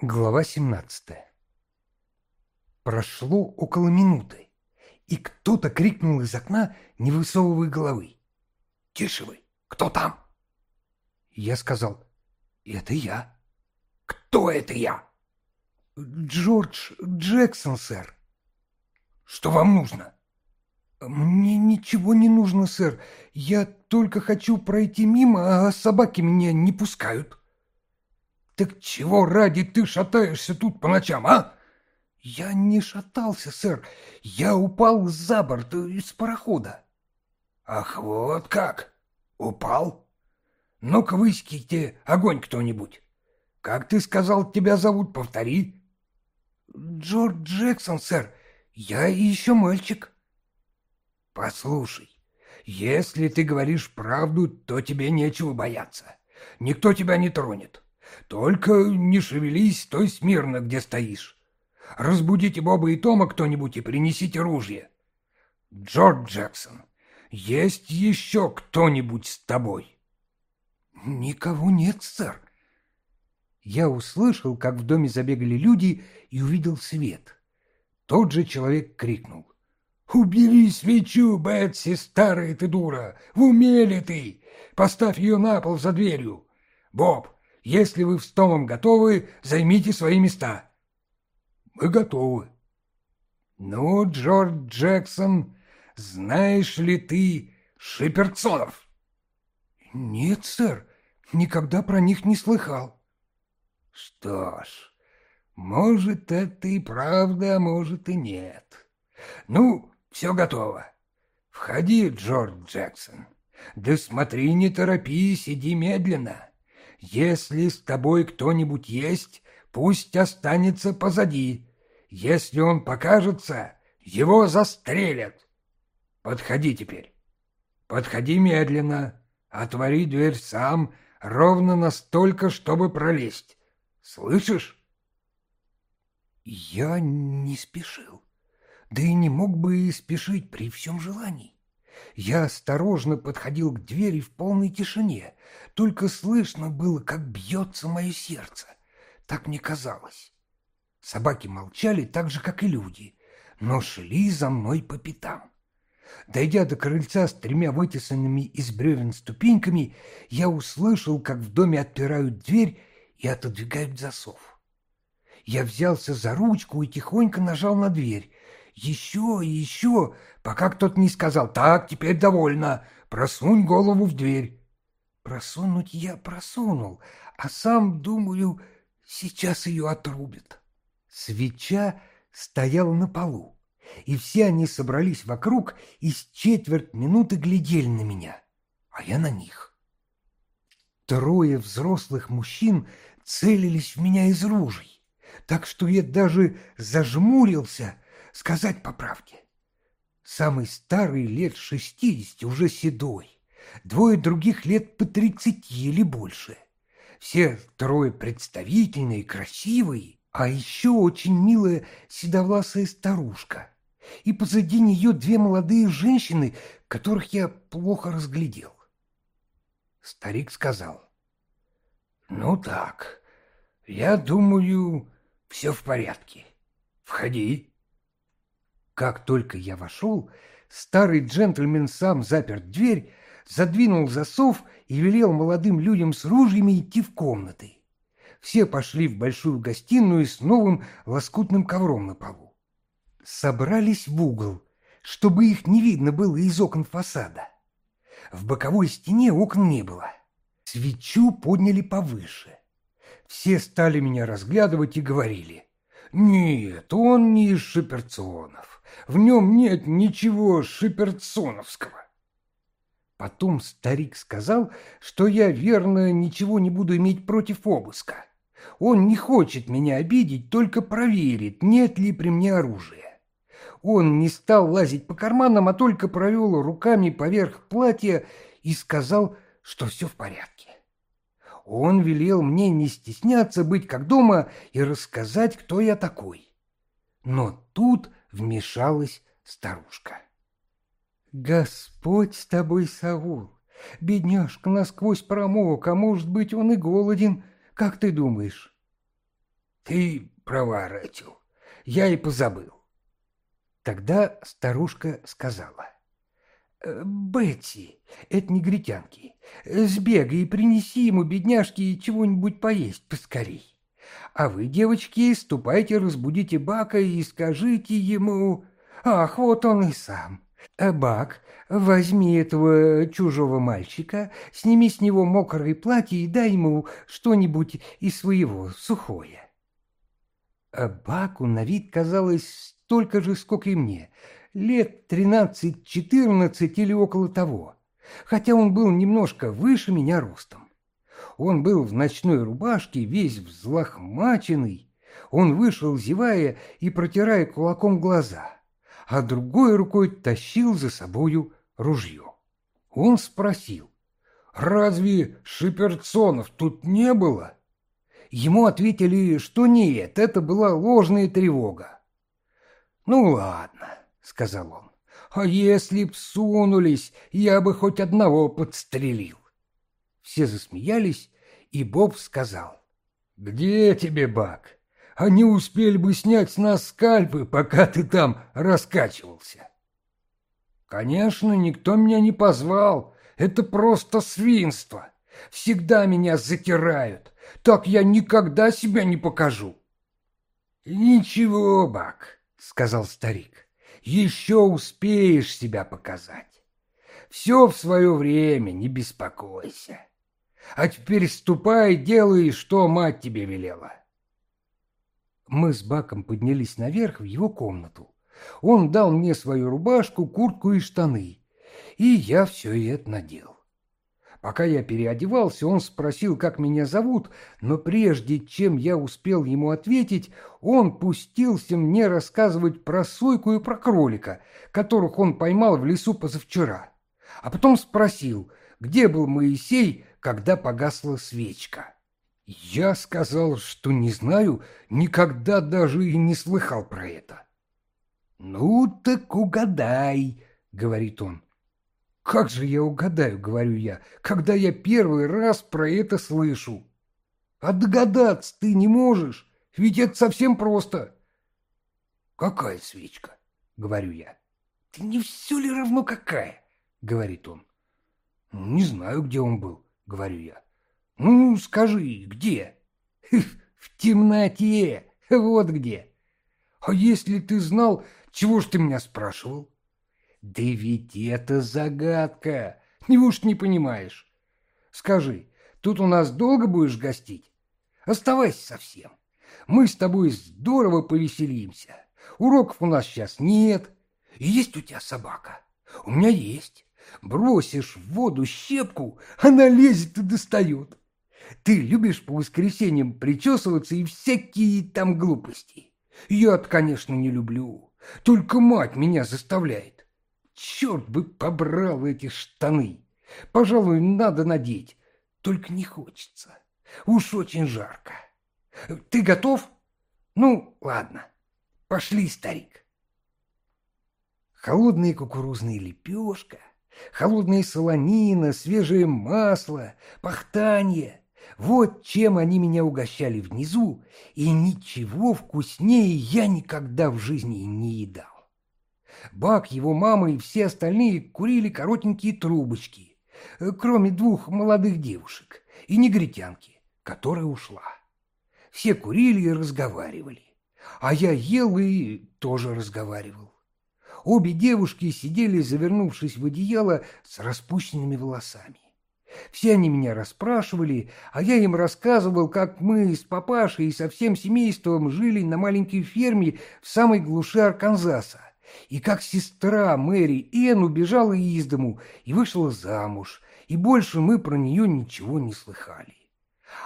Глава 17 Прошло около минуты, и кто-то крикнул из окна, не высовывая головы. «Тише вы! Кто там?» Я сказал, «Это я». «Кто это я?» «Джордж Джексон, сэр». «Что вам нужно?» «Мне ничего не нужно, сэр. Я только хочу пройти мимо, а собаки меня не пускают». «Так чего ради ты шатаешься тут по ночам, а?» «Я не шатался, сэр. Я упал за борт из парохода». «Ах, вот как! Упал? Ну-ка выските огонь кто-нибудь. Как ты сказал, тебя зовут, повтори». «Джордж Джексон, сэр. Я еще мальчик». «Послушай, если ты говоришь правду, то тебе нечего бояться. Никто тебя не тронет». Только не шевелись, стой смирно, где стоишь. Разбудите Боба и Тома кто-нибудь и принесите ружье. Джордж Джексон, есть еще кто-нибудь с тобой? Никого нет, сэр. Я услышал, как в доме забегали люди и увидел свет. Тот же человек крикнул. «Убери свечу, Бетси, старая ты дура! В уме ли ты? Поставь ее на пол за дверью! Боб, если вы в Томом готовы, займите свои места. Мы готовы. Ну, Джордж Джексон, знаешь ли ты Шиперцонов? Нет, сэр, никогда про них не слыхал. Что ж, может, это и правда, а может и нет. Ну, все готово. Входи, Джордж Джексон. Да смотри, не торопись, иди медленно. Если с тобой кто-нибудь есть, пусть останется позади. Если он покажется, его застрелят. Подходи теперь. Подходи медленно. Отвори дверь сам, ровно настолько, чтобы пролезть. Слышишь? Я не спешил. Да и не мог бы спешить при всем желании. Я осторожно подходил к двери в полной тишине. Только слышно было, как бьется мое сердце. Так мне казалось. Собаки молчали так же, как и люди, но шли за мной по пятам. Дойдя до крыльца с тремя вытесанными из бревен ступеньками, я услышал, как в доме отпирают дверь и отодвигают засов. Я взялся за ручку и тихонько нажал на дверь, еще и еще, пока кто-то не сказал «Так, теперь довольно, просунь голову в дверь». Просунуть я просунул, а сам, думаю, сейчас ее отрубят. Свеча стояла на полу, и все они собрались вокруг и с четверть минуты глядели на меня, а я на них. Трое взрослых мужчин целились в меня из ружей, так что я даже зажмурился — сказать по правде. Самый старый лет шестидесяти, уже седой, двое других лет по тридцати или больше. Все трое представительные, красивые, а еще очень милая седовласая старушка. И позади нее две молодые женщины, которых я плохо разглядел. Старик сказал, «Ну так, я думаю, все в порядке. Входи». Как только я вошел, старый джентльмен сам запер дверь, задвинул засов и велел молодым людям с ружьями идти в комнаты. Все пошли в большую гостиную с новым лоскутным ковром на полу. Собрались в угол, чтобы их не видно было из окон фасада. В боковой стене окон не было. Свечу подняли повыше. Все стали меня разглядывать и говорили, «Нет, он не из Шиперционов. В нем нет ничего шиперсоновского. Потом старик сказал, что я, верно, ничего не буду иметь против обыска. Он не хочет меня обидеть, только проверит, нет ли при мне оружия. Он не стал лазить по карманам, а только провел руками поверх платья и сказал, что все в порядке. Он велел мне не стесняться быть как дома и рассказать, кто я такой. Но тут вмешалась старушка. «Господь с тобой, Саул! Бедняжка насквозь промок, а может быть, он и голоден, как ты думаешь?» Ты права, Рэчел, я и позабыл. Тогда старушка сказала. «Э, «Бетси, это негритянки, сбегай и принеси ему, бедняжке, чего-нибудь поесть поскорей. А вы, девочки, ступайте, разбудите Бака и скажите ему... Ах, вот он и сам. Бак, возьми этого чужого мальчика, сними с него мокрое платье и дай ему что-нибудь из своего сухое». Баку на вид казалось столько же, сколько и мне, лет тринадцать-четырнадцать или около того, хотя он был немножко выше меня ростом. Он был в ночной рубашке, весь взлохмаченный. Он вышел, зевая и протирая кулаком глаза, а другой рукой тащил за собою ружье. Он спросил, «Разве Шиперцонов тут не было?» Ему ответили, что нет, это была ложная тревога. «Ну ладно», — сказал он, — «а если б сунулись, я бы хоть одного подстрелил». Все засмеялись, и Боб сказал, «Где тебе, Бак? Они успели бы снять с нас скальпы, пока ты там раскачивался». «Конечно, никто меня не позвал, это просто свинство. Всегда меня затирают, так я никогда себя не покажу». «Ничего, Бак», — сказал старик, — «еще успеешь себя показать. Все в свое время, не беспокойся. А теперь ступай, делай, что мать тебе велела». Мы с Баком поднялись наверх в его комнату. Он дал мне свою рубашку, куртку и штаны, и я все это надел. Пока я переодевался, он спросил, как меня зовут, но прежде чем я успел ему ответить, он пустился мне рассказывать про сойку и про кролика, которых он поймал в лесу позавчера. А потом спросил, где был Моисей, когда погасла свечка. Я сказал, что не знаю, никогда даже и не слыхал про это. «Ну так угадай», — говорит он. «Как же я угадаю, — говорю я, — когда я первый раз про это слышу? А догадаться ты не можешь, ведь это совсем просто». «Какая свечка?» — говорю я. «Ты не все ли равно какая?» — говорит он. «Не знаю, где он был», — говорю я. «Ну, скажи, где?» «В темноте, вот где». «А если ты знал, чего ж ты меня спрашивал?» Да ведь это загадка. Неужто не понимаешь? Скажи, тут у нас долго будешь гостить? Оставайся совсем. Мы с тобой здорово повеселимся. Уроков у нас сейчас нет. есть у тебя собака? У меня есть. Бросишь в воду щепку, она лезет и достает. Ты любишь по воскресеньям причесываться и всякие там глупости. Я-то, конечно, не люблю. Только мать меня заставляет. Черт бы побрал эти штаны! Пожалуй, надо надеть. Только не хочется. Уж очень жарко. Ты готов? Ну, ладно. Пошли, старик. Холодная кукурузная лепешка, холодная солонина, свежее масло, пахтанье. Вот чем они меня угощали внизу, и ничего вкуснее я никогда в жизни не едал. Бак, его мама и все остальные курили коротенькие трубочки, э, кроме двух молодых девушек и негритянки, которая ушла. Все курили и разговаривали, а я ел и тоже разговаривал. Обе девушки сидели, завернувшись в одеяло с распущенными волосами. Все они меня расспрашивали, а я им рассказывал, как мы с папашей и со всем семейством жили на маленькой ферме в самой глуши Арканзаса, и как сестра Мэри Энн убежала из дому и вышла замуж, и больше мы про нее ничего не слыхали.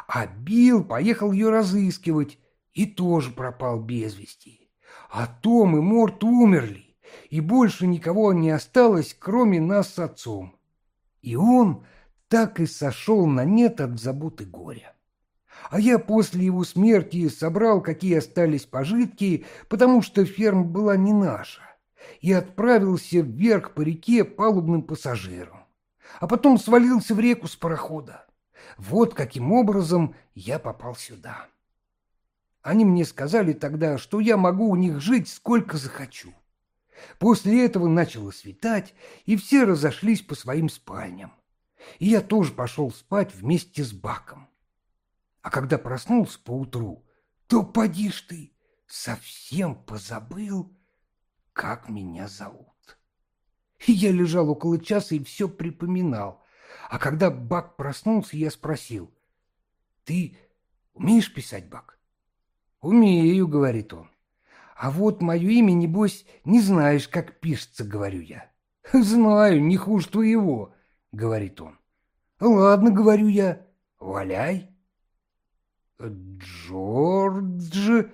А Билл поехал ее разыскивать и тоже пропал без вести. А Том и Морт умерли, и больше никого не осталось, кроме нас с отцом. И он так и сошел на нет от заботы горя. А я после его смерти собрал, какие остались пожитки, потому что ферма была не наша и отправился вверх по реке палубным пассажиром, а потом свалился в реку с парохода. Вот каким образом я попал сюда. Они мне сказали тогда, что я могу у них жить сколько захочу. После этого начало светать, и все разошлись по своим спальням. И я тоже пошел спать вместе с Баком. А когда проснулся поутру, то поди ж ты, совсем позабыл, как меня зовут. И я лежал около часа и все припоминал. А когда Бак проснулся, я спросил, «Ты умеешь писать, Бак?» «Умею», — говорит он. «А вот мое имя, небось, не знаешь, как пишется», — говорю я. «Знаю, не хуже твоего», — говорит он. «Ладно», — говорю я, — «валяй». «Джордж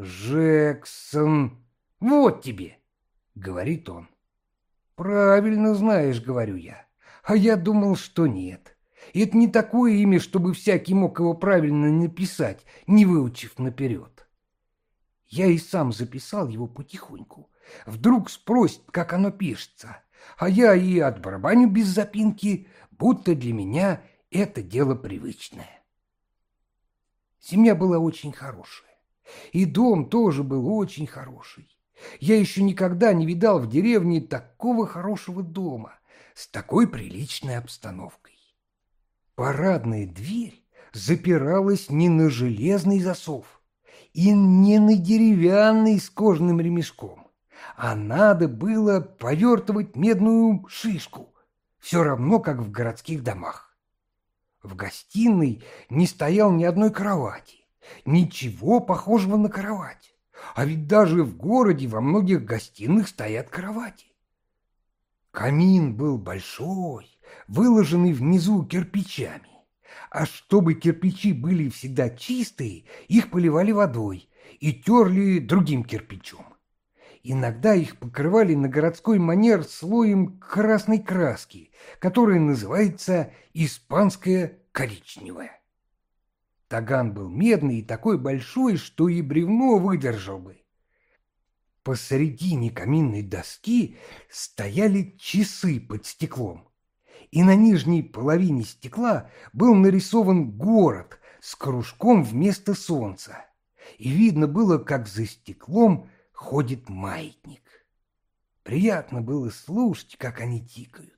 Джексон, вот тебе», — говорит он. «Правильно знаешь», — говорю я. «А я думал, что нет. Это не такое имя, чтобы всякий мог его правильно написать, не выучив наперед». Я и сам записал его потихоньку. Вдруг спросит, как оно пишется, а я и отбарабаню без запинки, будто для меня это дело привычное. Семья была очень хорошая, и дом тоже был очень хороший. Я еще никогда не видал в деревне такого хорошего дома с такой приличной обстановкой. Парадная дверь запиралась не на железный засов и не на деревянный с кожаным ремешком, а надо было повертывать медную шишку, все равно, как в городских домах. В гостиной не стоял ни одной кровати, ничего похожего на кровать. А ведь даже в городе во многих гостиных стоят кровати. Камин был большой, выложенный внизу кирпичами. А чтобы кирпичи были всегда чистые, их поливали водой и терли другим кирпичом. Иногда их покрывали на городской манер слоем красной краски, которая называется испанская коричневая. Таган был медный и такой большой, что и бревно выдержал бы. Посередине каминной доски стояли часы под стеклом, и на нижней половине стекла был нарисован город с кружком вместо солнца, и видно было, как за стеклом ходит маятник. Приятно было слушать, как они тикают.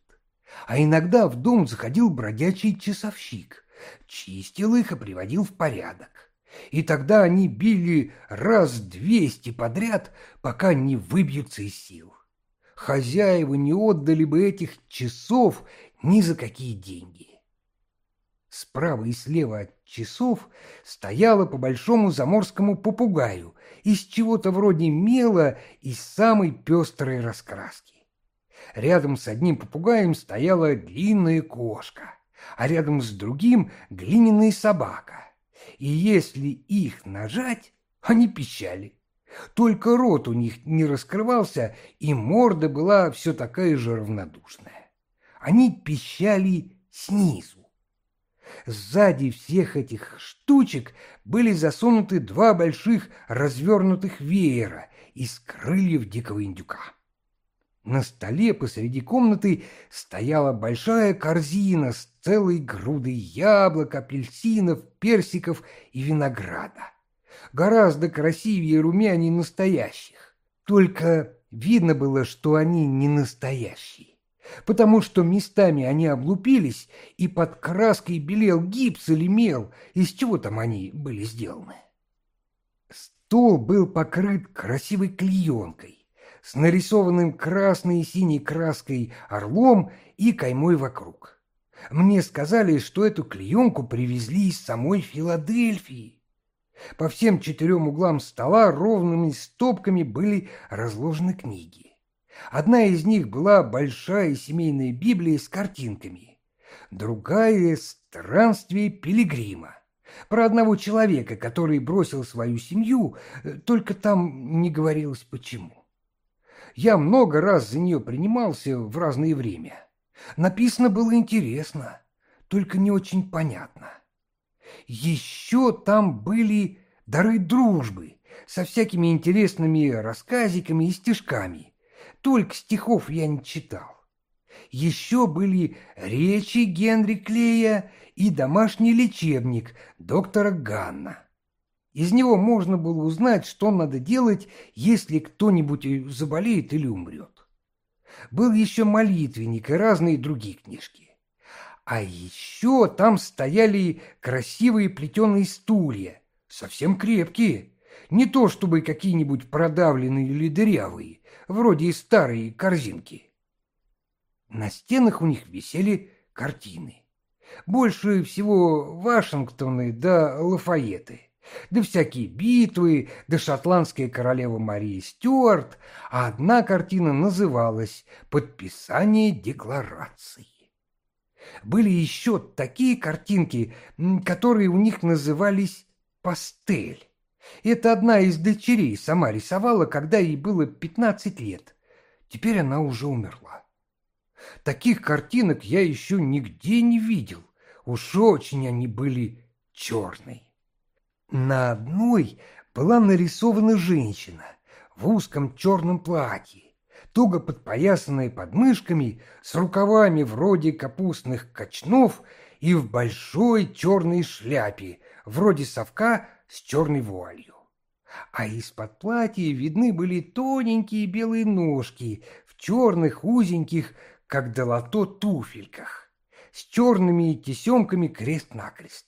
А иногда в дом заходил бродячий часовщик — чистил их и приводил в порядок. И тогда они били раз двести подряд, пока не выбьются из сил. Хозяева не отдали бы этих часов ни за какие деньги. Справа и слева от часов стояла по большому заморскому попугаю из чего-то вроде мела и самой пестрой раскраски. Рядом с одним попугаем стояла длинная кошка — а рядом с другим глиняная собака. И если их нажать, они пищали. Только рот у них не раскрывался, и морда была все такая же равнодушная. Они пищали снизу. Сзади всех этих штучек были засунуты два больших развернутых веера из крыльев дикого индюка. На столе посреди комнаты стояла большая корзина с целой грудой яблок, апельсинов, персиков и винограда. Гораздо красивее и румянее настоящих. Только видно было, что они не настоящие, потому что местами они облупились, и под краской белел гипс или мел, из чего там они были сделаны. Стол был покрыт красивой клеенкой, с нарисованным красной и синей краской орлом и каймой вокруг. Мне сказали, что эту клеенку привезли из самой Филадельфии. По всем четырем углам стола ровными стопками были разложены книги. Одна из них была большая семейная Библия с картинками, другая — «Странствие пилигрима», про одного человека, который бросил свою семью, только там не говорилось почему. Я много раз за нее принимался в разное время. Написано было интересно, только не очень понятно. Еще там были дары дружбы со всякими интересными рассказиками и стишками. Только стихов я не читал. Еще были речи Генри Клея и домашний лечебник доктора Ганна. Из него можно было узнать, что надо делать, если кто-нибудь заболеет или умрет. Был еще молитвенник и разные другие книжки. А еще там стояли красивые плетеные стулья, совсем крепкие, не то чтобы какие-нибудь продавленные или дырявые, вроде старой корзинки. На стенах у них висели картины. Больше всего Вашингтоны да Лафаеты да всякие битвы, да шотландская королева Мария Стюарт, а одна картина называлась «Подписание декларации». Были еще такие картинки, которые у них назывались «пастель». Это одна из дочерей сама рисовала, когда ей было 15 лет. Теперь она уже умерла. Таких картинок я еще нигде не видел. Уж очень они были черные. На одной была нарисована женщина в узком черном платье, туго подпоясанная подмышками, с рукавами вроде капустных качнов и в большой черной шляпе, вроде совка с черной вуалью. А из-под платья видны были тоненькие белые ножки в черных узеньких, как долото, туфельках, с черными тесемками крест-накрест.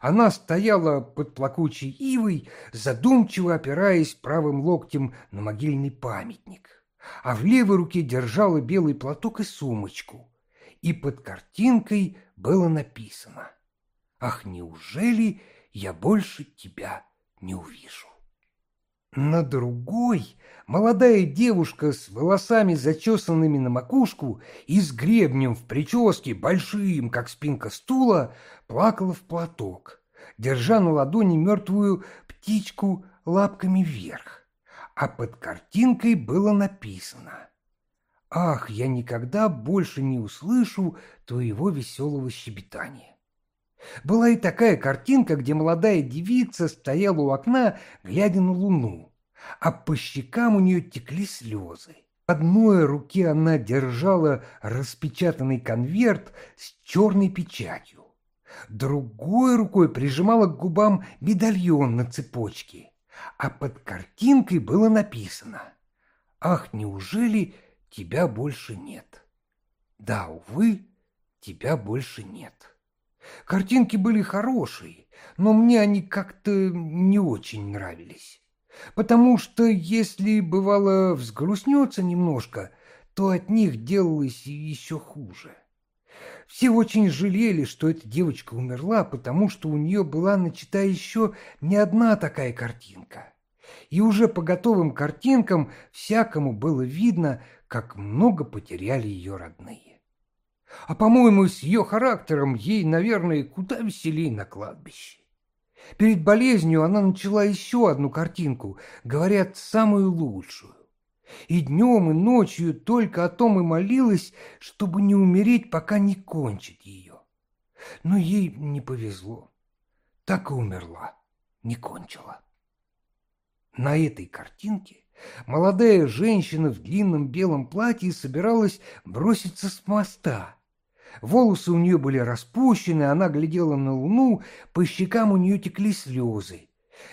Она стояла под плакучей ивой, задумчиво опираясь правым локтем на могильный памятник, а в левой руке держала белый платок и сумочку, и под картинкой было написано «Ах, неужели я больше тебя не увижу?» На другой молодая девушка с волосами зачесанными на макушку и с гребнем в прическе, большим, как спинка стула, плакала в платок, держа на ладони мертвую птичку лапками вверх. А под картинкой было написано «Ах, я никогда больше не услышу твоего веселого щебетания». Была и такая картинка, где молодая девица стояла у окна, глядя на луну, а по щекам у нее текли слезы. Одной руке она держала распечатанный конверт с черной печатью, другой рукой прижимала к губам медальон на цепочке, а под картинкой было написано «Ах, неужели тебя больше нет?» Да, увы, тебя больше нет. Картинки были хорошие, но мне они как-то не очень нравились. Потому что если, бывало, взгрустнется немножко, то от них делалось еще хуже. Все очень жалели, что эта девочка умерла, потому что у нее была начата еще не одна такая картинка. И уже по готовым картинкам всякому было видно, как много потеряли ее родные. А, по-моему, с ее характером ей, наверное, куда веселее на кладбище. Перед болезнью она начала еще одну картинку, говорят, самую лучшую. И днем, и ночью только о том и молилась, чтобы не умереть, пока не кончит ее. Но ей не повезло. Так и умерла, не кончила. На этой картинке молодая женщина в длинном белом платье собиралась броситься с моста – Волосы у нее были распущены, она глядела на луну, по щекам у нее текли слезы.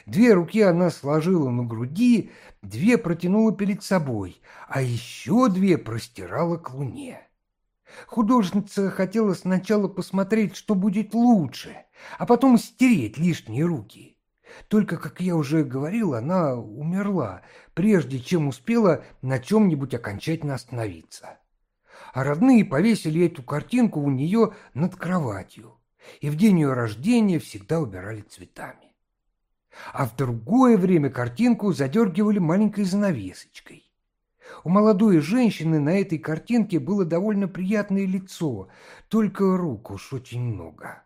Две руки она сложила на груди, две протянула перед собой, а еще две простирала к луне. Художница хотела сначала посмотреть, что будет лучше, а потом стереть лишние руки. Только, как я уже говорил, она умерла, прежде чем успела на чем-нибудь окончательно остановиться а родные повесили эту картинку у нее над кроватью и в день ее рождения всегда убирали цветами. А в другое время картинку задергивали маленькой занавесочкой. У молодой женщины на этой картинке было довольно приятное лицо, только рук уж очень много.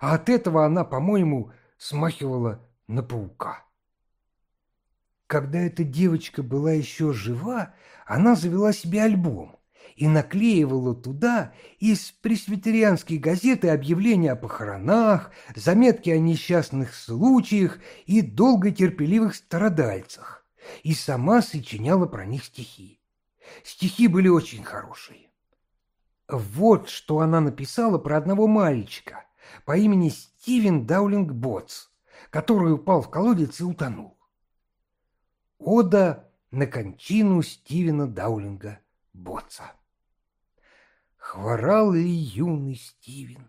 А от этого она, по-моему, смахивала на паука. Когда эта девочка была еще жива, она завела себе альбом, и наклеивала туда из пресвитерианской газеты объявления о похоронах, заметки о несчастных случаях и долготерпеливых страдальцах, и сама сочиняла про них стихи. Стихи были очень хорошие. Вот что она написала про одного мальчика по имени Стивен Даулинг Ботс, который упал в колодец и утонул. Ода на кончину Стивена Даулинга Ботса. Хворал ли юный Стивен,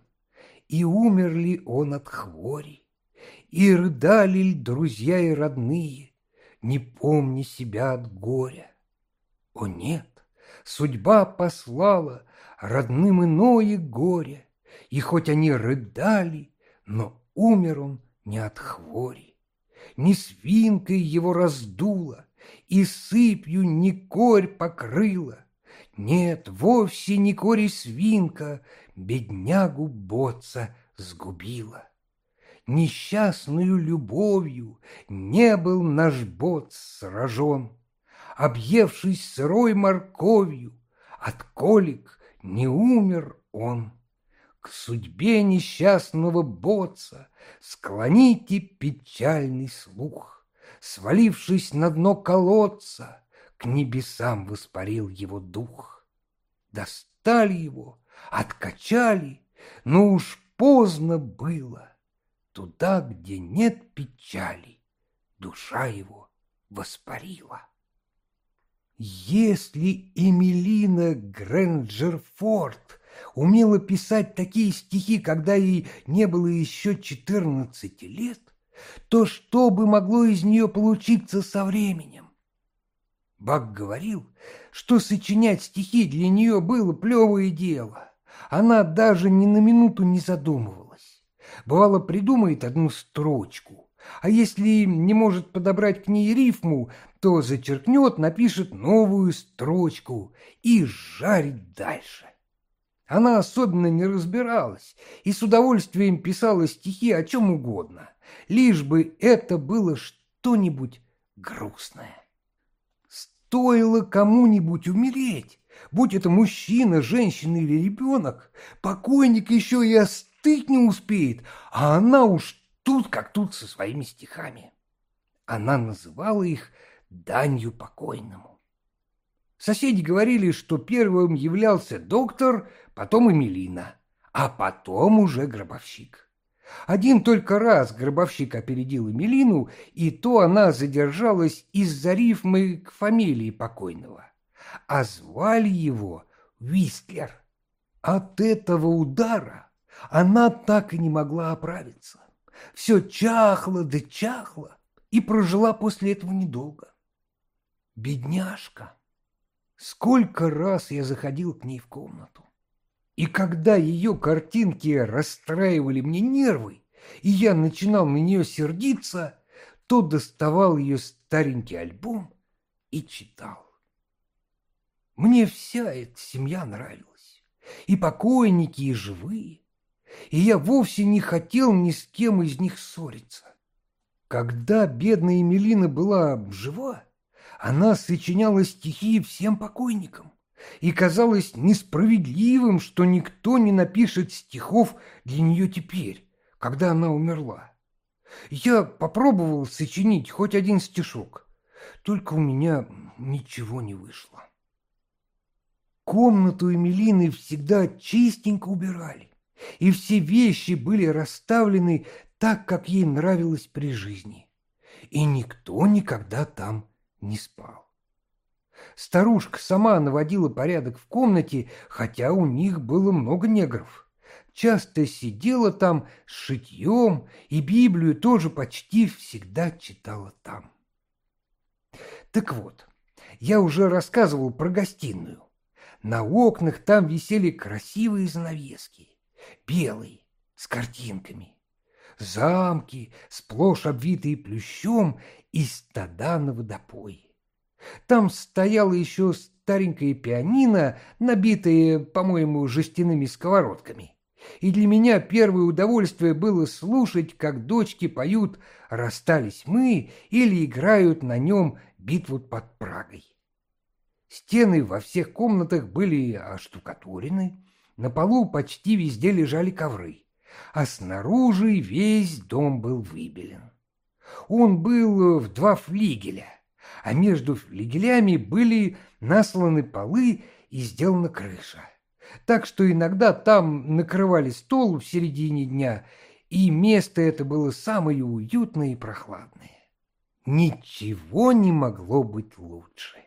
и умер ли он от хвори, и рыдали ли друзья и родные, не помня себя от горя? О нет, судьба послала родным иное горе, и хоть они рыдали, но умер он не от хвори. Ни свинкой его раздуло, и сыпью не корь покрыла. Нет, вовсе не корь и свинка беднягу боца сгубила. Несчастную любовью не был наш бот сражен, Объевшись сырой морковью, от колик не умер он. К судьбе несчастного боца склоните печальный слух. Свалившись на дно колодца, к небесам воспарил его дух. Достали его, откачали, но уж поздно было. Туда, где нет печали, душа его воспарила. Если Эмилина Грэнджерфорд умела писать такие стихи, когда ей не было еще четырнадцати лет, то что бы могло из нее получиться со временем? Бак говорил, что сочинять стихи для нее было плевое дело. Она даже ни на минуту не задумывалась. Бывало, придумает одну строчку, а если не может подобрать к ней рифму, то зачеркнет, напишет новую строчку и жарит дальше. Она особенно не разбиралась и с удовольствием писала стихи о чем угодно, лишь бы это было что-нибудь грустное. Стоило кому-нибудь умереть, будь это мужчина, женщина или ребенок, покойник еще и остыть не успеет, а она уж тут как тут со своими стихами. Она называла их данью покойному. Соседи говорили, что первым являлся доктор, потом Эмилина, а потом уже гробовщик. Один только раз гробовщик опередил Эмилину, и то она задержалась из-за рифмы к фамилии покойного. А звали его Вистлер. От этого удара она так и не могла оправиться. Все чахло да чахло, и прожила после этого недолго. Бедняжка! Сколько раз я заходил к ней в комнату. И когда ее картинки расстраивали мне нервы, и я начинал на нее сердиться, то доставал ее старенький альбом и читал. Мне вся эта семья нравилась, и покойники, и живые, и я вовсе не хотел ни с кем из них ссориться. Когда бедная Эмилина была жива, она сочиняла стихи всем покойникам и казалось несправедливым, что никто не напишет стихов для нее теперь, когда она умерла. Я попробовал сочинить хоть один стишок, только у меня ничего не вышло. Комнату Эмилины всегда чистенько убирали, и все вещи были расставлены так, как ей нравилось при жизни, и никто никогда там не спал. Старушка сама наводила порядок в комнате, хотя у них было много негров. Часто сидела там с шитьем, и Библию тоже почти всегда читала там. Так вот, я уже рассказывал про гостиную. На окнах там висели красивые занавески, белые, с картинками. Замки, сплошь обвитые плющом, и стада на водопое. Там стояло еще старенькое пианино, набитое, по-моему, жестяными сковородками. И для меня первое удовольствие было слушать, как дочки поют «Расстались мы» или играют на нем битву под Прагой. Стены во всех комнатах были оштукатурены, на полу почти везде лежали ковры, а снаружи весь дом был выбелен. Он был в два флигеля — а между флигелями были насланы полы и сделана крыша. Так что иногда там накрывали стол в середине дня, и место это было самое уютное и прохладное. Ничего не могло быть лучше.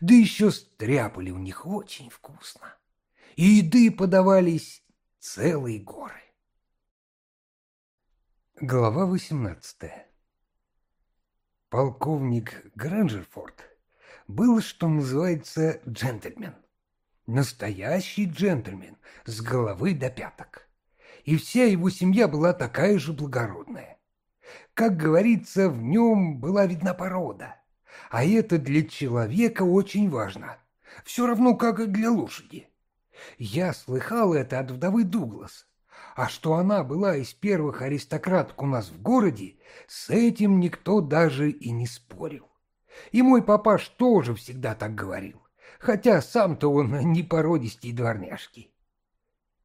Да еще стряпали у них очень вкусно. И еды подавались целые горы. Глава восемнадцатая Полковник Гранджерфорд был, что называется, джентльмен. Настоящий джентльмен с головы до пяток. И вся его семья была такая же благородная. Как говорится, в нем была видна порода. А это для человека очень важно. Все равно, как и для лошади. Я слыхал это от вдовы Дуглас. А что она была из первых аристократок у нас в городе, с этим никто даже и не спорил. И мой папаш тоже всегда так говорил, хотя сам-то он не породистей дворняжки.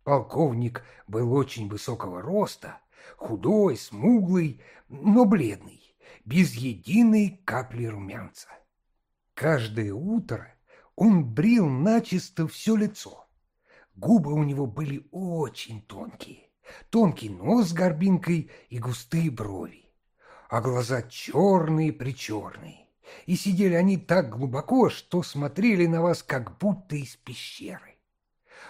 Полковник был очень высокого роста, худой, смуглый, но бледный, без единой капли румянца. Каждое утро он брил начисто все лицо. Губы у него были очень тонкие, тонкий нос с горбинкой и густые брови, а глаза черные-причерные. И сидели они так глубоко, что смотрели на вас, как будто из пещеры.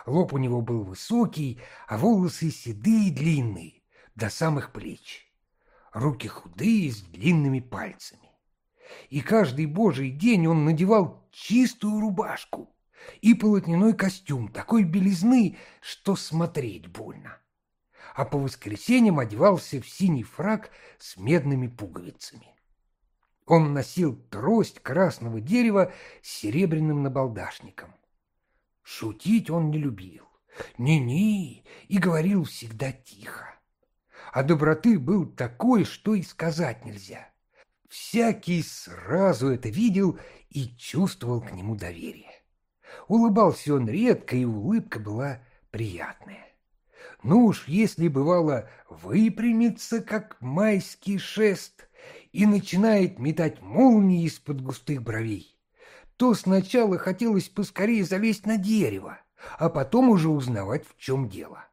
Лоб у него был высокий, а волосы седые и длинные, до самых плеч. Руки худые, с длинными пальцами. И каждый божий день он надевал чистую рубашку, и полотняной костюм такой белизны, что смотреть больно. А по воскресеньям одевался в синий фраг с медными пуговицами. Он носил трость красного дерева с серебряным набалдашником. Шутить он не любил, ни-ни, и говорил всегда тихо. А доброты был такой, что и сказать нельзя. Всякий сразу это видел и чувствовал к нему доверие. Улыбался он редко, и улыбка была приятная. Ну уж, если бывало выпрямится, как майский шест, и начинает метать молнии из-под густых бровей, то сначала хотелось поскорее залезть на дерево, а потом уже узнавать, в чем дело.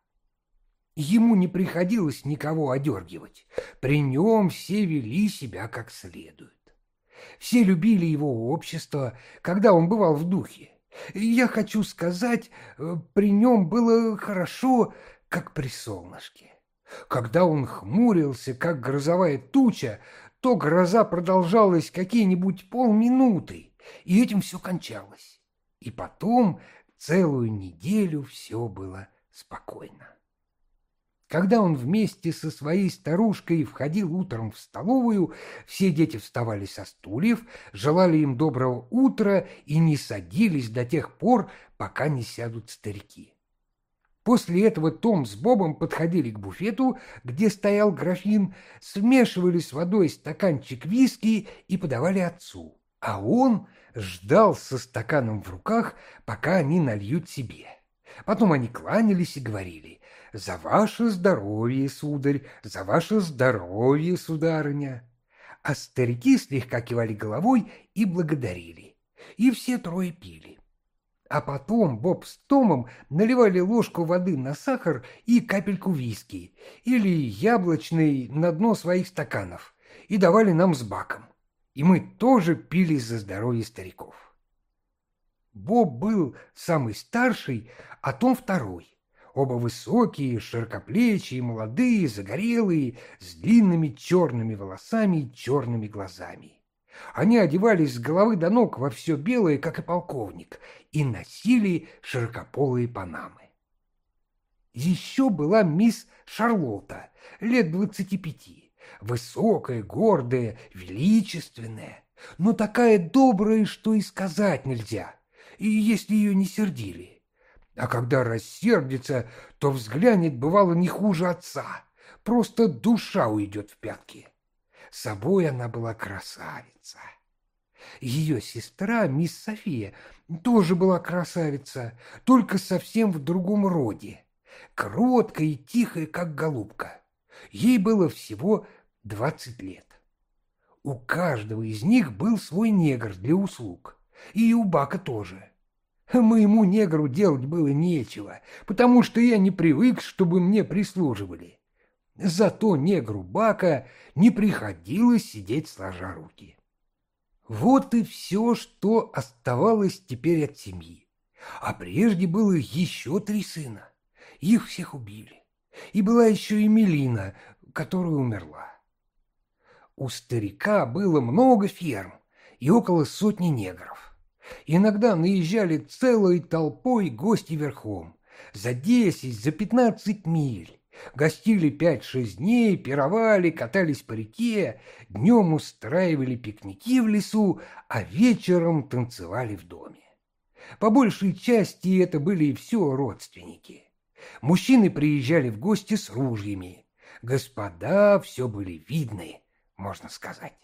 Ему не приходилось никого одергивать, при нем все вели себя как следует. Все любили его общество, когда он бывал в духе, я хочу сказать, э, при нем было хорошо, как при солнышке. Когда он хмурился, как грозовая туча, то гроза продолжалась какие-нибудь полминуты, и этим все кончалось. И потом целую неделю все было спокойно. Когда он вместе со своей старушкой входил утром в столовую, все дети вставали со стульев, желали им доброго утра и не садились до тех пор, пока не сядут старики. После этого Том с Бобом подходили к буфету, где стоял графин, смешивали с водой стаканчик виски и подавали отцу, а он ждал со стаканом в руках, пока они нальют себе. Потом они кланялись и говорили «За ваше здоровье, сударь! За ваше здоровье, сударыня!» А старики слегка кивали головой и благодарили. И все трое пили. А потом Боб с Томом наливали ложку воды на сахар и капельку виски или яблочный на дно своих стаканов и давали нам с баком. И мы тоже пили за здоровье стариков. Боб был самый старший, а Том второй. Оба высокие, широкоплечие, молодые, загорелые, с длинными черными волосами и черными глазами. Они одевались с головы до ног во все белое, как и полковник, и носили широкополые панамы. Еще была мисс Шарлотта, лет двадцати пяти, высокая, гордая, величественная, но такая добрая, что и сказать нельзя и если ее не сердили. А когда рассердится, то взглянет, бывало, не хуже отца. Просто душа уйдет в пятки. Собой она была красавица. Ее сестра, мисс София, тоже была красавица, только совсем в другом роде. Кроткая и тихая, как голубка. Ей было всего двадцать лет. У каждого из них был свой негр для услуг. И у Бака тоже. Моему негру делать было нечего, потому что я не привык, чтобы мне прислуживали. Зато негру Бака не приходилось сидеть сложа руки. Вот и все, что оставалось теперь от семьи. А прежде было еще три сына. Их всех убили. И была еще и Мелина, которая умерла. У старика было много ферм и около сотни негров. Иногда наезжали целой толпой гости верхом, за десять, за пятнадцать миль. Гостили пять-шесть дней, пировали, катались по реке, днем устраивали пикники в лесу, а вечером танцевали в доме. По большей части это были все родственники. Мужчины приезжали в гости с ружьями. Господа все были видны, можно сказать.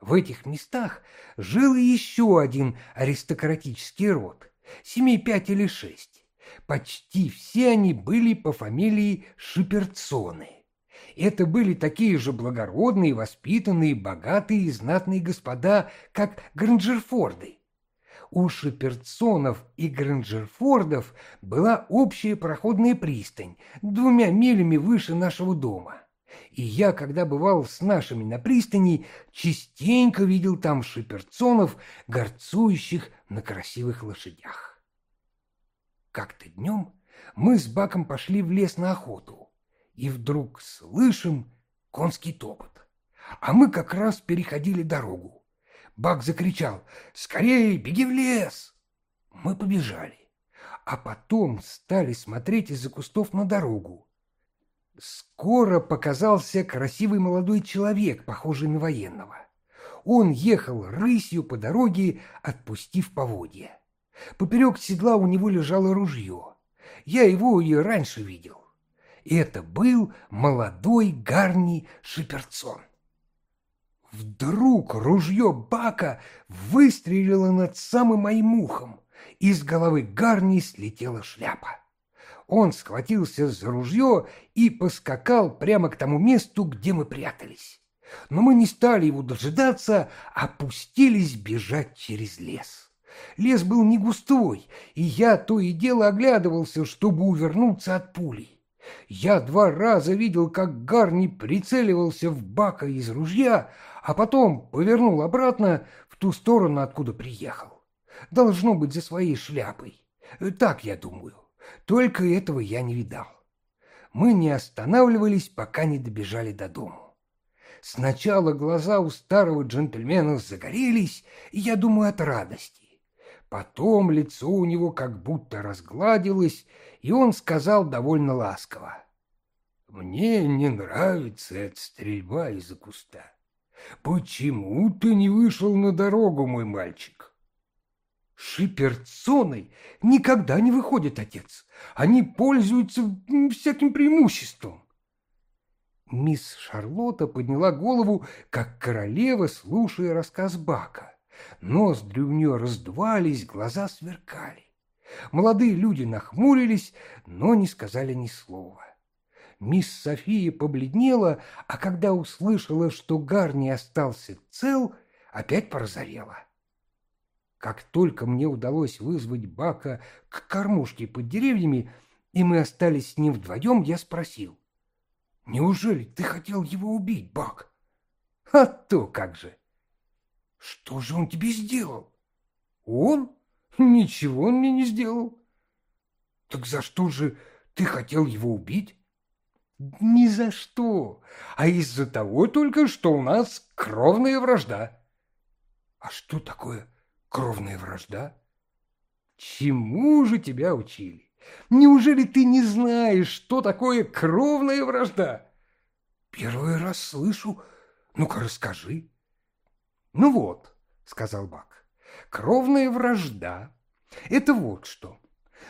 В этих местах жил еще один аристократический род, семей пять или шесть. Почти все они были по фамилии Шиперцоны. Это были такие же благородные, воспитанные, богатые и знатные господа, как Гранджерфорды. У Шиперцонов и Гранджерфордов была общая проходная пристань, двумя милями выше нашего дома. И я, когда бывал с нашими на пристани, частенько видел там шиперцонов, горцующих на красивых лошадях. Как-то днем мы с Баком пошли в лес на охоту, и вдруг слышим конский топот. А мы как раз переходили дорогу. Бак закричал «Скорее, беги в лес!» Мы побежали, а потом стали смотреть из-за кустов на дорогу. Скоро показался красивый молодой человек, похожий на военного. Он ехал рысью по дороге, отпустив поводья. Поперек седла у него лежало ружье. Я его и раньше видел. Это был молодой Гарни Шиперцон. Вдруг ружье Бака выстрелило над самым моим ухом. Из головы Гарни слетела шляпа. Он схватился за ружье и поскакал прямо к тому месту, где мы прятались. Но мы не стали его дожидаться, а пустились бежать через лес. Лес был не густой, и я то и дело оглядывался, чтобы увернуться от пули. Я два раза видел, как Гарни прицеливался в бака из ружья, а потом повернул обратно в ту сторону, откуда приехал. Должно быть за своей шляпой. Так я думаю. Только этого я не видал. Мы не останавливались, пока не добежали до дому. Сначала глаза у старого джентльмена загорелись, и я думаю, от радости. Потом лицо у него как будто разгладилось, и он сказал довольно ласково. «Мне не нравится эта стрельба из-за куста. Почему ты не вышел на дорогу, мой мальчик?» Шиперцоной никогда не выходит отец. Они пользуются всяким преимуществом. Мисс Шарлотта подняла голову, как королева, слушая рассказ Бака. Ноздри у нее раздувались, глаза сверкали. Молодые люди нахмурились, но не сказали ни слова. Мисс София побледнела, а когда услышала, что Гарни остался цел, опять порозовела. Как только мне удалось вызвать Бака к кормушке под деревьями, и мы остались с ним вдвоем, я спросил. «Неужели ты хотел его убить, Бак?» «А то как же!» «Что же он тебе сделал?» «Он? Ничего он мне не сделал». «Так за что же ты хотел его убить?» «Ни за что, а из-за того только, что у нас кровная вражда». «А что такое Кровная вражда? Чему же тебя учили? Неужели ты не знаешь, что такое кровная вражда? Первый раз слышу. Ну-ка, расскажи. Ну вот, сказал Бак, кровная вражда — это вот что.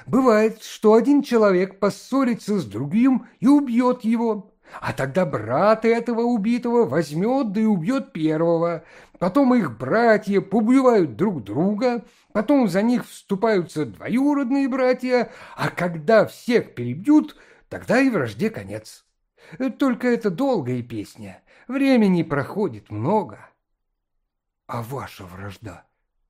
Бывает, что один человек поссорится с другим и убьет его, а тогда брат этого убитого возьмет да и убьет первого. Потом их братья побивают друг друга, потом за них вступаются двоюродные братья, а когда всех перебьют, тогда и вражде конец. Только это долгая песня, времени проходит много. А ваша вражда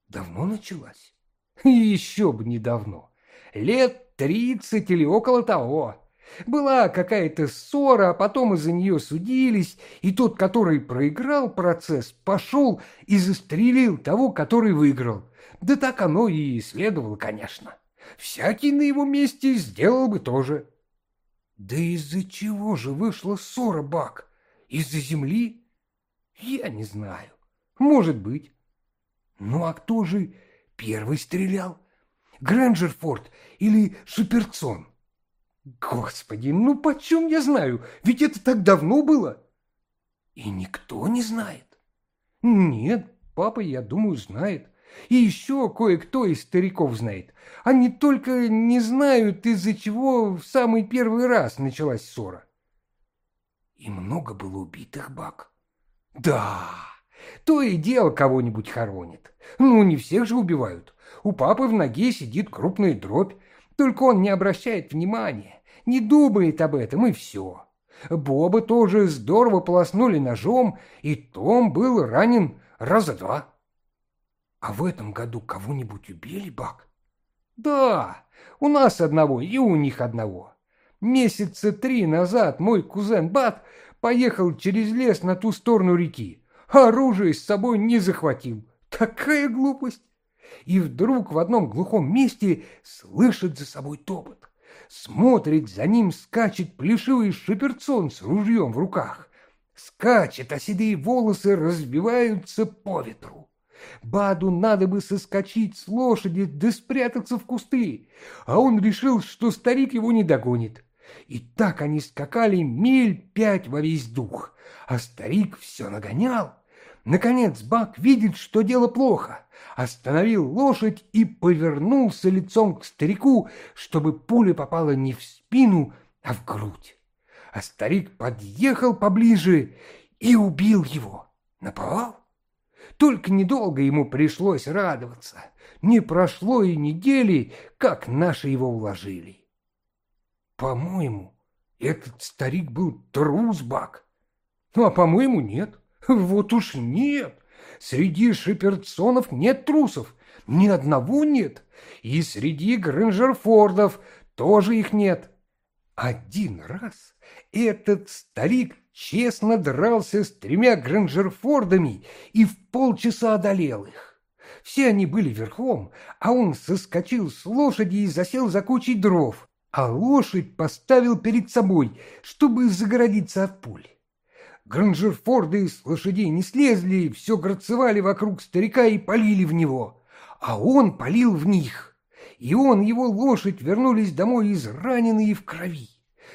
давно началась? Еще бы недавно, лет тридцать или около того. Была какая-то ссора, а потом из-за нее судились, и тот, который проиграл процесс, пошел и застрелил того, который выиграл. Да так оно и следовало, конечно. Всякий на его месте сделал бы тоже. Да из-за чего же вышла ссора, Бак? Из-за земли? Я не знаю. Может быть. Ну а кто же первый стрелял? Грэнджерфорд или Шуперсон? Господи, ну почем я знаю? Ведь это так давно было. И никто не знает. Нет, папа, я думаю, знает. И еще кое-кто из стариков знает. Они только не знают, из-за чего в самый первый раз началась ссора. И много было убитых, Бак. Да, то и дело кого-нибудь хоронит. Ну, не всех же убивают. У папы в ноге сидит крупная дробь, только он не обращает внимания, не думает об этом, и все. Боба тоже здорово полоснули ножом, и Том был ранен раза два. А в этом году кого-нибудь убили, Бак? Да, у нас одного и у них одного. Месяца три назад мой кузен Бат поехал через лес на ту сторону реки. Оружие с собой не захватил. Такая глупость! И вдруг в одном глухом месте слышит за собой топот. Смотрит, за ним скачет плешивый шиперцон с ружьем в руках. Скачет, а седые волосы разбиваются по ветру. Баду надо бы соскочить с лошади да спрятаться в кусты, а он решил, что старик его не догонит. И так они скакали миль пять во весь дух, а старик все нагонял. Наконец Бак видит, что дело плохо, остановил лошадь и повернулся лицом к старику, чтобы пуля попала не в спину, а в грудь. А старик подъехал поближе и убил его. Наповал? Только недолго ему пришлось радоваться. Не прошло и недели, как наши его уложили. По-моему, этот старик был трус, Бак. Ну, а по-моему, нет. Вот уж нет. Среди шиперцонов нет трусов. Ни одного нет. И среди Грэнджерфордов тоже их нет. Один раз этот старик честно дрался с тремя Грэнджерфордами и в полчаса одолел их. Все они были верхом, а он соскочил с лошади и засел за кучей дров, а лошадь поставил перед собой, чтобы загородиться от пуль. Гранжерфорды с лошадей не слезли, все грацевали вокруг старика и полили в него, а он полил в них. И он, его лошадь вернулись домой израненные в крови.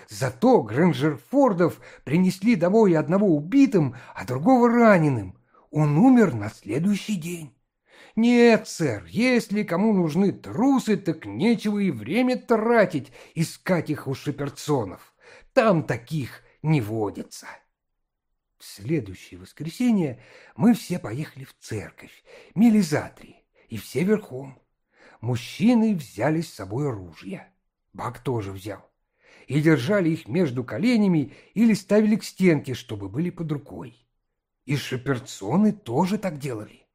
Зато Гранжерфордов принесли домой одного убитым, а другого раненым. Он умер на следующий день. Нет, сэр, если кому нужны трусы, так нечего и время тратить, искать их у шиперцонов. Там таких не водится. В следующее воскресенье мы все поехали в церковь, Мелизатри, и все верхом. Мужчины взяли с собой оружие. Бак тоже взял. И держали их между коленями или ставили к стенке, чтобы были под рукой. И шаперцоны тоже так делали.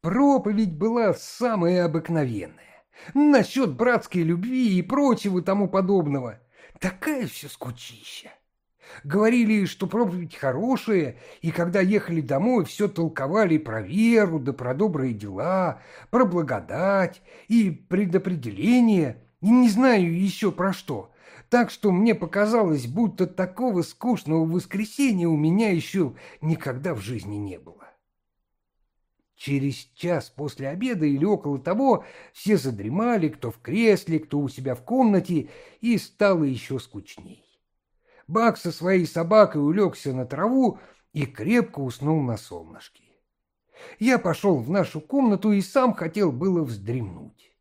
Проповедь была самая обыкновенная. Насчет братской любви и прочего тому подобного. Такая все скучища. Говорили, что проповедь хорошая, и когда ехали домой, все толковали про веру, да про добрые дела, про благодать и предопределение, и не знаю еще про что. Так что мне показалось, будто такого скучного воскресенья у меня еще никогда в жизни не было. Через час после обеда или около того все задремали, кто в кресле, кто у себя в комнате, и стало еще скучней. Бак со своей собакой улегся на траву и крепко уснул на солнышке. Я пошел в нашу комнату и сам хотел было вздремнуть.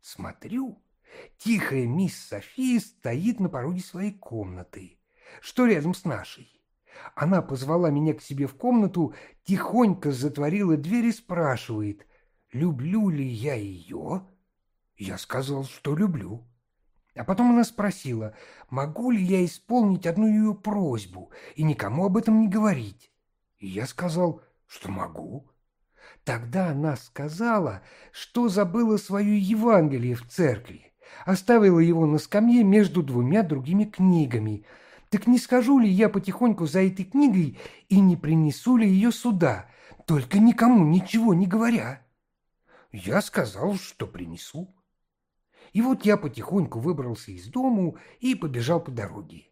Смотрю, тихая мисс София стоит на пороге своей комнаты, что рядом с нашей. Она позвала меня к себе в комнату, тихонько затворила дверь и спрашивает, люблю ли я ее. Я сказал, что люблю. А потом она спросила, могу ли я исполнить одну ее просьбу и никому об этом не говорить. И я сказал, что могу. Тогда она сказала, что забыла свое Евангелие в церкви, Оставила его на скамье между двумя другими книгами. Так не скажу ли я потихоньку за этой книгой и не принесу ли ее сюда, только никому ничего не говоря? Я сказал, что принесу. И вот я потихоньку выбрался из дому и побежал по дороге.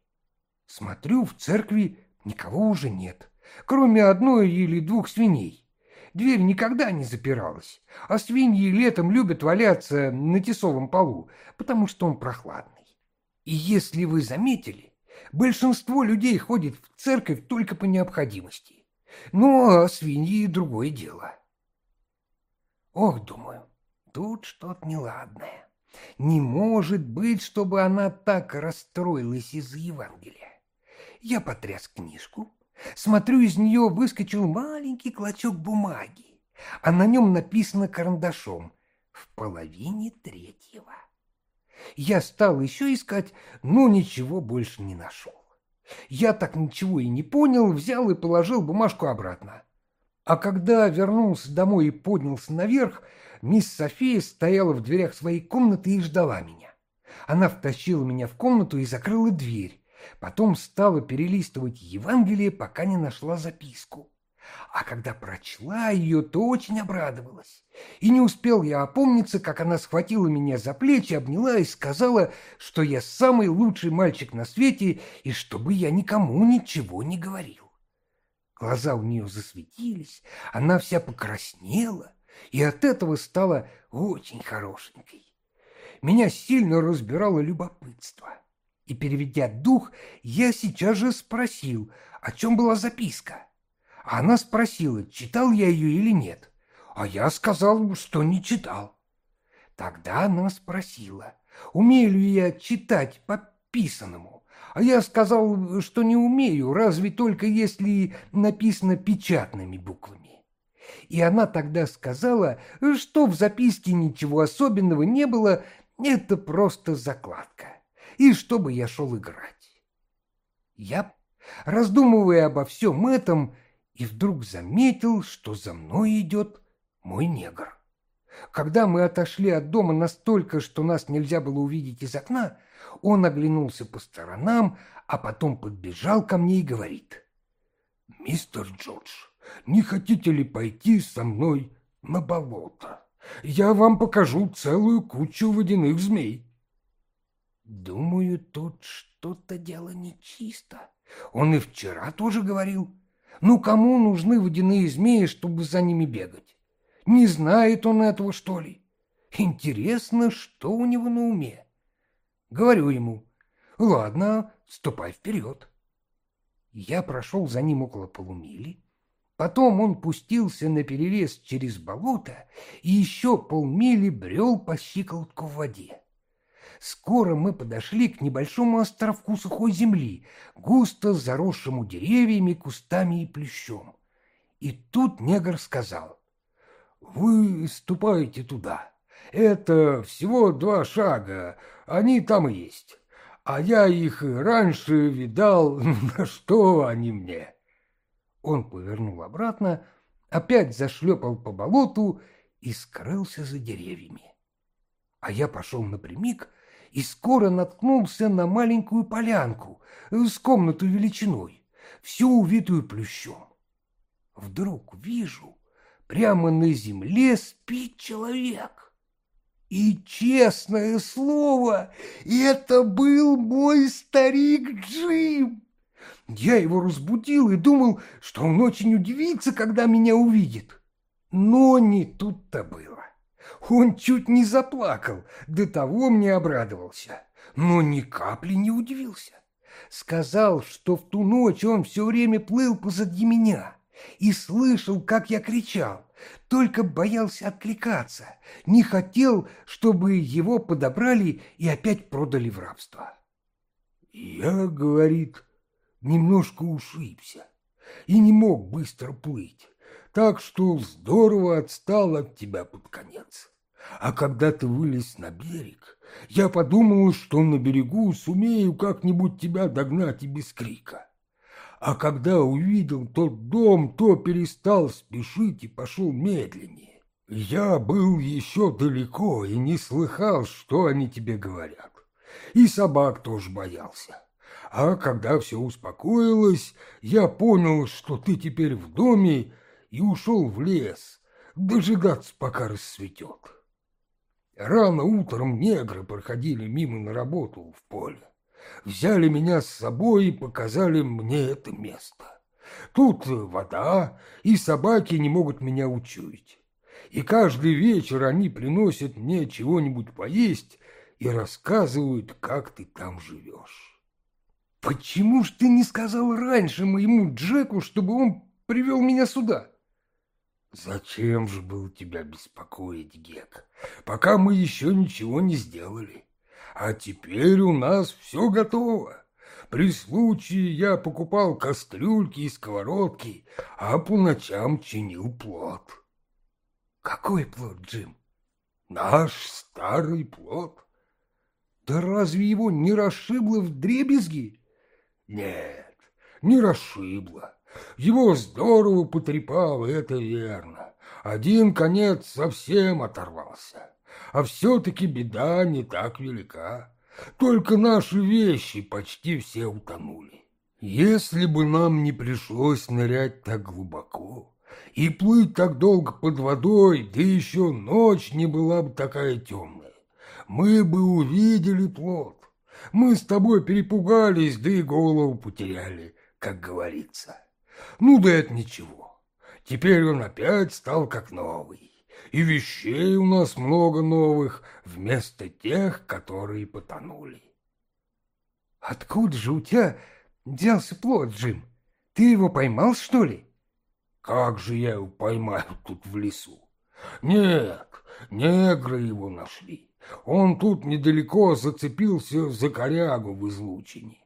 Смотрю, в церкви никого уже нет, кроме одной или двух свиней. Дверь никогда не запиралась, а свиньи летом любят валяться на тесовом полу, потому что он прохладный. И если вы заметили, большинство людей ходит в церковь только по необходимости. Ну, а свиньи — другое дело. Ох, думаю, тут что-то неладное. Не может быть, чтобы она так расстроилась из-за Евангелия. Я потряс книжку, смотрю, из нее выскочил маленький клочок бумаги, а на нем написано карандашом «В половине третьего». Я стал еще искать, но ничего больше не нашел. Я так ничего и не понял, взял и положил бумажку обратно. А когда вернулся домой и поднялся наверх, мисс София стояла в дверях своей комнаты и ждала меня. Она втащила меня в комнату и закрыла дверь. Потом стала перелистывать Евангелие, пока не нашла записку. А когда прочла ее, то очень обрадовалась. И не успел я опомниться, как она схватила меня за плечи, обняла и сказала, что я самый лучший мальчик на свете и чтобы я никому ничего не говорил. Глаза у нее засветились, она вся покраснела и от этого стала очень хорошенькой. Меня сильно разбирало любопытство. И, переведя дух, я сейчас же спросил, о чем была записка. Она спросила, читал я ее или нет. А я сказал, что не читал. Тогда она спросила, умею ли я читать по писанному. А я сказал, что не умею, разве только если написано печатными буквами. И она тогда сказала, что в записке ничего особенного не было, это просто закладка, и чтобы я шел играть. Я, раздумывая обо всем этом, и вдруг заметил, что за мной идет мой негр. Когда мы отошли от дома настолько, что нас нельзя было увидеть из окна, он оглянулся по сторонам, а потом подбежал ко мне и говорит. «Мистер Джордж, не хотите ли пойти со мной на болото? Я вам покажу целую кучу водяных змей». Думаю, тут что-то дело нечисто. Он и вчера тоже говорил. Ну, кому нужны водяные змеи, чтобы за ними бегать? Не знает он этого, что ли? Интересно, что у него на уме? Говорю ему, ладно, ступай вперед. Я прошел за ним около полумили, потом он пустился на перерез через болото и еще полмили брел по щиколотку в воде. Скоро мы подошли к небольшому островку сухой земли, густо заросшему деревьями, кустами и плющом. И тут негр сказал, «Вы ступаете туда». Это всего два шага, они там и есть. А я их раньше видал, на что они мне. Он повернул обратно, опять зашлепал по болоту и скрылся за деревьями. А я пошел напрямик и скоро наткнулся на маленькую полянку с комнату величиной, всю увитую плющом. Вдруг вижу, прямо на земле спит человек. И, честное слово, это был мой старик Джим. Я его разбудил и думал, что он очень удивится, когда меня увидит. Но не тут-то было. Он чуть не заплакал, до того мне обрадовался, но ни капли не удивился. Сказал, что в ту ночь он все время плыл позади меня и слышал, как я кричал, только боялся откликаться, не хотел, чтобы его подобрали и опять продали в рабство. Я, говорит, немножко ушибся и не мог быстро плыть, так что здорово отстал от тебя под конец. А когда ты вылез на берег, я подумал, что на берегу сумею как-нибудь тебя догнать и без крика а когда увидел тот дом, то перестал спешить и пошел медленнее. Я был еще далеко и не слыхал, что они тебе говорят. И собак тоже боялся. А когда все успокоилось, я понял, что ты теперь в доме и ушел в лес, дожидаться, пока рассветет. Рано утром негры проходили мимо на работу в поле. Взяли меня с собой и показали мне это место. Тут вода, и собаки не могут меня учуять. И каждый вечер они приносят мне чего-нибудь поесть и рассказывают, как ты там живешь. Почему ж ты не сказал раньше моему Джеку, чтобы он привел меня сюда? Зачем же был тебя беспокоить, Гек, пока мы еще ничего не сделали? А теперь у нас все готово. При случае я покупал кастрюльки и сковородки, а по ночам чинил плод. Какой плод, Джим? Наш старый плод. Да разве его не расшибло в дребезги? Нет, не расшибло. Его здорово потрепало, это верно. Один конец совсем оторвался. А все-таки беда не так велика. Только наши вещи почти все утонули. Если бы нам не пришлось нырять так глубоко и плыть так долго под водой, да еще ночь не была бы такая темная, мы бы увидели плод. Мы с тобой перепугались, да и голову потеряли, как говорится. Ну да это ничего. Теперь он опять стал как новый. И вещей у нас много новых вместо тех, которые потонули. Откуда же у тебя взялся плод, Джим? Ты его поймал, что ли? Как же я его поймаю тут в лесу? Нет, негры его нашли. Он тут недалеко зацепился за корягу в излучине,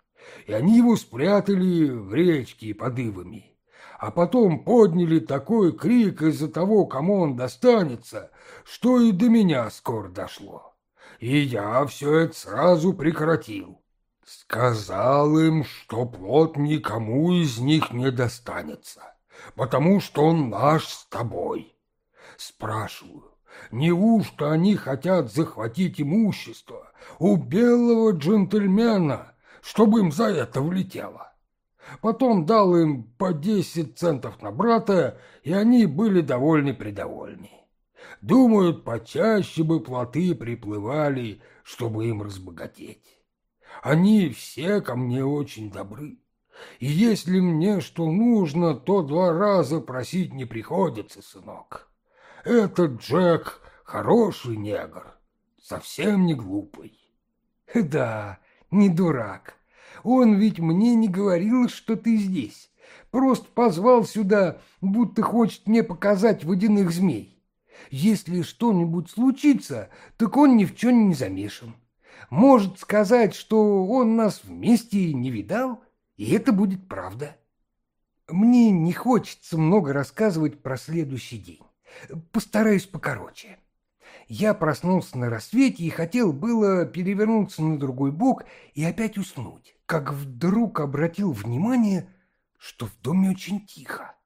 и они его спрятали в речке под ивами а потом подняли такой крик из-за того, кому он достанется, что и до меня скоро дошло. И я все это сразу прекратил. Сказал им, что плод никому из них не достанется, потому что он наш с тобой. Спрашиваю, неужто они хотят захватить имущество у белого джентльмена, чтобы им за это влетело? Потом дал им по десять центов на брата, и они были довольны-предовольны. Думают, почаще бы плоты приплывали, чтобы им разбогатеть. Они все ко мне очень добры. И если мне что нужно, то два раза просить не приходится, сынок. Этот Джек хороший негр, совсем не глупый. Да, не дурак. Он ведь мне не говорил, что ты здесь. Просто позвал сюда, будто хочет мне показать водяных змей. Если что-нибудь случится, так он ни в чем не замешан. Может сказать, что он нас вместе не видал, и это будет правда. Мне не хочется много рассказывать про следующий день. Постараюсь покороче. Я проснулся на рассвете и хотел было перевернуться на другой бок и опять уснуть, как вдруг обратил внимание, что в доме очень тихо.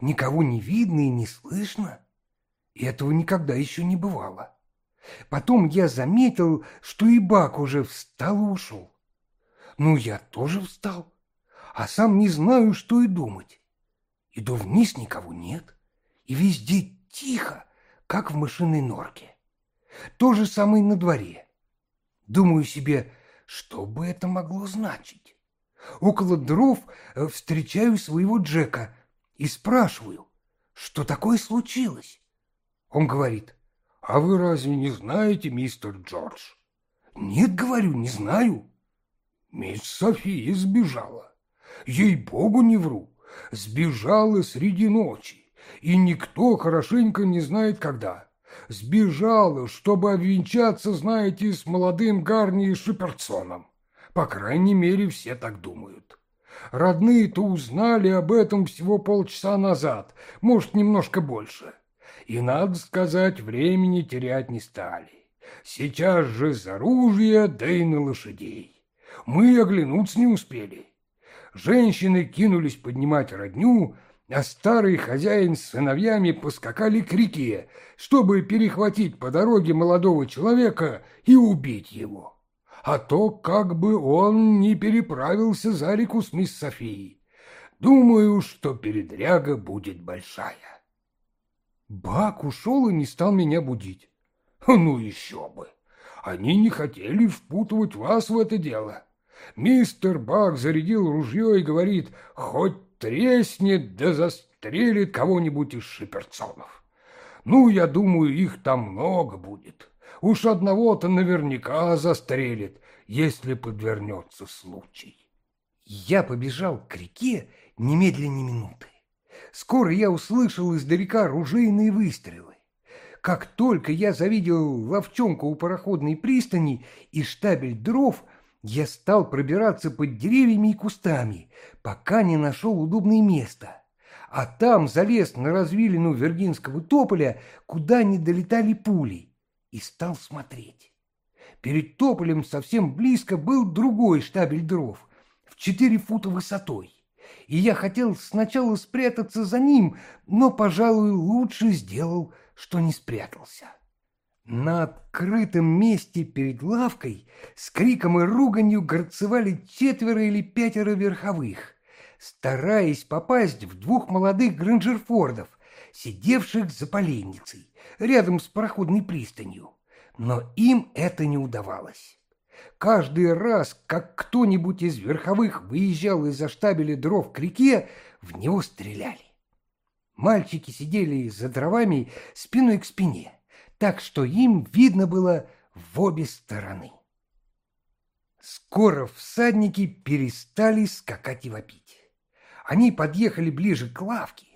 Никого не видно и не слышно. И этого никогда еще не бывало. Потом я заметил, что и Бак уже встал и ушел. Ну, я тоже встал, а сам не знаю, что и думать. Иду вниз, никого нет, и везде тихо, как в мышиной норке. То же самое на дворе. Думаю себе, что бы это могло значить. Около дров э, встречаю своего Джека и спрашиваю, что такое случилось. Он говорит, а вы разве не знаете, мистер Джордж? Нет, говорю, не знаю. Мисс София сбежала. Ей-богу не вру. Сбежала среди ночи, и никто хорошенько не знает, когда сбежала, чтобы обвенчаться, знаете, с молодым Гарни Шиперсоном. По крайней мере, все так думают. Родные-то узнали об этом всего полчаса назад, может, немножко больше. И, надо сказать, времени терять не стали. Сейчас же с оружия, да и на лошадей. Мы оглянуться не успели. Женщины кинулись поднимать родню, а старый хозяин с сыновьями поскакали к реке, чтобы перехватить по дороге молодого человека и убить его. А то как бы он не переправился за реку с мисс Софией. Думаю, что передряга будет большая. Бак ушел и не стал меня будить. Ну еще бы! Они не хотели впутывать вас в это дело. Мистер Бак зарядил ружье и говорит, хоть треснет да застрелит кого-нибудь из шиперцонов. Ну, я думаю, их там много будет. Уж одного-то наверняка застрелит, если подвернется случай. Я побежал к реке немедленно минуты. Скоро я услышал издалека ружейные выстрелы. Как только я завидел ловчонку у пароходной пристани и штабель дров, я стал пробираться под деревьями и кустами, пока не нашел удобное место. А там залез на развилину виргинского тополя, куда не долетали пули, и стал смотреть. Перед тополем совсем близко был другой штабель дров в четыре фута высотой и я хотел сначала спрятаться за ним, но, пожалуй, лучше сделал, что не спрятался. На открытом месте перед лавкой с криком и руганью горцевали четверо или пятеро верховых, стараясь попасть в двух молодых гранжерфордов, сидевших за поленницей, рядом с пароходной пристанью. Но им это не удавалось. Каждый раз, как кто-нибудь из верховых выезжал из-за штабеля дров к реке, в него стреляли. Мальчики сидели за дровами спиной к спине, так что им видно было в обе стороны. Скоро всадники перестали скакать и вопить. Они подъехали ближе к лавке.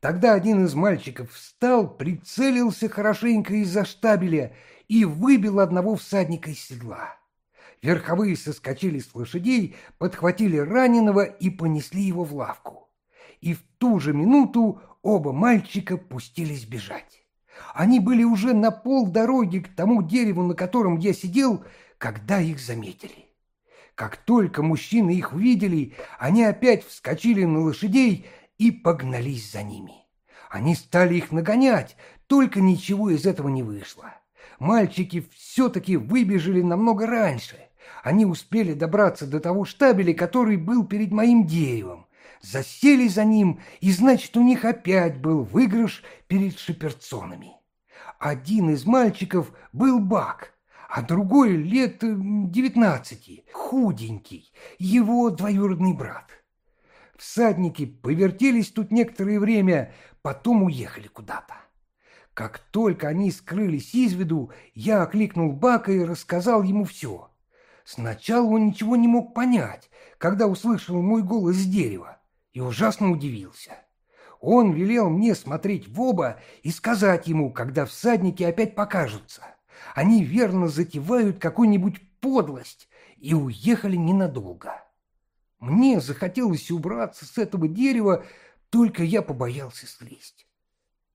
Тогда один из мальчиков встал, прицелился хорошенько из-за штабеля и выбил одного всадника из седла. Верховые соскочили с лошадей, подхватили раненого и понесли его в лавку. И в ту же минуту оба мальчика пустились бежать. Они были уже на полдороги к тому дереву, на котором я сидел, когда их заметили. Как только мужчины их увидели, они опять вскочили на лошадей и погнались за ними. Они стали их нагонять, только ничего из этого не вышло. Мальчики все-таки выбежали намного раньше. Они успели добраться до того штабеля, который был перед моим деревом, засели за ним, и, значит, у них опять был выигрыш перед шиперцонами. Один из мальчиков был Бак, а другой лет девятнадцати, худенький, его двоюродный брат. Всадники повертелись тут некоторое время, потом уехали куда-то. Как только они скрылись из виду, я окликнул Бака и рассказал ему все. Сначала он ничего не мог понять, когда услышал мой голос с дерева, и ужасно удивился. Он велел мне смотреть в оба и сказать ему, когда всадники опять покажутся. Они верно затевают какую-нибудь подлость и уехали ненадолго. Мне захотелось убраться с этого дерева, только я побоялся слезть.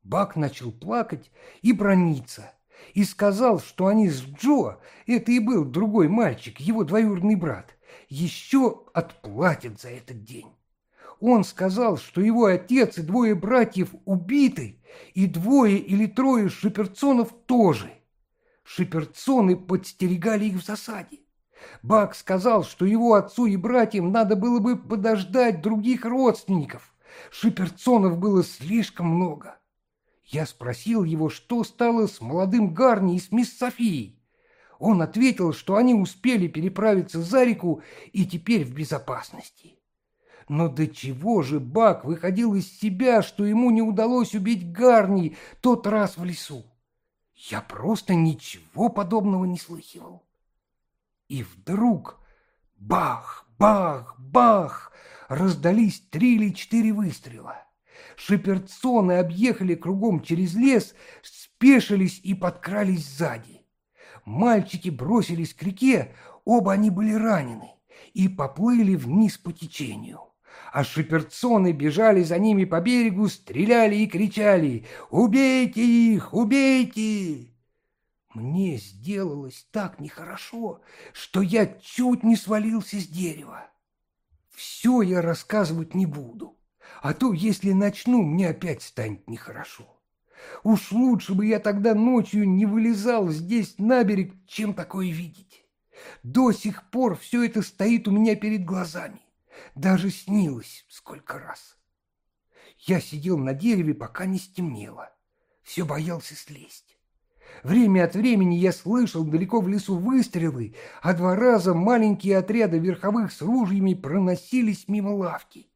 Бак начал плакать и брониться, и сказал, что они с Джо, это и был другой мальчик, его двоюродный брат, еще отплатят за этот день. Он сказал, что его отец и двое братьев убиты, и двое или трое шиперцонов тоже. Шиперцоны подстерегали их в засаде. Бак сказал, что его отцу и братьям надо было бы подождать других родственников. Шиперцонов было слишком много. Я спросил его, что стало с молодым Гарни и с мисс Софией. Он ответил, что они успели переправиться за реку и теперь в безопасности. Но до чего же Бак выходил из себя, что ему не удалось убить Гарни тот раз в лесу? Я просто ничего подобного не слыхивал. И вдруг бах, бах, бах раздались три или четыре выстрела. Шиперцоны объехали кругом через лес, спешились и подкрались сзади. Мальчики бросились к реке, оба они были ранены, и поплыли вниз по течению. А шиперцоны бежали за ними по берегу, стреляли и кричали «Убейте их! Убейте!» Мне сделалось так нехорошо, что я чуть не свалился с дерева. Все я рассказывать не буду. А то, если начну, мне опять станет нехорошо. Уж лучше бы я тогда ночью не вылезал здесь на берег, чем такое видеть. До сих пор все это стоит у меня перед глазами. Даже снилось сколько раз. Я сидел на дереве, пока не стемнело. Все боялся слезть. Время от времени я слышал далеко в лесу выстрелы, а два раза маленькие отряды верховых с ружьями проносились мимо лавки.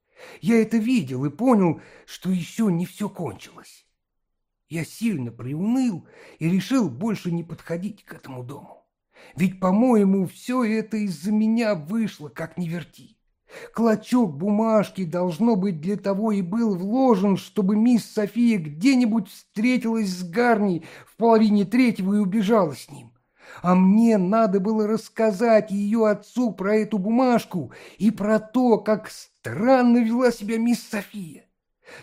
Я это видел и понял, что еще не все кончилось. Я сильно приуныл и решил больше не подходить к этому дому. Ведь, по-моему, все это из-за меня вышло, как ни верти. Клочок бумажки, должно быть, для того и был вложен, чтобы мисс София где-нибудь встретилась с Гарни в половине третьего и убежала с ним. А мне надо было рассказать ее отцу про эту бумажку и про то, как странно вела себя мисс София.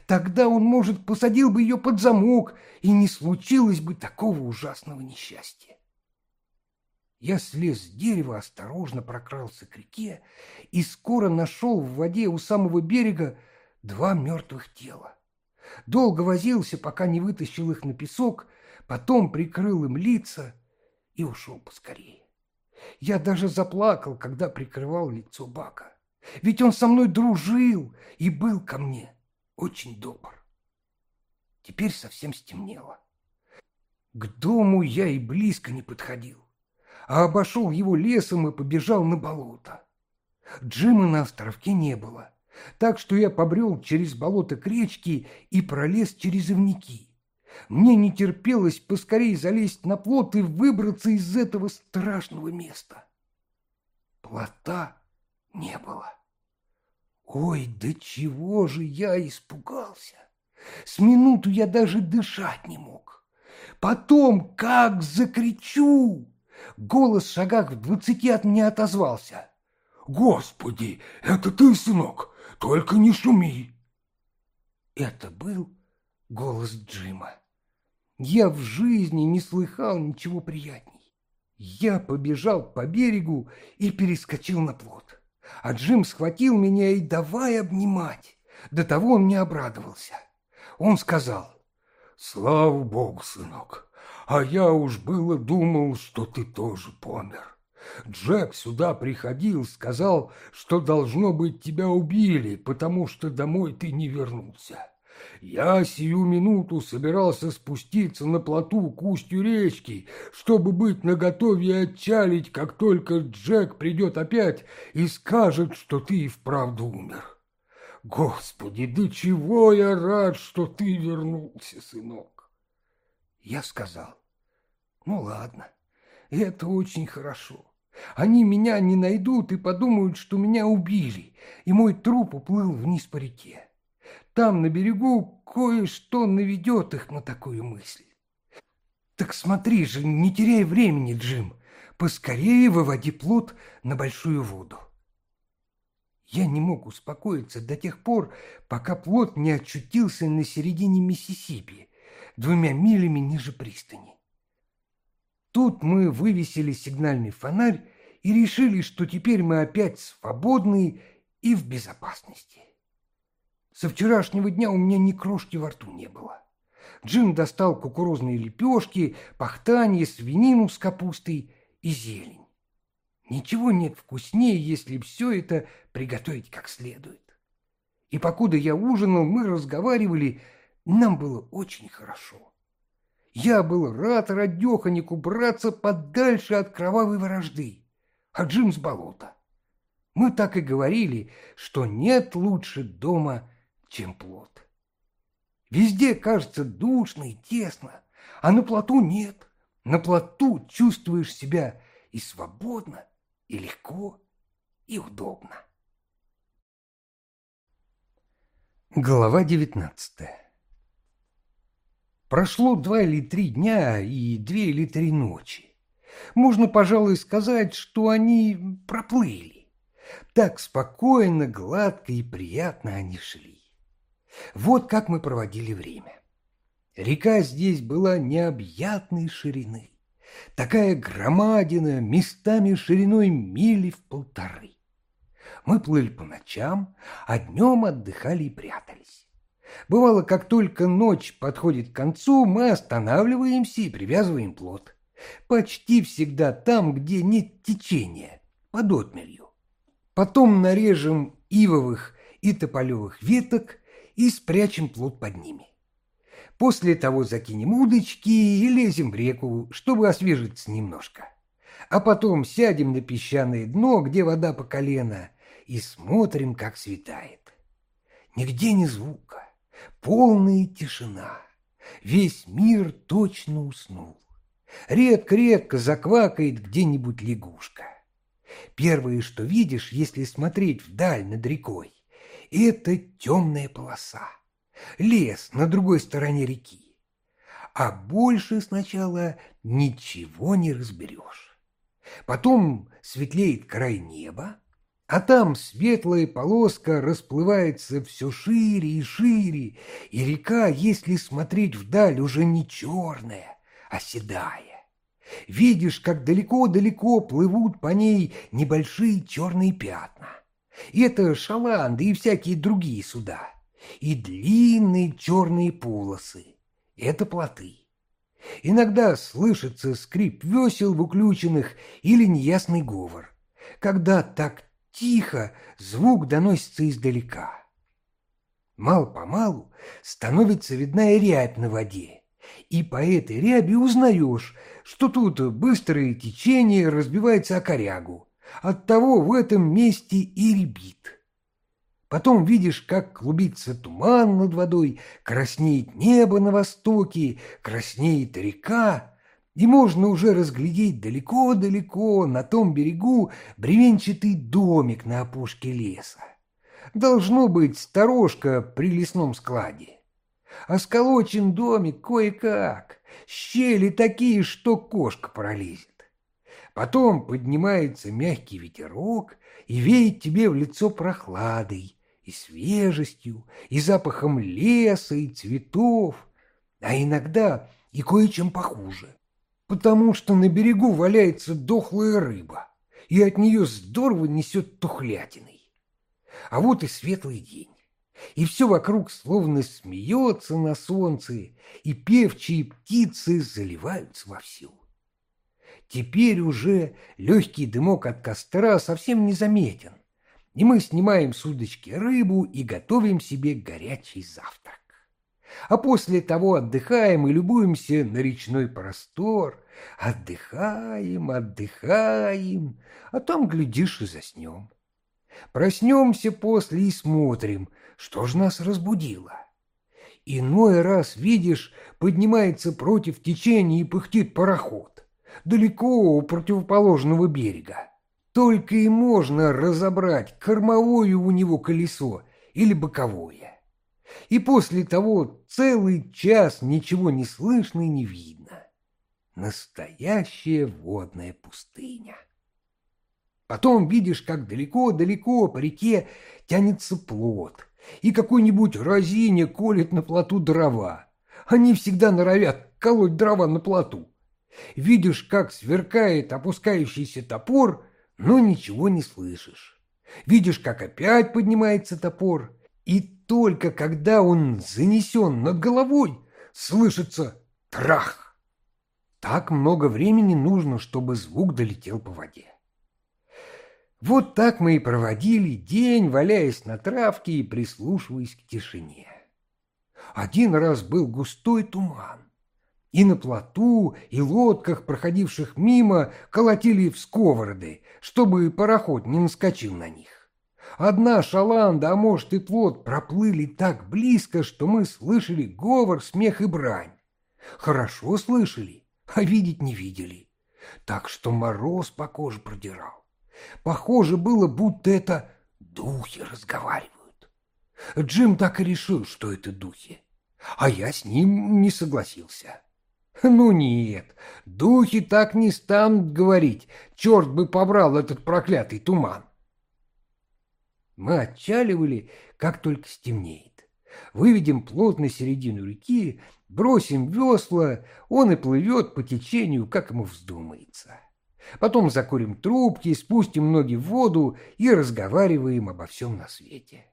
Тогда он, может, посадил бы ее под замок, и не случилось бы такого ужасного несчастья. Я слез с дерева, осторожно прокрался к реке и скоро нашел в воде у самого берега два мертвых тела. Долго возился, пока не вытащил их на песок, потом прикрыл им лица и ушел поскорее. Я даже заплакал, когда прикрывал лицо Бака. Ведь он со мной дружил и был ко мне очень добр. Теперь совсем стемнело. К дому я и близко не подходил а обошел его лесом и побежал на болото. Джима на островке не было, так что я побрел через болото к речке и пролез через ивники. Мне не терпелось поскорей залезть на плот и выбраться из этого страшного места. Плота не было. Ой, да чего же я испугался! С минуту я даже дышать не мог. Потом как закричу! Голос в шагах в двадцати от меня отозвался. «Господи, это ты, сынок, только не шуми!» Это был голос Джима. Я в жизни не слыхал ничего приятней. Я побежал по берегу и перескочил на плот. А Джим схватил меня и давай обнимать. До того он не обрадовался. Он сказал, «Слава Богу, сынок, а я уж было думал, что ты тоже помер. Джек сюда приходил, сказал, что должно быть тебя убили, потому что домой ты не вернулся. Я сию минуту собирался спуститься на плоту к устью речки, чтобы быть наготове отчалить, как только Джек придет опять и скажет, что ты и вправду умер. Господи, да чего я рад, что ты вернулся, сынок! Я сказал, ну ладно, это очень хорошо. Они меня не найдут и подумают, что меня убили, и мой труп уплыл вниз по реке. Там, на берегу, кое-что наведет их на такую мысль. Так смотри же, не теряй времени, Джим, поскорее выводи плод на большую воду. Я не мог успокоиться до тех пор, пока плод не очутился на середине Миссисипи, двумя милями ниже пристани. Тут мы вывесили сигнальный фонарь и решили, что теперь мы опять свободны и в безопасности. Со вчерашнего дня у меня ни крошки во рту не было. Джим достал кукурузные лепешки, пахтанье, свинину с капустой и зелень. Ничего нет вкуснее, если все это приготовить как следует. И покуда я ужинал, мы разговаривали нам было очень хорошо. Я был рад радеханику браться подальше от кровавой вражды, а Джим с болота. Мы так и говорили, что нет лучше дома, чем плод. Везде кажется душно и тесно, а на плоту нет. На плоту чувствуешь себя и свободно, и легко, и удобно. Глава девятнадцатая Прошло два или три дня и две или три ночи. Можно, пожалуй, сказать, что они проплыли. Так спокойно, гладко и приятно они шли. Вот как мы проводили время. Река здесь была необъятной ширины. Такая громадина, местами шириной мили в полторы. Мы плыли по ночам, а днем отдыхали и прятались. Бывало, как только ночь подходит к концу, мы останавливаемся и привязываем плот. Почти всегда там, где нет течения, под отмелью. Потом нарежем ивовых и тополевых веток и спрячем плот под ними. После того закинем удочки и лезем в реку, чтобы освежиться немножко. А потом сядем на песчаное дно, где вода по колено, и смотрим, как светает. Нигде ни звука, полная тишина. Весь мир точно уснул. Редко-редко заквакает где-нибудь лягушка. Первое, что видишь, если смотреть вдаль над рекой, это темная полоса, лес на другой стороне реки. А больше сначала ничего не разберешь. Потом светлеет край неба, а там светлая полоска расплывается все шире и шире, и река, если смотреть вдаль, уже не черная, а седая. Видишь, как далеко-далеко плывут по ней небольшие черные пятна. И это шаланды и всякие другие суда. И длинные черные полосы. Это плоты. Иногда слышится скрип весел в уключенных или неясный говор. Когда так тихо звук доносится издалека. Мал-помалу становится видна рябь на воде, и по этой ряби узнаешь, что тут быстрое течение разбивается о корягу, оттого в этом месте и рябит. Потом видишь, как клубится туман над водой, краснеет небо на востоке, краснеет река, и можно уже разглядеть далеко-далеко на том берегу бревенчатый домик на опушке леса. Должно быть сторожка при лесном складе. А сколочен домик кое-как, щели такие, что кошка пролезет. Потом поднимается мягкий ветерок и веет тебе в лицо прохладой, и свежестью, и запахом леса, и цветов, а иногда и кое-чем похуже потому что на берегу валяется дохлая рыба, и от нее здорово несет тухлятиной. А вот и светлый день, и все вокруг словно смеется на солнце, и певчие птицы заливаются вовсю. Теперь уже легкий дымок от костра совсем незаметен, и мы снимаем с удочки рыбу и готовим себе горячий завтрак а после того отдыхаем и любуемся на речной простор. Отдыхаем, отдыхаем, а там, глядишь, и заснем. Проснемся после и смотрим, что ж нас разбудило. Иной раз, видишь, поднимается против течения и пыхтит пароход, далеко у противоположного берега. Только и можно разобрать, кормовое у него колесо или боковое и после того целый час ничего не слышно и не видно. Настоящая водная пустыня. Потом видишь, как далеко-далеко по реке тянется плот, и какой-нибудь разине колет на плоту дрова. Они всегда норовят колоть дрова на плоту. Видишь, как сверкает опускающийся топор, но ничего не слышишь. Видишь, как опять поднимается топор, и только когда он занесен над головой, слышится трах. Так много времени нужно, чтобы звук долетел по воде. Вот так мы и проводили день, валяясь на травке и прислушиваясь к тишине. Один раз был густой туман, и на плоту, и лодках, проходивших мимо, колотили в сковороды, чтобы пароход не наскочил на них. Одна шаланда, а может и плод, проплыли так близко, что мы слышали говор, смех и брань. Хорошо слышали, а видеть не видели. Так что мороз по коже продирал. Похоже было, будто это духи разговаривают. Джим так и решил, что это духи. А я с ним не согласился. Ну нет, духи так не станут говорить. Черт бы побрал этот проклятый туман. Мы отчаливали, как только стемнеет. Выведем плот на середину реки, бросим весла, он и плывет по течению, как ему вздумается. Потом закурим трубки, спустим ноги в воду и разговариваем обо всем на свете.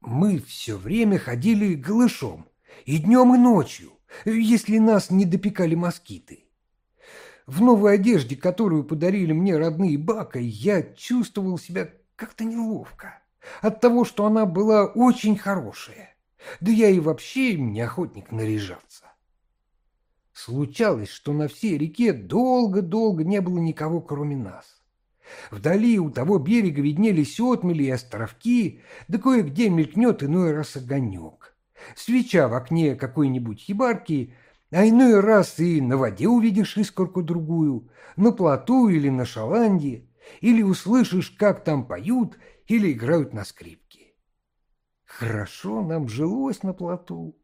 Мы все время ходили голышом, и днем, и ночью, если нас не допекали москиты. В новой одежде, которую подарили мне родные Бака, я чувствовал себя как-то неловко от того, что она была очень хорошая. Да я и вообще не охотник наряжаться. Случалось, что на всей реке долго-долго не было никого, кроме нас. Вдали у того берега виднелись отмели и островки, да кое-где мелькнет иной раз огонек. Свеча в окне какой-нибудь хибарки, а иной раз и на воде увидишь искорку другую, на плоту или на шаланде, или услышишь, как там поют или играют на скрипке. Хорошо нам жилось на плоту.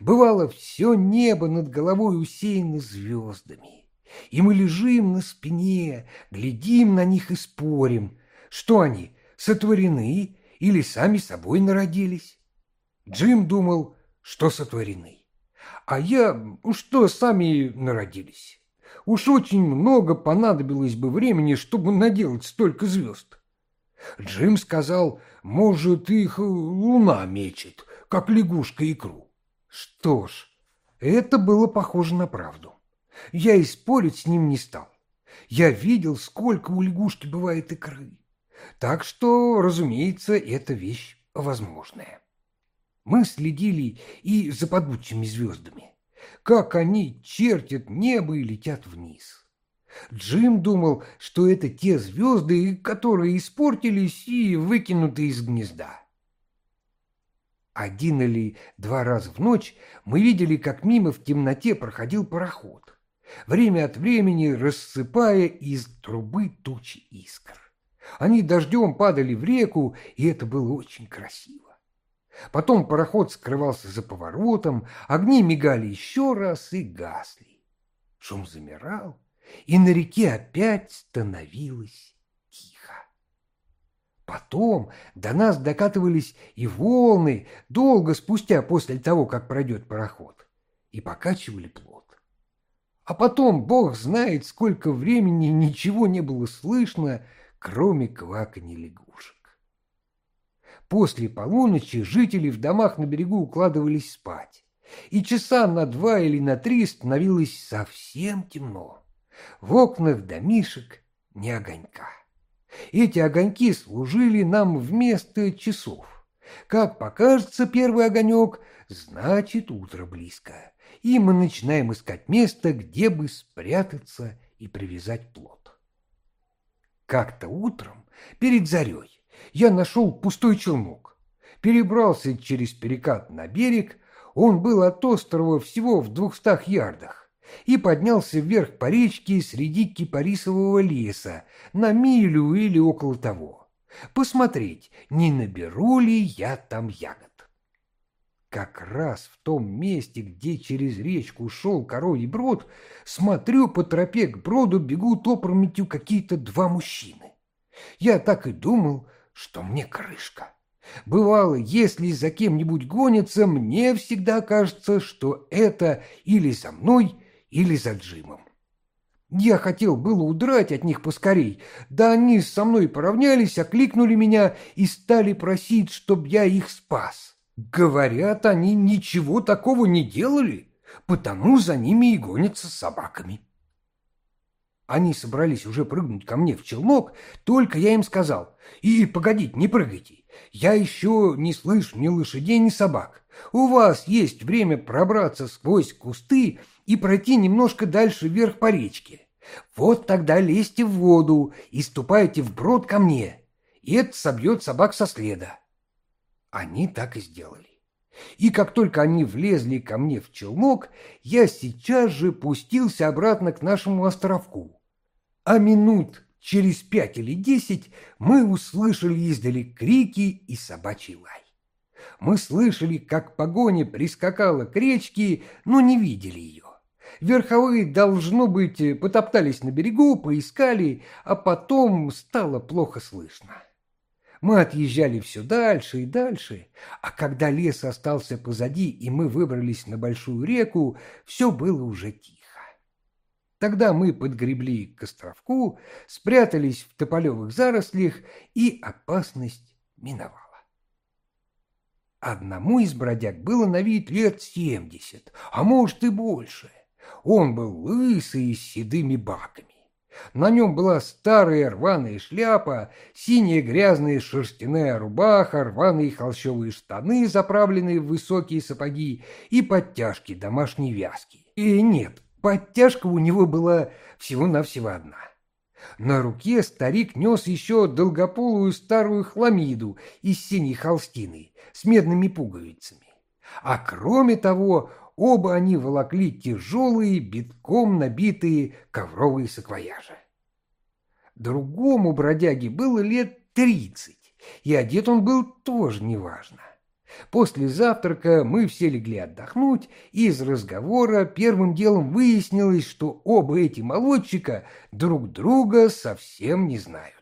Бывало, все небо над головой усеяно звездами, и мы лежим на спине, глядим на них и спорим, что они, сотворены или сами собой народились. Джим думал, что сотворены, а я, что сами народились. Уж очень много понадобилось бы времени, чтобы наделать столько звезд. Джим сказал, может, их луна мечет, как лягушка икру. Что ж, это было похоже на правду. Я и спорить с ним не стал. Я видел, сколько у лягушки бывает икры. Так что, разумеется, эта вещь возможная. Мы следили и за падучими звездами, как они чертят небо и летят вниз. Джим думал, что это те звезды, которые испортились и выкинуты из гнезда. Один или два раза в ночь мы видели, как мимо в темноте проходил пароход, время от времени рассыпая из трубы тучи искр. Они дождем падали в реку, и это было очень красиво. Потом пароход скрывался за поворотом, огни мигали еще раз и гасли. Шум замирал, и на реке опять становилось Потом до нас докатывались и волны, долго спустя после того, как пройдет пароход, и покачивали плот. А потом, бог знает, сколько времени ничего не было слышно, кроме кваканья лягушек. После полуночи жители в домах на берегу укладывались спать, и часа на два или на три становилось совсем темно. В окнах домишек не огонька. Эти огоньки служили нам вместо часов. Как покажется первый огонек, значит утро близко, и мы начинаем искать место, где бы спрятаться и привязать плод. Как-то утром, перед зарей, я нашел пустой челнок, перебрался через перекат на берег, он был от острова всего в двухстах ярдах, и поднялся вверх по речке среди кипарисового леса на милю или около того. Посмотреть, не наберу ли я там ягод. Как раз в том месте, где через речку шел коровий брод, смотрю, по тропе к броду бегут опрометью какие-то два мужчины. Я так и думал, что мне крышка. Бывало, если за кем-нибудь гонится, мне всегда кажется, что это или за мной, или за Джимом. Я хотел было удрать от них поскорей, да они со мной поравнялись, окликнули меня и стали просить, чтоб я их спас. Говорят, они ничего такого не делали, потому за ними и гонятся с собаками. Они собрались уже прыгнуть ко мне в челнок, только я им сказал, «И погодите, не прыгайте, я еще не слышу ни лошадей, ни собак. У вас есть время пробраться сквозь кусты и пройти немножко дальше вверх по речке. Вот тогда лезьте в воду и ступайте вброд ко мне, и это собьет собак со следа. Они так и сделали. И как только они влезли ко мне в челнок, я сейчас же пустился обратно к нашему островку. А минут через пять или десять мы услышали издали крики и собачий лай. Мы слышали, как погоня прискакала к речке, но не видели ее. Верховые, должно быть, потоптались на берегу, поискали, а потом стало плохо слышно. Мы отъезжали все дальше и дальше, а когда лес остался позади и мы выбрались на большую реку, все было уже тихо. Тогда мы подгребли к островку, спрятались в тополевых зарослях, и опасность миновала. Одному из бродяг было на вид лет семьдесят, а может и больше. Он был лысый с седыми баками. На нем была старая рваная шляпа, синяя грязная шерстяная рубаха, рваные холщовые штаны, заправленные в высокие сапоги, и подтяжки домашней вязки. И нет, подтяжка у него была всего-навсего одна. На руке старик нес еще долгополую старую хламиду из синей холстины с медными пуговицами. А кроме того, оба они волокли тяжелые, битком набитые ковровые саквояжи. Другому бродяге было лет тридцать, и одет он был тоже неважно. После завтрака мы все легли отдохнуть, и из разговора первым делом выяснилось, что оба эти молодчика друг друга совсем не знают.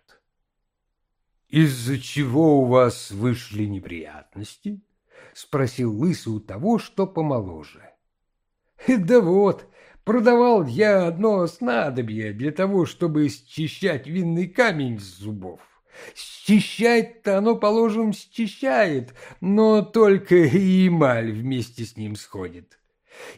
«Из-за чего у вас вышли неприятности?» — спросил лысый у того, что помоложе. «Да вот, продавал я одно снадобье для того, чтобы счищать винный камень с зубов. Счищать-то оно, положим, счищает, но только и эмаль вместе с ним сходит.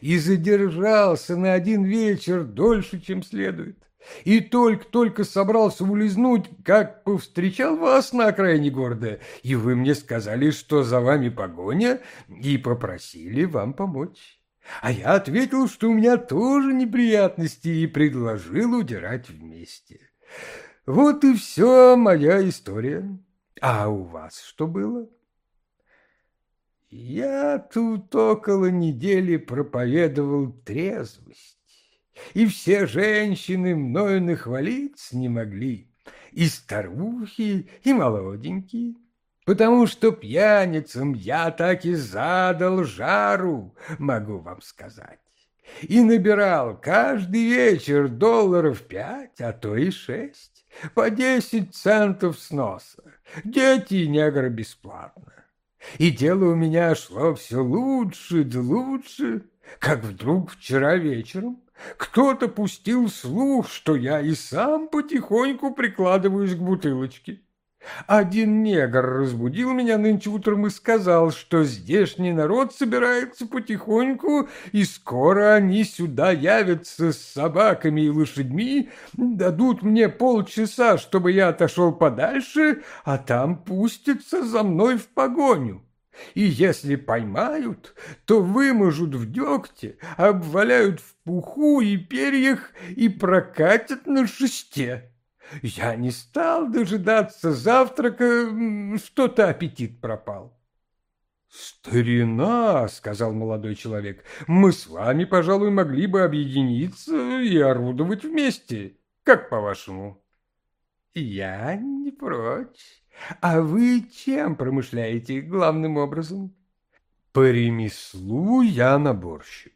И задержался на один вечер дольше, чем следует. И только-только собрался улизнуть, как повстречал вас на окраине города, и вы мне сказали, что за вами погоня, и попросили вам помочь. А я ответил, что у меня тоже неприятности, и предложил удирать вместе. Вот и все моя история. А у вас что было? Я тут около недели проповедовал трезвость и все женщины мною нахвалиться не могли, и старухи, и молоденькие, потому что пьяницам я так и задал жару, могу вам сказать, и набирал каждый вечер долларов пять, а то и шесть, по десять центов с носа, дети и негры бесплатно. И дело у меня шло все лучше да лучше, как вдруг вчера вечером кто-то пустил слух, что я и сам потихоньку прикладываюсь к бутылочке. Один негр разбудил меня нынче утром и сказал, что здешний народ собирается потихоньку, и скоро они сюда явятся с собаками и лошадьми, дадут мне полчаса, чтобы я отошел подальше, а там пустятся за мной в погоню. И если поймают, то выможут в дегте, обваляют в пуху и перьях и прокатят на шесте. Я не стал дожидаться завтрака, что-то аппетит пропал. «Старина», — сказал молодой человек, — «мы с вами, пожалуй, могли бы объединиться и орудовать вместе. Как по-вашему?» «Я не прочь. А вы чем промышляете главным образом? По ремеслу я наборщик.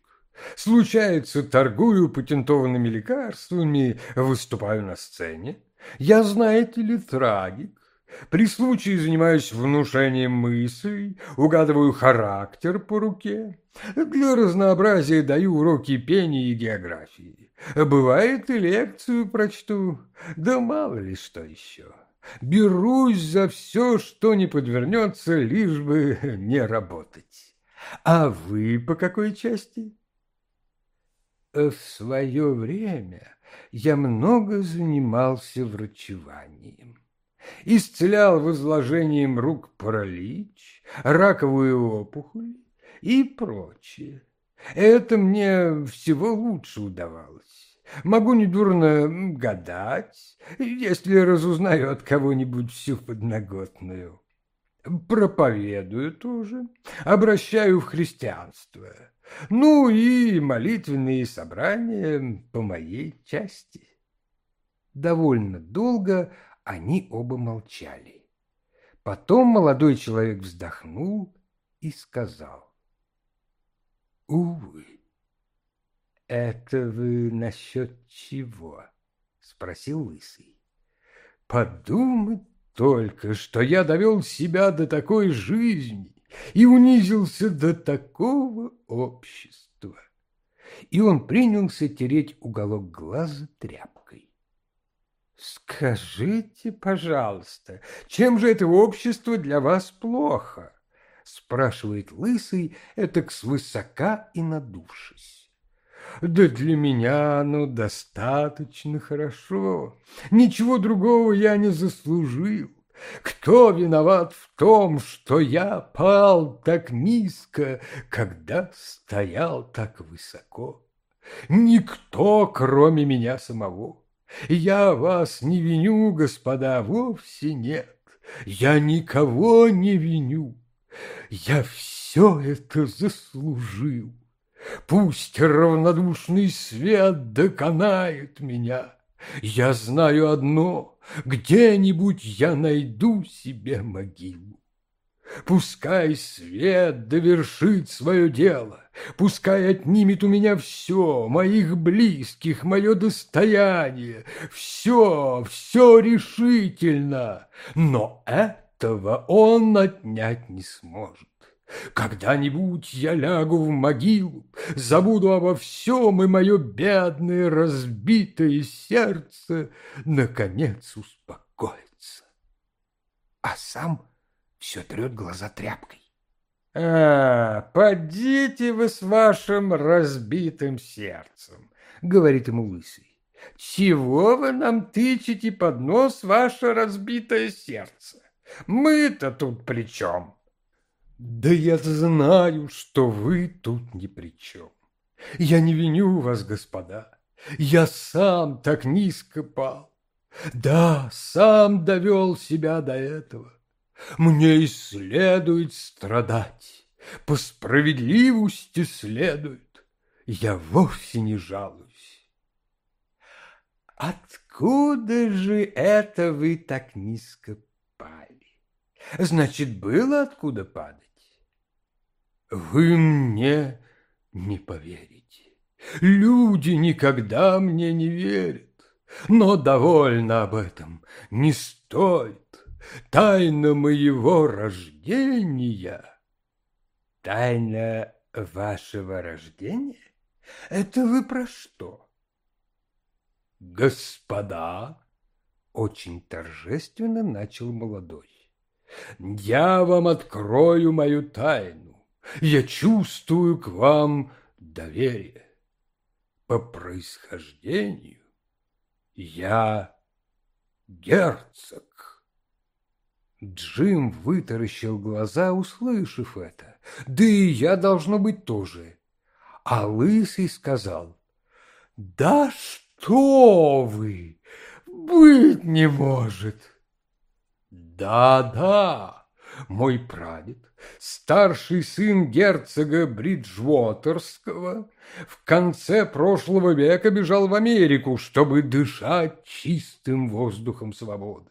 Случается, торгую патентованными лекарствами, выступаю на сцене. Я, знаете ли, трагик. При случае занимаюсь внушением мыслей, угадываю характер по руке. Для разнообразия даю уроки пения и географии. Бывает и лекцию прочту, да мало ли что еще. Берусь за все, что не подвернется, лишь бы не работать. А вы по какой части? В свое время я много занимался врачеванием. Исцелял возложением рук паралич, раковую опухоль и прочее. Это мне всего лучше удавалось. Могу недурно гадать, если разузнаю от кого-нибудь всю подноготную. Проповедую тоже, обращаю в христианство. Ну и молитвенные собрания по моей части. Довольно долго они оба молчали. Потом молодой человек вздохнул и сказал. Увы. «Это вы насчет чего?» — спросил Лысый. «Подумать только, что я довел себя до такой жизни и унизился до такого общества. и он принялся тереть уголок глаза тряпкой. «Скажите, пожалуйста, чем же это общество для вас плохо?» спрашивает лысый, этак свысока и надувшись. Да для меня оно достаточно хорошо. Ничего другого я не заслужил. Кто виноват в том, что я пал так низко, когда стоял так высоко? Никто, кроме меня самого. Я вас не виню, господа, вовсе нет. Я никого не виню. Я все это заслужил. Пусть равнодушный свет доконает меня. Я знаю одно, где-нибудь я найду себе могилу. Пускай свет довершит свое дело, Пускай отнимет у меня все, моих близких, мое достояние, Все, все решительно, но этого он отнять не сможет. Когда-нибудь я лягу в могилу, забуду обо всем, и мое бедное разбитое сердце наконец успокоится. А сам все трет глаза тряпкой. «А, подите вы с вашим разбитым сердцем», — говорит ему лысый. «Чего вы нам тычете под нос ваше разбитое сердце? Мы-то тут при чем?» «Да я знаю, что вы тут ни при чем. Я не виню вас, господа. Я сам так низко пал. Да, сам довел себя до этого. Мне и следует страдать, по справедливости следует. Я вовсе не жалуюсь. Откуда же это вы так низко пали? Значит, было откуда падать? Вы мне не поверите. Люди никогда мне не верят. Но довольно об этом, не стоит. Тайна моего рождения. Тайна вашего рождения? Это вы про что? Господа, очень торжественно начал молодой. Я вам открою мою тайну. Я чувствую к вам доверие. По происхождению я герцог. Джим вытаращил глаза, услышав это. Да и я, должно быть, тоже. А Лысый сказал, «Да что вы! Быть не может!» «Да-да, мой прадед, старший сын герцога Бриджвотерского, в конце прошлого века бежал в Америку, чтобы дышать чистым воздухом свободы.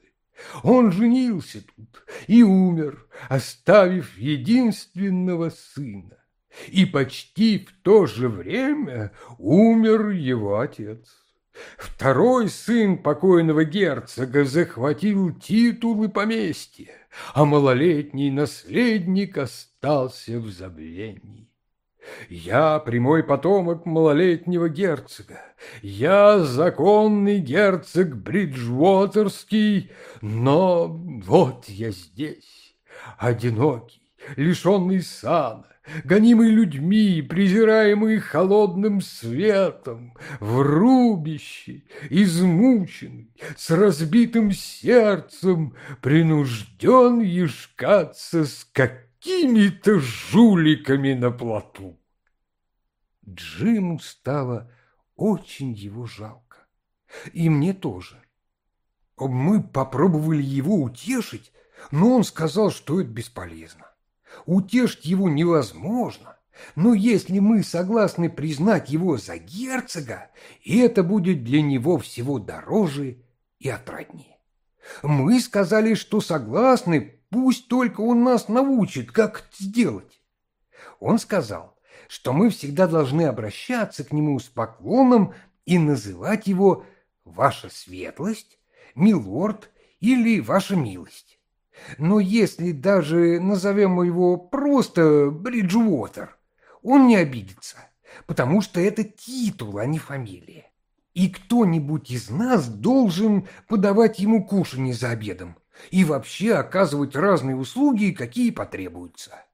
Он женился тут и умер, оставив единственного сына. И почти в то же время умер его отец. Второй сын покойного герцога захватил титул и поместье, а малолетний наследник остался в забвении. Я прямой потомок малолетнего герцога. Я законный герцог Бриджвотерский, но вот я здесь, одинокий, лишенный сана, гонимый людьми, презираемый холодным светом, в рубище, измученный, с разбитым сердцем, принужден ешкаться с какими-то жуликами на плоту. Джиму стало очень его жалко. И мне тоже. Мы попробовали его утешить, но он сказал, что это бесполезно. Утешить его невозможно. Но если мы согласны признать его за герцога, это будет для него всего дороже и отраднее. Мы сказали, что согласны, пусть только он нас научит, как это сделать. Он сказал, что мы всегда должны обращаться к нему с поклоном и называть его «Ваша светлость», «Милорд» или «Ваша милость». Но если даже назовем его просто Бриджуотер, он не обидится, потому что это титул, а не фамилия. И кто-нибудь из нас должен подавать ему кушанье за обедом и вообще оказывать разные услуги, какие потребуются.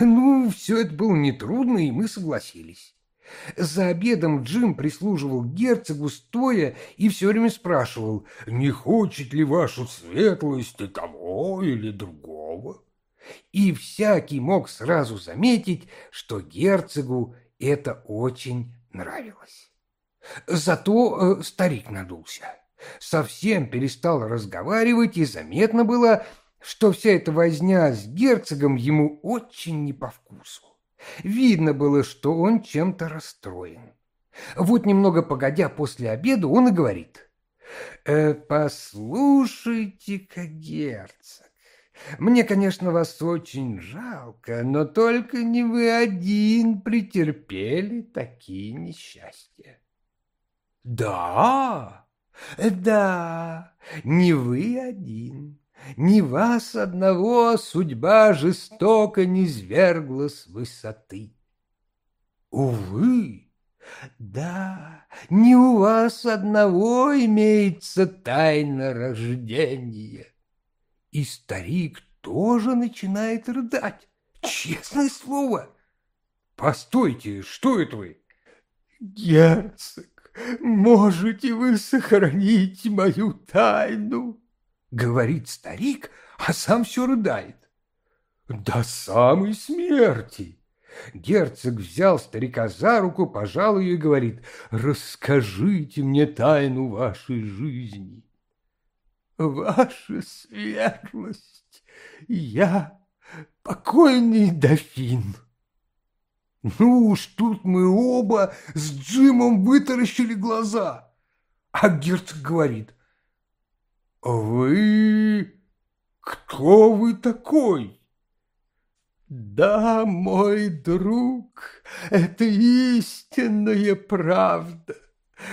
Ну, все это было нетрудно, и мы согласились. За обедом Джим прислуживал герцогу стоя и все время спрашивал, не хочет ли вашу светлость того или другого. И всякий мог сразу заметить, что герцогу это очень нравилось. Зато э, старик надулся. Совсем перестал разговаривать, и заметно было, что вся эта возня с герцогом ему очень не по вкусу. Видно было, что он чем-то расстроен. Вот немного погодя после обеда он и говорит. «Э, «Послушайте-ка, герцог, мне, конечно, вас очень жалко, но только не вы один претерпели такие несчастья». «Да, да, не вы один». Не вас одного судьба жестоко не свергла с высоты. Увы, да, не у вас одного имеется тайна рождения. И старик тоже начинает рыдать. Честное слово. Постойте, что это вы? Герцог, можете вы сохранить мою тайну? Говорит старик, а сам все рыдает. До самой смерти. Герцог взял старика за руку, пожал ее и говорит, «Расскажите мне тайну вашей жизни». «Ваша светлость, я покойный дофин». Ну уж тут мы оба с Джимом вытаращили глаза. А герцог говорит, «Вы... кто вы такой?» «Да, мой друг, это истинная правда.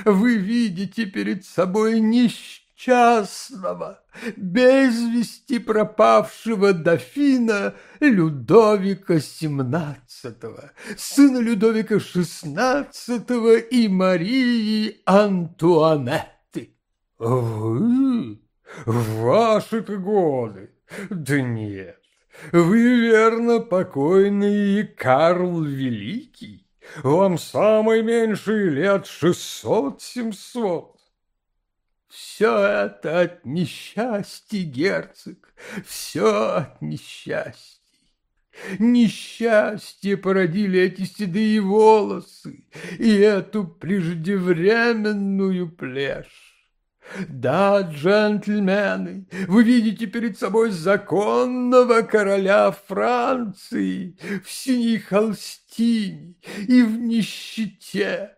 Вы видите перед собой несчастного, без вести пропавшего дофина Людовика XVII, сына Людовика XVI и Марии Антуанетты». «Вы?» В ваши-то годы? Да нет, вы, верно, покойный Карл Великий. Вам самый меньший лет шестьсот-семьсот. Все это от несчастья, герцог, все от несчастья. Несчастье породили эти седые волосы и эту преждевременную плешь. Да, джентльмены, вы видите перед собой законного короля Франции в синей холстине и в нищете,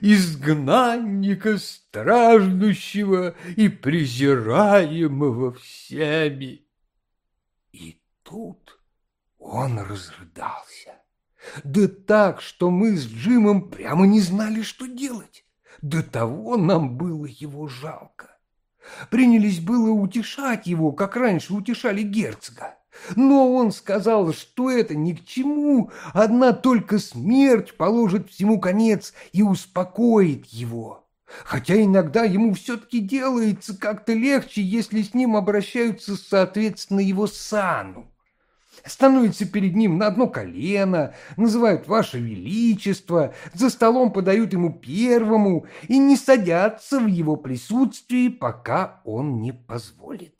изгнанника страждущего и презираемого всеми. И тут он разрыдался. Да так, что мы с Джимом прямо не знали, что делать. До того нам было его жалко. Принялись было утешать его, как раньше утешали герцога. Но он сказал, что это ни к чему, одна только смерть положит всему конец и успокоит его. Хотя иногда ему все-таки делается как-то легче, если с ним обращаются соответственно его сану становятся перед ним на одно колено, называют «Ваше Величество», за столом подают ему первому и не садятся в его присутствии, пока он не позволит.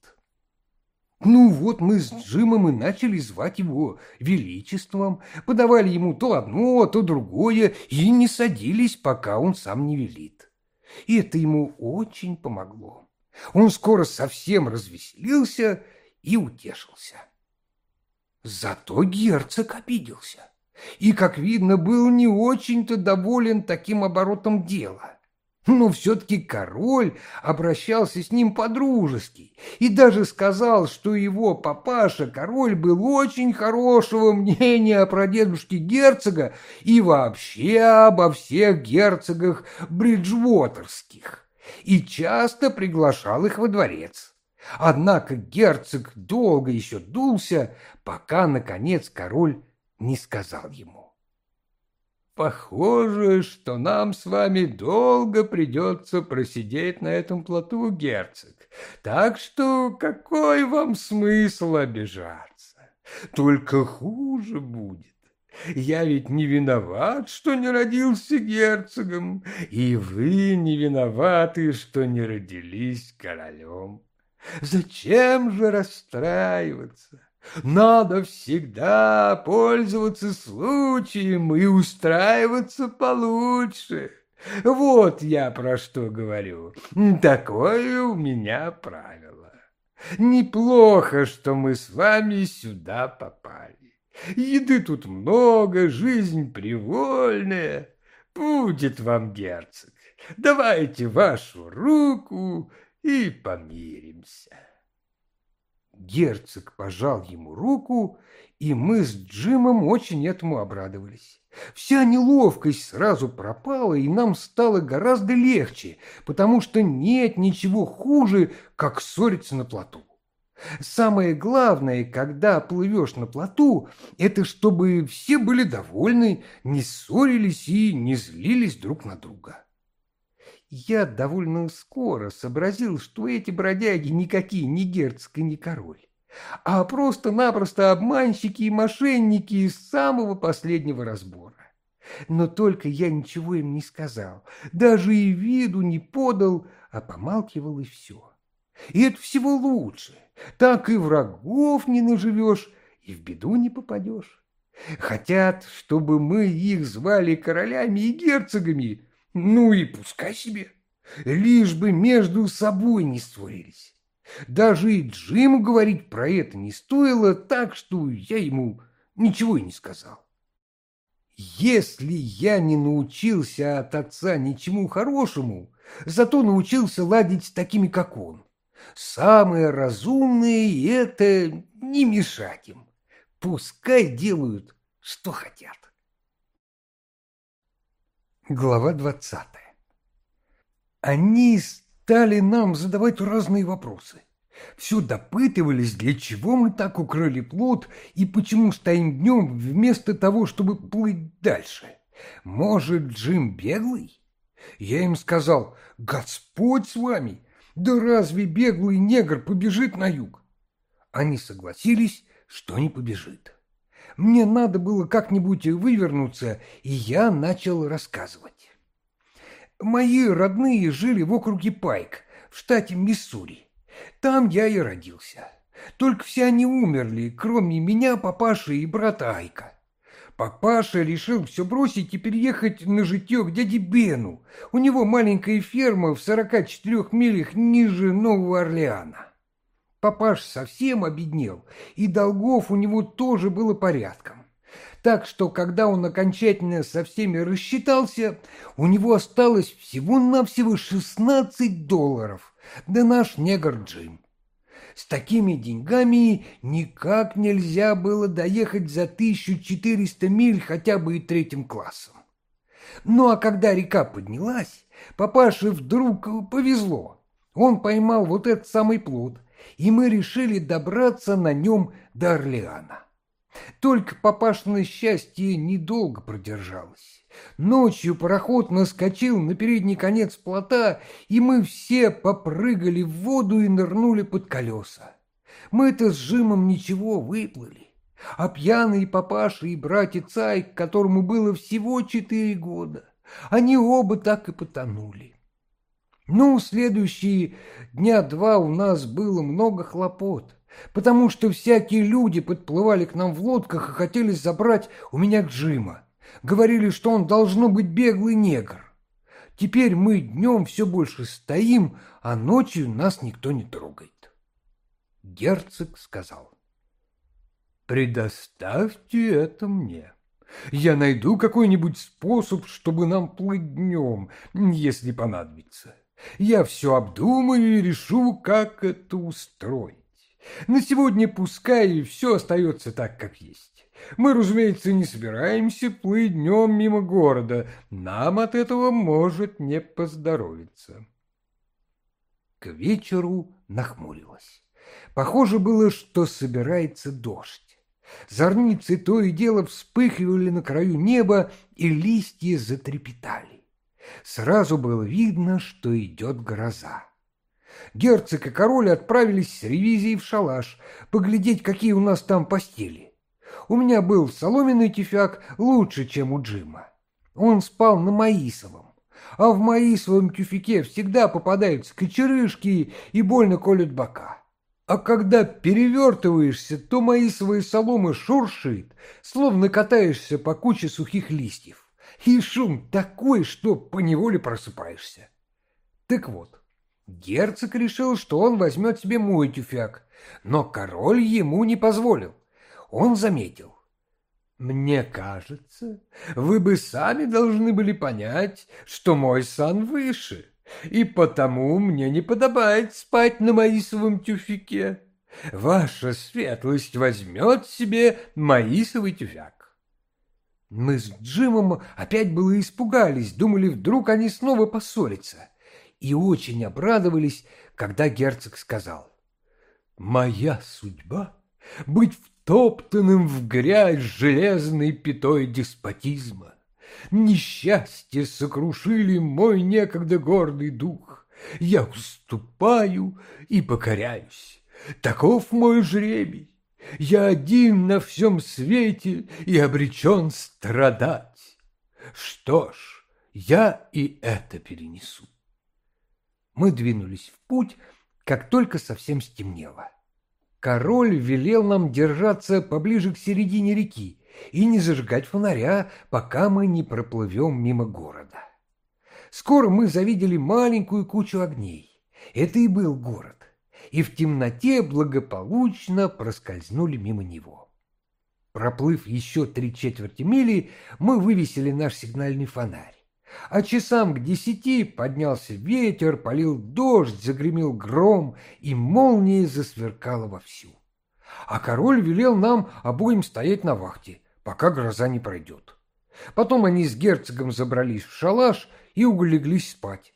Ну вот мы с Джимом и начали звать его Величеством, подавали ему то одно, то другое и не садились, пока он сам не велит. И это ему очень помогло. Он скоро совсем развеселился и утешился. Зато герцог обиделся и, как видно, был не очень-то доволен таким оборотом дела. Но все-таки король обращался с ним по-дружески и даже сказал, что его папаша, король, был очень хорошего мнения о прадедушке герцога и вообще обо всех герцогах бриджвотерских и часто приглашал их во дворец. Однако герцог долго еще дулся, пока, наконец, король не сказал ему. Похоже, что нам с вами долго придется просидеть на этом плоту, герцог. Так что какой вам смысл обижаться? Только хуже будет. Я ведь не виноват, что не родился герцогом, и вы не виноваты, что не родились королем. Зачем же расстраиваться? Надо всегда пользоваться случаем и устраиваться получше. Вот я про что говорю. Такое у меня правило. Неплохо, что мы с вами сюда попали. Еды тут много, жизнь привольная. Будет вам, герцог. Давайте вашу руку и помиримся. Герцог пожал ему руку, и мы с Джимом очень этому обрадовались. Вся неловкость сразу пропала, и нам стало гораздо легче, потому что нет ничего хуже, как ссориться на плоту. Самое главное, когда плывешь на плоту, это чтобы все были довольны, не ссорились и не злились друг на друга. Я довольно скоро сообразил, что эти бродяги никакие не герцог и не король, а просто-напросто обманщики и мошенники из самого последнего разбора. Но только я ничего им не сказал, даже и виду не подал, а помалкивал и все. И это всего лучше, так и врагов не наживешь, и в беду не попадешь. Хотят, чтобы мы их звали королями и герцогами, ну и пускай себе. Лишь бы между собой не ссорились. Даже и Джиму говорить про это не стоило, так что я ему ничего и не сказал. Если я не научился от отца ничему хорошему, зато научился ладить с такими, как он. Самые разумные — это не мешать им. Пускай делают, что хотят. Глава двадцатая. Они стали нам задавать разные вопросы. Все допытывались, для чего мы так укрыли плод и почему стоим днем вместо того, чтобы плыть дальше. Может, Джим беглый? Я им сказал, Господь с вами, да разве беглый негр побежит на юг? Они согласились, что не побежит. Мне надо было как-нибудь вывернуться, и я начал рассказывать. Мои родные жили в округе Пайк, в штате Миссури. Там я и родился. Только все они умерли, кроме меня, папаши и брата Айка. Папаша решил все бросить и переехать на житье к дяде Бену. У него маленькая ферма в 44 милях ниже Нового Орлеана. Папаш совсем обеднел, и долгов у него тоже было порядком. Так что, когда он окончательно со всеми рассчитался, у него осталось всего-навсего 16 долларов, да наш негр Джим. С такими деньгами никак нельзя было доехать за 1400 миль хотя бы и третьим классом. Ну а когда река поднялась, папаше вдруг повезло. Он поймал вот этот самый плод, и мы решили добраться на нем до Орлеана. Только папашное счастье недолго продержалось. Ночью пароход наскочил на передний конец плота, и мы все попрыгали в воду и нырнули под колеса. Мы-то с Жимом ничего выплыли, а пьяный папаша и братец Айк, которому было всего четыре года, они оба так и потонули. Ну, следующие дня два у нас было много хлопот, потому что всякие люди подплывали к нам в лодках и хотели забрать у меня Джима. Говорили, что он должно быть беглый негр. Теперь мы днем все больше стоим, а ночью нас никто не трогает. Герцог сказал. «Предоставьте это мне. Я найду какой-нибудь способ, чтобы нам плыть днем, если понадобится». Я все обдумаю и решу, как это устроить. На сегодня пускай все остается так, как есть. Мы, разумеется, не собираемся плыть днем мимо города. Нам от этого может не поздоровиться. К вечеру нахмурилась. Похоже было, что собирается дождь. Зорницы то и дело вспыхивали на краю неба, и листья затрепетали. Сразу было видно, что идет гроза. Герцог и король отправились с ревизией в шалаш, поглядеть, какие у нас там постели. У меня был соломенный тюфяк лучше, чем у Джима. Он спал на Маисовом, а в Маисовом тюфяке всегда попадаются кочерышки и больно колют бока. А когда перевертываешься, то маисовые соломы шуршит, словно катаешься по куче сухих листьев. И шум такой, что поневоле просыпаешься. Так вот, герцог решил, что он возьмет себе мой тюфяк, но король ему не позволил. Он заметил. «Мне кажется, вы бы сами должны были понять, что мой сан выше» и потому мне не подобает спать на маисовом тюфяке. Ваша светлость возьмет себе маисовый тюфяк. Мы с Джимом опять было испугались, думали, вдруг они снова поссорятся, и очень обрадовались, когда герцог сказал, «Моя судьба — быть втоптанным в грязь железной пятой деспотизма. Несчастье сокрушили мой некогда гордый дух. Я уступаю и покоряюсь. Таков мой жребий. Я один на всем свете и обречен страдать. Что ж, я и это перенесу. Мы двинулись в путь, как только совсем стемнело. Король велел нам держаться поближе к середине реки, и не зажигать фонаря, пока мы не проплывем мимо города. Скоро мы завидели маленькую кучу огней. Это и был город, и в темноте благополучно проскользнули мимо него. Проплыв еще три четверти мили, мы вывесили наш сигнальный фонарь. А часам к десяти поднялся ветер, полил дождь, загремел гром, и молния засверкала вовсю. А король велел нам обоим стоять на вахте, пока гроза не пройдет. Потом они с герцогом забрались в шалаш и улеглись спать.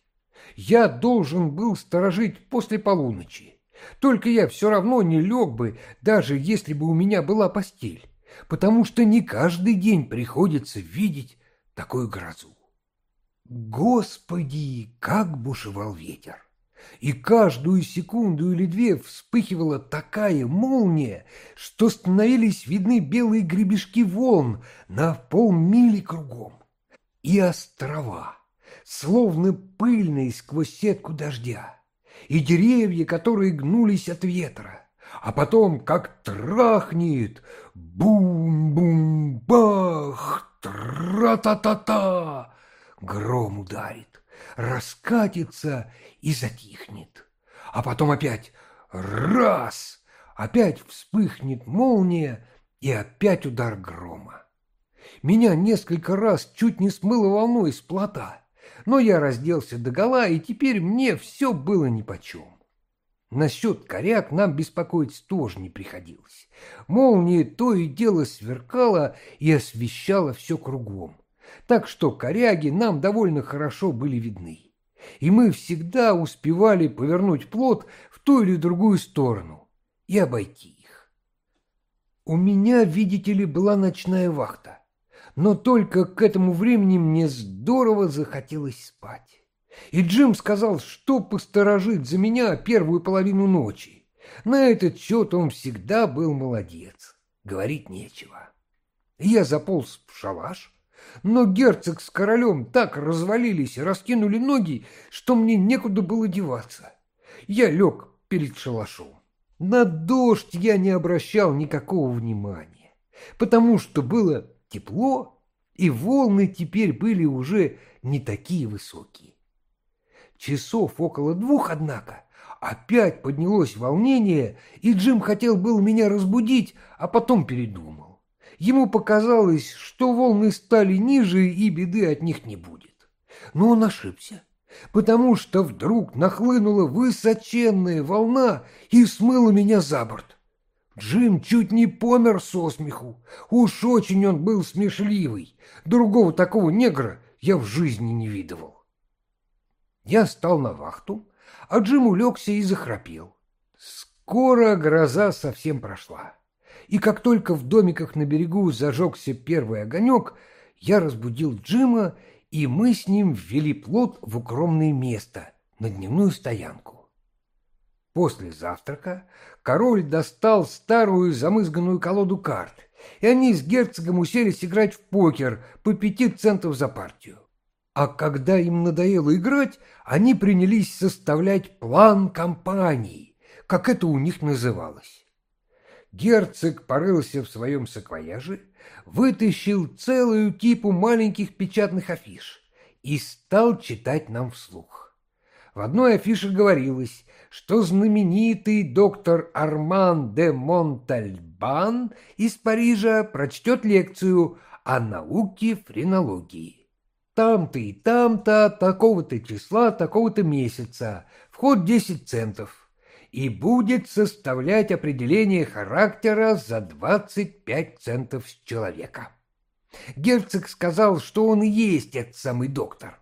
Я должен был сторожить после полуночи. Только я все равно не лег бы, даже если бы у меня была постель, потому что не каждый день приходится видеть такую грозу. Господи, как бушевал ветер! и каждую секунду или две вспыхивала такая молния, что становились видны белые гребешки волн на полмили кругом. И острова, словно пыльные сквозь сетку дождя, и деревья, которые гнулись от ветра, а потом, как трахнет, бум-бум-бах, тра-та-та-та, гром ударит, раскатится и затихнет. А потом опять раз, опять вспыхнет молния и опять удар грома. Меня несколько раз чуть не смыло волной с плота, но я разделся догола, и теперь мне все было нипочем. Насчет коряк нам беспокоить тоже не приходилось. Молния то и дело сверкала и освещала все кругом, так что коряги нам довольно хорошо были видны и мы всегда успевали повернуть плот в ту или другую сторону и обойти их. У меня, видите ли, была ночная вахта, но только к этому времени мне здорово захотелось спать. И Джим сказал, что посторожит за меня первую половину ночи. На этот счет он всегда был молодец, говорить нечего. Я заполз в шалаш, но герцог с королем так развалились и раскинули ноги, что мне некуда было деваться. Я лег перед шалашом. На дождь я не обращал никакого внимания, потому что было тепло, и волны теперь были уже не такие высокие. Часов около двух, однако, опять поднялось волнение, и Джим хотел был меня разбудить, а потом передумал. Ему показалось, что волны стали ниже и беды от них не будет. Но он ошибся, потому что вдруг нахлынула высоченная волна и смыла меня за борт. Джим чуть не помер со смеху. Уж очень он был смешливый. Другого такого негра я в жизни не видывал. Я стал на вахту, а Джим улегся и захрапел. Скоро гроза совсем прошла И как только в домиках на берегу зажегся первый огонек, я разбудил Джима, и мы с ним ввели плод в укромное место, на дневную стоянку. После завтрака король достал старую замызганную колоду карт, и они с герцогом уселись играть в покер по пяти центов за партию. А когда им надоело играть, они принялись составлять план кампании, как это у них называлось. Герцог порылся в своем саквояже, вытащил целую кипу маленьких печатных афиш и стал читать нам вслух. В одной афише говорилось, что знаменитый доктор Арман де Монтальбан из Парижа прочтет лекцию о науке френологии. Там-то и там-то, такого-то числа, такого-то месяца, вход 10 центов, и будет составлять определение характера за 25 центов с человека. Герцог сказал, что он и есть этот самый доктор.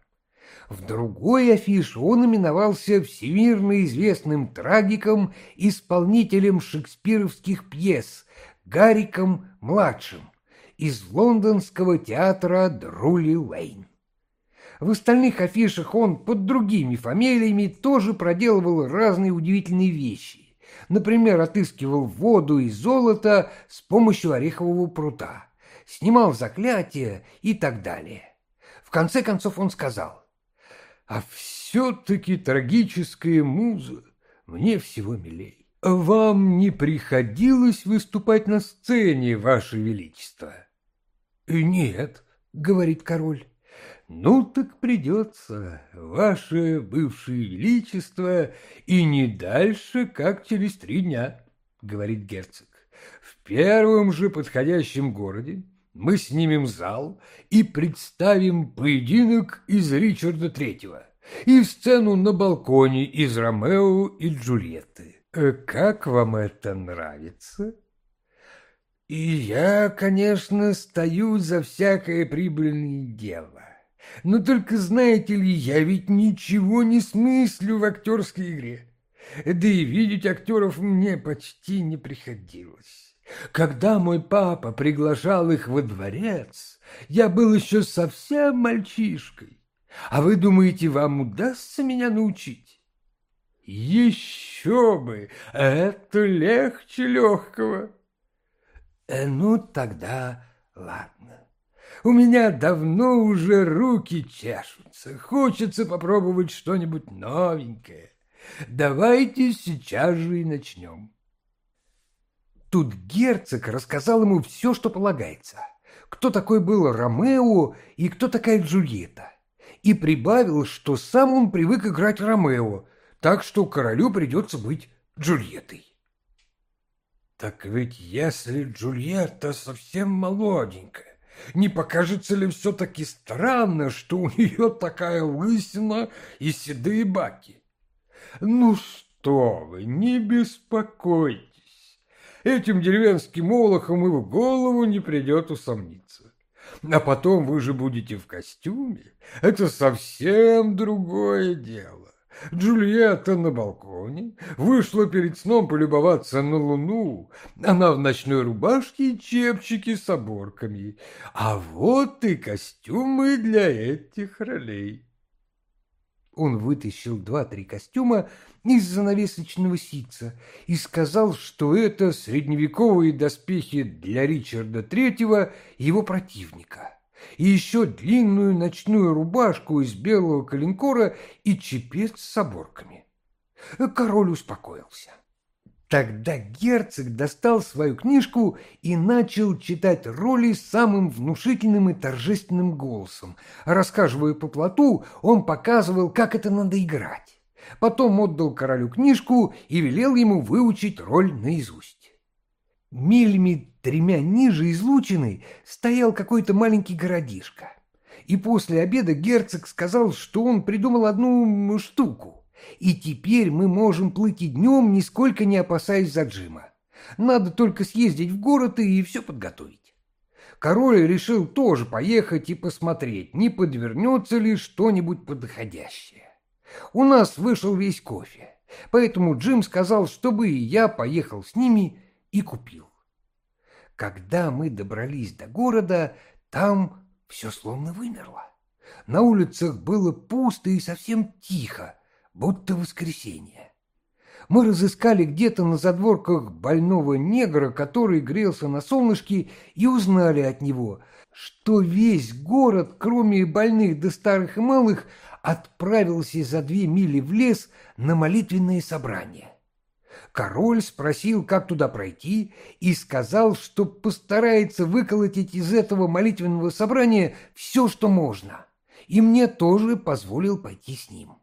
В другой афише он именовался всемирно известным трагиком, исполнителем шекспировских пьес Гариком-младшим из лондонского театра Друли Лейн. В остальных афишах он под другими фамилиями тоже проделывал разные удивительные вещи. Например, отыскивал воду и золото с помощью орехового прута, снимал заклятия и так далее. В конце концов он сказал, «А все-таки трагическая муза мне всего милей. Вам не приходилось выступать на сцене, Ваше Величество?» «Нет», — говорит король. «Ну так придется, ваше бывшее величество, и не дальше, как через три дня», — говорит герцог. «В первом же подходящем городе мы снимем зал и представим поединок из Ричарда Третьего и сцену на балконе из Ромео и Джульетты. Э, как вам это нравится?» И я, конечно, стою за всякое прибыльное дело. Но только знаете ли, я ведь ничего не смыслю в актерской игре. Да и видеть актеров мне почти не приходилось. Когда мой папа приглашал их во дворец, я был еще совсем мальчишкой. А вы думаете, вам удастся меня научить? Еще бы! Это легче легкого. Э, ну, тогда ладно. У меня давно уже руки чешутся, хочется попробовать что-нибудь новенькое. Давайте сейчас же и начнем. Тут герцог рассказал ему все, что полагается. Кто такой был Ромео и кто такая Джульетта. И прибавил, что сам он привык играть Ромео, так что королю придется быть Джульеттой. Так ведь если Джульетта совсем молоденькая, не покажется ли все-таки странно, что у нее такая лысина и седые баки? Ну что вы, не беспокойтесь. Этим деревенским олохом и в голову не придет усомниться. А потом вы же будете в костюме. Это совсем другое дело. Джульетта на балконе вышла перед сном полюбоваться на луну. Она в ночной рубашке и чепчике с оборками. А вот и костюмы для этих ролей. Он вытащил два-три костюма из занавесочного ситца и сказал, что это средневековые доспехи для Ричарда Третьего, его противника и еще длинную ночную рубашку из белого калинкора и чепец с оборками. Король успокоился. Тогда герцог достал свою книжку и начал читать роли самым внушительным и торжественным голосом. Рассказывая по плоту, он показывал, как это надо играть. Потом отдал королю книжку и велел ему выучить роль наизусть. Мильми тремя ниже излучины стоял какой-то маленький городишко. И после обеда герцог сказал, что он придумал одну штуку. И теперь мы можем плыть и днем, нисколько не опасаясь за Джима. Надо только съездить в город и все подготовить. Король решил тоже поехать и посмотреть, не подвернется ли что-нибудь подходящее. У нас вышел весь кофе, поэтому Джим сказал, чтобы и я поехал с ними и купил. Когда мы добрались до города, там все словно вымерло. На улицах было пусто и совсем тихо, будто воскресенье. Мы разыскали где-то на задворках больного негра, который грелся на солнышке, и узнали от него, что весь город, кроме больных да старых и малых, отправился за две мили в лес на молитвенные собрания. Король спросил, как туда пройти, и сказал, что постарается выколотить из этого молитвенного собрания все, что можно, и мне тоже позволил пойти с ним.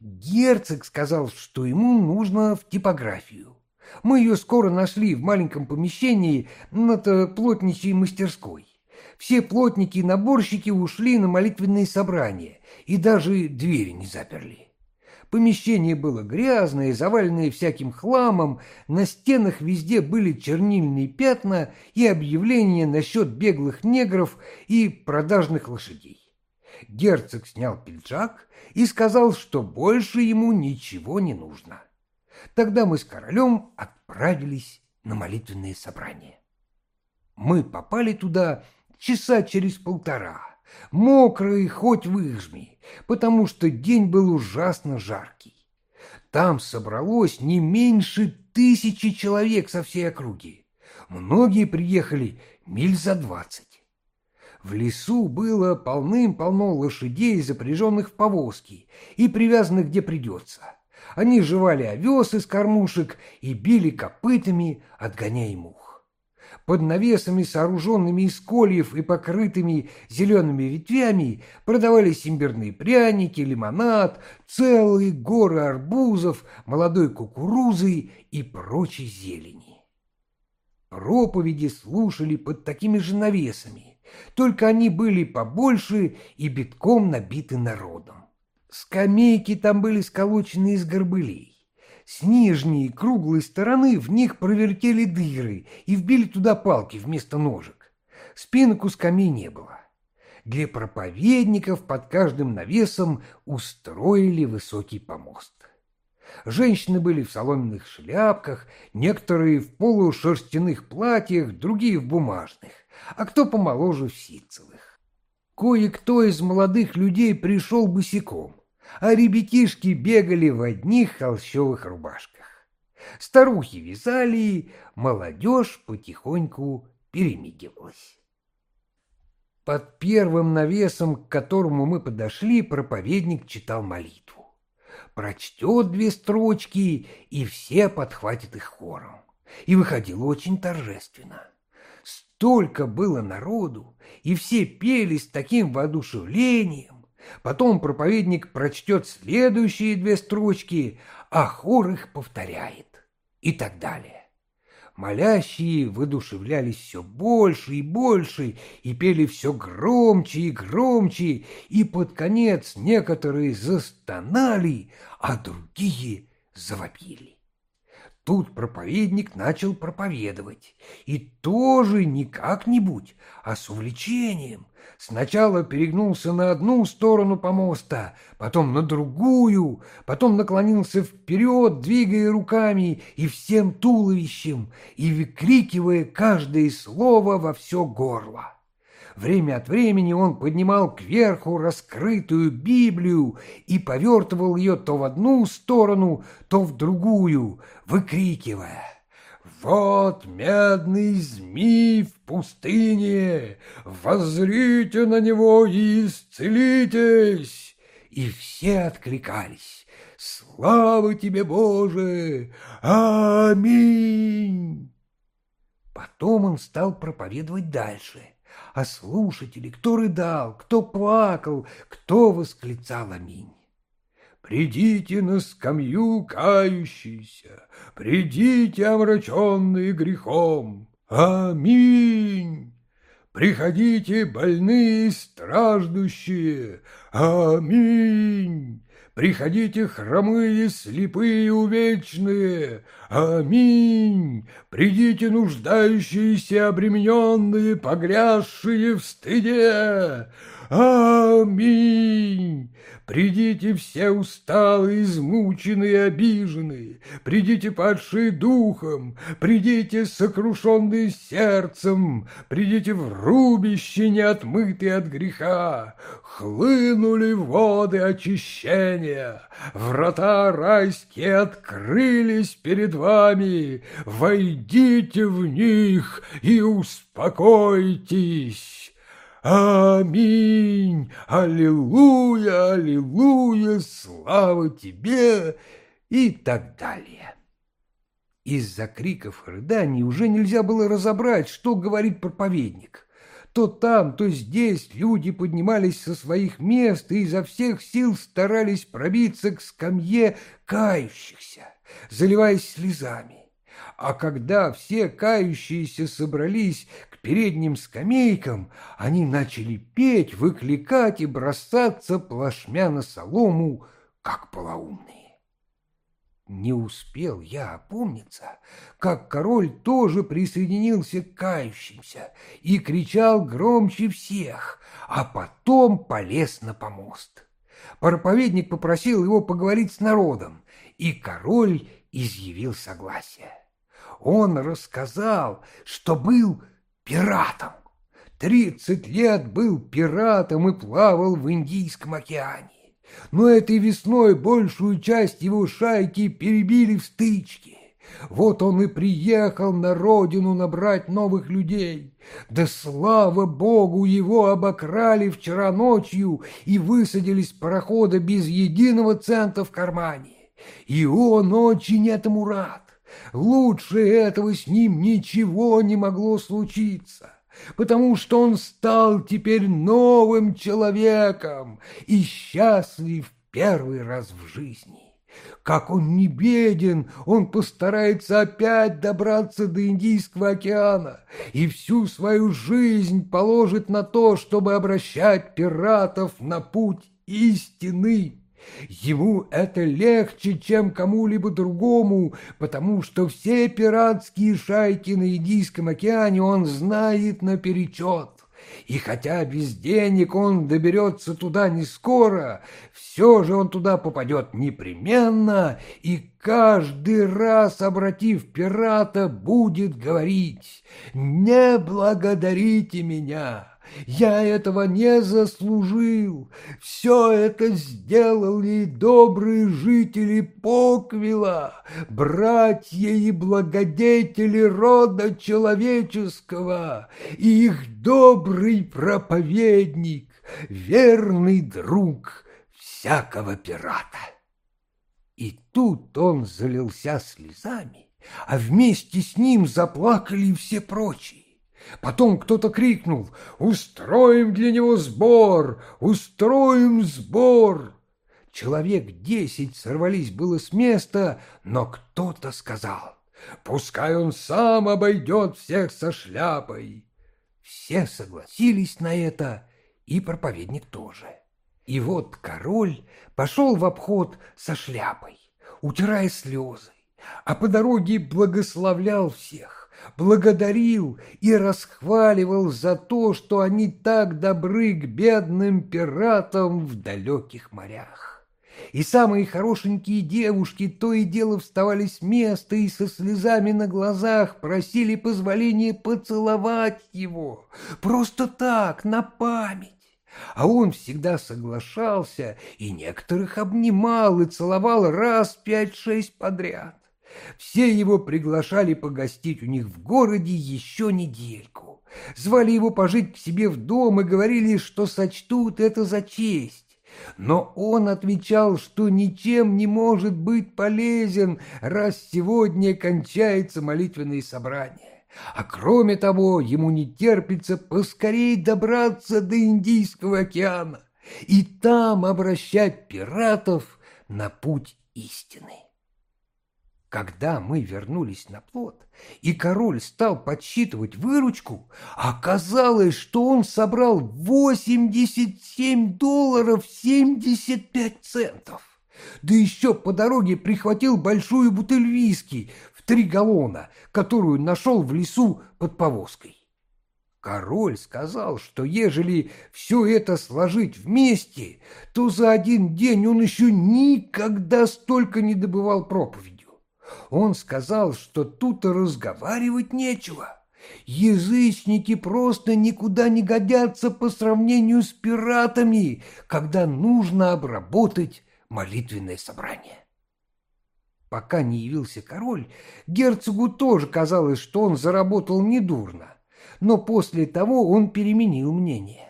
Герцог сказал, что ему нужно в типографию. Мы ее скоро нашли в маленьком помещении над плотничьей мастерской. Все плотники и наборщики ушли на молитвенные собрания и даже двери не заперли. Помещение было грязное, заваленное всяким хламом, на стенах везде были чернильные пятна и объявления насчет беглых негров и продажных лошадей. Герцог снял пиджак и сказал, что больше ему ничего не нужно. Тогда мы с королем отправились на молитвенные собрания. Мы попали туда часа через полтора, мокрые хоть выжми, потому что день был ужасно жаркий. Там собралось не меньше тысячи человек со всей округи. Многие приехали миль за двадцать. В лесу было полным-полно лошадей, запряженных в повозки и привязанных где придется. Они жевали овес из кормушек и били копытами, отгоняя мух. Под навесами, сооруженными из кольев и покрытыми зелеными ветвями, продавались имбирные пряники, лимонад, целые горы арбузов, молодой кукурузы и прочей зелени. Проповеди слушали под такими же навесами, только они были побольше и битком набиты народом. Скамейки там были сколочены из горбылей. С нижней круглой стороны в них провертели дыры и вбили туда палки вместо ножек. Спинок у скамей не было. Для проповедников под каждым навесом устроили высокий помост. Женщины были в соломенных шляпках, некоторые в полушерстяных платьях, другие в бумажных а кто помоложе в ситцевых. Кое-кто из молодых людей пришел босиком, а ребятишки бегали в одних холщовых рубашках. Старухи вязали, молодежь потихоньку перемигивалась. Под первым навесом, к которому мы подошли, проповедник читал молитву. Прочтет две строчки, и все подхватят их хором. И выходило очень торжественно. Столько было народу, и все пели с таким воодушевлением. Потом проповедник прочтет следующие две строчки, а хор их повторяет. И так далее. Молящие воодушевлялись все больше и больше, и пели все громче и громче, и под конец некоторые застонали, а другие завопили. Тут проповедник начал проповедовать, и тоже не как-нибудь, а с увлечением. Сначала перегнулся на одну сторону помоста, потом на другую, потом наклонился вперед, двигая руками и всем туловищем, и выкрикивая каждое слово во все горло. Время от времени он поднимал кверху раскрытую Библию и повертывал ее то в одну сторону, то в другую, выкрикивая «Вот медный змей в пустыне! Воззрите на него и исцелитесь!» И все откликались «Слава тебе, Боже! Аминь!» Потом он стал проповедовать дальше – а слушатели, кто рыдал, кто плакал, кто восклицал аминь. Придите на скамью кающиеся, придите омраченные грехом. Аминь. Приходите больные и страждущие. Аминь. Приходите хромые, слепые, увечные. Аминь. Придите нуждающиеся, обремененные, погрязшие в стыде. Аминь! Придите все усталые, измученные, обиженные, придите падшие духом, придите сокрушенные сердцем, придите в рубище, неотмытые от греха. Хлынули воды очищения, врата райские открылись перед вами, войдите в них и успокойтесь. Аминь! Аллилуйя! Аллилуйя! Слава тебе! И так далее. Из-за криков и рыданий уже нельзя было разобрать, что говорит проповедник. То там, то здесь люди поднимались со своих мест и изо всех сил старались пробиться к скамье кающихся, заливаясь слезами. А когда все кающиеся собрались передним скамейкам они начали петь, выкликать и бросаться плашмя на солому, как полоумные. Не успел я опомниться, как король тоже присоединился к кающимся и кричал громче всех, а потом полез на помост. Проповедник попросил его поговорить с народом, и король изъявил согласие. Он рассказал, что был пиратом. Тридцать лет был пиратом и плавал в Индийском океане. Но этой весной большую часть его шайки перебили в стычке. Вот он и приехал на родину набрать новых людей. Да слава богу, его обокрали вчера ночью и высадили с парохода без единого цента в кармане. И он очень этому рад. Лучше этого с ним ничего не могло случиться, потому что он стал теперь новым человеком и счастлив первый раз в жизни. Как он не беден, он постарается опять добраться до Индийского океана и всю свою жизнь положит на то, чтобы обращать пиратов на путь истины. Ему это легче, чем кому-либо другому, потому что все пиратские шайки на Индийском океане он знает наперечет. И хотя без денег он доберется туда не скоро, все же он туда попадет непременно, и каждый раз, обратив пирата, будет говорить «Не благодарите меня». Я этого не заслужил. Все это сделали добрые жители Поквила, братья и благодетели рода человеческого, и их добрый проповедник, верный друг всякого пирата. И тут он залился слезами, а вместе с ним заплакали все прочие. Потом кто-то крикнул «Устроим для него сбор! Устроим сбор!» Человек десять сорвались было с места, но кто-то сказал «Пускай он сам обойдет всех со шляпой!» Все согласились на это, и проповедник тоже. И вот король пошел в обход со шляпой, утирая слезы, а по дороге благословлял всех благодарил и расхваливал за то, что они так добры к бедным пиратам в далеких морях. И самые хорошенькие девушки то и дело вставали с места и со слезами на глазах просили позволения поцеловать его, просто так, на память. А он всегда соглашался и некоторых обнимал и целовал раз пять-шесть подряд. Все его приглашали погостить у них в городе еще недельку. Звали его пожить к себе в дом и говорили, что сочтут это за честь. Но он отвечал, что ничем не может быть полезен, раз сегодня кончается молитвенное собрание. А кроме того, ему не терпится поскорей добраться до Индийского океана и там обращать пиратов на путь истины. Когда мы вернулись на плот, и король стал подсчитывать выручку, оказалось, что он собрал 87 долларов 75 центов. Да еще по дороге прихватил большую бутыль виски в три галлона, которую нашел в лесу под повозкой. Король сказал, что ежели все это сложить вместе, то за один день он еще никогда столько не добывал проповедью. Он сказал, что тут разговаривать нечего. Язычники просто никуда не годятся по сравнению с пиратами, когда нужно обработать молитвенное собрание. Пока не явился король, герцогу тоже казалось, что он заработал недурно, но после того он переменил мнение.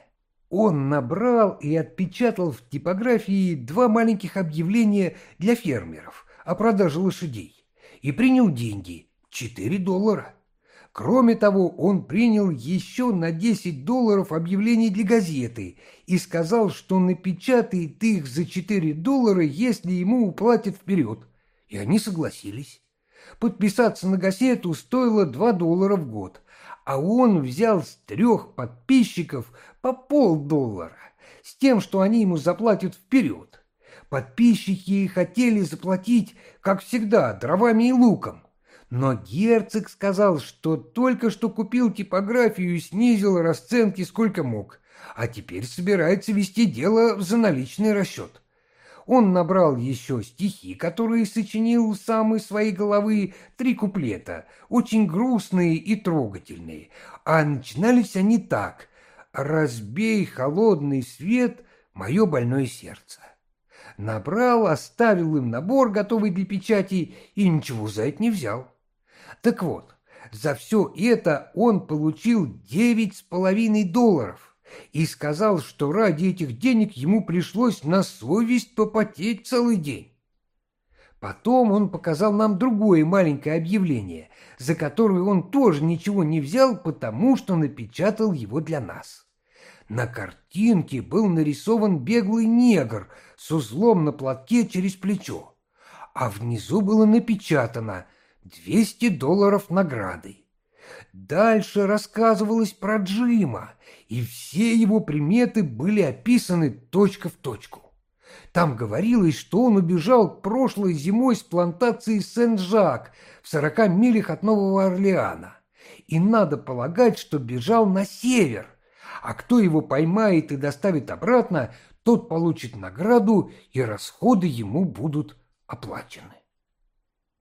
Он набрал и отпечатал в типографии два маленьких объявления для фермеров о продаже лошадей и принял деньги – 4 доллара. Кроме того, он принял еще на 10 долларов объявление для газеты и сказал, что напечатает их за 4 доллара, если ему уплатят вперед. И они согласились. Подписаться на газету стоило 2 доллара в год, а он взял с трех подписчиков по полдоллара, с тем, что они ему заплатят вперед. Подписчики хотели заплатить, как всегда, дровами и луком, но герцог сказал, что только что купил типографию и снизил расценки сколько мог, а теперь собирается вести дело за наличный расчет. Он набрал еще стихи, которые сочинил сам из своей головы, три куплета, очень грустные и трогательные, а начинались они так «Разбей холодный свет, мое больное сердце». Набрал, оставил им набор, готовый для печати, и ничего за это не взял. Так вот, за все это он получил девять с половиной долларов и сказал, что ради этих денег ему пришлось на совесть попотеть целый день. Потом он показал нам другое маленькое объявление, за которое он тоже ничего не взял, потому что напечатал его для нас. На картинке был нарисован беглый негр с узлом на платке через плечо, а внизу было напечатано – 200 долларов наградой. Дальше рассказывалось про Джима, и все его приметы были описаны точка в точку. Там говорилось, что он убежал прошлой зимой с плантации Сен-Жак в 40 милях от Нового Орлеана. И надо полагать, что бежал на север, а кто его поймает и доставит обратно, тот получит награду, и расходы ему будут оплачены.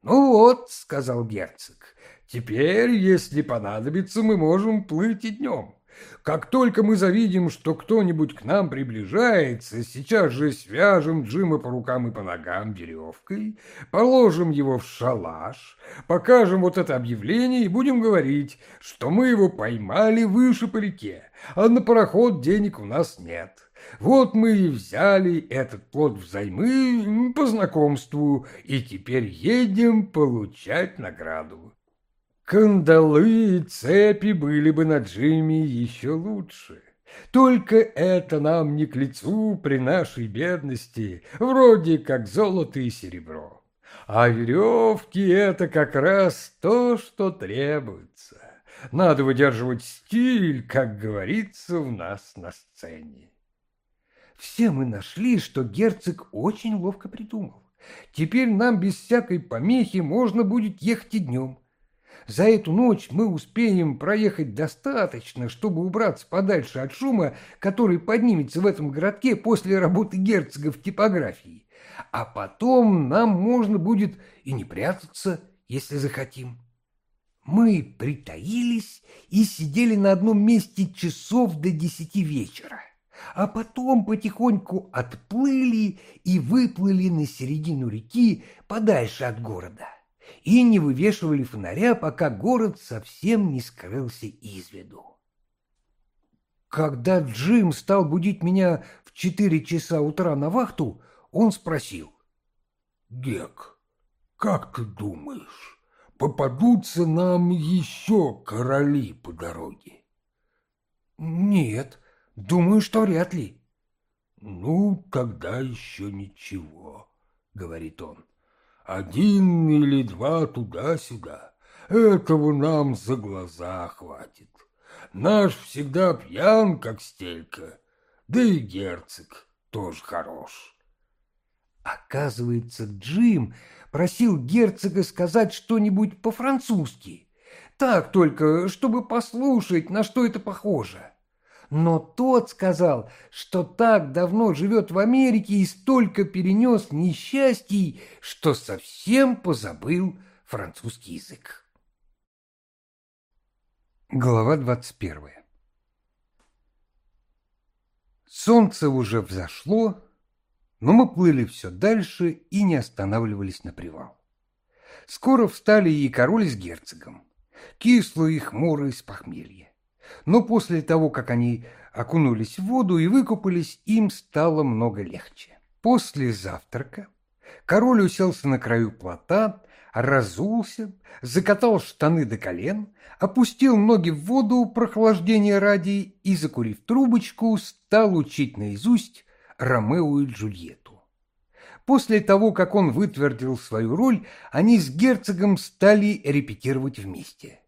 «Ну вот», — сказал герцог, — «теперь, если понадобится, мы можем плыть и днем. Как только мы завидим, что кто-нибудь к нам приближается, сейчас же свяжем Джима по рукам и по ногам веревкой, положим его в шалаш, покажем вот это объявление и будем говорить, что мы его поймали выше по реке, а на пароход денег у нас нет». Вот мы и взяли этот плод взаймы по знакомству и теперь едем получать награду. Кандалы и цепи были бы на Джимми еще лучше. Только это нам не к лицу при нашей бедности, вроде как золото и серебро. А веревки — это как раз то, что требуется. Надо выдерживать стиль, как говорится у нас на сцене. Все мы нашли, что герцог очень ловко придумал. Теперь нам без всякой помехи можно будет ехать и днем. За эту ночь мы успеем проехать достаточно, чтобы убраться подальше от шума, который поднимется в этом городке после работы герцога в типографии. А потом нам можно будет и не прятаться, если захотим. Мы притаились и сидели на одном месте часов до десяти вечера а потом потихоньку отплыли и выплыли на середину реки подальше от города и не вывешивали фонаря, пока город совсем не скрылся из виду. Когда Джим стал будить меня в четыре часа утра на вахту, он спросил. «Гек, как ты думаешь, попадутся нам еще короли по дороге?» «Нет», Думаю, что вряд ли. Ну, тогда еще ничего, говорит он. Один или два туда-сюда. Этого нам за глаза хватит. Наш всегда пьян, как стелька. Да и герцог тоже хорош. Оказывается, Джим просил герцога сказать что-нибудь по-французски. Так только, чтобы послушать, на что это похоже. Но тот сказал, что так давно живет в Америке и столько перенес несчастий, что совсем позабыл французский язык. Глава двадцать первая Солнце уже взошло, но мы плыли все дальше и не останавливались на привал. Скоро встали и король с герцогом, кислые и хмурые с похмелья. Но после того, как они окунулись в воду и выкупались, им стало много легче. После завтрака король уселся на краю плота, разулся, закатал штаны до колен, опустил ноги в воду прохлаждения ради и, закурив трубочку, стал учить наизусть Ромео и Джульетту. После того, как он вытвердил свою роль, они с герцогом стали репетировать вместе.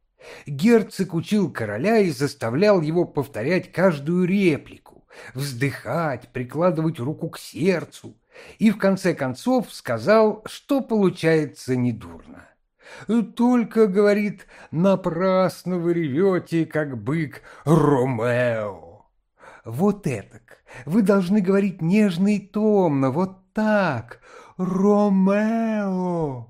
Герцог учил короля и заставлял его повторять каждую реплику, вздыхать, прикладывать руку к сердцу, и в конце концов сказал, что получается недурно. «Только, — говорит, — напрасно вы ревете, как бык Ромео». Вот этак. Вы должны говорить нежно и томно, вот так. Ромео.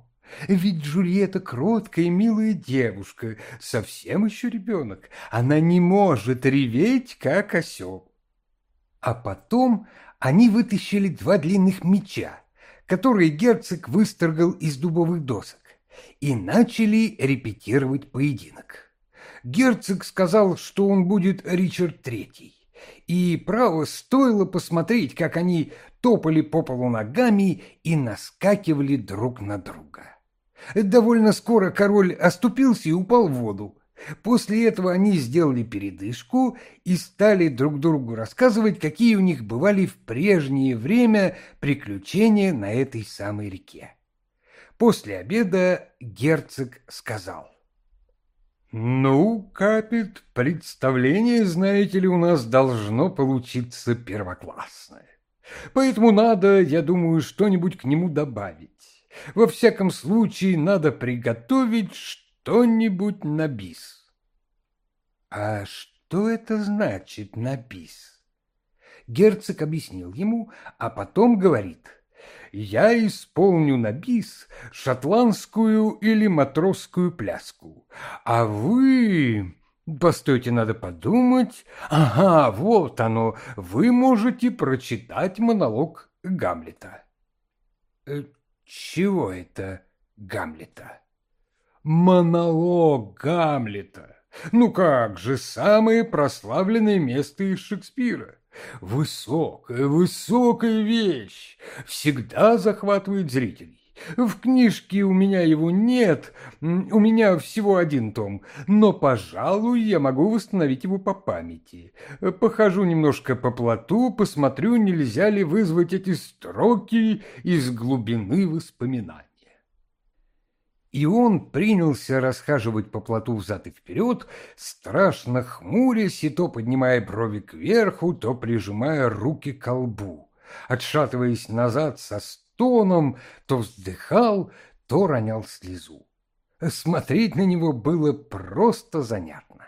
Ведь Джульетта кроткая и милая девушка, совсем еще ребенок. Она не может реветь, как осел. А потом они вытащили два длинных меча, которые герцог выстрогал из дубовых досок, и начали репетировать поединок. Герцог сказал, что он будет Ричард Третий. И, право, стоило посмотреть, как они топали по полу ногами и наскакивали друг на друга. Довольно скоро король оступился и упал в воду. После этого они сделали передышку и стали друг другу рассказывать, какие у них бывали в прежнее время приключения на этой самой реке. После обеда герцог сказал. «Ну, Капит, представление, знаете ли, у нас должно получиться первоклассное. Поэтому надо, я думаю, что-нибудь к нему добавить. Во всяком случае, надо приготовить что-нибудь на бис. А что это значит на бис? Герцог объяснил ему, а потом говорит, я исполню на бис шотландскую или матросскую пляску, а вы... Постойте, надо подумать. Ага, вот оно. Вы можете прочитать монолог Гамлета. Чего это Гамлета? Монолог Гамлета. Ну как же, самое прославленное место из Шекспира. Высокая, высокая вещь. Всегда захватывает зрителей. В книжке у меня его нет, у меня всего один том, но, пожалуй, я могу восстановить его по памяти. Похожу немножко по плоту, посмотрю, нельзя ли вызвать эти строки из глубины воспоминаний. И он принялся расхаживать по плоту взад и вперед, страшно хмурясь и то поднимая брови кверху, то прижимая руки к колбу, отшатываясь назад со стоном, то вздыхал, то ронял слезу. Смотреть на него было просто занятно.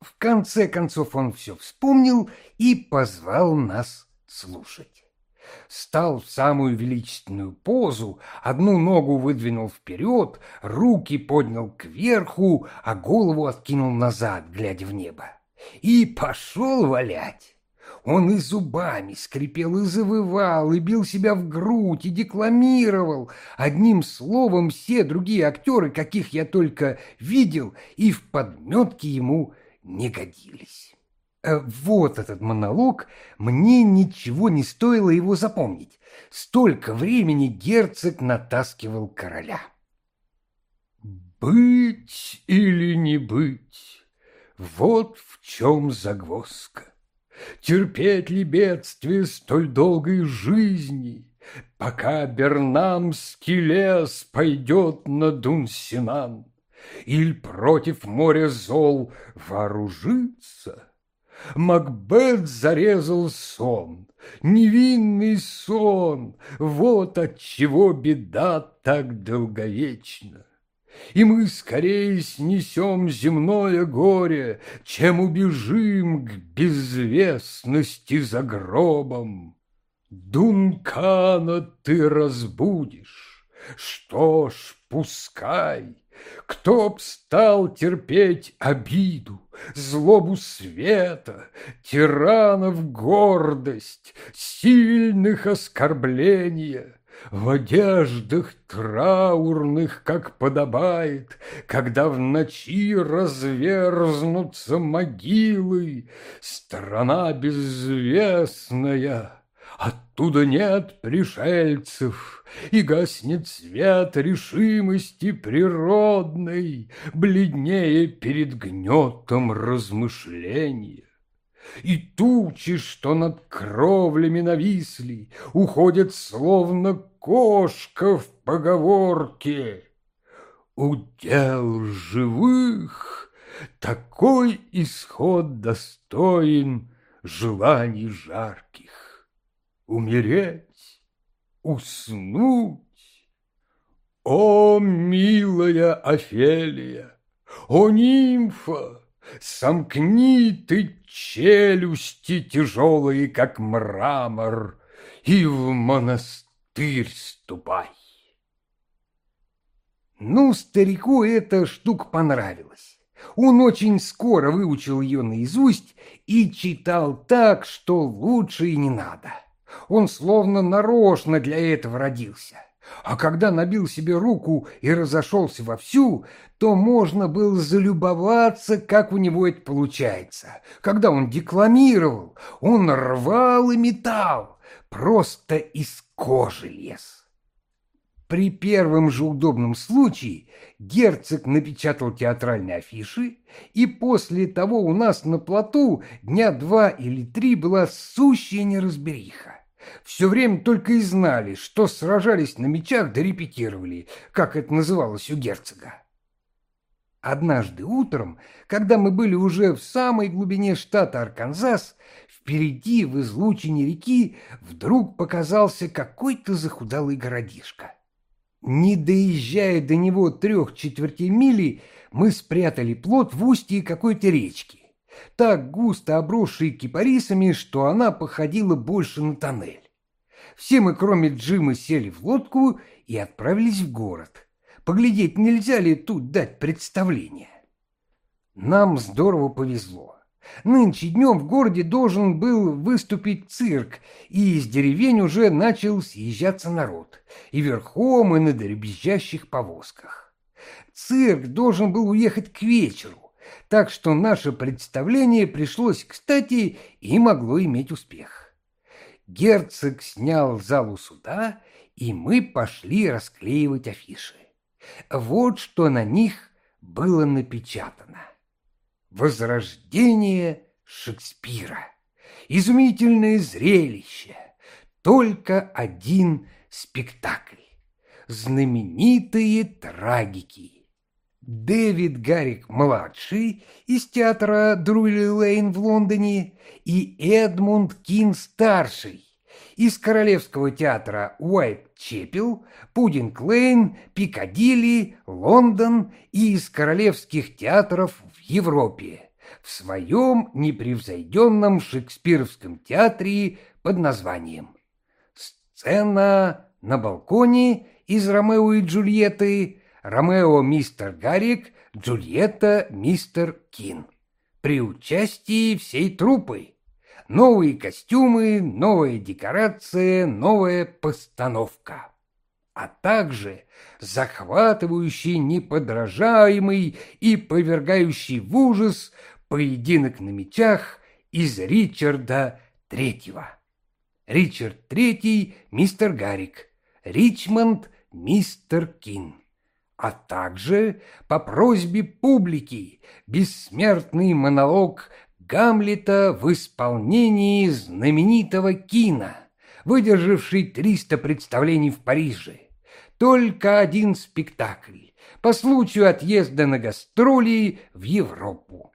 В конце концов он все вспомнил и позвал нас слушать. Стал в самую величественную позу, одну ногу выдвинул вперед, руки поднял кверху, а голову откинул назад, глядя в небо. И пошел валять. Он и зубами скрипел, и завывал, и бил себя в грудь, и декламировал. Одним словом, все другие актеры, каких я только видел, и в подметке ему не годились. Э, вот этот монолог, мне ничего не стоило его запомнить. Столько времени герцог натаскивал короля. «Быть или не быть, вот в чем загвоздка. Терпеть ли бедствие столь долгой жизни, Пока Бернамский лес пойдет на Дунсинан, Иль против моря зол вооружиться? Макбет зарезал сон, невинный сон, Вот от чего беда так долговечна. И мы скорее снесем земное горе, чем убежим к безвестности за гробом. Дункана ты разбудишь, что ж, пускай, кто б стал терпеть обиду, злобу света, тиранов гордость, сильных оскорбления, в одеждах траурных, как подобает, Когда в ночи разверзнутся могилы, Страна безвестная, Оттуда нет пришельцев, И гаснет свет решимости природной, Бледнее перед гнетом размышления. И тучи, что над кровлями нависли, Уходят словно кошка в поговорке. Удел живых такой исход достоин Желаний жарких. Умереть, уснуть. О, милая Офелия, о, нимфа! Сомкни ты челюсти тяжелые, как мрамор, И в монастырь ступай. Ну, старику эта штука понравилась. Он очень скоро выучил ее наизусть и читал так, что лучше и не надо. Он словно нарочно для этого родился. А когда набил себе руку и разошелся вовсю, то можно было залюбоваться, как у него это получается. Когда он декламировал, он рвал и метал, просто из кожи лез. При первом же удобном случае герцог напечатал театральные афиши, и после того у нас на плоту дня два или три была сущая неразбериха. Все время только и знали, что сражались на мечах да репетировали, как это называлось у герцога. Однажды утром, когда мы были уже в самой глубине штата Арканзас, впереди в излучине реки вдруг показался какой-то захудалый городишко. Не доезжая до него трех четвертей мили, мы спрятали плот в устье какой-то речки так густо обросшей кипарисами, что она походила больше на тоннель. Все мы, кроме Джима, сели в лодку и отправились в город. Поглядеть, нельзя ли тут дать представление. Нам здорово повезло. Нынче днем в городе должен был выступить цирк, и из деревень уже начал съезжаться народ, и верхом, и на дребезжащих повозках. Цирк должен был уехать к вечеру, так что наше представление пришлось кстати и могло иметь успех. Герцог снял залу суда, и мы пошли расклеивать афиши. Вот что на них было напечатано. Возрождение Шекспира. Изумительное зрелище. Только один спектакль. Знаменитые трагики. Дэвид Гаррик-младший из театра Друли-Лейн в Лондоне и Эдмунд Кин-старший из Королевского театра Уайт-Чепел, Пудинг-Лейн, Пикадилли, Лондон и из королевских театров в Европе в своем непревзойденном шекспировском театре под названием «Сцена на балконе из Ромео и Джульетты» Ромео мистер Гарик, Джульетта мистер Кин. При участии всей труппы. Новые костюмы, новая декорация, новая постановка. А также захватывающий, неподражаемый и повергающий в ужас поединок на мечах из Ричарда Третьего. Ричард Третий, мистер Гарик. Ричмонд, мистер Кин а также по просьбе публики бессмертный монолог Гамлета в исполнении знаменитого Кина, выдержавший 300 представлений в Париже. Только один спектакль по случаю отъезда на гастроли в Европу.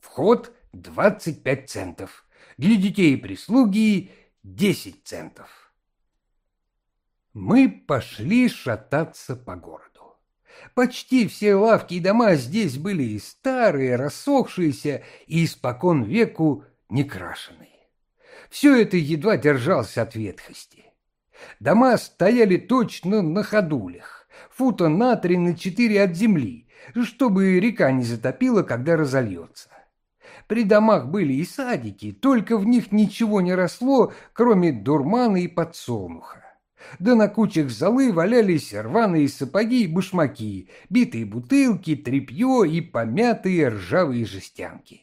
Вход 25 центов, для детей и прислуги 10 центов. Мы пошли шататься по городу. Почти все лавки и дома здесь были старые, рассохшиеся и испокон веку некрашенные. Все это едва держалось от ветхости. Дома стояли точно на ходулях, фута на три на четыре от земли, чтобы река не затопила, когда разольется. При домах были и садики, только в них ничего не росло, кроме дурмана и подсолнуха. Да на кучах золы валялись рваные сапоги и башмаки, битые бутылки, тряпье и помятые ржавые жестянки.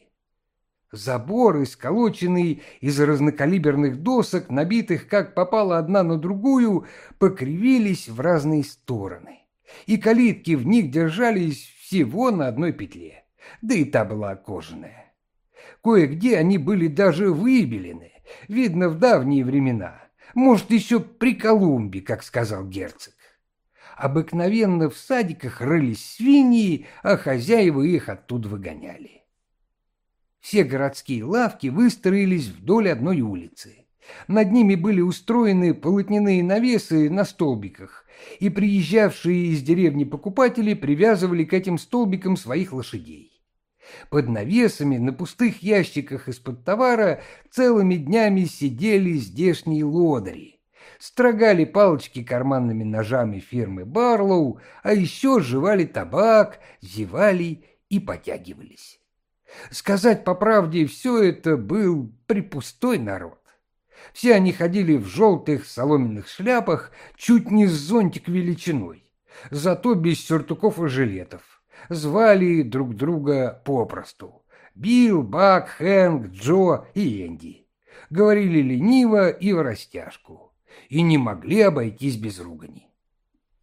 Заборы, сколоченные из разнокалиберных досок, набитых как попало одна на другую, покривились в разные стороны. И калитки в них держались всего на одной петле, да и та была кожаная. Кое-где они были даже выбелены, видно, в давние времена, может, еще при Колумбе, как сказал герцог. Обыкновенно в садиках рылись свиньи, а хозяева их оттуда выгоняли. Все городские лавки выстроились вдоль одной улицы. Над ними были устроены полотняные навесы на столбиках, и приезжавшие из деревни покупатели привязывали к этим столбикам своих лошадей. Под навесами на пустых ящиках из-под товара целыми днями сидели здешние лодыри. Строгали палочки карманными ножами фирмы Барлоу, а еще жевали табак, зевали и потягивались. Сказать по правде, все это был припустой народ. Все они ходили в желтых соломенных шляпах, чуть не с зонтик величиной, зато без сюртуков и жилетов. Звали друг друга попросту. Билл, Бак, Хэнк, Джо и Энди. Говорили лениво и в растяжку. И не могли обойтись без ругани.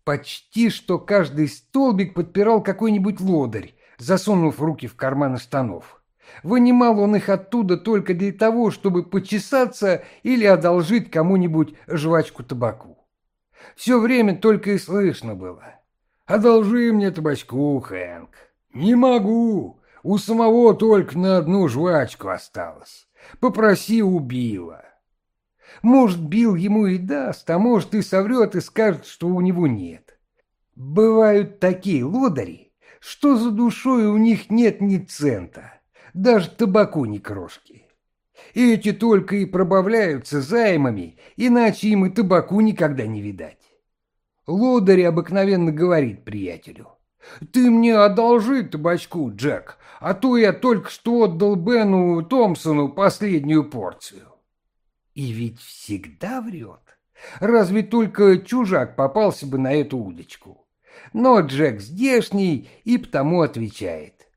Почти что каждый столбик подпирал какой-нибудь лодырь, засунув руки в карманы штанов. Вынимал он их оттуда только для того, чтобы почесаться или одолжить кому-нибудь жвачку табаку. Все время только и слышно было. «Одолжи мне табачку, Хэнк». «Не могу. У самого только на одну жвачку осталось. Попроси у Билла». Может, Билл ему и даст, а может и соврет и скажет, что у него нет. Бывают такие лодыри, что за душой у них нет ни цента, даже табаку ни крошки. Эти только и пробавляются займами, иначе им и табаку никогда не видать. Лодырь обыкновенно говорит приятелю. «Ты мне одолжи табачку, Джек, а то я только что отдал Бену Томпсону последнюю порцию». И ведь всегда врет. Разве только чужак попался бы на эту удочку но Джек здешний и потому отвечает.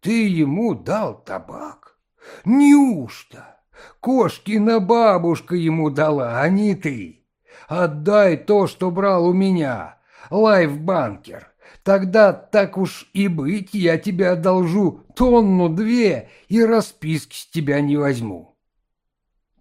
«Ты ему дал табак? Неужто? Кошкина бабушка ему дала, а не ты. Отдай то, что брал у меня, лайфбанкер. Тогда так уж и быть, я тебе одолжу тонну-две и расписки с тебя не возьму».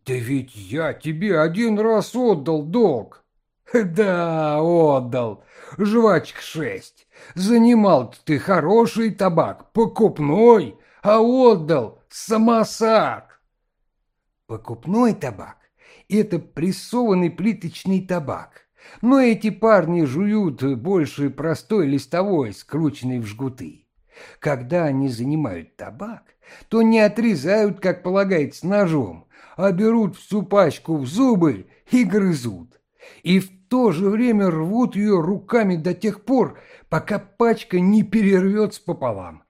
«Да ведь я тебе один раз отдал долг». «Да, отдал жвачек шесть. Занимал ты хороший табак, покупной, а отдал самосад. Покупной табак — это прессованный плиточный табак. Но эти парни жуют больше простой листовой, скрученный в жгуты. Когда они занимают табак, то не отрезают, как полагается, ножом, а берут всю пачку в зубы и грызут. И в то же время рвут ее руками до тех пор, пока пачка не перервется пополам.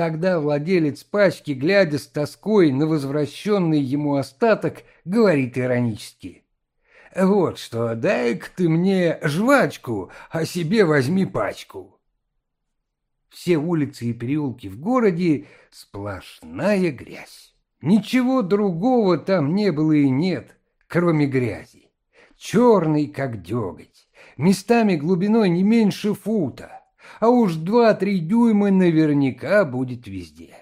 Тогда владелец пачки, глядя с тоской на возвращенный ему остаток, говорит иронически. «Вот что, дай-ка ты мне жвачку, а себе возьми пачку». Все улицы и переулки в городе — сплошная грязь. Ничего другого там не было и нет, кроме грязи черный, как деготь, местами глубиной не меньше фута, а уж два-три дюйма наверняка будет везде.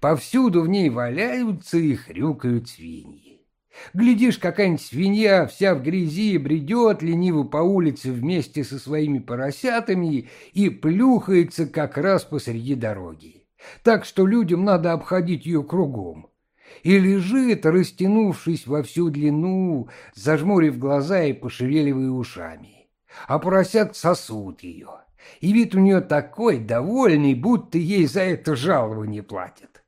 Повсюду в ней валяются и хрюкают свиньи. Глядишь, какая-нибудь свинья вся в грязи бредет лениво по улице вместе со своими поросятами и плюхается как раз посреди дороги. Так что людям надо обходить ее кругом, и лежит, растянувшись во всю длину, зажмурив глаза и пошевеливая ушами. А поросят сосут ее, и вид у нее такой довольный, будто ей за это жалование платят.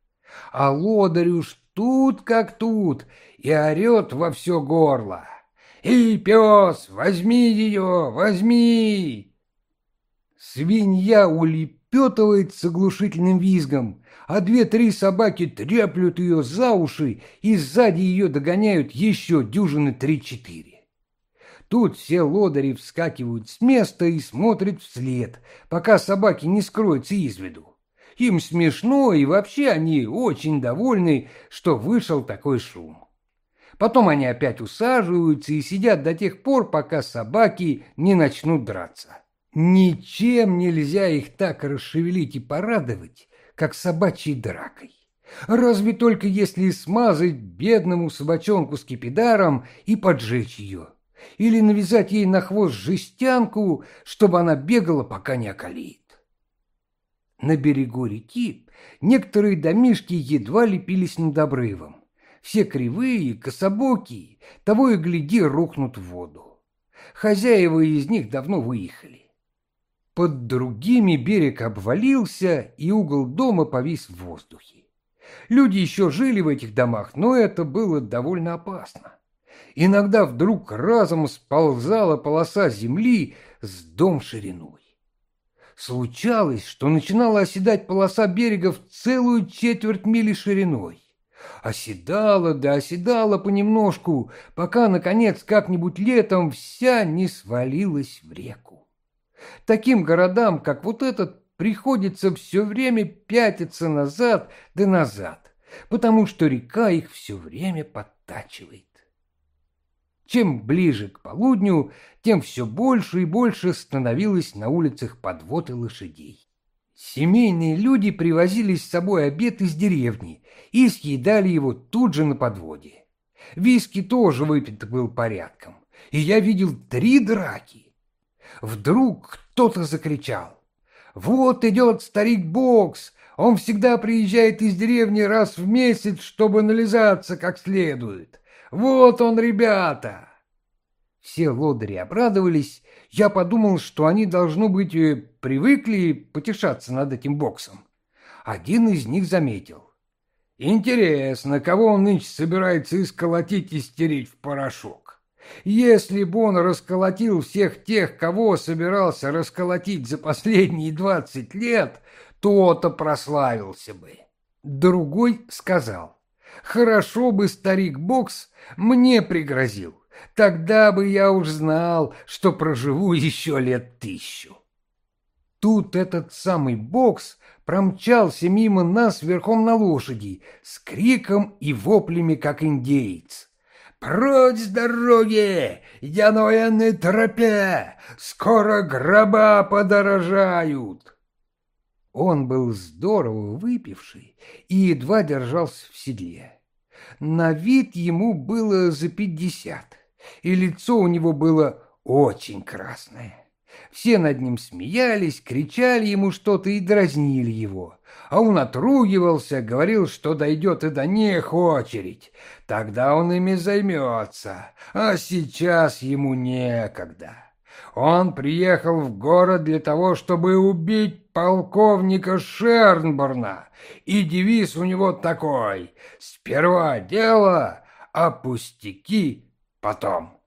А лодырь уж тут как тут и орет во все горло. «Эй, пес, возьми ее, возьми!» Свинья улепетывает с оглушительным визгом, а две-три собаки треплют ее за уши и сзади ее догоняют еще дюжины три-четыре. Тут все лодыри вскакивают с места и смотрят вслед, пока собаки не скроются из виду. Им смешно, и вообще они очень довольны, что вышел такой шум. Потом они опять усаживаются и сидят до тех пор, пока собаки не начнут драться. Ничем нельзя их так расшевелить и порадовать, как собачьей дракой. Разве только если смазать бедному собачонку скипидаром и поджечь ее, или навязать ей на хвост жестянку, чтобы она бегала, пока не околеет. На берегу реки некоторые домишки едва лепились над обрывом все кривые, кособокие, того и гляди рухнут в воду. Хозяева из них давно выехали. Под другими берег обвалился, и угол дома повис в воздухе. Люди еще жили в этих домах, но это было довольно опасно. Иногда вдруг разом сползала полоса земли с дом шириной. Случалось, что начинала оседать полоса берега в целую четверть мили шириной оседала да оседала понемножку, пока, наконец, как-нибудь летом вся не свалилась в реку. Таким городам, как вот этот, приходится все время пятиться назад да назад, потому что река их все время подтачивает. Чем ближе к полудню, тем все больше и больше становилось на улицах подвод и лошадей. Семейные люди привозили с собой обед из деревни и съедали его тут же на подводе. Виски тоже выпит был порядком, и я видел три драки. Вдруг кто-то закричал. «Вот идет старик Бокс, он всегда приезжает из деревни раз в месяц, чтобы нализаться как следует. Вот он, ребята!» Все лодыри обрадовались я подумал, что они, должно быть, э, привыкли потешаться над этим боксом. Один из них заметил. Интересно, кого он нынче собирается исколотить и стереть в порошок? Если бы он расколотил всех тех, кого собирался расколотить за последние двадцать лет, то-то прославился бы. Другой сказал, хорошо бы старик Бокс мне пригрозил. Тогда бы я уж знал, что проживу еще лет тысячу. Тут этот самый бокс промчался мимо нас верхом на лошади с криком и воплями, как индейец. «Прочь с дороги! Я на военной тропе! Скоро гроба подорожают!» Он был здорово выпивший и едва держался в седле. На вид ему было за пятьдесят и лицо у него было очень красное. Все над ним смеялись, кричали ему что-то и дразнили его. А он отругивался, говорил, что дойдет и до них очередь. Тогда он ими займется, а сейчас ему некогда. Он приехал в город для того, чтобы убить полковника Шернборна, и девиз у него такой «Сперва дело, а пустяки потом.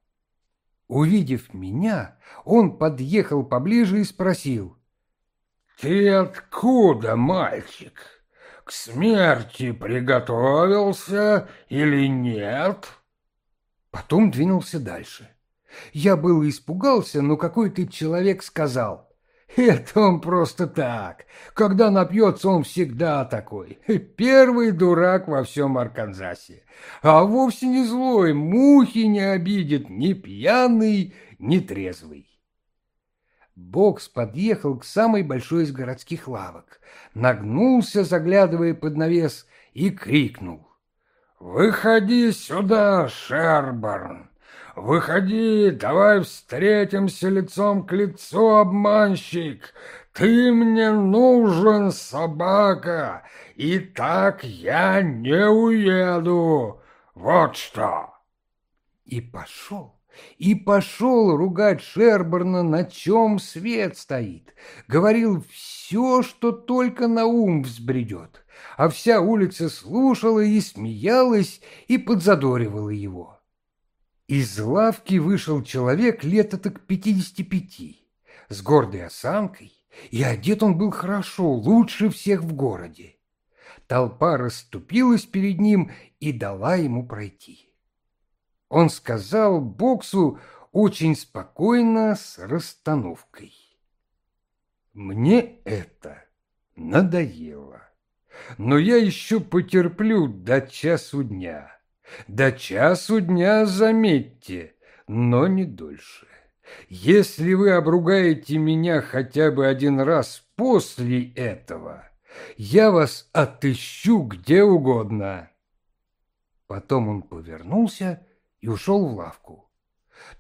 Увидев меня, он подъехал поближе и спросил. «Ты откуда, мальчик? К смерти приготовился или нет?» Потом двинулся дальше. Я было испугался, но какой-то человек сказал. Это он просто так. Когда напьется, он всегда такой. Первый дурак во всем Арканзасе. А вовсе не злой, мухи не обидит, ни пьяный, ни трезвый. Бокс подъехал к самой большой из городских лавок, нагнулся, заглядывая под навес, и крикнул. «Выходи сюда, Шерборн! «Выходи, давай встретимся лицом к лицу, обманщик! Ты мне нужен, собака, и так я не уеду! Вот что!» И пошел, и пошел ругать Шерберна, на чем свет стоит. Говорил все, что только на ум взбредет, а вся улица слушала и смеялась и подзадоривала его. Из лавки вышел человек лет так пятидесяти пяти, с гордой осанкой, и одет он был хорошо, лучше всех в городе. Толпа расступилась перед ним и дала ему пройти. Он сказал боксу очень спокойно, с расстановкой. «Мне это надоело, но я еще потерплю до часу дня. До часу дня, заметьте, но не дольше. Если вы обругаете меня хотя бы один раз после этого, я вас отыщу где угодно». Потом он повернулся и ушел в лавку.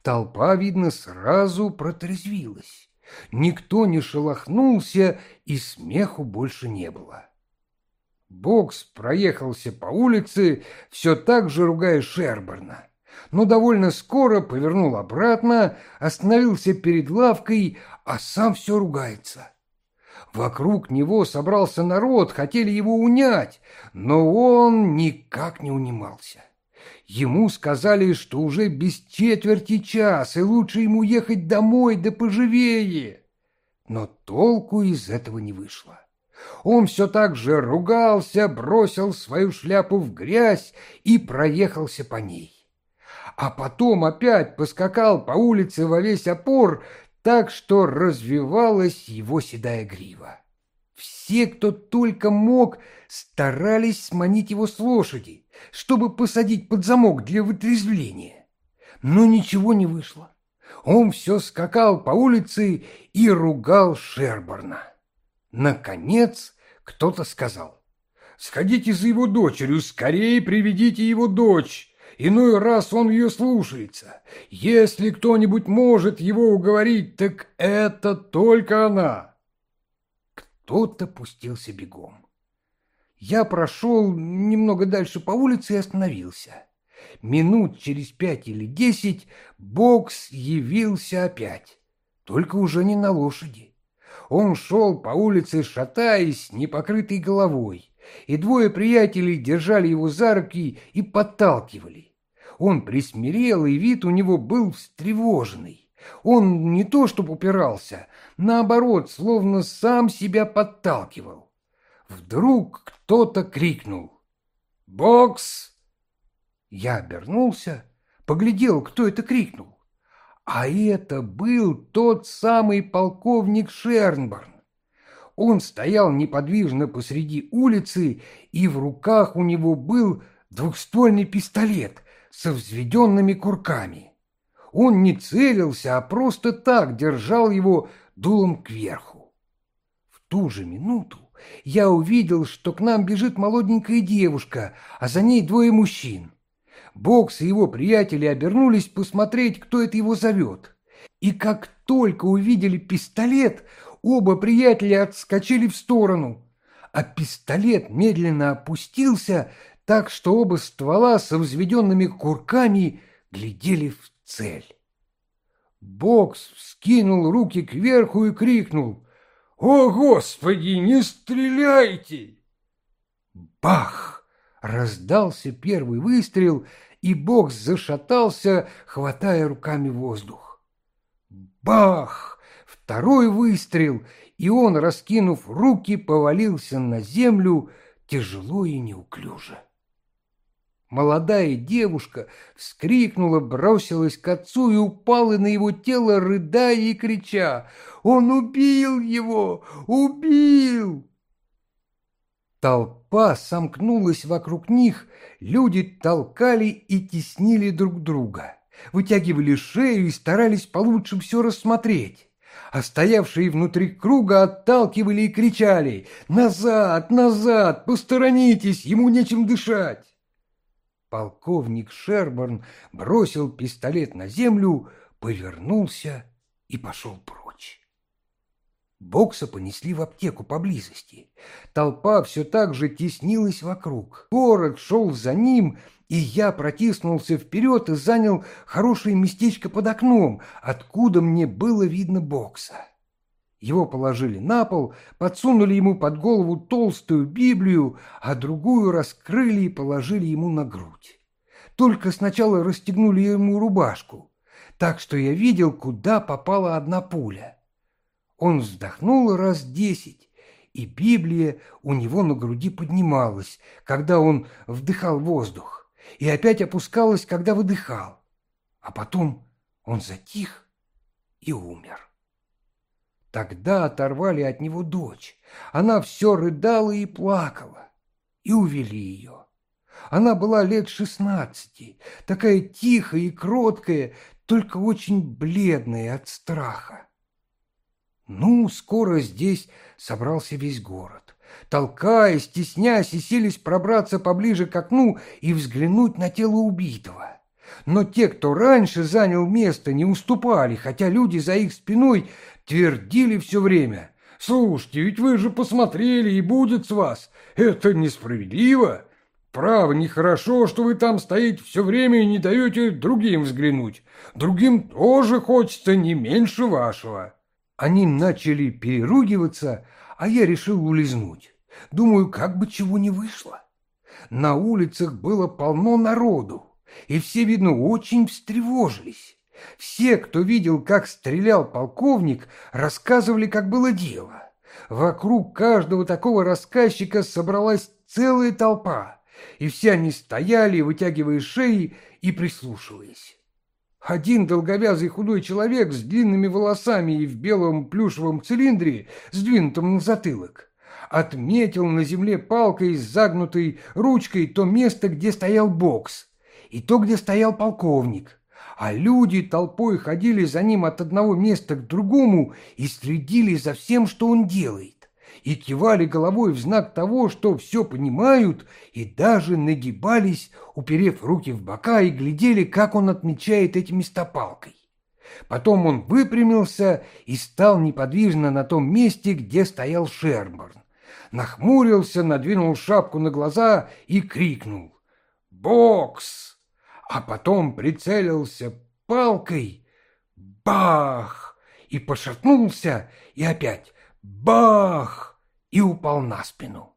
Толпа, видно, сразу протрезвилась. Никто не шелохнулся, и смеху больше не было. Бокс проехался по улице, все так же ругая Шерберна, но довольно скоро повернул обратно, остановился перед лавкой, а сам все ругается. Вокруг него собрался народ, хотели его унять, но он никак не унимался. Ему сказали, что уже без четверти час, и лучше ему ехать домой, да поживее. Но толку из этого не вышло. Он все так же ругался, бросил свою шляпу в грязь и проехался по ней. А потом опять поскакал по улице во весь опор, так что развивалась его седая грива. Все, кто только мог, старались сманить его с лошади, чтобы посадить под замок для вытрезвления. Но ничего не вышло. Он все скакал по улице и ругал Шерборна. Наконец кто-то сказал, «Сходите за его дочерью, скорее приведите его дочь». Иной раз он ее слушается. Если кто-нибудь может его уговорить, так это только она. Кто-то пустился бегом. Я прошел немного дальше по улице и остановился. Минут через пять или десять Бокс явился опять, только уже не на лошади. Он шел по улице, шатаясь, непокрытой головой, и двое приятелей держали его за руки и подталкивали. Он присмирел, и вид у него был встревоженный. Он не то чтобы упирался, наоборот, словно сам себя подталкивал. Вдруг кто-то крикнул «Бокс!». Я обернулся, поглядел, кто это крикнул. А это был тот самый полковник Шернборн. Он стоял неподвижно посреди улицы, и в руках у него был двухствольный пистолет со взведенными курками. Он не целился, а просто так держал его дулом кверху. В ту же минуту я увидел, что к нам бежит молоденькая девушка, а за ней двое мужчин. Бокс и его приятели обернулись посмотреть, кто это его зовет. И как только увидели пистолет, оба приятеля отскочили в сторону, а пистолет медленно опустился, так что оба ствола со взведенными курками глядели в цель. Бокс вскинул руки кверху и крикнул «О, Господи, не стреляйте!» Бах! Раздался первый выстрел, и Бокс зашатался, хватая руками воздух. Бах! Второй выстрел, и он, раскинув руки, повалился на землю тяжело и неуклюже. Молодая девушка вскрикнула, бросилась к отцу и упала на его тело, рыдая и крича. «Он убил его! Убил!» Толпа сомкнулась вокруг них, люди толкали и теснили друг друга, вытягивали шею и старались получше все рассмотреть. А стоявшие внутри круга отталкивали и кричали «Назад! Назад! Посторонитесь! Ему нечем дышать!» Полковник Шерборн бросил пистолет на землю, повернулся и пошел прочь. Бокса понесли в аптеку поблизости. Толпа все так же теснилась вокруг. Город шел за ним, и я протиснулся вперед и занял хорошее местечко под окном, откуда мне было видно Бокса. Его положили на пол, подсунули ему под голову толстую Библию, а другую раскрыли и положили ему на грудь. Только сначала расстегнули ему рубашку, так что я видел, куда попала одна пуля. Он вздохнул раз десять, и Библия у него на груди поднималась, когда он вдыхал воздух, и опять опускалась, когда выдыхал. А потом он затих и умер. Тогда оторвали от него дочь. Она все рыдала и плакала. И увели ее. Она была лет шестнадцати, такая тихая и кроткая, только очень бледная от страха. Ну, скоро здесь собрался весь город. Толкаясь, стесняясь и сились пробраться поближе к окну и взглянуть на тело убитого. Но те, кто раньше занял место, не уступали, хотя люди за их спиной твердили все время. «Слушайте, ведь вы же посмотрели, и будет с вас. Это несправедливо. Право, нехорошо, что вы там стоите все время и не даете другим взглянуть. Другим тоже хочется не меньше вашего». Они начали переругиваться, а я решил улизнуть. Думаю, как бы чего не вышло. На улицах было полно народу и все, видно, очень встревожились. Все, кто видел, как стрелял полковник, рассказывали, как было дело. Вокруг каждого такого рассказчика собралась целая толпа, и все они стояли, вытягивая шеи и прислушиваясь. Один долговязый худой человек с длинными волосами и в белом плюшевом цилиндре, сдвинутом на затылок, отметил на земле палкой с загнутой ручкой то место, где стоял бокс, и то, где стоял полковник, а люди толпой ходили за ним от одного места к другому и следили за всем, что он делает, и кивали головой в знак того, что все понимают, и даже нагибались, уперев руки в бока, и глядели, как он отмечает этими стопалкой. Потом он выпрямился и стал неподвижно на том месте, где стоял Шерборн. Нахмурился, надвинул шапку на глаза и крикнул «Бокс!» а потом прицелился палкой. Бах! И пошатнулся, и опять бах! И упал на спину.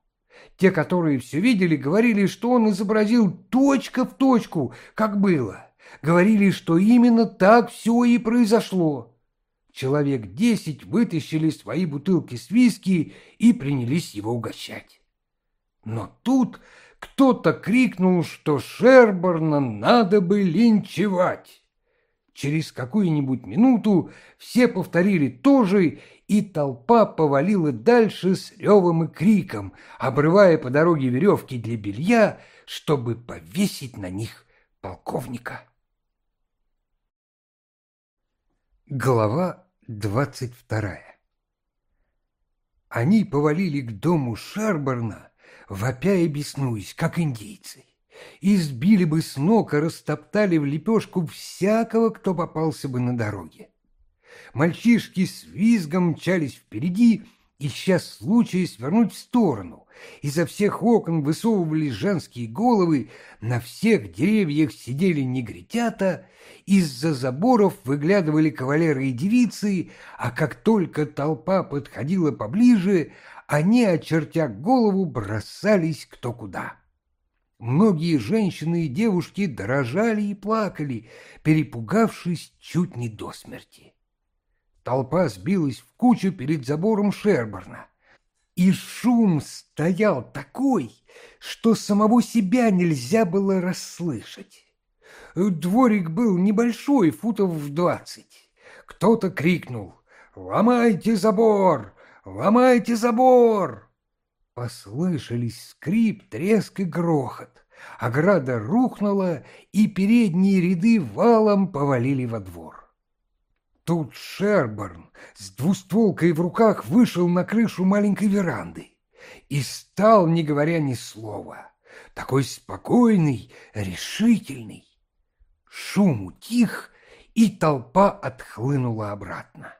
Те, которые все видели, говорили, что он изобразил точка в точку, как было. Говорили, что именно так все и произошло. Человек десять вытащили свои бутылки с виски и принялись его угощать. Но тут кто-то крикнул, что Шерборна надо бы линчевать. Через какую-нибудь минуту все повторили то же, и толпа повалила дальше с ревом и криком, обрывая по дороге веревки для белья, чтобы повесить на них полковника. Глава двадцать вторая Они повалили к дому Шерборна, вопя и беснуясь, как индейцы. Избили бы с ног и растоптали в лепешку всякого, кто попался бы на дороге. Мальчишки с визгом мчались впереди, ища случая свернуть в сторону. Изо всех окон высовывались женские головы, на всех деревьях сидели негритята, из-за заборов выглядывали кавалеры и девицы, а как только толпа подходила поближе, они, очертя голову, бросались кто куда. Многие женщины и девушки дрожали и плакали, перепугавшись чуть не до смерти. Толпа сбилась в кучу перед забором Шерборна. И шум стоял такой, что самого себя нельзя было расслышать. Дворик был небольшой, футов в двадцать. Кто-то крикнул «Ломайте забор! «Ломайте забор!» Послышались скрип, треск и грохот. Ограда рухнула, и передние ряды валом повалили во двор. Тут Шерборн с двустволкой в руках вышел на крышу маленькой веранды и стал, не говоря ни слова, такой спокойный, решительный. Шум утих, и толпа отхлынула обратно.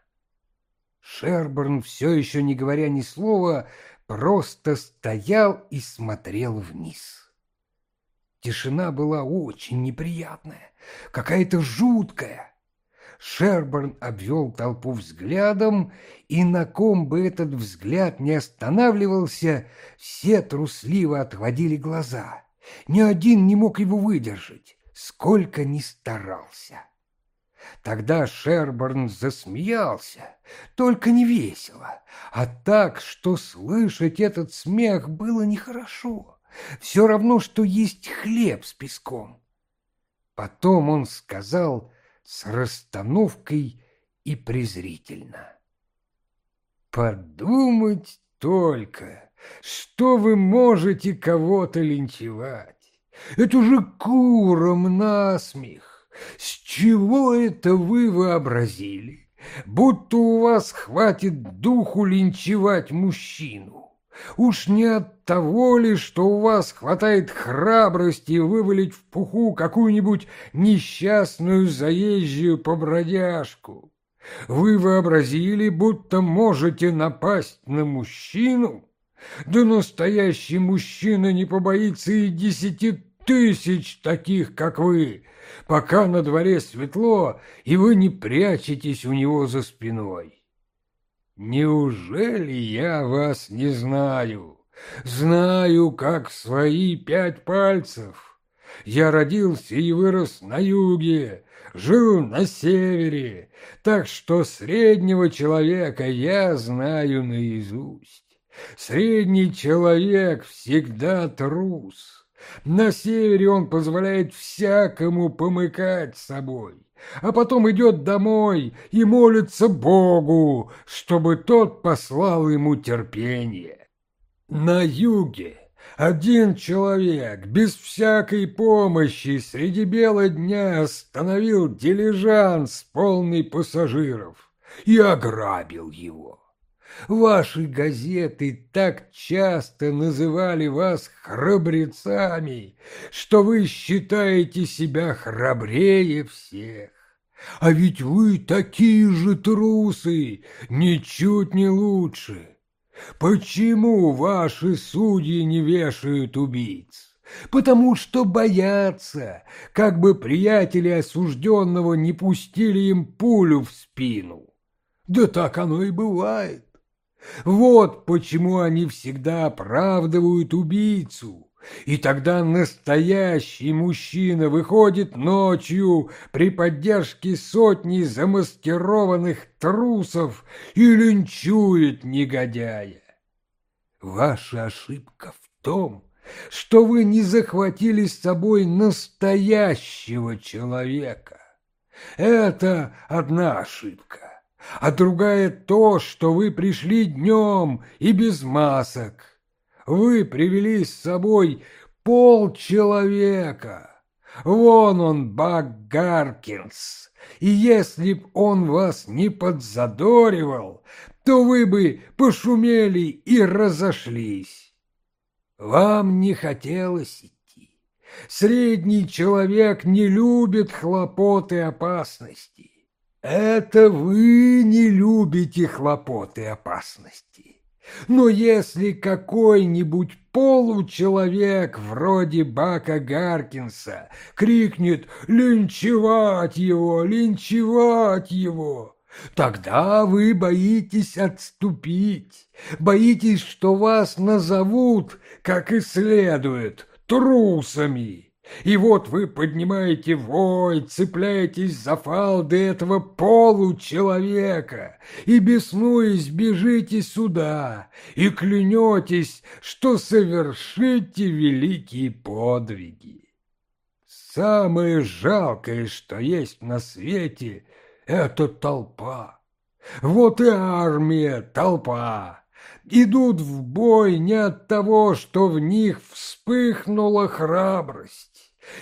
Шерберн, все еще не говоря ни слова, просто стоял и смотрел вниз. Тишина была очень неприятная, какая-то жуткая. Шерберн обвел толпу взглядом, и на ком бы этот взгляд не останавливался, все трусливо отводили глаза. Ни один не мог его выдержать, сколько ни старался. Тогда Шерберн засмеялся, только не весело, а так, что слышать этот смех было нехорошо. Все равно, что есть хлеб с песком. Потом он сказал с расстановкой и презрительно. «Подумать только, что вы можете кого-то линчевать. Это же куром насмех. С чего это вы вообразили? Будто у вас хватит духу линчевать мужчину. Уж не от того ли, что у вас хватает храбрости вывалить в пуху какую-нибудь несчастную заезжую побродяжку? Вы вообразили, будто можете напасть на мужчину? Да настоящий мужчина не побоится и десяти тысяч таких, как вы, пока на дворе светло, и вы не прячетесь у него за спиной. Неужели я вас не знаю? Знаю, как свои пять пальцев. Я родился и вырос на юге, жил на севере, так что среднего человека я знаю наизусть. Средний человек всегда трус. На севере он позволяет всякому помыкать собой, а потом идет домой и молится Богу, чтобы тот послал ему терпение. На юге один человек без всякой помощи среди бела дня остановил дилижанс, полный пассажиров, и ограбил его. Ваши газеты так часто называли вас храбрецами, что вы считаете себя храбрее всех. А ведь вы такие же трусы, ничуть не лучше. Почему ваши судьи не вешают убийц? Потому что боятся, как бы приятели осужденного не пустили им пулю в спину. Да так оно и бывает. Вот почему они всегда оправдывают убийцу. И тогда настоящий мужчина выходит ночью при поддержке сотни замаскированных трусов и линчует негодяя. Ваша ошибка в том, что вы не захватили с собой настоящего человека. Это одна ошибка а другая то, что вы пришли днем и без масок. Вы привели с собой полчеловека. Вон он, Бак Гаркинс, и если б он вас не подзадоривал, то вы бы пошумели и разошлись. Вам не хотелось идти. Средний человек не любит хлопот и опасности. Это вы не любите хлопоты и опасности. Но если какой-нибудь получеловек вроде Бака Гаркинса крикнет «Линчевать его! Линчевать его!» Тогда вы боитесь отступить, боитесь, что вас назовут, как и следует, трусами. И вот вы поднимаете вой, цепляетесь за фалды этого получеловека и, беснуясь, бежите сюда и клянетесь, что совершите великие подвиги. Самое жалкое, что есть на свете, — это толпа. Вот и армия, толпа. Идут в бой не от того, что в них вспыхнула храбрость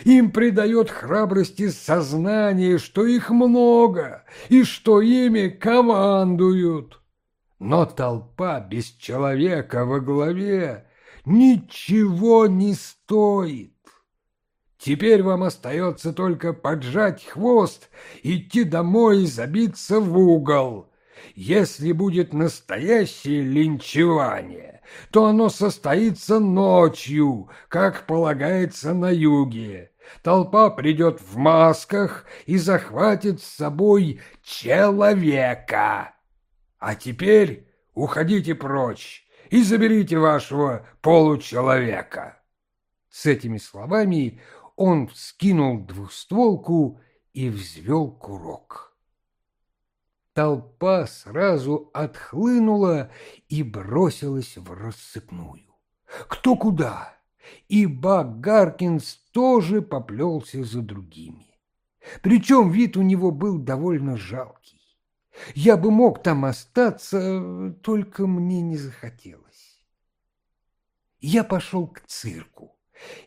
им придает храбрости сознание, что их много и что ими командуют. Но толпа без человека во главе ничего не стоит. Теперь вам остается только поджать хвост, идти домой и забиться в угол. Если будет настоящее линчевание, то оно состоится ночью, как полагается на юге. Толпа придет в масках и захватит с собой человека. А теперь уходите прочь и заберите вашего получеловека. С этими словами он вскинул двустволку и взвел курок. Толпа сразу отхлынула и бросилась в рассыпную. Кто куда? И Бак Гаркинс тоже поплелся за другими. Причем вид у него был довольно жалкий. Я бы мог там остаться, только мне не захотелось. Я пошел к цирку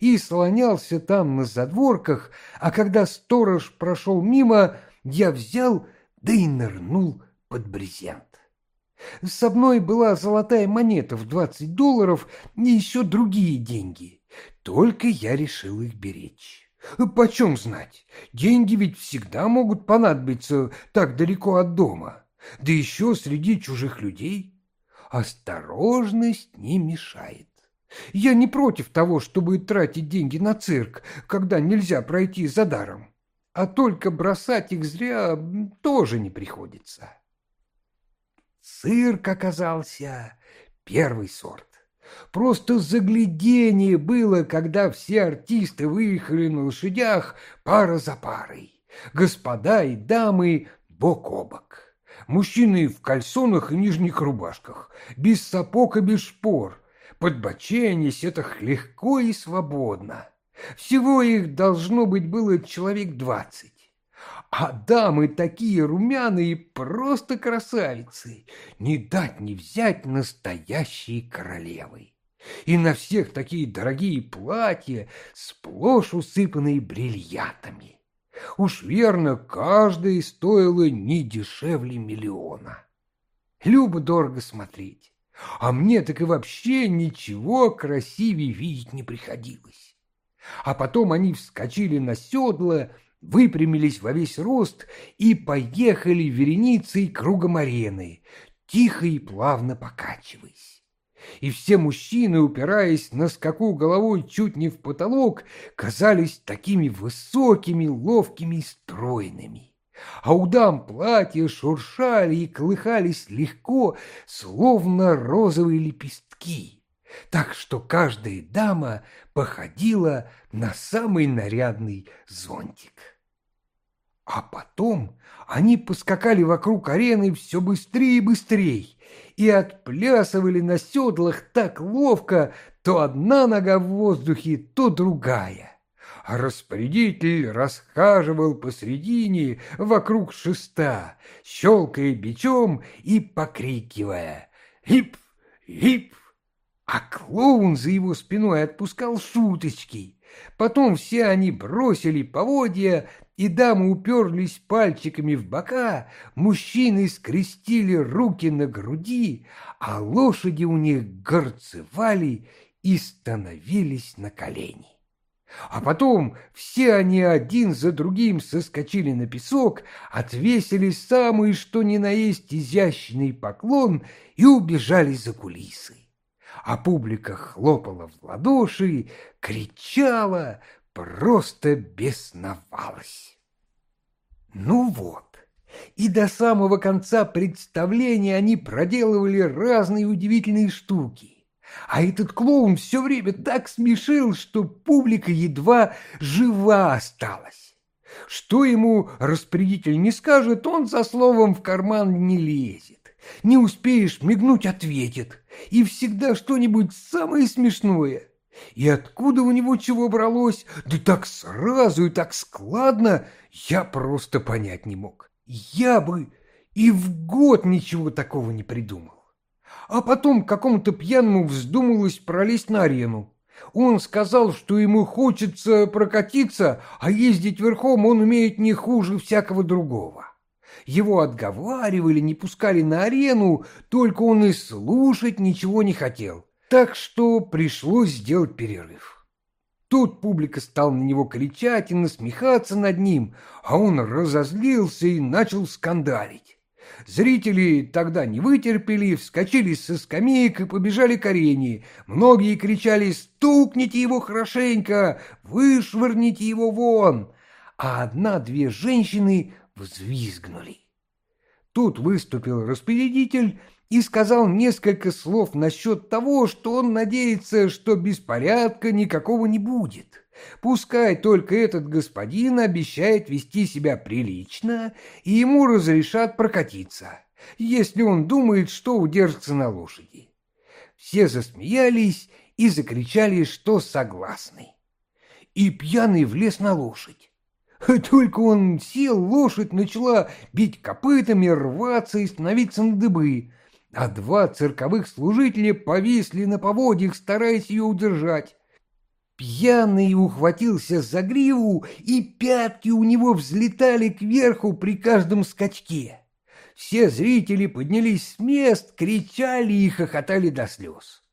и слонялся там на задворках, а когда сторож прошел мимо, я взял да и нырнул под брезент. Со мной была золотая монета в двадцать долларов и еще другие деньги. Только я решил их беречь. Почем знать? Деньги ведь всегда могут понадобиться так далеко от дома, да еще среди чужих людей. Осторожность не мешает. Я не против того, чтобы тратить деньги на цирк, когда нельзя пройти за даром а только бросать их зря тоже не приходится. Цирк оказался первый сорт. Просто заглядение было, когда все артисты выехали на лошадях пара за парой. Господа и дамы бок о бок. Мужчины в кальсонах и нижних рубашках, без сапог и без шпор. Подбоченясь это легко и свободно. Всего их должно быть было человек двадцать. А дамы такие румяные, просто красавицы, не дать не взять настоящие королевы. И на всех такие дорогие платья, сплошь усыпанные бриллиантами. Уж верно, каждое стоило не дешевле миллиона. Любо дорого смотреть, а мне так и вообще ничего красивее видеть не приходилось а потом они вскочили на седла, выпрямились во весь рост и поехали вереницей кругом арены, тихо и плавно покачиваясь. И все мужчины, упираясь на скаку головой чуть не в потолок, казались такими высокими, ловкими и стройными. А у дам платья шуршали и колыхались легко, словно розовые лепестки так что каждая дама походила на самый нарядный зонтик. А потом они поскакали вокруг арены все быстрее и быстрее и отплясывали на седлах так ловко, то одна нога в воздухе, то другая. А распорядитель расхаживал посредине вокруг шеста, щелкая бичом и покрикивая «Хип! Хип!» А клоун за его спиной отпускал шуточки. Потом все они бросили поводья, и дамы уперлись пальчиками в бока, мужчины скрестили руки на груди, а лошади у них горцевали и становились на колени. А потом все они один за другим соскочили на песок, отвесили самый что ни на есть изящный поклон и убежали за кулисы а публика хлопала в ладоши, кричала, просто бесновалась. Ну вот, и до самого конца представления они проделывали разные удивительные штуки. А этот клоун все время так смешил, что публика едва жива осталась. Что ему распорядитель не скажет, он за словом в карман не лезет. Не успеешь мигнуть, ответит. И всегда что-нибудь самое смешное. И откуда у него чего бралось, да так сразу и так складно, я просто понять не мог. Я бы и в год ничего такого не придумал. А потом какому-то пьяному вздумалось пролезть на арену. Он сказал, что ему хочется прокатиться, а ездить верхом он умеет не хуже всякого другого. Его отговаривали, не пускали на арену, только он и слушать ничего не хотел. Так что пришлось сделать перерыв. Тут публика стала на него кричать и насмехаться над ним, а он разозлился и начал скандалить. Зрители тогда не вытерпели, вскочили со скамеек и побежали к арене. Многие кричали «Стукните его хорошенько! Вышвырните его вон!» А одна-две женщины взвизгнули. Тут выступил распорядитель и сказал несколько слов насчет того, что он надеется, что беспорядка никакого не будет. Пускай только этот господин обещает вести себя прилично, и ему разрешат прокатиться, если он думает, что удержится на лошади. Все засмеялись и закричали, что согласны. И пьяный влез на лошадь. Только он сел, лошадь начала бить копытами, рваться и становиться на дыбы, а два цирковых служителя повисли на поводьях, стараясь ее удержать. Пьяный ухватился за гриву, и пятки у него взлетали кверху при каждом скачке. Все зрители поднялись с мест, кричали и хохотали до слез.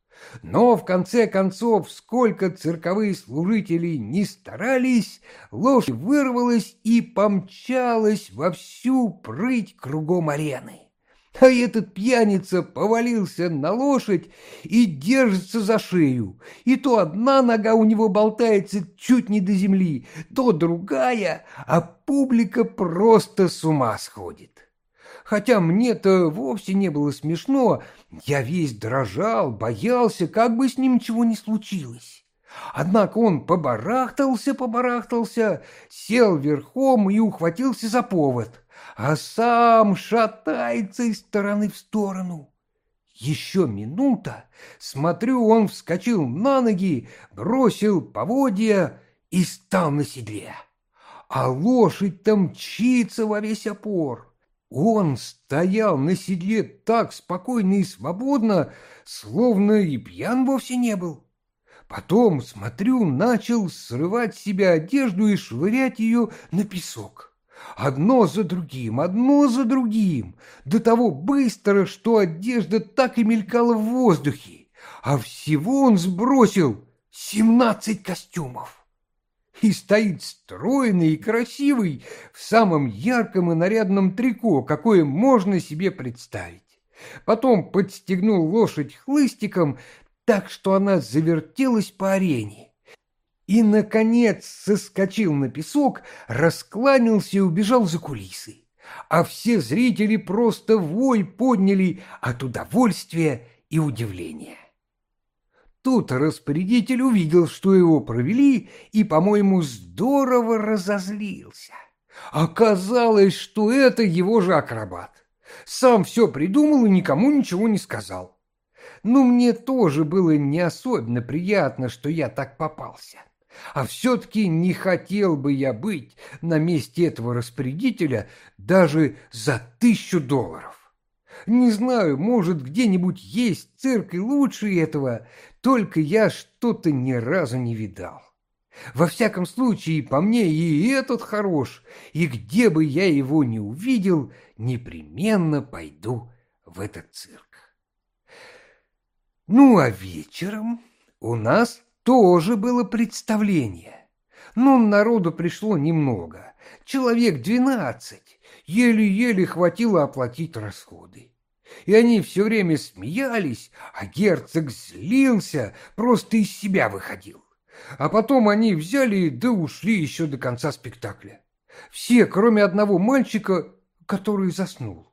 Но в конце концов, сколько цирковые служители не старались, лошадь вырвалась и помчалась во всю прыть кругом арены. А этот пьяница повалился на лошадь и держится за шею. И то одна нога у него болтается чуть не до земли, то другая, а публика просто с ума сходит. Хотя мне-то вовсе не было смешно, я весь дрожал, боялся, как бы с ним ничего не случилось. Однако он побарахтался, побарахтался, сел верхом и ухватился за повод — а сам шатается из стороны в сторону. Еще минута, смотрю, он вскочил на ноги, бросил поводья и стал на седле. А лошадь там мчится во весь опор. Он стоял на седле так спокойно и свободно, словно и пьян вовсе не был. Потом, смотрю, начал срывать с себя одежду и швырять ее на песок. Одно за другим, одно за другим, до того быстро, что одежда так и мелькала в воздухе, а всего он сбросил семнадцать костюмов. И стоит стройный и красивый в самом ярком и нарядном трико, какое можно себе представить. Потом подстегнул лошадь хлыстиком так, что она завертелась по арене и, наконец, соскочил на песок, раскланялся и убежал за кулисы. А все зрители просто вой подняли от удовольствия и удивления. Тут распорядитель увидел, что его провели, и, по-моему, здорово разозлился. Оказалось, что это его же акробат. Сам все придумал и никому ничего не сказал. Но мне тоже было не особенно приятно, что я так попался. А все-таки не хотел бы я быть на месте этого распорядителя даже за тысячу долларов. Не знаю, может, где-нибудь есть цирк и лучше этого, только я что-то ни разу не видал. Во всяком случае, по мне и этот хорош, и где бы я его не увидел, непременно пойду в этот цирк. Ну, а вечером у нас тоже было представление. Но народу пришло немного, человек двенадцать, еле-еле хватило оплатить расходы. И они все время смеялись, а герцог злился, просто из себя выходил. А потом они взяли да ушли еще до конца спектакля. Все, кроме одного мальчика, который заснул.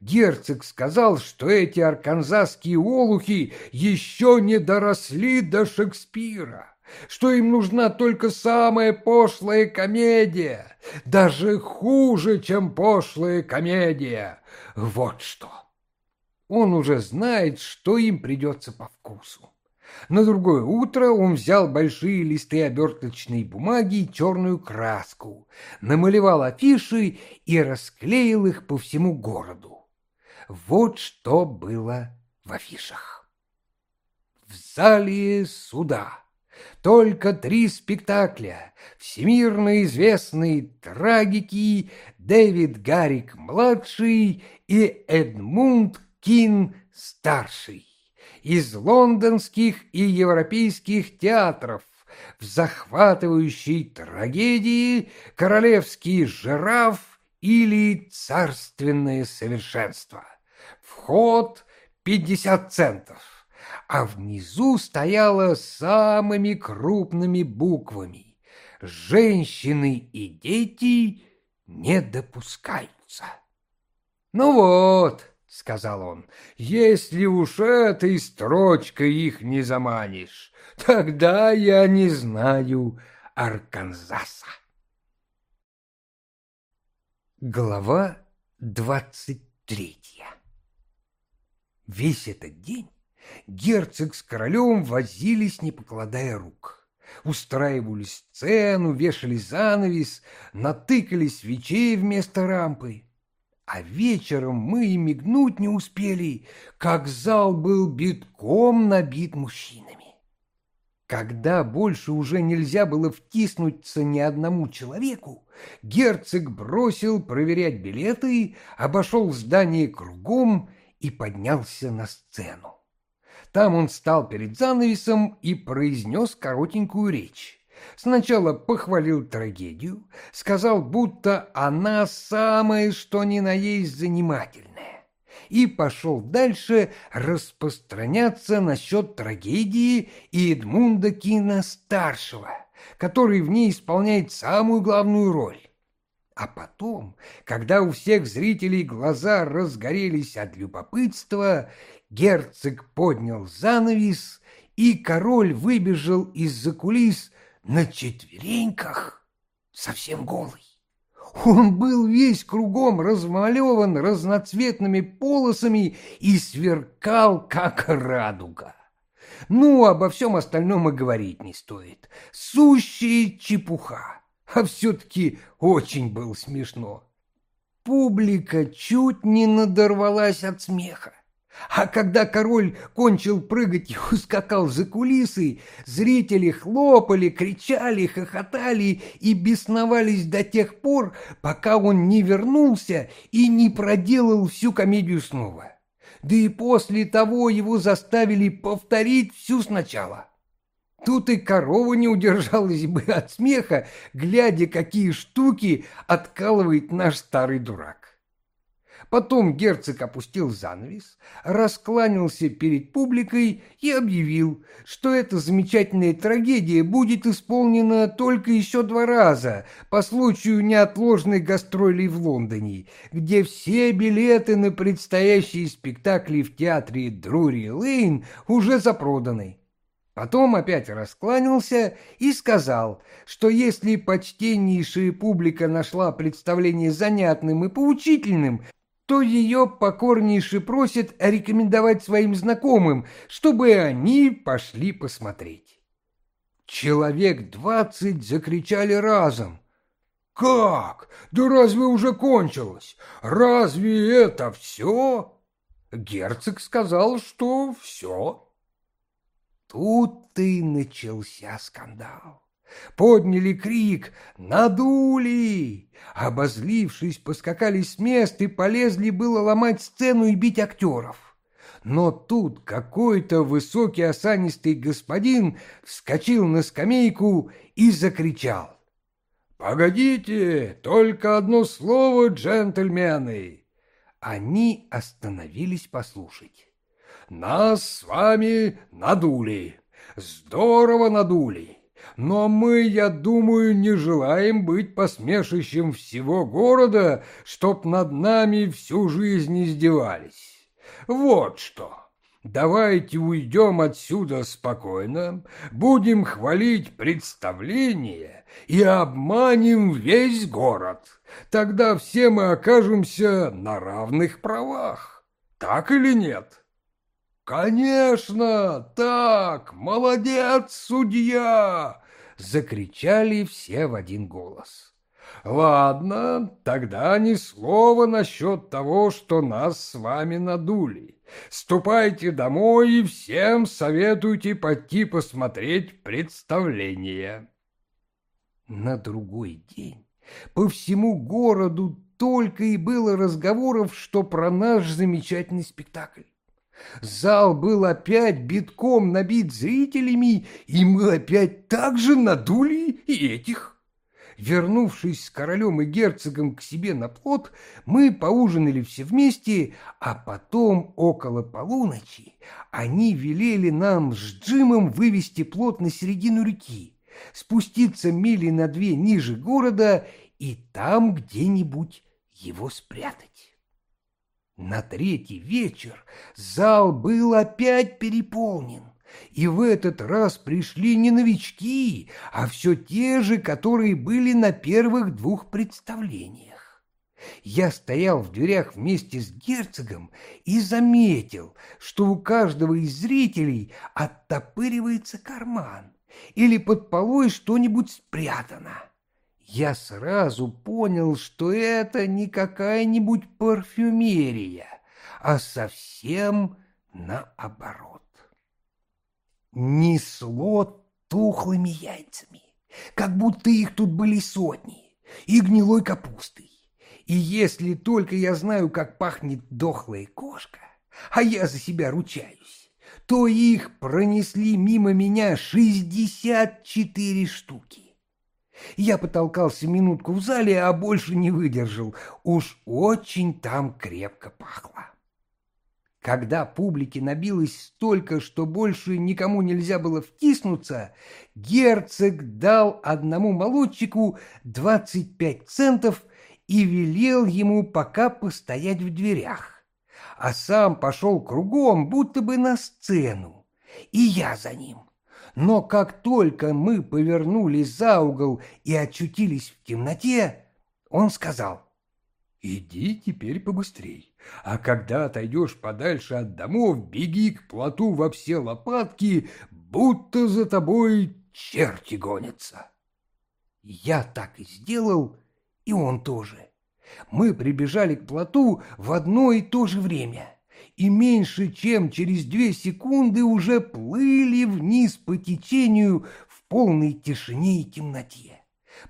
Герцог сказал, что эти арканзасские олухи еще не доросли до Шекспира, что им нужна только самая пошлая комедия, даже хуже, чем пошлая комедия. Вот что. Он уже знает, что им придется по вкусу. На другое утро он взял большие листы оберточной бумаги и черную краску, намалевал афиши и расклеил их по всему городу. Вот что было в афишах. В зале суда только три спектакля. Всемирно известные трагики Дэвид Гаррик-младший и Эдмунд Кин-старший из лондонских и европейских театров. В захватывающей трагедии «Королевский жираф» или царственное совершенство. Вход 50 центов, а внизу стояло самыми крупными буквами «Женщины и дети не допускаются». «Ну вот», — сказал он, — «если уж этой строчкой их не заманишь, тогда я не знаю Арканзаса». Глава двадцать третья Весь этот день герцог с королем возились, не покладая рук. Устраивали сцену, вешали занавес, натыкали свечей вместо рампы. А вечером мы и мигнуть не успели, как зал был битком набит мужчинами. Когда больше уже нельзя было втиснуться ни одному человеку, герцог бросил проверять билеты, обошел здание кругом и поднялся на сцену. Там он стал перед занавесом и произнес коротенькую речь. Сначала похвалил трагедию, сказал, будто она самое что ни на есть занимательная и пошел дальше распространяться насчет трагедии Эдмунда Кина-старшего, который в ней исполняет самую главную роль. А потом, когда у всех зрителей глаза разгорелись от любопытства, герцог поднял занавес, и король выбежал из-за кулис на четвереньках, совсем голый. Он был весь кругом размалеван разноцветными полосами и сверкал, как радуга. Ну, обо всем остальном и говорить не стоит. Сущая чепуха, а все-таки очень было смешно. Публика чуть не надорвалась от смеха. А когда король кончил прыгать и ускакал за кулисы, зрители хлопали, кричали, хохотали и бесновались до тех пор, пока он не вернулся и не проделал всю комедию снова. Да и после того его заставили повторить всю сначала. Тут и корова не удержалась бы от смеха, глядя, какие штуки откалывает наш старый дурак. Потом герцог опустил занавес, раскланялся перед публикой и объявил, что эта замечательная трагедия будет исполнена только еще два раза по случаю неотложных гастролей в Лондоне, где все билеты на предстоящие спектакли в театре Друри Лейн уже запроданы. Потом опять раскланялся и сказал, что если почтеннейшая публика нашла представление занятным и поучительным, то ее покорнейше просит рекомендовать своим знакомым, чтобы они пошли посмотреть. Человек двадцать закричали разом. «Как? Да разве уже кончилось? Разве это все?» Герцог сказал, что все. Тут и начался скандал подняли крик «Надули!». Обозлившись, поскакали с мест и полезли было ломать сцену и бить актеров. Но тут какой-то высокий осанистый господин вскочил на скамейку и закричал. «Погодите, только одно слово, джентльмены!» Они остановились послушать. «Нас с вами надули, здорово надули!» Но мы, я думаю, не желаем быть посмешищем всего города, чтоб над нами всю жизнь издевались. Вот что. Давайте уйдем отсюда спокойно, будем хвалить представление и обманем весь город. Тогда все мы окажемся на равных правах. Так или нет? «Конечно, так! Молодец, судья!» — закричали все в один голос. «Ладно, тогда ни слова насчет того, что нас с вами надули. Ступайте домой и всем советуйте пойти посмотреть представление». На другой день по всему городу только и было разговоров, что про наш замечательный спектакль. Зал был опять битком набит зрителями, и мы опять так же надули и этих. Вернувшись с королем и герцогом к себе на плот, мы поужинали все вместе, а потом, около полуночи, они велели нам с Джимом вывести плот на середину реки, спуститься мили на две ниже города и там где-нибудь его спрятать. На третий вечер зал был опять переполнен. И в этот раз пришли не новички, а все те же, которые были на первых двух представлениях. Я стоял в дверях вместе с герцогом и заметил, что у каждого из зрителей оттопыривается карман или под полой что-нибудь спрятано. Я сразу понял, что это не какая-нибудь парфюмерия, а совсем наоборот несло тухлыми яйцами, как будто их тут были сотни, и гнилой капустой. И если только я знаю, как пахнет дохлая кошка, а я за себя ручаюсь, то их пронесли мимо меня шестьдесят четыре штуки. Я потолкался минутку в зале, а больше не выдержал. Уж очень там крепко пахло. Когда публики набилось столько, что больше никому нельзя было втиснуться, герцог дал одному молодчику двадцать пять центов и велел ему пока постоять в дверях, а сам пошел кругом, будто бы на сцену, и я за ним. Но как только мы повернули за угол и очутились в темноте, он сказал, «Иди теперь побыстрей». А когда отойдешь подальше от домов, беги к плоту во все лопатки, будто за тобой черти гонятся. Я так и сделал, и он тоже. Мы прибежали к плоту в одно и то же время, и меньше чем через две секунды уже плыли вниз по течению в полной тишине и темноте,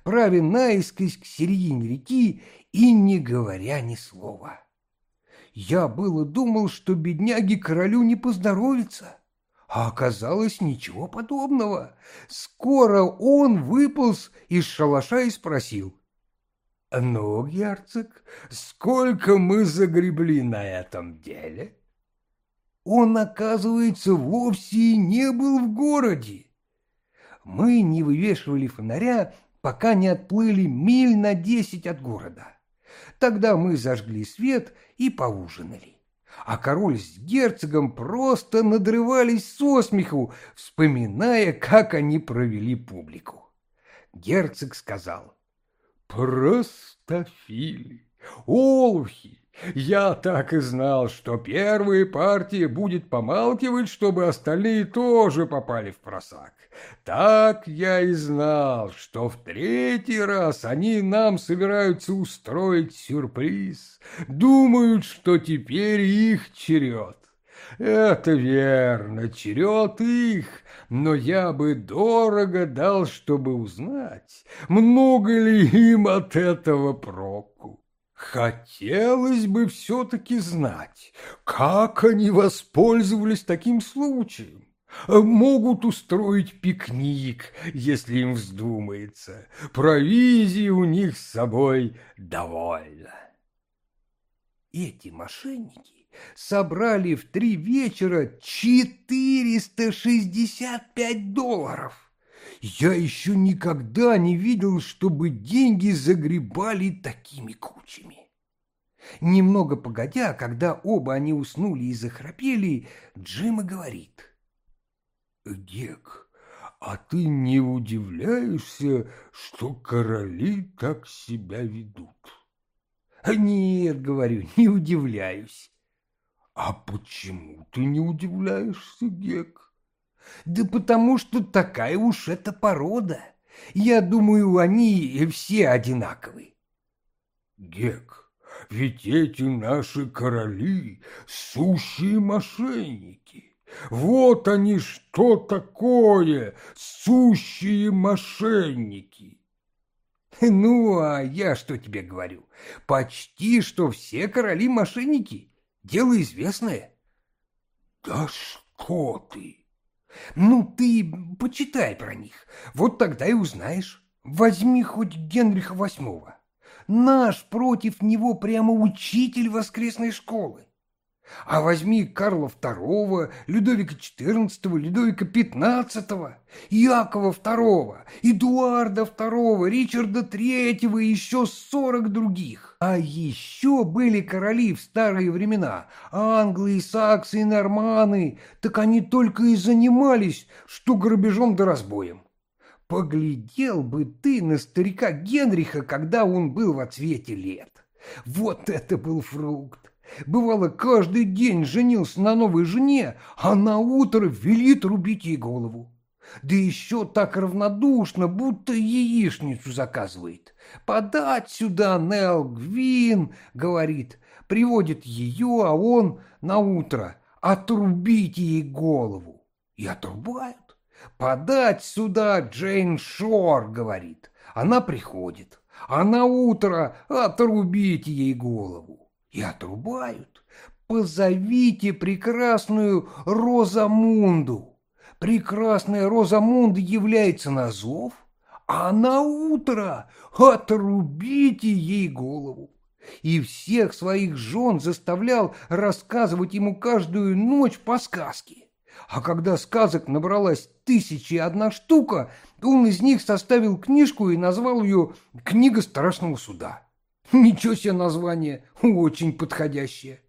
правя наискось к середине реки и не говоря ни слова. Я было думал, что бедняге королю не поздоровится. А оказалось ничего подобного. Скоро он выполз из шалаша и спросил. «Ну, герцог, сколько мы загребли на этом деле?» Он, оказывается, вовсе не был в городе. Мы не вывешивали фонаря, пока не отплыли миль на десять от города. Тогда мы зажгли свет и поужинали. А король с герцогом просто надрывались со смеху, вспоминая, как они провели публику. Герцог сказал, «Простофили, олухи, я так и знал, что первая партия будет помалкивать, чтобы остальные тоже попали в просак. Так я и знал, что в третий раз они нам собираются устроить сюрприз. Думают, что теперь их черед. Это верно, черед их, но я бы дорого дал, чтобы узнать, много ли им от этого проку. Хотелось бы все-таки знать, как они воспользовались таким случаем. Могут устроить пикник, если им вздумается. Провизии у них с собой довольно. Эти мошенники собрали в три вечера 465 долларов. Я еще никогда не видел, чтобы деньги загребали такими кучами. Немного погодя, когда оба они уснули и захрапели, Джима говорит. «Гек, а ты не удивляешься, что короли так себя ведут?» «Нет, — говорю, — не удивляюсь». «А почему ты не удивляешься, Гек?» Да потому что такая уж эта порода. Я думаю, они все одинаковые. Гек, ведь эти наши короли — сущие мошенники. Вот они что такое, сущие мошенники. Ну, а я что тебе говорю? Почти что все короли мошенники. Дело известное. Да что ты! Ну, ты почитай про них, вот тогда и узнаешь. Возьми хоть Генриха VIII. Наш против него прямо учитель воскресной школы. А возьми Карла II, Людовика XIV, Людовика XV, Якова II, Эдуарда II, Ричарда III и еще сорок других. А еще были короли в старые времена, англы, саксы и норманы, так они только и занимались, что грабежом да разбоем. Поглядел бы ты на старика Генриха, когда он был в отсвете лет. Вот это был фрукт. Бывало, каждый день женился на новой жене, а на утро велит рубить ей голову. Да еще так равнодушно, будто яичницу заказывает. «Подать сюда, Нел Гвин», — говорит, приводит ее, а он на утро отрубить ей голову. И отрубают. «Подать сюда, Джейн Шор», — говорит. Она приходит, а на утро отрубить ей голову и отрубают. Позовите прекрасную Розамунду. Прекрасная Розамунда является на зов, а на утро отрубите ей голову. И всех своих жен заставлял рассказывать ему каждую ночь по сказке. А когда сказок набралась тысячи и одна штука, он из них составил книжку и назвал ее «Книга страшного суда». Ничего себе название, очень подходящее.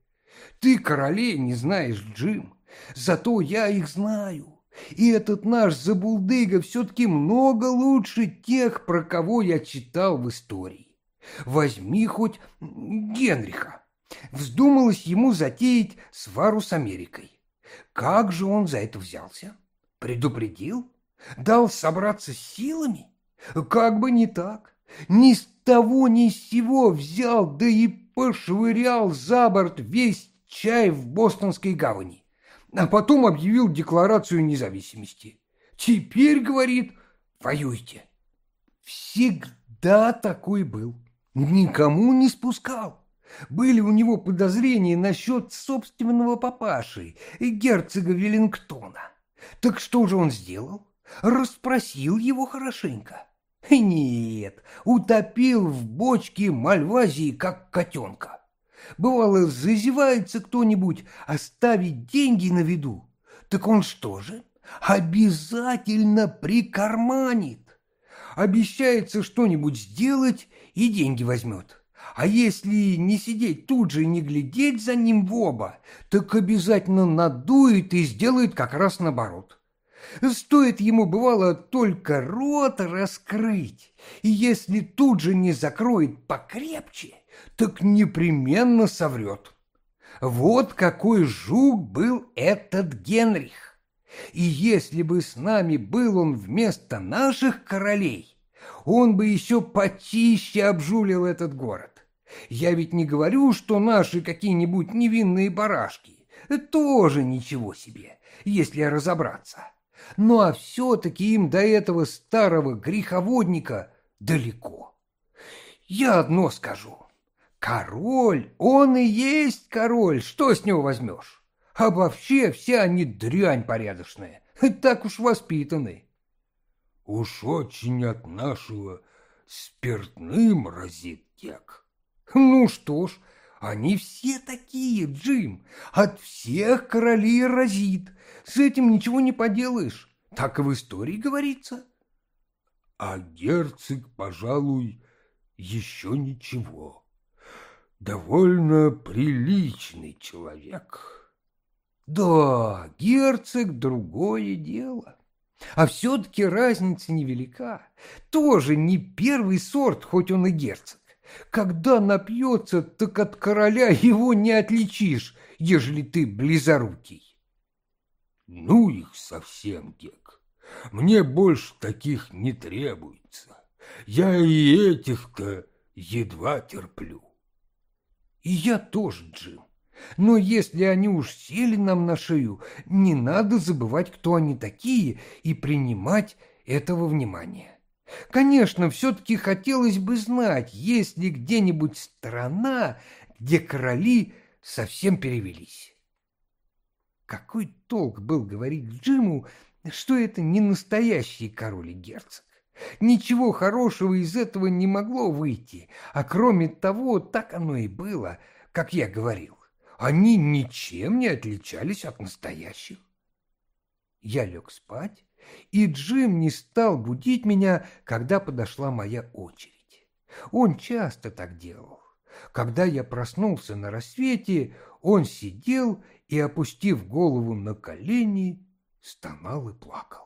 Ты королей не знаешь, Джим, зато я их знаю. И этот наш забулдыга все-таки много лучше тех, про кого я читал в истории. Возьми хоть Генриха. Вздумалось ему затеять свару с Америкой. Как же он за это взялся? Предупредил? Дал собраться силами? Как бы не так. Ни с того ни с сего взял, да и пошвырял за борт весь чай в Бостонской гавани, а потом объявил декларацию независимости. Теперь, говорит, воюйте. Всегда такой был, никому не спускал. Были у него подозрения насчет собственного папаши, герцога Веллингтона. Так что же он сделал? Расспросил его хорошенько. Нет, утопил в бочке мальвазии, как котенка. Бывало, зазевается кто-нибудь оставить деньги на виду. Так он что же? Обязательно прикарманит. Обещается что-нибудь сделать и деньги возьмет. А если не сидеть тут же и не глядеть за ним в оба, так обязательно надует и сделает как раз наоборот. Стоит ему, бывало, только рот раскрыть, и если тут же не закроет покрепче, так непременно соврет. Вот какой жук был этот Генрих. И если бы с нами был он вместо наших королей, он бы еще почище обжулил этот город. Я ведь не говорю, что наши какие-нибудь невинные барашки. Тоже ничего себе, если разобраться. Ну а все-таки им до этого старого греховодника далеко. Я одно скажу. Король, он и есть король, что с него возьмешь? А вообще все они дрянь порядочная, так уж воспитаны. Уж очень от нашего спиртным разит тек. Ну что ж, они все такие, Джим, от всех королей разит, с этим ничего не поделаешь. Так и в истории говорится. А герцог, пожалуй, еще ничего. Довольно приличный человек. Да, герцог — другое дело. А все-таки разница невелика. Тоже не первый сорт, хоть он и герцог. Когда напьется, так от короля его не отличишь, ежели ты близорукий. Ну их совсем, Гек. Мне больше таких не требуется. Я и этих-то едва терплю. И я тоже, Джим. Но если они уж сели нам на шею, не надо забывать, кто они такие, и принимать этого внимания. Конечно, все-таки хотелось бы знать, есть ли где-нибудь страна, где короли совсем перевелись. Какой толк был говорить Джиму, что это не настоящий король и герцог? Ничего хорошего из этого не могло выйти, а кроме того, так оно и было, как я говорил. Они ничем не отличались от настоящих. Я лег спать, и Джим не стал будить меня, когда подошла моя очередь. Он часто так делал. Когда я проснулся на рассвете, он сидел и, опустив голову на колени, стонал и плакал.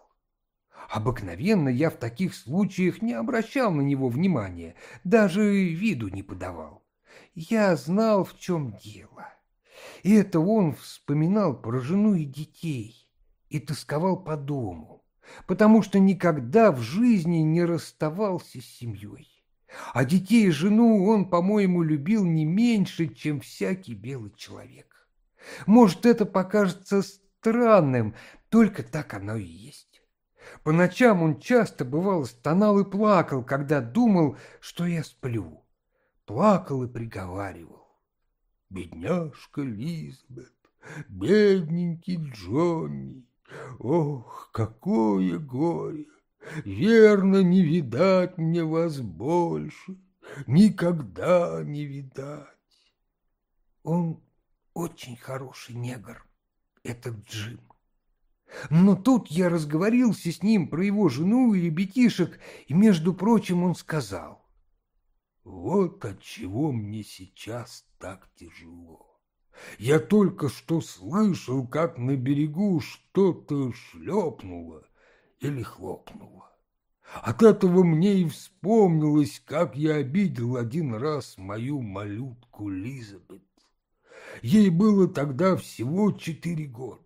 Обыкновенно я в таких случаях не обращал на него внимания, даже виду не подавал. Я знал, в чем дело. И это он вспоминал про жену и детей и тосковал по дому, потому что никогда в жизни не расставался с семьей. А детей и жену он, по-моему, любил не меньше, чем всякий белый человек. Может, это покажется странным, только так оно и есть. По ночам он часто, бывало, стонал и плакал, когда думал, что я сплю. Плакал и приговаривал. «Бедняжка Лизбет, бедненький Джонни, ох, какое горе! Верно, не видать мне вас больше, никогда не видать!» Он очень хороший негр, этот Джим. Но тут я разговорился с ним про его жену и ребятишек, и, между прочим, он сказал, «Вот отчего мне сейчас так тяжело. Я только что слышал, как на берегу что-то шлепнуло или хлопнуло. От этого мне и вспомнилось, как я обидел один раз мою малютку Лизабет. Ей было тогда всего четыре года.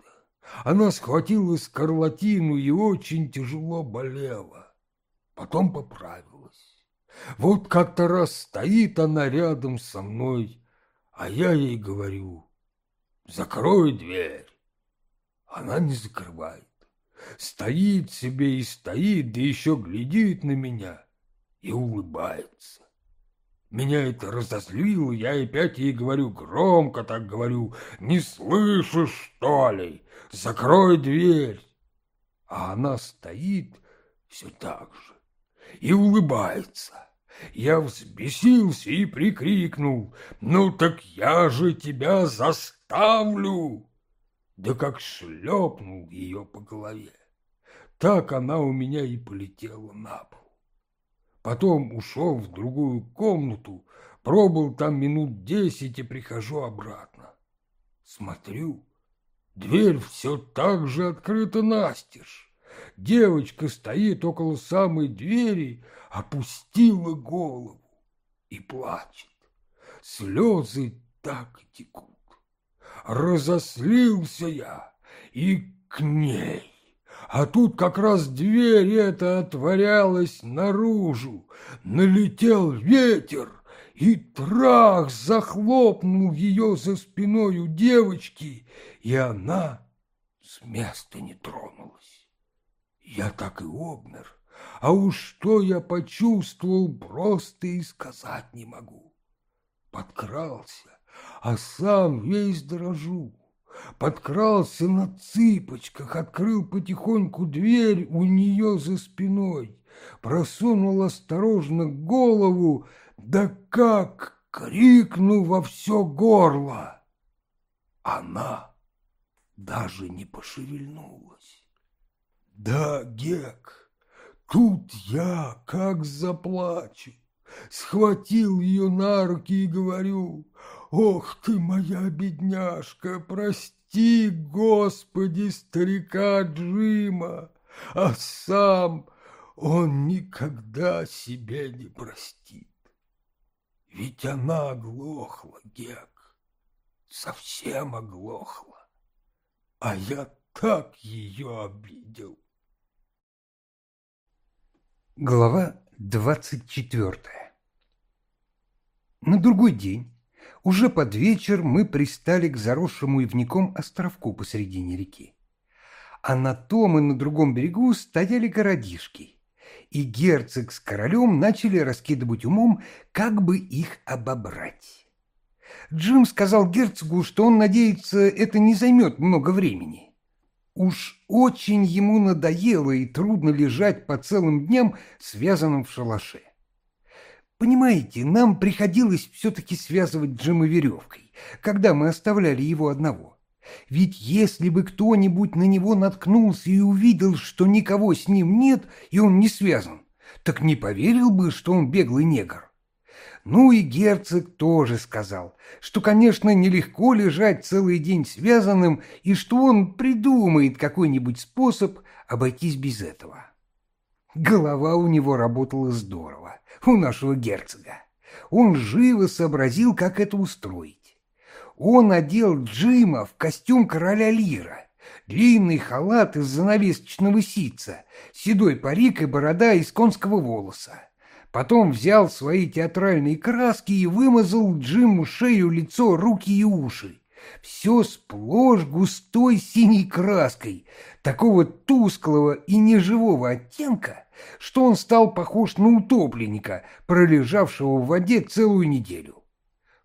Она схватила скарлатину и очень тяжело болела. Потом поправилась. Вот как-то раз стоит она рядом со мной, а я ей говорю, закрой дверь. Она не закрывает. Стоит себе и стоит, да еще глядит на меня и улыбается. Меня это разозлило, я опять ей говорю, громко так говорю, не слышишь, что ли? Закрой дверь. А она стоит все так же и улыбается. Я взбесился и прикрикнул, ну так я же тебя заставлю. Да как шлепнул ее по голове. Так она у меня и полетела на пол. Потом ушел в другую комнату, пробыл там минут десять и прихожу обратно. Смотрю, дверь все так же открыта настежь. Девочка стоит около самой двери, опустила голову и плачет. Слезы так текут. Разослился я и к ней. А тут как раз дверь эта отворялась наружу. Налетел ветер, и трах захлопнул ее за спиной у девочки, и она с места не тронулась. Я так и обмер, а уж что я почувствовал, просто и сказать не могу. Подкрался, а сам весь дрожу подкрался на цыпочках, открыл потихоньку дверь у нее за спиной, просунул осторожно голову, да как крикнул во все горло. Она даже не пошевельнулась. Да, Гек, тут я как заплачу. Схватил ее на руки и говорю, Ох ты, моя бедняжка, прости, Господи, старика Джима, а сам он никогда себе не простит. Ведь она оглохла, Гек, совсем оглохла, а я так ее обидел. Глава двадцать четвертая На другой день уже под вечер мы пристали к заросшему ивником островку посредине реки. А на том и на другом берегу стояли городишки, и герцог с королем начали раскидывать умом, как бы их обобрать. Джим сказал герцогу, что он надеется, это не займет много времени. Уж очень ему надоело и трудно лежать по целым дням, связанным в шалаше. Понимаете, нам приходилось все-таки связывать Джима веревкой, когда мы оставляли его одного. Ведь если бы кто-нибудь на него наткнулся и увидел, что никого с ним нет, и он не связан, так не поверил бы, что он беглый негр. Ну и герцог тоже сказал, что, конечно, нелегко лежать целый день связанным, и что он придумает какой-нибудь способ обойтись без этого. Голова у него работала здорово, у нашего герцога. Он живо сообразил, как это устроить. Он одел Джима в костюм короля Лира, длинный халат из занавесочного ситца, седой парик и борода из конского волоса. Потом взял свои театральные краски и вымазал Джиму шею, лицо, руки и уши. Все сплошь густой синей краской, такого тусклого и неживого оттенка, что он стал похож на утопленника, пролежавшего в воде целую неделю.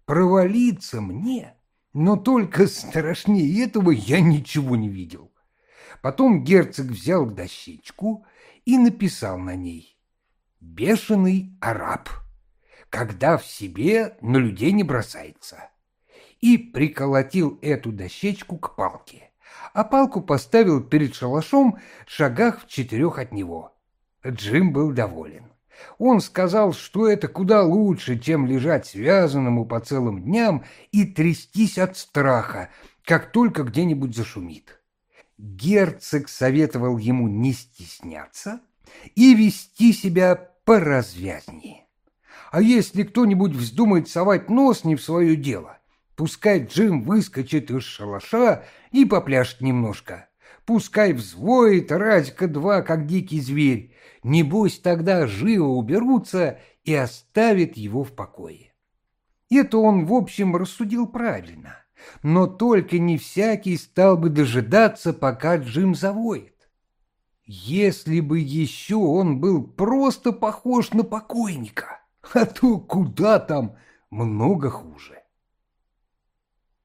Провалиться мне но только страшнее этого я ничего не видел. Потом герцог взял дощечку и написал на ней «Бешеный араб, когда в себе на людей не бросается» и приколотил эту дощечку к палке, а палку поставил перед шалашом в шагах в четырех от него. Джим был доволен. Он сказал, что это куда лучше, чем лежать связанному по целым дням и трястись от страха, как только где-нибудь зашумит. Герцог советовал ему не стесняться и вести себя поразвязнее. А если кто-нибудь вздумает совать нос не в свое дело, пускай Джим выскочит из шалаша и попляшет немножко. Пускай взвоет разика-два, как дикий зверь, Небось, тогда живо уберутся и оставят его в покое. Это он, в общем, рассудил правильно, но только не всякий стал бы дожидаться, пока Джим завоет. Если бы еще он был просто похож на покойника, а то куда там много хуже.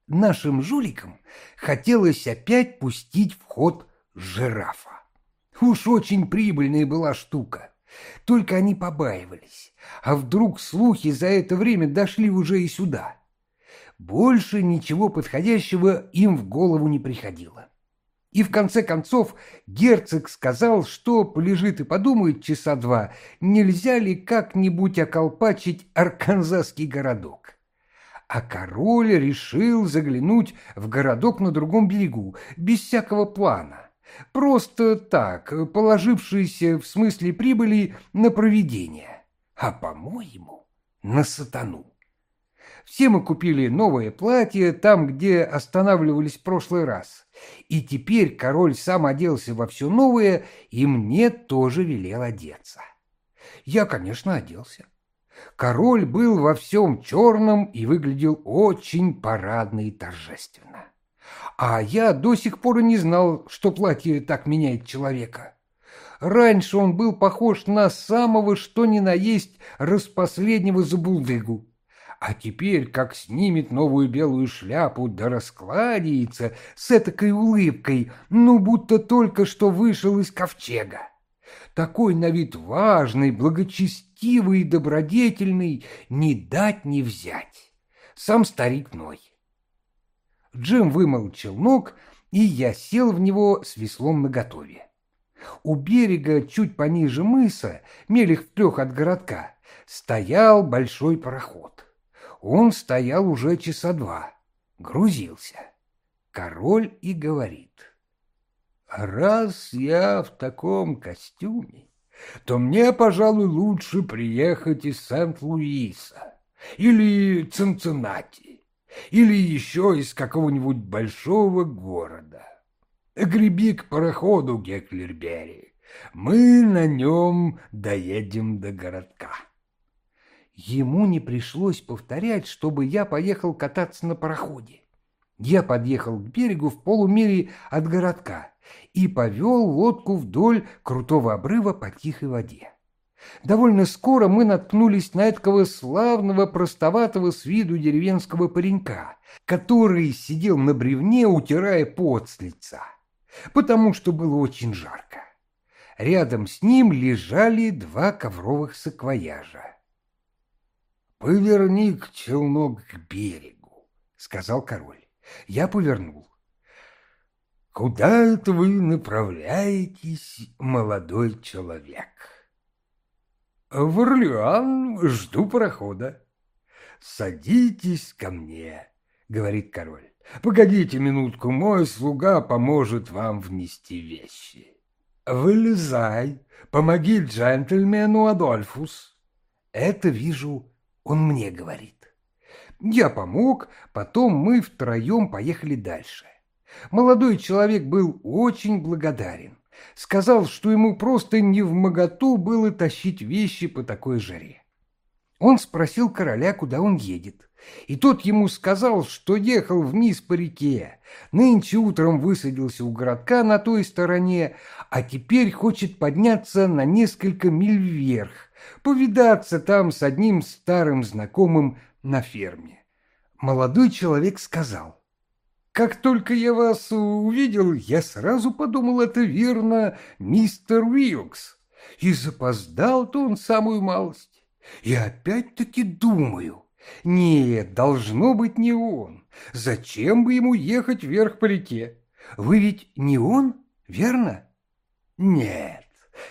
Нашим жуликам хотелось опять пустить в ход жирафа. Уж очень прибыльная была штука. Только они побаивались. А вдруг слухи за это время дошли уже и сюда? Больше ничего подходящего им в голову не приходило. И в конце концов герцог сказал, что полежит и подумает часа два, нельзя ли как-нибудь околпачить арканзасский городок. А король решил заглянуть в городок на другом берегу, без всякого плана Просто так, положившийся в смысле прибыли на проведение, а, по-моему, на сатану. Все мы купили новое платье там, где останавливались в прошлый раз. И теперь король сам оделся во все новое, и мне тоже велел одеться. Я, конечно, оделся. Король был во всем черном и выглядел очень парадно и торжественно. А я до сих пор и не знал, что платье так меняет человека. Раньше он был похож на самого что ни на есть распоследнего забулдыгу. А теперь, как снимет новую белую шляпу, да раскладится с этакой улыбкой, ну, будто только что вышел из ковчега. Такой на вид важный, благочестивый и добродетельный, не дать не взять. Сам старик Ной. Джим вымыл челнок, и я сел в него с веслом наготове. У берега, чуть пониже мыса, мелих в трех от городка, стоял большой пароход. Он стоял уже часа два, грузился. Король и говорит, «Раз я в таком костюме, то мне, пожалуй, лучше приехать из Сент-Луиса или Цинциннати или еще из какого-нибудь большого города. Греби к пароходу, Геклербери. Мы на нем доедем до городка. Ему не пришлось повторять, чтобы я поехал кататься на пароходе. Я подъехал к берегу в полумиле от городка и повел лодку вдоль крутого обрыва по тихой воде. Довольно скоро мы наткнулись на этого славного, простоватого с виду деревенского паренька, который сидел на бревне, утирая пот с лица. потому что было очень жарко. Рядом с ним лежали два ковровых саквояжа. «Поверни к челнок к берегу», — сказал король. Я повернул. «Куда это вы направляетесь, молодой человек?» «В Орлеан жду парохода». «Садитесь ко мне», — говорит король. «Погодите минутку, мой слуга поможет вам внести вещи». «Вылезай, помоги джентльмену Адольфус». Это, вижу, он мне говорит. Я помог, потом мы втроем поехали дальше. Молодой человек был очень благодарен. Сказал, что ему просто не в моготу было тащить вещи по такой жаре. Он спросил короля, куда он едет. И тот ему сказал, что ехал вниз по реке, нынче утром высадился у городка на той стороне, а теперь хочет подняться на несколько миль вверх, повидаться там с одним старым знакомым на ферме. Молодой человек сказал, как только я вас увидел, я сразу подумал, это верно, мистер Уилкс. И запоздал-то он самую малость. И опять-таки думаю, нет, должно быть не он. Зачем бы ему ехать вверх по реке? Вы ведь не он, верно? Нет,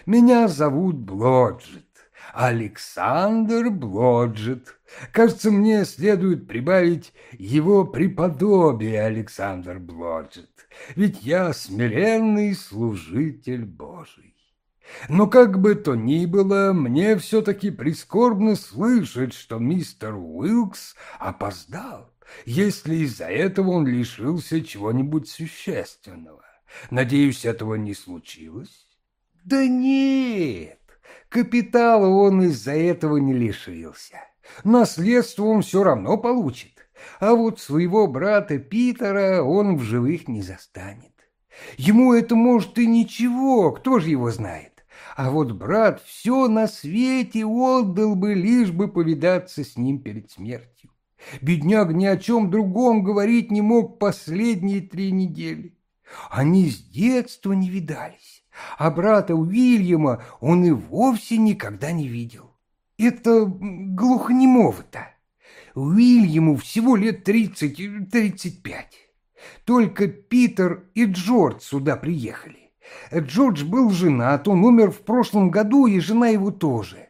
меня зовут Блоджет. Александр Блоджет. Кажется, мне следует прибавить его преподобие Александр Блоджет, ведь я смиренный служитель Божий. Но как бы то ни было, мне все-таки прискорбно слышать, что мистер Уилкс опоздал, если из-за этого он лишился чего-нибудь существенного. Надеюсь, этого не случилось? Да нет, Капитала он из-за этого не лишился. Наследство он все равно получит, а вот своего брата Питера он в живых не застанет. Ему это может и ничего, кто же его знает. А вот брат все на свете отдал бы, лишь бы повидаться с ним перед смертью. Бедняк ни о чем другом говорить не мог последние три недели. Они с детства не видались а брата Уильяма он и вовсе никогда не видел. Это глухонемого-то. Уильяму всего лет тридцать-тридцать пять. Только Питер и Джордж сюда приехали. Джордж был женат, он умер в прошлом году, и жена его тоже.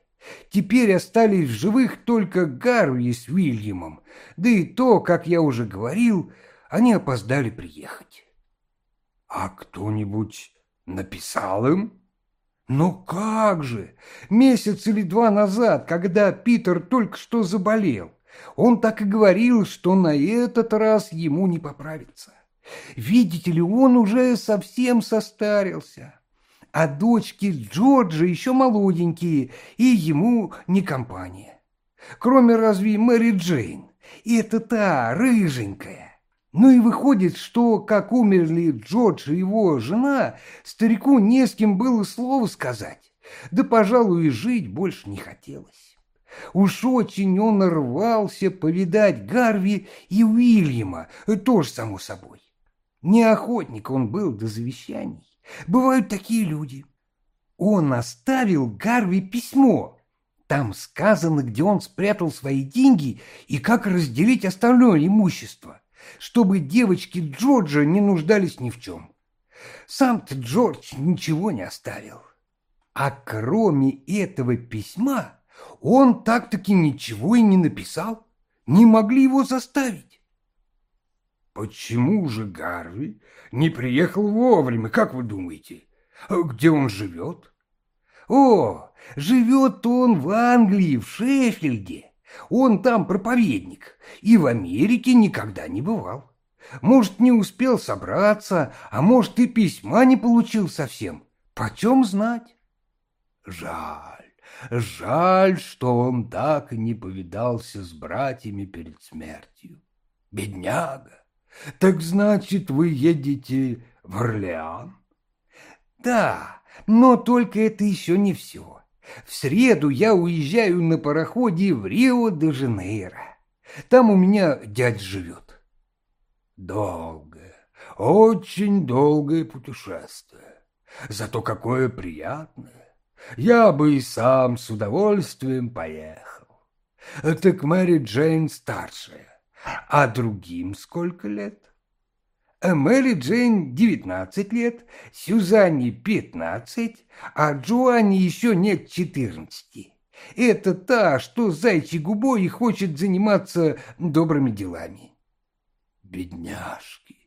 Теперь остались в живых только Гарви с Уильямом, да и то, как я уже говорил, они опоздали приехать. — А кто-нибудь Написал им? Ну как же! Месяц или два назад, когда Питер только что заболел, он так и говорил, что на этот раз ему не поправится. Видите ли, он уже совсем состарился. А дочки Джорджа еще молоденькие, и ему не компания. Кроме разве Мэри Джейн, и это та, рыженькая. Ну и выходит, что, как умерли Джордж и его жена, старику не с кем было слово сказать, да, пожалуй, и жить больше не хотелось. Уж очень он рвался повидать Гарви и Уильяма, тоже само собой. Не охотник он был до завещаний. Бывают такие люди. Он оставил Гарви письмо. Там сказано, где он спрятал свои деньги и как разделить остальное имущество чтобы девочки Джорджа не нуждались ни в чем. Сам-то Джордж ничего не оставил. А кроме этого письма он так-таки ничего и не написал. Не могли его заставить. Почему же Гарви не приехал вовремя, как вы думаете? Где он живет? О, живет он в Англии, в Шеффилде. Он там проповедник и в Америке никогда не бывал. Может, не успел собраться, а может, и письма не получил совсем. Почем знать? Жаль, жаль, что он так и не повидался с братьями перед смертью. Бедняга! Так значит, вы едете в Орлеан? Да, но только это еще не все. В среду я уезжаю на пароходе в Рио-де-Жанейро. Там у меня дядь живет. Долго, Очень долгое путешествие. Зато какое приятное. Я бы и сам с удовольствием поехал. Так Мэри Джейн старшая. А другим сколько лет? Мэри Джейн девятнадцать лет, Сюзанне пятнадцать, а Джоанне еще нет четырнадцати. Это та, что зайчий губой и хочет заниматься добрыми делами. Бедняжки,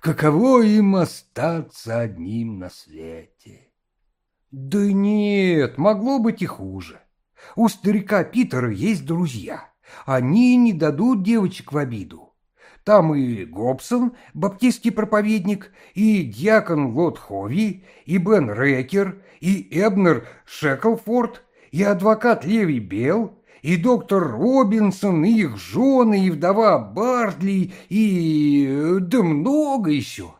каково им остаться одним на свете? Да нет, могло быть и хуже. У старика Питера есть друзья. Они не дадут девочек в обиду. Там и Гобсон, баптистский проповедник, и дьякон Лот Хови, и Бен Рекер, и Эбнер Шеклфорд, и адвокат Леви Бел, и доктор Робинсон, и их жены, и вдова Бартли, и... да много еще.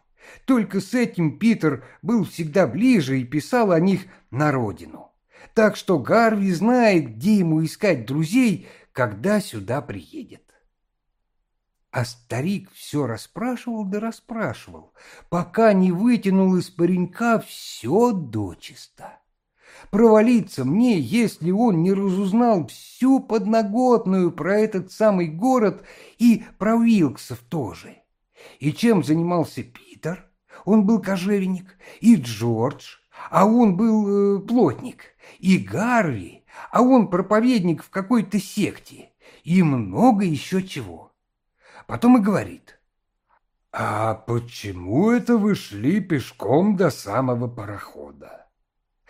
Только с этим Питер был всегда ближе и писал о них на родину. Так что Гарви знает, где ему искать друзей, когда сюда приедет. А старик все расспрашивал да расспрашивал, пока не вытянул из паренька все дочисто. Провалиться мне, если он не разузнал всю подноготную про этот самый город и про Вилксов тоже. И чем занимался Питер? Он был кожевенник, и Джордж, а он был э, плотник, и Гарви, а он проповедник в какой-то секте, и много еще чего. Потом и говорит. «А почему это вы шли пешком до самого парохода?»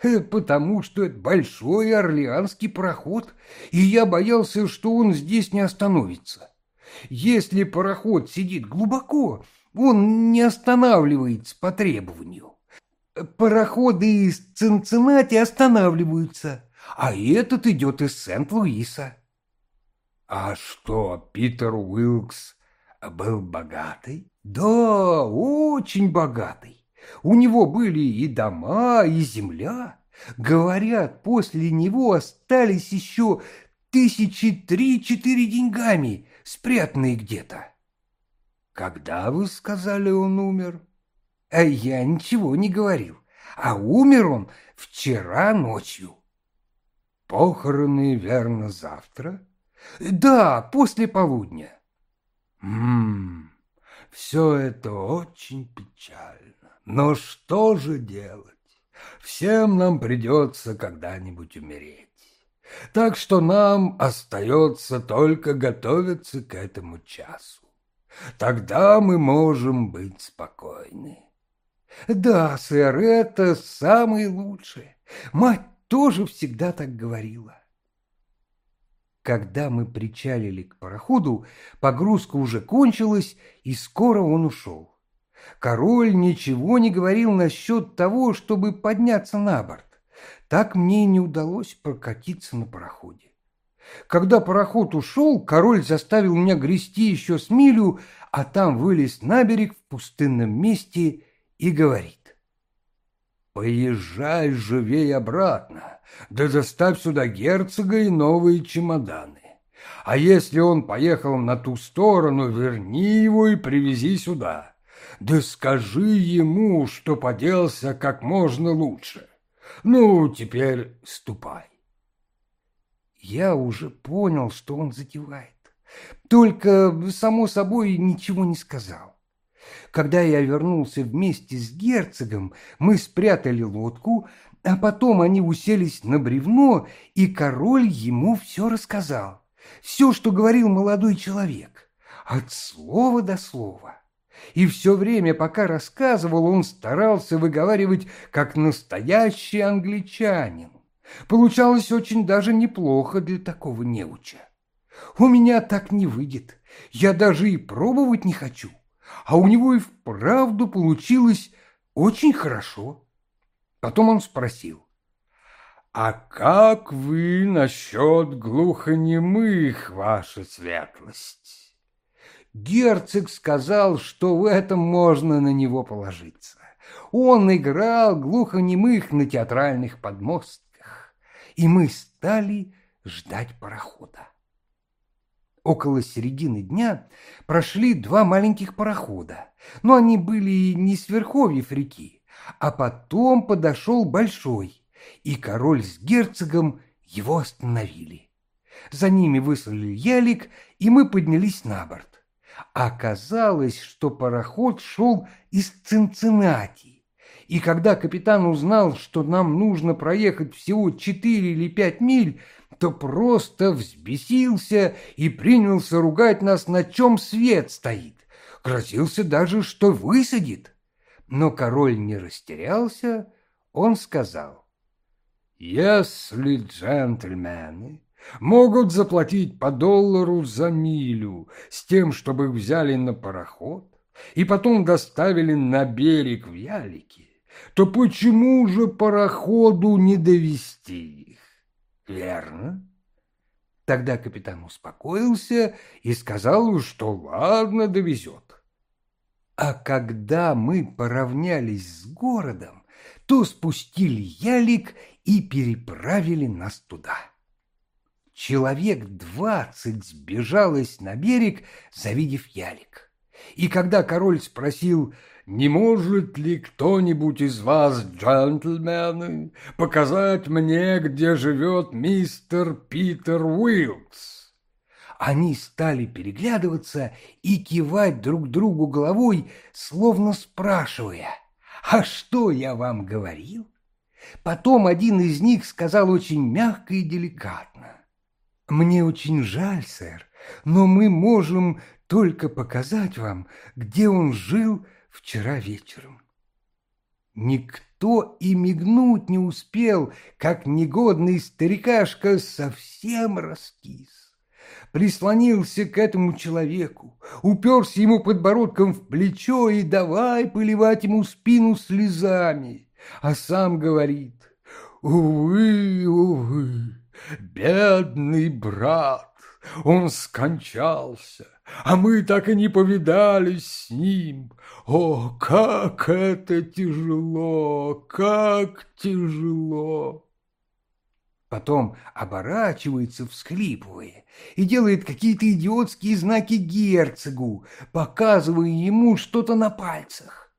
«Э, «Потому что это большой орлеанский пароход, и я боялся, что он здесь не остановится. Если пароход сидит глубоко, он не останавливается по требованию. Пароходы из Цинциннати останавливаются, а этот идет из Сент-Луиса». «А что, Питер Уилкс был богатый? Да, очень богатый. У него были и дома, и земля. Говорят, после него остались еще тысячи три-четыре деньгами, спрятанные где-то. Когда вы сказали, он умер? А я ничего не говорил. А умер он вчера ночью. Похороны, верно, завтра? Да, после полудня. Ммм, все это очень печально. Но что же делать? Всем нам придется когда-нибудь умереть. Так что нам остается только готовиться к этому часу. Тогда мы можем быть спокойны. Да, сэр, это самое лучшее. Мать тоже всегда так говорила. Когда мы причалили к пароходу, погрузка уже кончилась, и скоро он ушел. Король ничего не говорил насчет того, чтобы подняться на борт. Так мне не удалось прокатиться на пароходе. Когда пароход ушел, король заставил меня грести еще с милю, а там вылез на берег в пустынном месте и говорит. «Поезжай живей обратно да доставь сюда герцога и новые чемоданы. А если он поехал на ту сторону, верни его и привези сюда. Да скажи ему, что поделся как можно лучше. Ну, теперь ступай. Я уже понял, что он затевает. Только, само собой, ничего не сказал. Когда я вернулся вместе с герцогом, мы спрятали лодку, а потом они уселись на бревно, и король ему все рассказал. Все, что говорил молодой человек, от слова до слова. И все время, пока рассказывал, он старался выговаривать, как настоящий англичанин. Получалось очень даже неплохо для такого неуча. У меня так не выйдет, я даже и пробовать не хочу. А у него и вправду получилось очень хорошо. Потом он спросил. «А как вы насчет глухонемых, ваша светлость?» Герцог сказал, что в этом можно на него положиться. Он играл глухонемых на театральных подмостках, и мы стали ждать парохода. Около середины дня прошли два маленьких парохода, но они были не с верховьев реки, а потом подошел большой, и король с герцогом его остановили. За ними выслали ялик, и мы поднялись на борт. Оказалось, что пароход шел из Цинциннати, и когда капитан узнал, что нам нужно проехать всего четыре или пять миль, то просто взбесился и принялся ругать нас, на чем свет стоит. Грозился даже, что высадит. Но король не растерялся, он сказал, «Если джентльмены могут заплатить по доллару за милю с тем, чтобы их взяли на пароход и потом доставили на берег в Ялике, то почему же пароходу не довести их? Верно? Тогда капитан успокоился и сказал, что ладно, довезет. А когда мы поравнялись с городом, то спустили ялик и переправили нас туда. Человек двадцать сбежалось на берег, завидев ялик. И когда король спросил, не может ли кто-нибудь из вас, джентльмены, показать мне, где живет мистер Питер Уилкс? Они стали переглядываться и кивать друг другу головой, словно спрашивая, «А что я вам говорил?» Потом один из них сказал очень мягко и деликатно, «Мне очень жаль, сэр, но мы можем только показать вам, где он жил вчера вечером». Никто и мигнуть не успел, как негодный старикашка совсем раскис. Прислонился к этому человеку, уперся ему подбородком в плечо и давай поливать ему спину слезами, а сам говорит «Увы, увы, Бедный брат, он скончался, а мы так и не повидались с ним. О, как это тяжело, как тяжело!» Потом оборачивается, всхлипывая, и делает какие-то идиотские знаки герцогу, показывая ему что-то на пальцах.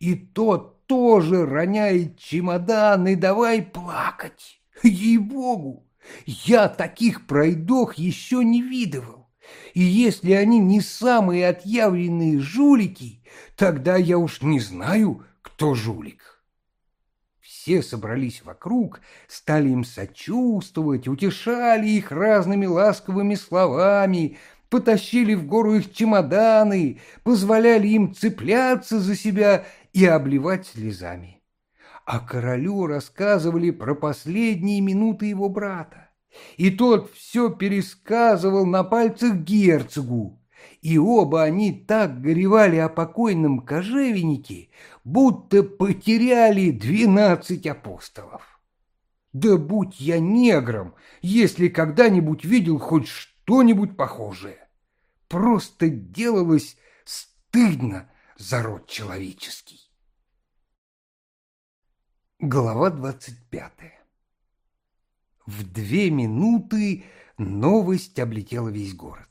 И тот тоже роняет чемодан и давай плакать. Ей-богу! Я таких пройдох еще не видывал. И если они не самые отъявленные жулики, тогда я уж не знаю, кто жулик. Все собрались вокруг, стали им сочувствовать, утешали их разными ласковыми словами, потащили в гору их чемоданы, позволяли им цепляться за себя и обливать слезами а королю рассказывали про последние минуты его брата. И тот все пересказывал на пальцах герцогу, и оба они так горевали о покойном кожевеннике, будто потеряли двенадцать апостолов. Да будь я негром, если когда-нибудь видел хоть что-нибудь похожее. Просто делалось стыдно за род человеческий. Глава двадцать пятая В две минуты новость облетела весь город.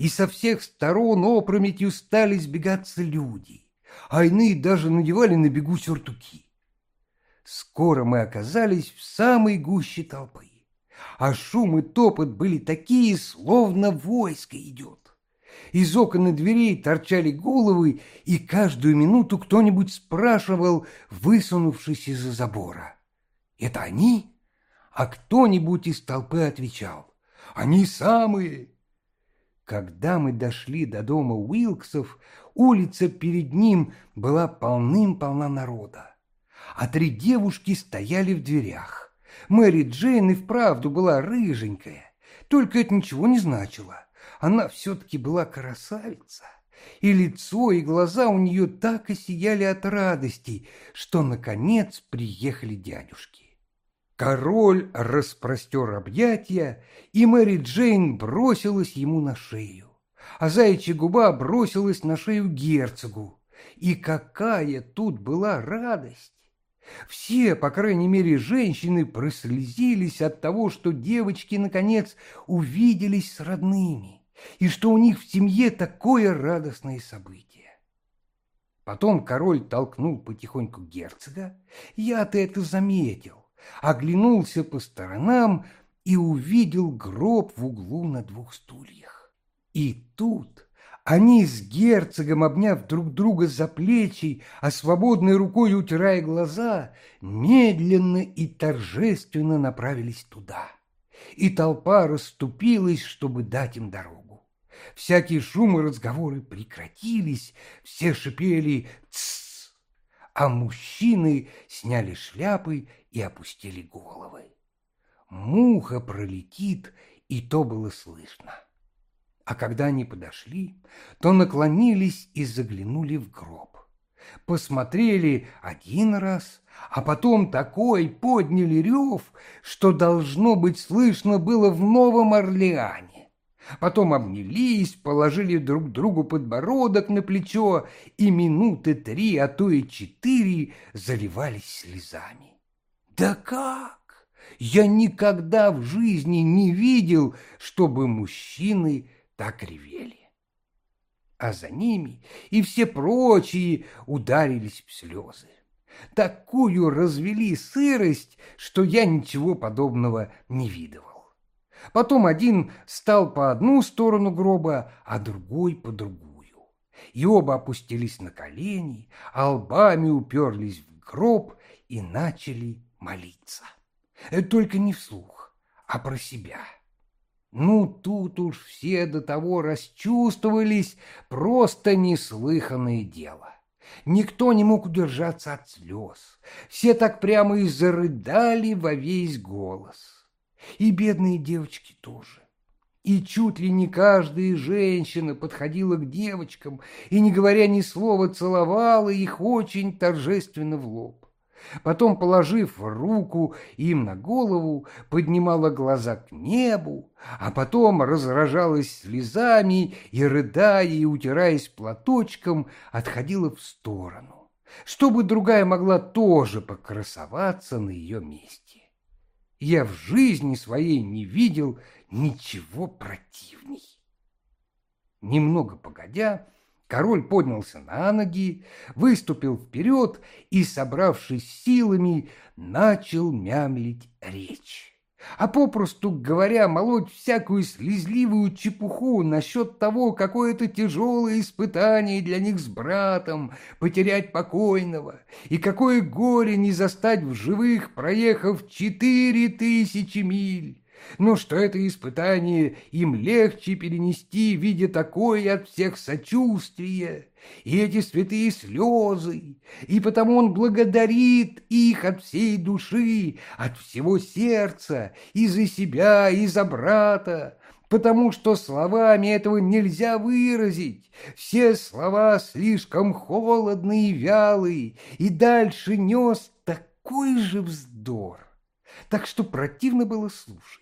И со всех сторон опрометью стали сбегаться люди, а иные даже надевали на бегу сюртуки. Скоро мы оказались в самой гуще толпы, а шум и топот были такие, словно войско идет. Из окон и дверей торчали головы, и каждую минуту кто-нибудь спрашивал, высунувшись из-за забора. «Это они?» А кто-нибудь из толпы отвечал. «Они самые!» Когда мы дошли до дома Уилксов, улица перед ним была полным-полна народа. А три девушки стояли в дверях. Мэри Джейн и вправду была рыженькая, только это ничего не значило она все-таки была красавица, и лицо, и глаза у нее так и сияли от радости, что, наконец, приехали дядюшки. Король распростер объятия, и Мэри Джейн бросилась ему на шею, а заячья губа бросилась на шею герцогу. И какая тут была радость! Все, по крайней мере, женщины прослезились от того, что девочки, наконец, увиделись с родными и что у них в семье такое радостное событие. Потом король толкнул потихоньку герцога, я-то это заметил, оглянулся по сторонам и увидел гроб в углу на двух стульях. И тут они с герцогом, обняв друг друга за плечи, а свободной рукой утирая глаза, медленно и торжественно направились туда. И толпа расступилась, чтобы дать им дорогу. Всякие шумы и разговоры прекратились, все шипели а мужчины сняли шляпы и опустили головы. Муха пролетит, и то было слышно. А когда они подошли, то наклонились и заглянули в гроб. Посмотрели один раз, а потом такой подняли рев, что должно быть слышно было в Новом Орлеане. Потом обнялись, положили друг другу подбородок на плечо и минуты три, а то и четыре заливались слезами. Да как? Я никогда в жизни не видел, чтобы мужчины так ревели. А за ними и все прочие ударились в слезы. Такую развели сырость, что я ничего подобного не видывал. Потом один стал по одну сторону гроба, а другой по другую. И оба опустились на колени, а лбами уперлись в гроб и начали молиться. Только не вслух, а про себя. Ну, тут уж все до того расчувствовались, просто неслыханное дело. Никто не мог удержаться от слез. Все так прямо и зарыдали во весь голос. И бедные девочки тоже. И чуть ли не каждая женщина подходила к девочкам и, не говоря ни слова, целовала их очень торжественно в лоб. Потом, положив руку им на голову, поднимала глаза к небу, а потом разражалась слезами и, рыдая и утираясь платочком, отходила в сторону, чтобы другая могла тоже покрасоваться на ее месте. Я в жизни своей не видел ничего противней. Немного погодя, Король поднялся на ноги, выступил вперед и, собравшись силами, начал мямлить речь. А попросту говоря, молоть всякую слезливую чепуху насчет того, какое это тяжелое испытание для них с братом потерять покойного, и какое горе не застать в живых, проехав четыре тысячи миль но что это испытание им легче перенести, видя такое от всех сочувствие и эти святые слезы, и потому он благодарит их от всей души, от всего сердца, и за себя, и за брата, потому что словами этого нельзя выразить. Все слова слишком холодные и вялые, и дальше нес такой же вздор, так что противно было слушать.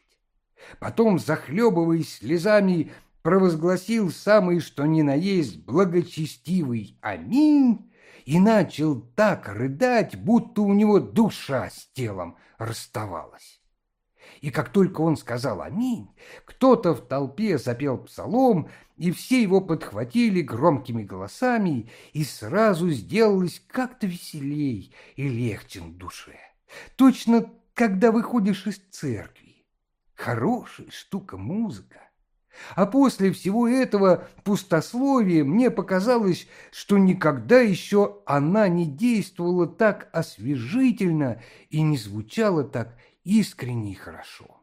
Потом, захлебываясь слезами, провозгласил самый что ни на есть благочестивый «Аминь» и начал так рыдать, будто у него душа с телом расставалась. И как только он сказал «Аминь», кто-то в толпе запел псалом, и все его подхватили громкими голосами, и сразу сделалось как-то веселей и легче на душе. Точно, когда выходишь из церкви Хорошая штука музыка. А после всего этого пустословия мне показалось, что никогда еще она не действовала так освежительно и не звучала так искренне и хорошо.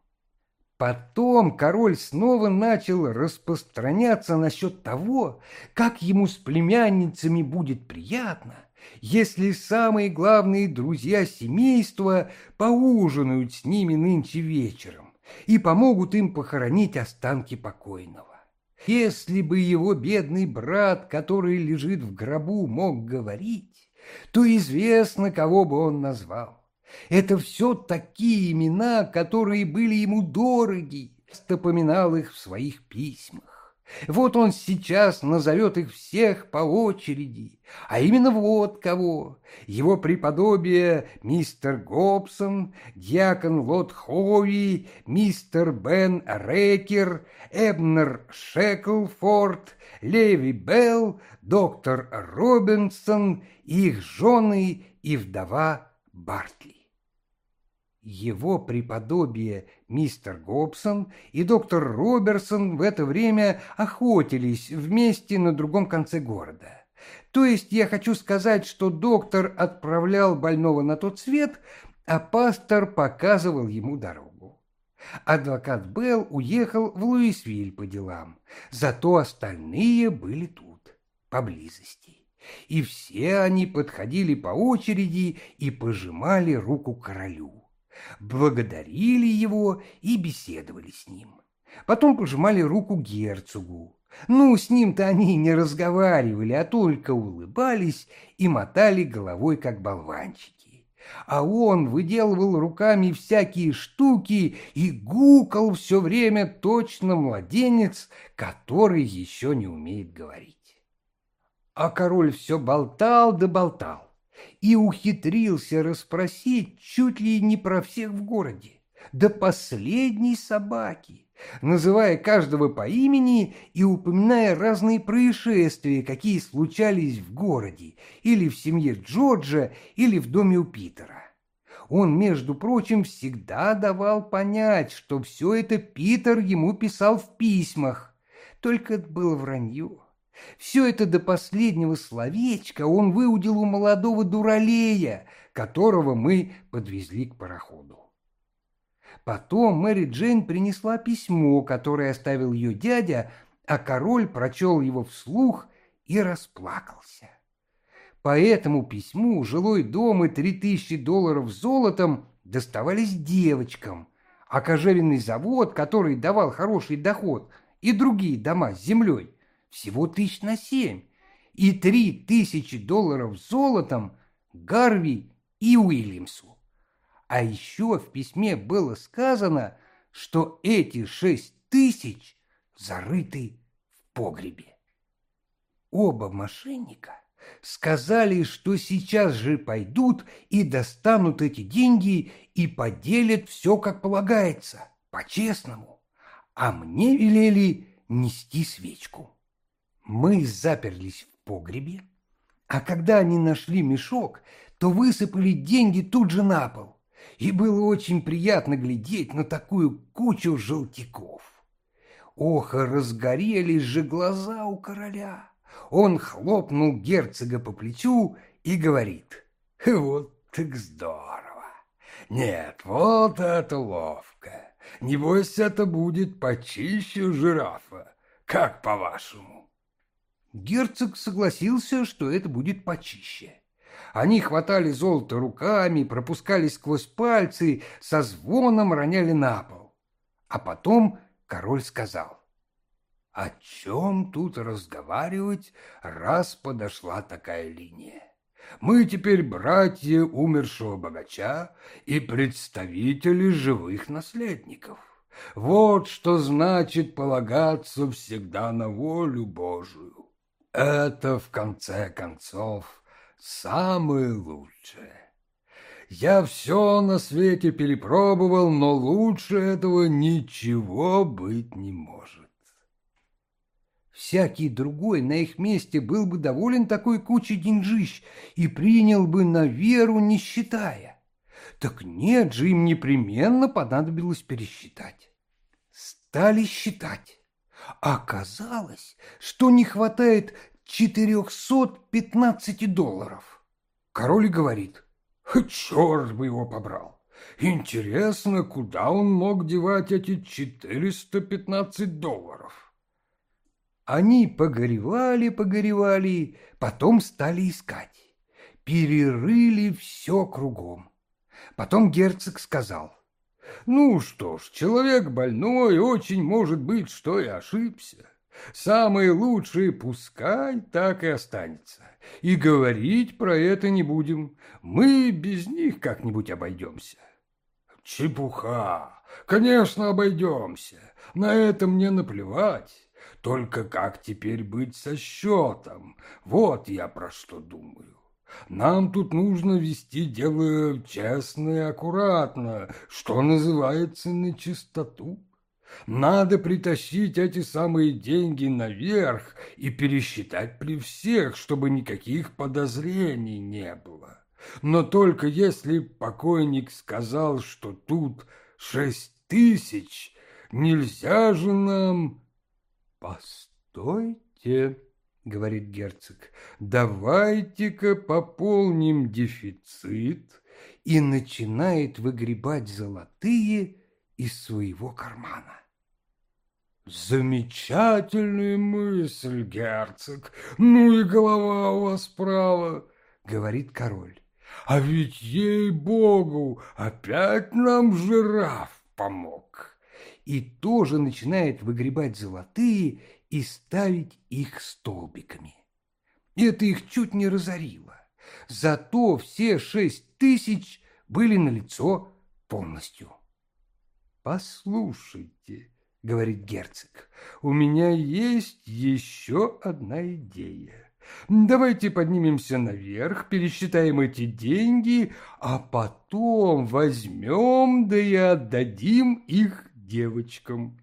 Потом король снова начал распространяться насчет того, как ему с племянницами будет приятно, если самые главные друзья семейства поужинают с ними нынче вечером и помогут им похоронить останки покойного. Если бы его бедный брат, который лежит в гробу, мог говорить, то известно, кого бы он назвал. Это все такие имена, которые были ему дороги, поминал их в своих письмах. Вот он сейчас назовет их всех по очереди, а именно вот кого. Его преподобие мистер Гобсон, дьякон Лот Хови, мистер Бен Рекер, Эбнер Шеклфорд, Леви Белл, доктор Робинсон, их жены и вдова Бартли его преподобие мистер Гобсон и доктор Роберсон в это время охотились вместе на другом конце города. То есть я хочу сказать, что доктор отправлял больного на тот свет, а пастор показывал ему дорогу. Адвокат Белл уехал в Луисвиль по делам, зато остальные были тут, поблизости. И все они подходили по очереди и пожимали руку королю благодарили его и беседовали с ним. Потом пожимали руку герцогу. Ну, с ним-то они не разговаривали, а только улыбались и мотали головой, как болванчики. А он выделывал руками всякие штуки и гукал все время точно младенец, который еще не умеет говорить. А король все болтал да болтал и ухитрился расспросить чуть ли не про всех в городе, до последней собаки, называя каждого по имени и упоминая разные происшествия, какие случались в городе, или в семье Джорджа, или в доме у Питера. Он, между прочим, всегда давал понять, что все это Питер ему писал в письмах, только это было вранье. Все это до последнего словечка он выудил у молодого дуралея, которого мы подвезли к пароходу. Потом Мэри Джейн принесла письмо, которое оставил ее дядя, а король прочел его вслух и расплакался. По этому письму жилой дом и три тысячи долларов золотом доставались девочкам, а кожевенный завод, который давал хороший доход, и другие дома с землей всего тысяч на семь, и три тысячи долларов золотом Гарви и Уильямсу. А еще в письме было сказано, что эти шесть тысяч зарыты в погребе. Оба мошенника сказали, что сейчас же пойдут и достанут эти деньги и поделят все, как полагается, по-честному, а мне велели нести свечку. Мы заперлись в погребе, а когда они нашли мешок, то высыпали деньги тут же на пол, и было очень приятно глядеть на такую кучу желтяков. Ох, разгорелись же глаза у короля. Он хлопнул герцога по плечу и говорит, «Вот так здорово! Нет, вот это ловко! Небось, это будет почище жирафа. Как по-вашему?» Герцог согласился, что это будет почище. Они хватали золото руками, пропускали сквозь пальцы, со звоном роняли на пол. А потом король сказал, «О чем тут разговаривать, раз подошла такая линия? Мы теперь братья умершего богача и представители живых наследников. Вот что значит полагаться всегда на волю Божию. Это, в конце концов, самое лучшее. Я все на свете перепробовал, но лучше этого ничего быть не может. Всякий другой на их месте был бы доволен такой кучей деньжищ и принял бы на веру, не считая. Так нет же, им непременно понадобилось пересчитать. Стали считать. Оказалось, что не хватает 415 долларов. Король говорит, черт бы его побрал. Интересно, куда он мог девать эти 415 долларов? Они погоревали, погоревали, потом стали искать. Перерыли все кругом. Потом герцог сказал, ну что ж, человек больной, очень может быть, что и ошибся. Самые лучшие пускай так и останется. И говорить про это не будем. Мы без них как-нибудь обойдемся. Чепуха! Конечно, обойдемся. На это мне наплевать. Только как теперь быть со счетом? Вот я про что думаю. Нам тут нужно вести дело честно и аккуратно, что называется, на чистоту. Надо притащить эти самые деньги наверх и пересчитать при всех, чтобы никаких подозрений не было. Но только если покойник сказал, что тут шесть тысяч, нельзя же нам... Постойте, говорит герцог, давайте-ка пополним дефицит и начинает выгребать золотые из своего кармана. «Замечательная мысль, герцог! Ну и голова у вас права!» — говорит король. «А ведь, ей-богу, опять нам жираф помог!» И тоже начинает выгребать золотые и ставить их столбиками. Это их чуть не разорило. Зато все шесть тысяч были налицо полностью. «Послушайте», — говорит герцог, — «у меня есть еще одна идея. Давайте поднимемся наверх, пересчитаем эти деньги, а потом возьмем да и отдадим их девочкам».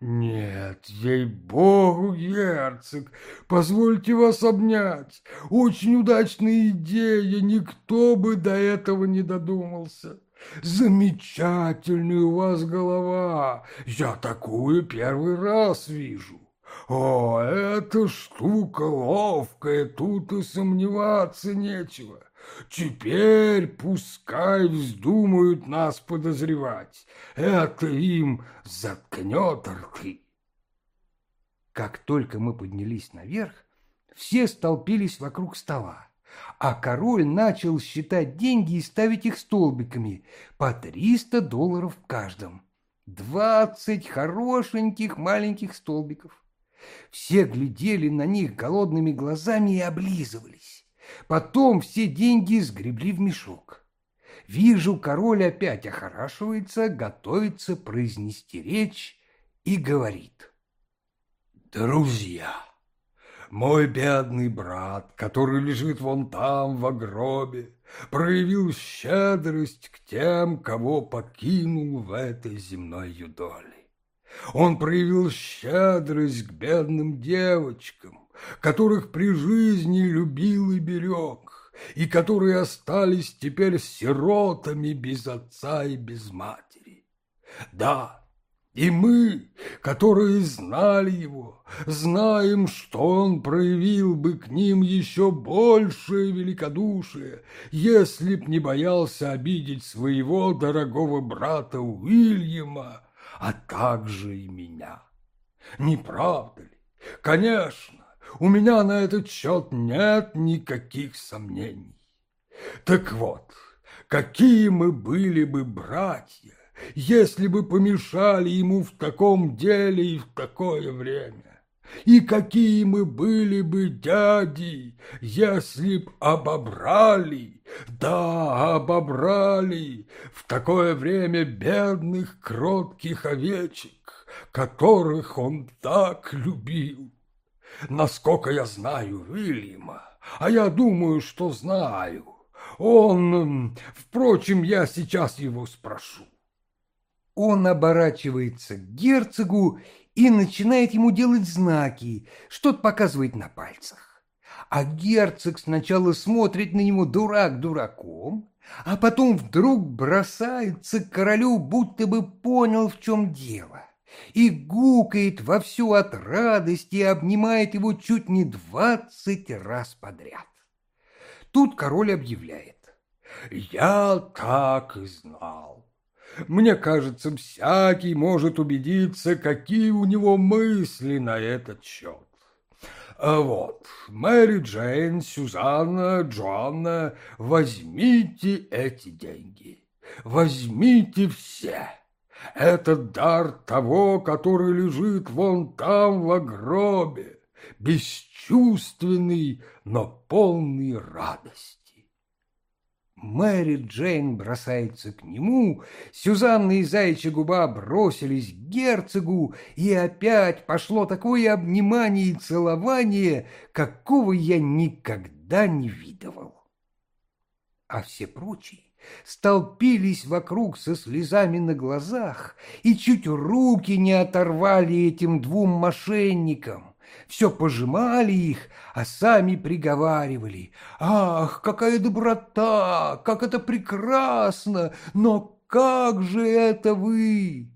«Нет, ей-богу, герцог, позвольте вас обнять. Очень удачная идея, никто бы до этого не додумался. Замечательная у вас голова, я такую первый раз вижу. О, эта штука ловкая, тут и сомневаться нечего. Теперь пускай вздумают нас подозревать. Это им заткнет рты. Как только мы поднялись наверх, все столпились вокруг стола, а король начал считать деньги и ставить их столбиками по триста долларов в каждом. Двадцать хорошеньких маленьких столбиков. Все глядели на них голодными глазами и облизывались. Потом все деньги сгребли в мешок. Вижу, король опять охорашивается, готовится произнести речь и говорит. «Друзья, мой бедный брат, который лежит вон там, в гробе, проявил щедрость к тем, кого покинул в этой земной юдоле. Он проявил щедрость к бедным девочкам, которых при жизни любил и берег, и которые остались теперь сиротами без отца и без матери. Да, и мы, которые знали его, знаем, что он проявил бы к ним еще большее великодушие, если б не боялся обидеть своего дорогого брата Уильяма, а также и меня. Не правда ли? Конечно, у меня на этот счет нет никаких сомнений. Так вот, какие мы были бы братья, если бы помешали ему в таком деле и в такое время? И какие мы были бы дяди, если б обобрали, да, обобрали в такое время бедных кротких овечек, которых он так любил. Насколько я знаю Вильяма, а я думаю, что знаю. Он... Впрочем, я сейчас его спрошу. Он оборачивается к герцогу и начинает ему делать знаки, что-то показывает на пальцах. А герцог сначала смотрит на него дурак дураком, а потом вдруг бросается к королю, будто бы понял, в чем дело и гукает вовсю от радости и обнимает его чуть не двадцать раз подряд. Тут король объявляет. «Я так и знал. Мне кажется, всякий может убедиться, какие у него мысли на этот счет. А вот, Мэри Джейн, Сюзанна, Джоанна, возьмите эти деньги. Возьмите все. Это дар того, который лежит вон там в гробе, бесчувственный, но полный радости. Мэри Джейн бросается к нему, Сюзанна и Заячья губа бросились к герцогу, и опять пошло такое обнимание и целование, какого я никогда не видывал. А все прочие столпились вокруг со слезами на глазах и чуть руки не оторвали этим двум мошенникам все пожимали их, а сами приговаривали. «Ах, какая доброта! Как это прекрасно! Но как же это вы?»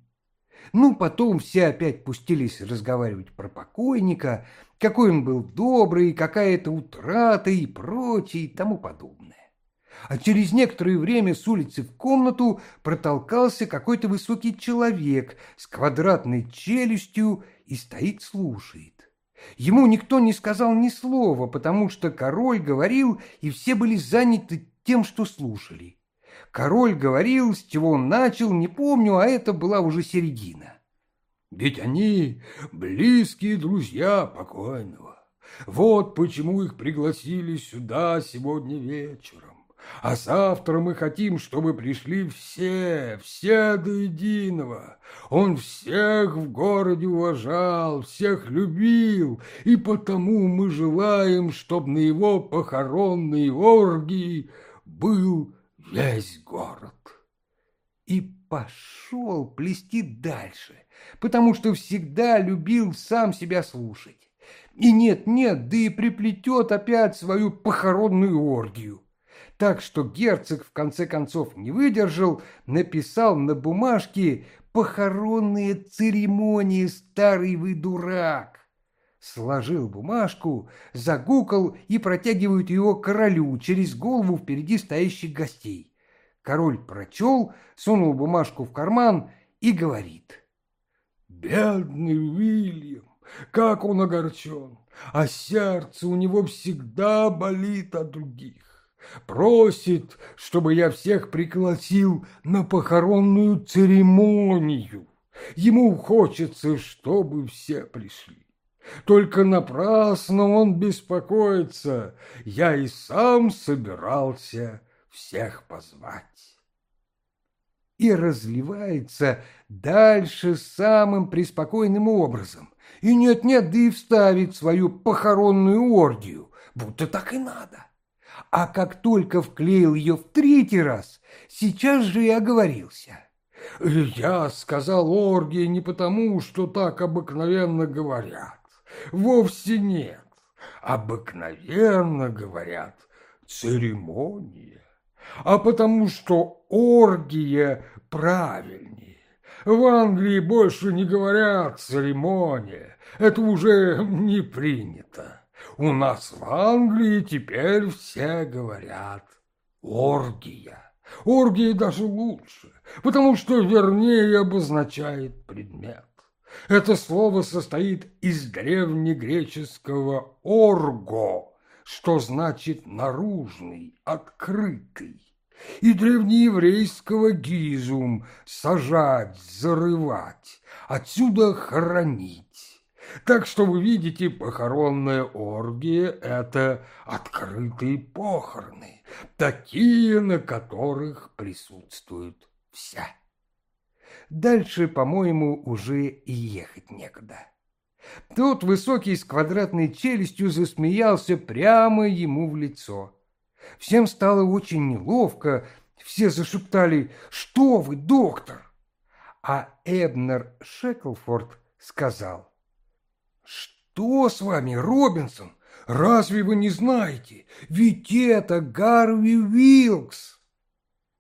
Ну, потом все опять пустились разговаривать про покойника, какой он был добрый, какая это утрата и прочее и тому подобное. А через некоторое время с улицы в комнату протолкался какой-то высокий человек с квадратной челюстью и стоит слушает. Ему никто не сказал ни слова, потому что король говорил, и все были заняты тем, что слушали. Король говорил, с чего он начал, не помню, а это была уже середина. Ведь они близкие друзья покойного. Вот почему их пригласили сюда сегодня вечером. А завтра мы хотим, чтобы пришли все, все до единого. Он всех в городе уважал, всех любил, и потому мы желаем, чтобы на его похоронной оргии был весь город. И пошел плести дальше, потому что всегда любил сам себя слушать. И нет-нет, да и приплетет опять свою похоронную оргию так что герцог в конце концов не выдержал, написал на бумажке «Похоронные церемонии, старый вы дурак!» Сложил бумажку, загукал и протягивает его королю через голову впереди стоящих гостей. Король прочел, сунул бумажку в карман и говорит. «Бедный Уильям, как он огорчен, а сердце у него всегда болит от других. Просит, чтобы я всех пригласил на похоронную церемонию. Ему хочется, чтобы все пришли. Только напрасно он беспокоится. Я и сам собирался всех позвать. И разливается дальше самым преспокойным образом. И нет-нет, да и вставит свою похоронную оргию, будто так и надо а как только вклеил ее в третий раз, сейчас же и оговорился. «Я сказал оргии не потому, что так обыкновенно говорят. Вовсе нет. Обыкновенно говорят церемония, а потому что оргия правильнее. В Англии больше не говорят церемония, это уже не принято. У нас в Англии теперь все говорят «оргия». Оргия даже лучше, потому что вернее обозначает предмет. Это слово состоит из древнегреческого «орго», что значит «наружный», «открытый», и древнееврейского «гизум» – «сажать», «зарывать», отсюда «хранить». Так что вы видите, похоронная оргия – это открытые похороны, такие, на которых присутствуют все. Дальше, по-моему, уже и ехать некогда. Тот высокий с квадратной челюстью засмеялся прямо ему в лицо. Всем стало очень неловко, все зашептали «Что вы, доктор?» А Эбнер Шеклфорд сказал – «Что с вами, Робинсон? Разве вы не знаете? Ведь это Гарви Вилкс!»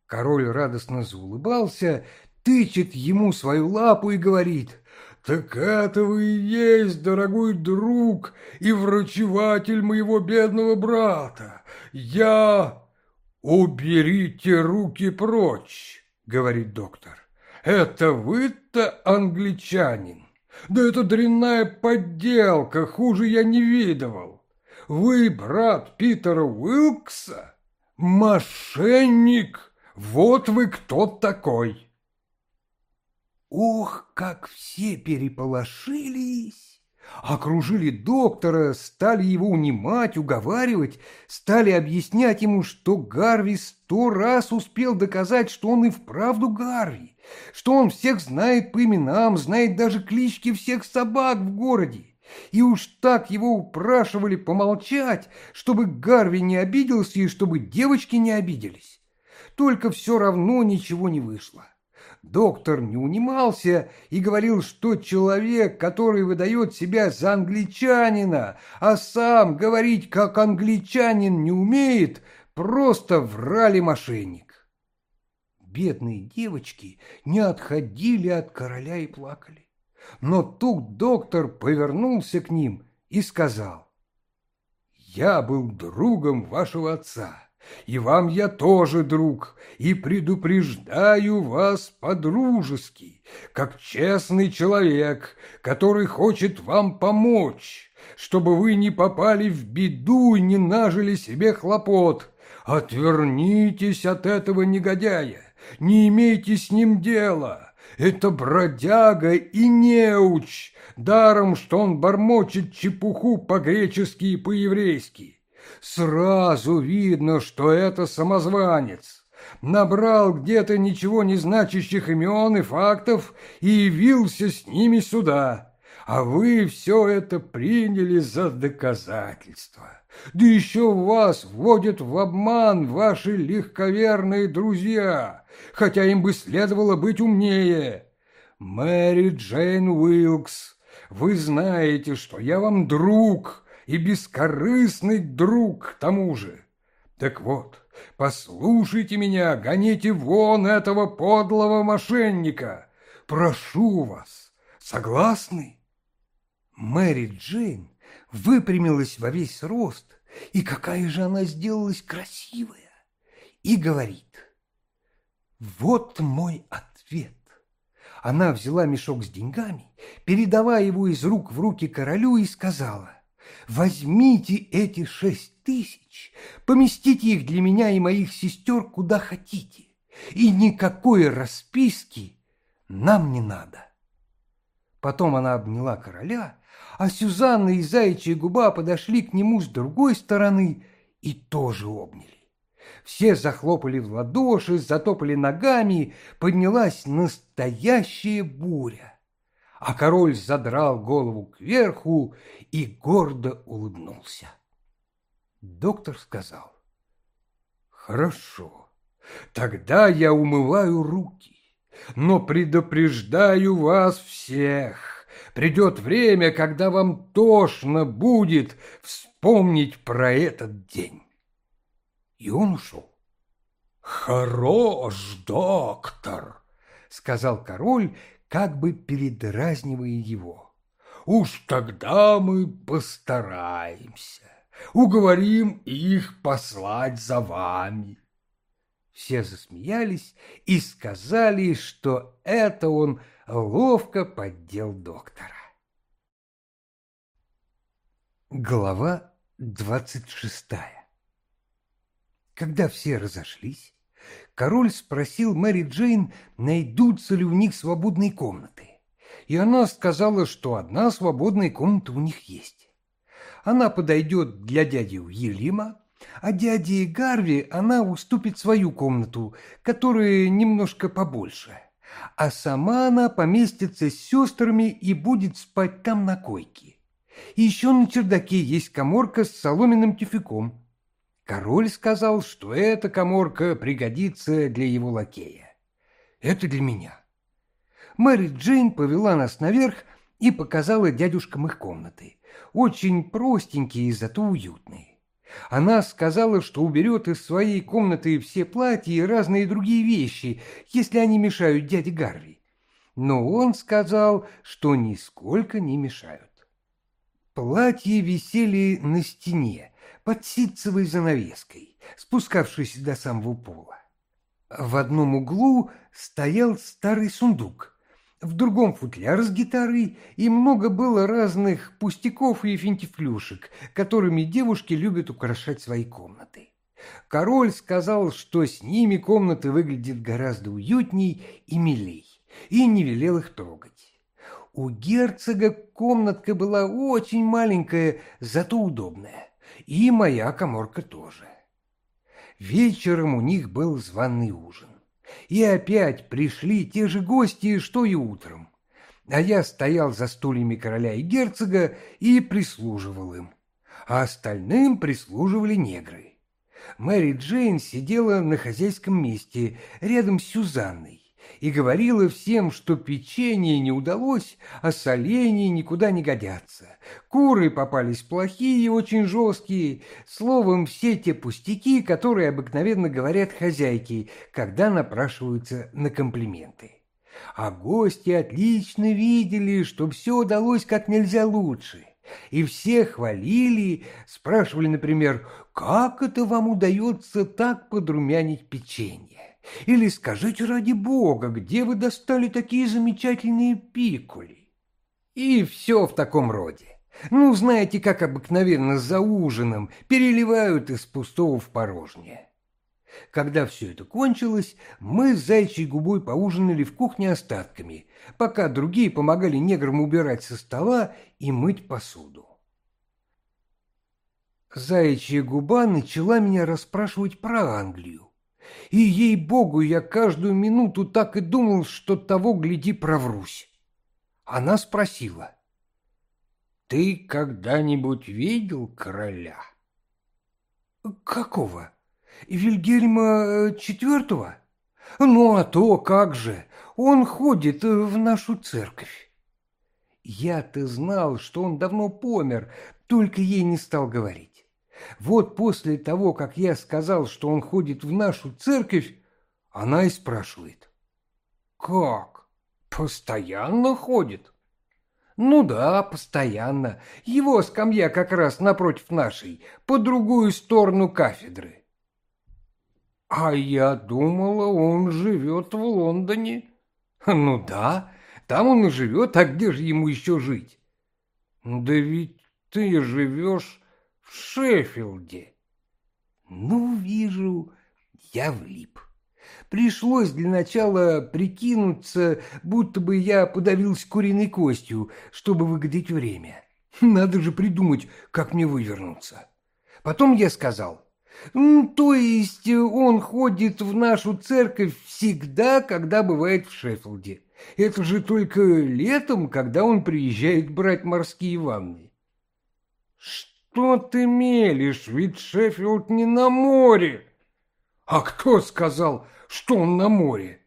Король радостно заулыбался, тычет ему свою лапу и говорит «Так это вы и есть, дорогой друг и врачеватель моего бедного брата! Я...» «Уберите руки прочь!» — говорит доктор. «Это вы-то англичанин!» Да это дрянная подделка, хуже я не видывал. Вы брат Питера Уилкса? Мошенник! Вот вы кто такой!» Ох, как все переполошились! окружили доктора, стали его унимать, уговаривать, стали объяснять ему, что Гарви сто раз успел доказать, что он и вправду Гарви, что он всех знает по именам, знает даже клички всех собак в городе. И уж так его упрашивали помолчать, чтобы Гарви не обиделся и чтобы девочки не обиделись. Только все равно ничего не вышло. Доктор не унимался и говорил, что человек, который выдает себя за англичанина, а сам говорить как англичанин не умеет, просто врали мошенник. Бедные девочки не отходили от короля и плакали. Но тут доктор повернулся к ним и сказал, «Я был другом вашего отца» и вам я тоже друг, и предупреждаю вас по-дружески, как честный человек, который хочет вам помочь, чтобы вы не попали в беду и не нажили себе хлопот. Отвернитесь от этого негодяя, не имейте с ним дела. Это бродяга и неуч, даром, что он бормочет чепуху по-гречески и по-еврейски. Сразу видно, что это самозванец. Набрал где-то ничего не значащих имен и фактов и явился с ними сюда. А вы все это приняли за доказательство. Да еще вас вводят в обман ваши легковерные друзья, хотя им бы следовало быть умнее. Мэри Джейн Уилкс, вы знаете, что я вам друг, и бескорыстный друг к тому же. Так вот, послушайте меня, гоните вон этого подлого мошенника. Прошу вас, согласны? Мэри Джейн выпрямилась во весь рост, и какая же она сделалась красивая, и говорит, вот мой ответ. Она взяла мешок с деньгами, передавая его из рук в руки королю и сказала, Возьмите эти шесть тысяч, поместите их для меня и моих сестер куда хотите, и никакой расписки нам не надо. Потом она обняла короля, а Сюзанна и Заячья губа подошли к нему с другой стороны и тоже обняли. Все захлопали в ладоши, затопали ногами, поднялась настоящая буря а король задрал голову кверху и гордо улыбнулся. Доктор сказал, «Хорошо, тогда я умываю руки, но предупреждаю вас всех, придет время, когда вам тошно будет вспомнить про этот день». И он ушел. «Хорош, доктор!» — сказал король, как бы передразнивая его. «Уж тогда мы постараемся, уговорим их послать за вами». Все засмеялись и сказали, что это он ловко поддел доктора. Глава двадцать шестая Когда все разошлись, король спросил Мэри Джейн, найдутся ли у них свободные комнаты. И она сказала, что одна свободная комната у них есть. Она подойдет для дяди Уильяма, а дяде Гарви она уступит свою комнату, которая немножко побольше. А сама она поместится с сестрами и будет спать там на койке. И еще на чердаке есть коморка с соломенным тюфяком. Король сказал, что эта коморка пригодится для его лакея. Это для меня. Мэри Джейн повела нас наверх и показала дядюшкам их комнаты. Очень простенькие и зато уютные. Она сказала, что уберет из своей комнаты все платья и разные другие вещи, если они мешают дяде Гарви. Но он сказал, что нисколько не мешают. Платья висели на стене, под ситцевой занавеской, спускавшейся до самого пола. В одном углу стоял старый сундук, в другом футляр с гитарой, и много было разных пустяков и финтифлюшек, которыми девушки любят украшать свои комнаты. Король сказал, что с ними комната выглядит гораздо уютней и милей, и не велел их трогать. У герцога комнатка была очень маленькая, зато удобная. И моя коморка тоже. Вечером у них был званый ужин. И опять пришли те же гости, что и утром. А я стоял за стульями короля и герцога и прислуживал им. А остальным прислуживали негры. Мэри Джейн сидела на хозяйском месте рядом с Сюзанной и говорила всем, что печенье не удалось, а соленья никуда не годятся. Куры попались плохие, очень жесткие, словом, все те пустяки, которые обыкновенно говорят хозяйки, когда напрашиваются на комплименты. А гости отлично видели, что все удалось как нельзя лучше. И все хвалили, спрашивали, например, как это вам удается так подрумянить печенье? Или скажите ради бога, где вы достали такие замечательные пикули? И все в таком роде. Ну, знаете, как обыкновенно за ужином переливают из пустого в порожнее. Когда все это кончилось, мы с зайчей губой поужинали в кухне остатками, пока другие помогали неграм убирать со стола и мыть посуду. Заячья губа начала меня расспрашивать про Англию. И, ей-богу, я каждую минуту так и думал, что того, гляди, проврусь. Она спросила. «Ты когда-нибудь видел короля?» «Какого? Вильгельма IV?» «Ну, а то как же! Он ходит в нашу церковь!» Я-то знал, что он давно помер, только ей не стал говорить. Вот после того, как я сказал, что он ходит в нашу церковь, она и спрашивает. «Как? Постоянно ходит?» «Ну да, постоянно. Его скамья как раз напротив нашей, по другую сторону кафедры». «А я думала, он живет в Лондоне». «Ну да, там он и живет, а где же ему еще жить?» «Да ведь ты живешь в Шеффилде. Ну, вижу, я влип. Пришлось для начала прикинуться, будто бы я подавился куриной костью, чтобы выгодить время. Надо же придумать, как мне вывернуться. Потом я сказал, то есть он ходит в нашу церковь всегда, когда бывает в Шеффилде. Это же только летом, когда он приезжает брать морские ванны. Что ты мелешь, ведь Шеффилд не на море. А кто сказал, что он на море?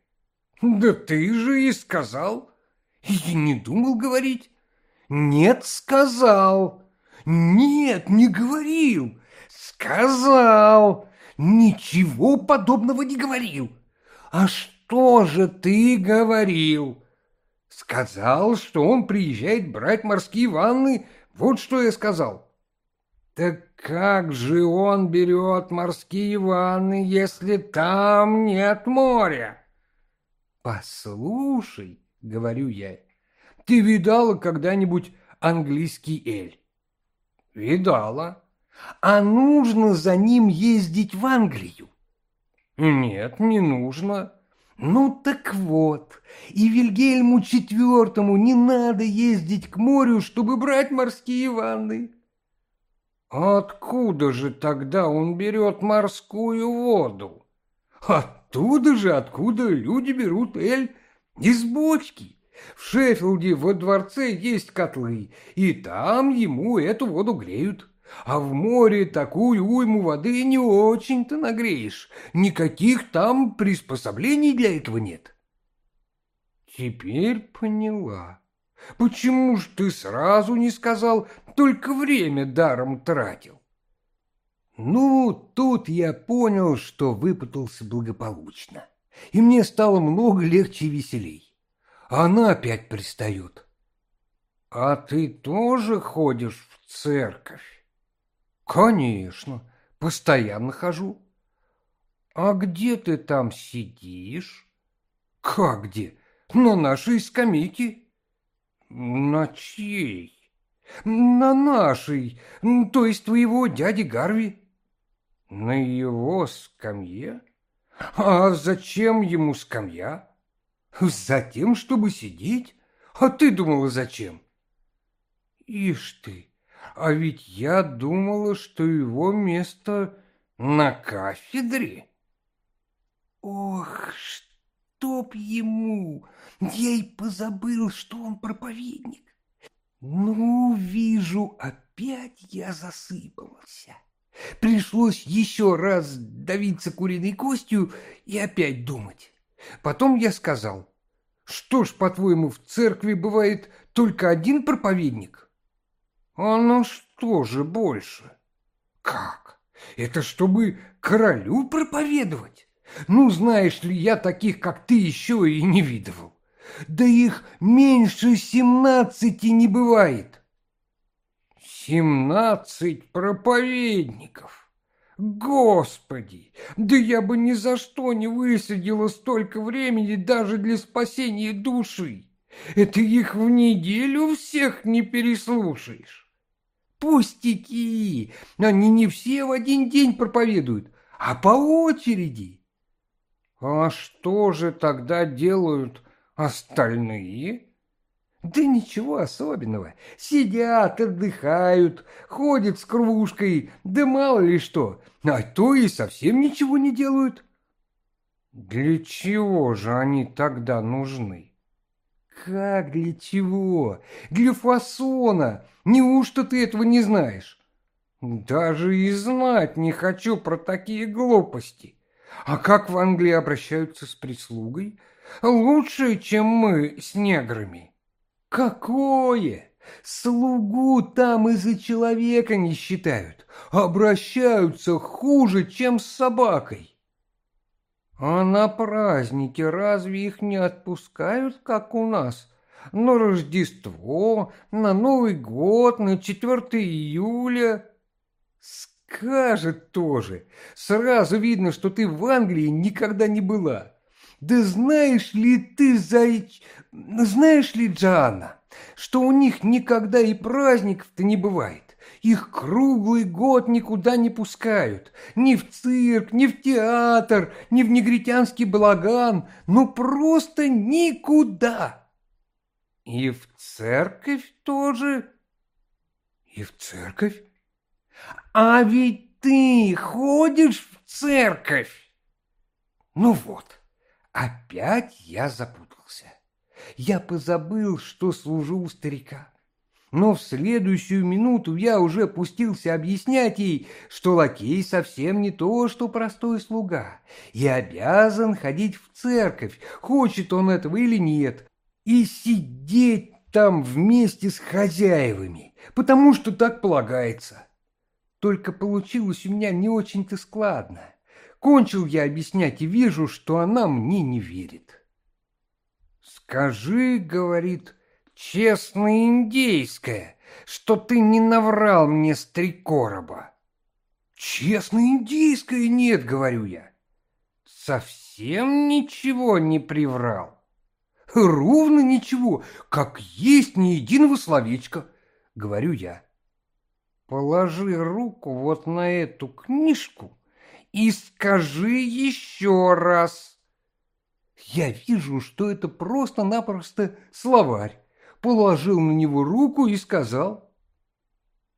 Да ты же и сказал. И не думал говорить. Нет, сказал. Нет, не говорил. Сказал. Ничего подобного не говорил. А что же ты говорил? Сказал, что он приезжает брать морские ванны. Вот что я сказал. Так как же он берет морские ванны, если там нет моря? Послушай, говорю я, ты видала когда-нибудь английский эль? Видала. А нужно за ним ездить в Англию? Нет, не нужно. Ну так вот, и Вильгельму IV не надо ездить к морю, чтобы брать морские ванны. Откуда же тогда он берет морскую воду? Оттуда же, откуда люди берут эль из бочки. В Шеффилде во дворце есть котлы, и там ему эту воду греют. А в море такую уйму воды не очень-то нагреешь. Никаких там приспособлений для этого нет. Теперь поняла. Почему ж ты сразу не сказал, только время даром тратил? Ну, тут я понял, что выпутался благополучно, и мне стало много легче и веселей. Она опять пристает. А ты тоже ходишь в церковь? Конечно, постоянно хожу. А где ты там сидишь? Как где? На нашей скамейке. «На чьей?» «На нашей, то есть твоего дяди Гарви». «На его скамье? А зачем ему скамья?» «Затем, чтобы сидеть. А ты думала, зачем? Ишь ты, а ведь я думала, что его место на кафедре. Ох, чтоб ему! Я и позабыл, что он проповедник. Ну, вижу, опять я засыпался. Пришлось еще раз давиться куриной костью и опять думать. Потом я сказал, что ж, по-твоему, в церкви бывает только один проповедник? А ну что же больше? Как? Это чтобы королю проповедовать? Ну, знаешь ли, я таких, как ты, еще и не видывал. Да их меньше семнадцати не бывает. Семнадцать проповедников! Господи! Да я бы ни за что не высадила столько времени даже для спасения души. Это их в неделю всех не переслушаешь. Пустяки! Они не все в один день проповедуют, а по очереди. А что же тогда делают остальные? Да ничего особенного. Сидят, отдыхают, ходят с кружкой, да мало ли что. А то и совсем ничего не делают. Для чего же они тогда нужны? Как для чего? Для фасона. Неужто ты этого не знаешь? Даже и знать не хочу про такие глупости. А как в Англии обращаются с прислугой? Лучше, чем мы с неграми. Какое? Слугу там из-за человека не считают. Обращаются хуже, чем с собакой. А на праздники разве их не отпускают, как у нас? На Рождество, на Новый год, на 4 июля. Скажет тоже. Сразу видно, что ты в Англии никогда не была. Да знаешь ли ты, зайч... Знаешь ли, Джанна, что у них никогда и праздников-то не бывает? Их круглый год никуда не пускают. Ни в цирк, ни в театр, ни в негритянский балаган. Ну, просто никуда. И в церковь тоже? И в церковь? А ведь ты ходишь в церковь? Ну вот, опять я запутался. Я позабыл, что служу у старика. Но в следующую минуту я уже пустился объяснять ей, что лакей совсем не то, что простой слуга, и обязан ходить в церковь, хочет он этого или нет, и сидеть там вместе с хозяевами, потому что так полагается. Только получилось у меня не очень-то складно. Кончил я объяснять и вижу, что она мне не верит. «Скажи, — говорит, — честно индейское, что ты не наврал мне с три короба». «Честно индийское нет, — говорю я. Совсем ничего не приврал. Ровно ничего, как есть ни единого словечка, — говорю я. Положи руку вот на эту книжку и скажи еще раз. Я вижу, что это просто-напросто словарь. Положил на него руку и сказал.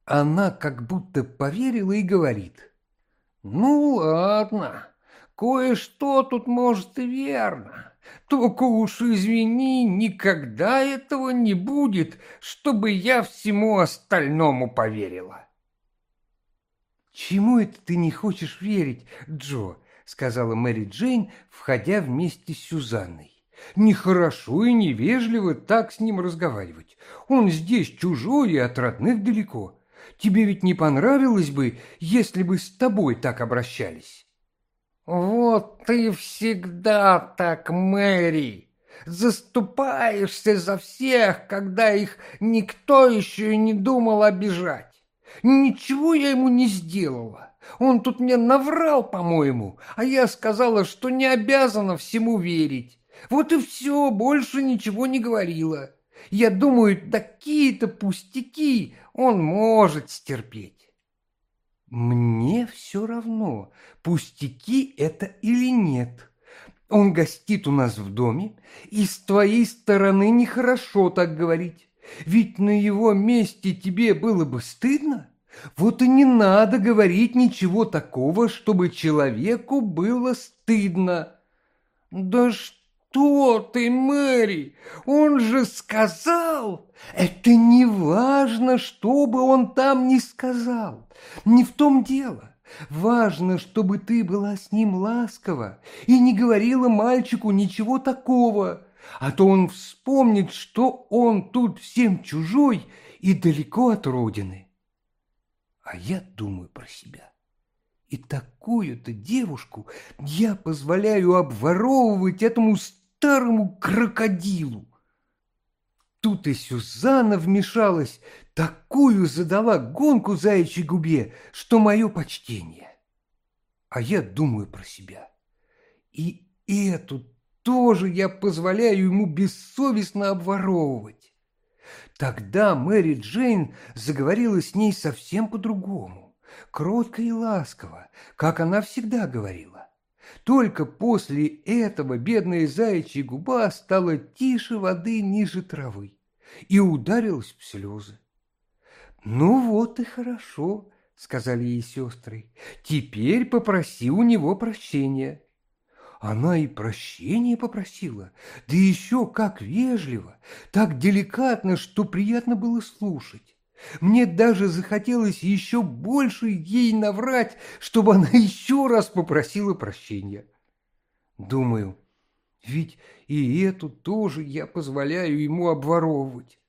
Она как будто поверила и говорит. Ну ладно, кое-что тут может и верно. Только уж извини, никогда этого не будет, чтобы я всему остальному поверила. «Чему это ты не хочешь верить, Джо?» — сказала Мэри Джейн, входя вместе с Сюзанной. «Нехорошо и невежливо так с ним разговаривать. Он здесь чужой и от родных далеко. Тебе ведь не понравилось бы, если бы с тобой так обращались?» «Вот ты всегда так, Мэри!» Заступаешься за всех, когда их никто еще и не думал обижать. Ничего я ему не сделала. Он тут мне наврал, по-моему, а я сказала, что не обязана всему верить. Вот и все, больше ничего не говорила. Я думаю, такие-то пустяки он может стерпеть. Мне все равно, пустяки это или нет. Он гостит у нас в доме, и с твоей стороны нехорошо так говорить. Ведь на его месте тебе было бы стыдно. Вот и не надо говорить ничего такого, чтобы человеку было стыдно. Да что ты, Мэри, он же сказал. Это не важно, что бы он там ни сказал. Не в том дело. Важно, чтобы ты была с ним ласкова и не говорила мальчику ничего такого, а то он вспомнит, что он тут всем чужой и далеко от родины. А я думаю про себя. И такую-то девушку я позволяю обворовывать этому старому крокодилу. Тут и Сюзанна вмешалась, такую задала гонку заячьей губе, что мое почтение. А я думаю про себя. И эту тоже я позволяю ему бессовестно обворовывать. Тогда Мэри Джейн заговорила с ней совсем по-другому, кротко и ласково, как она всегда говорила. Только после этого бедная заячья губа стала тише воды ниже травы и ударилась в слезы. «Ну вот и хорошо», — сказали ей сестры, — «теперь попроси у него прощения». Она и прощения попросила, да еще как вежливо, так деликатно, что приятно было слушать. Мне даже захотелось еще больше ей наврать, чтобы она еще раз попросила прощения. Думаю, ведь и эту тоже я позволяю ему обворовывать.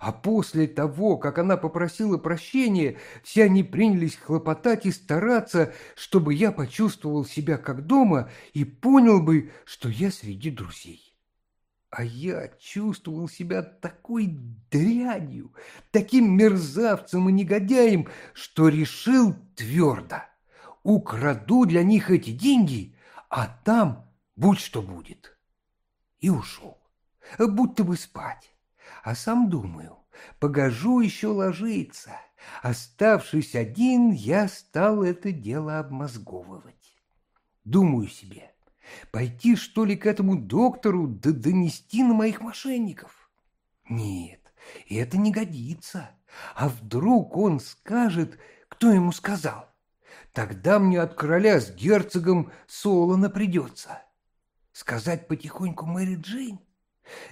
А после того, как она попросила прощения, все они принялись хлопотать и стараться, чтобы я почувствовал себя как дома и понял бы, что я среди друзей. А я чувствовал себя такой дрянью, таким мерзавцем и негодяем, что решил твердо. Украду для них эти деньги, а там будь что будет. И ушел, будто бы спать а сам думаю, погожу еще ложиться. Оставшись один, я стал это дело обмозговывать. Думаю себе, пойти что ли к этому доктору да донести на моих мошенников? Нет, это не годится. А вдруг он скажет, кто ему сказал? Тогда мне от короля с герцогом Солона придется. Сказать потихоньку Мэри Джейн?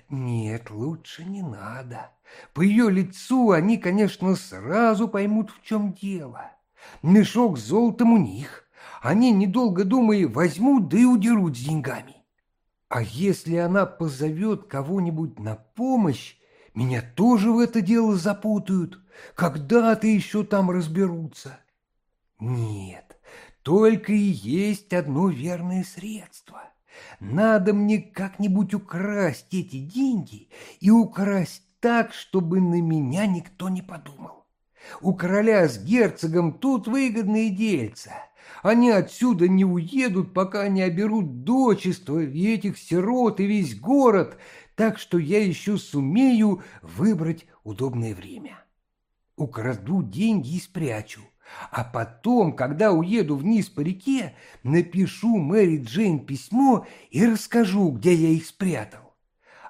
Нет, лучше не надо. По ее лицу они, конечно, сразу поймут, в чем дело. Мешок с золотом у них. Они, недолго думая, возьмут, да и удерут с деньгами. А если она позовет кого-нибудь на помощь, меня тоже в это дело запутают. Когда-то еще там разберутся. Нет, только и есть одно верное средство. Надо мне как-нибудь украсть эти деньги и украсть так, чтобы на меня никто не подумал. У короля с герцогом тут выгодные дельца. Они отсюда не уедут, пока не оберут дочество и этих сирот и весь город, так что я еще сумею выбрать удобное время. Украду деньги и спрячу, а потом, когда уеду вниз по реке, напишу Мэри Джейн письмо и расскажу, где я их спрятал.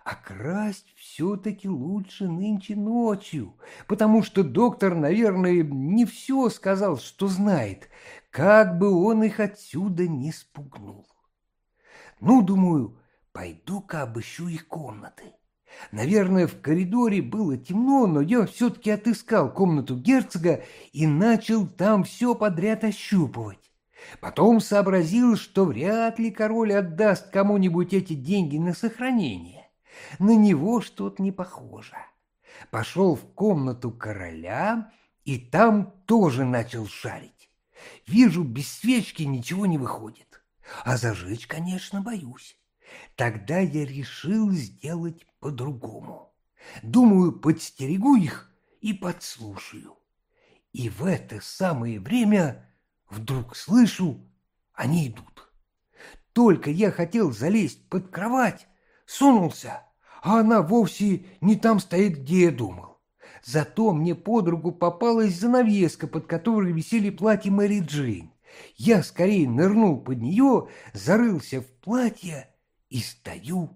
А красть все-таки лучше нынче ночью, потому что доктор, наверное, не все сказал, что знает, как бы он их отсюда не спугнул. Ну, думаю, пойду-ка обыщу их комнаты. Наверное, в коридоре было темно, но я все-таки отыскал комнату герцога и начал там все подряд ощупывать. Потом сообразил, что вряд ли король отдаст кому-нибудь эти деньги на сохранение. На него что-то не похоже. Пошел в комнату короля и там тоже начал шарить. Вижу, без свечки ничего не выходит. А зажечь, конечно, боюсь. Тогда я решил сделать по-другому. Думаю, подстерегу их и подслушаю. И в это самое время вдруг слышу, они идут. Только я хотел залезть под кровать, сунулся, а она вовсе не там стоит, где я думал. Зато мне под руку попалась занавеска, под которой висели платья Мэри Джейн. Я скорее нырнул под нее, зарылся в платье и стою,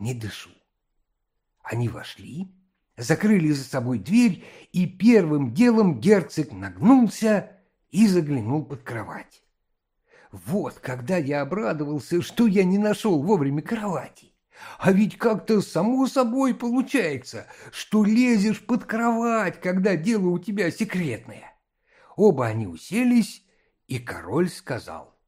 не дышу. Они вошли, закрыли за собой дверь, и первым делом герцог нагнулся и заглянул под кровать. Вот когда я обрадовался, что я не нашел вовремя кровати. А ведь как-то само собой получается, что лезешь под кровать, когда дело у тебя секретное. Оба они уселись, и король сказал.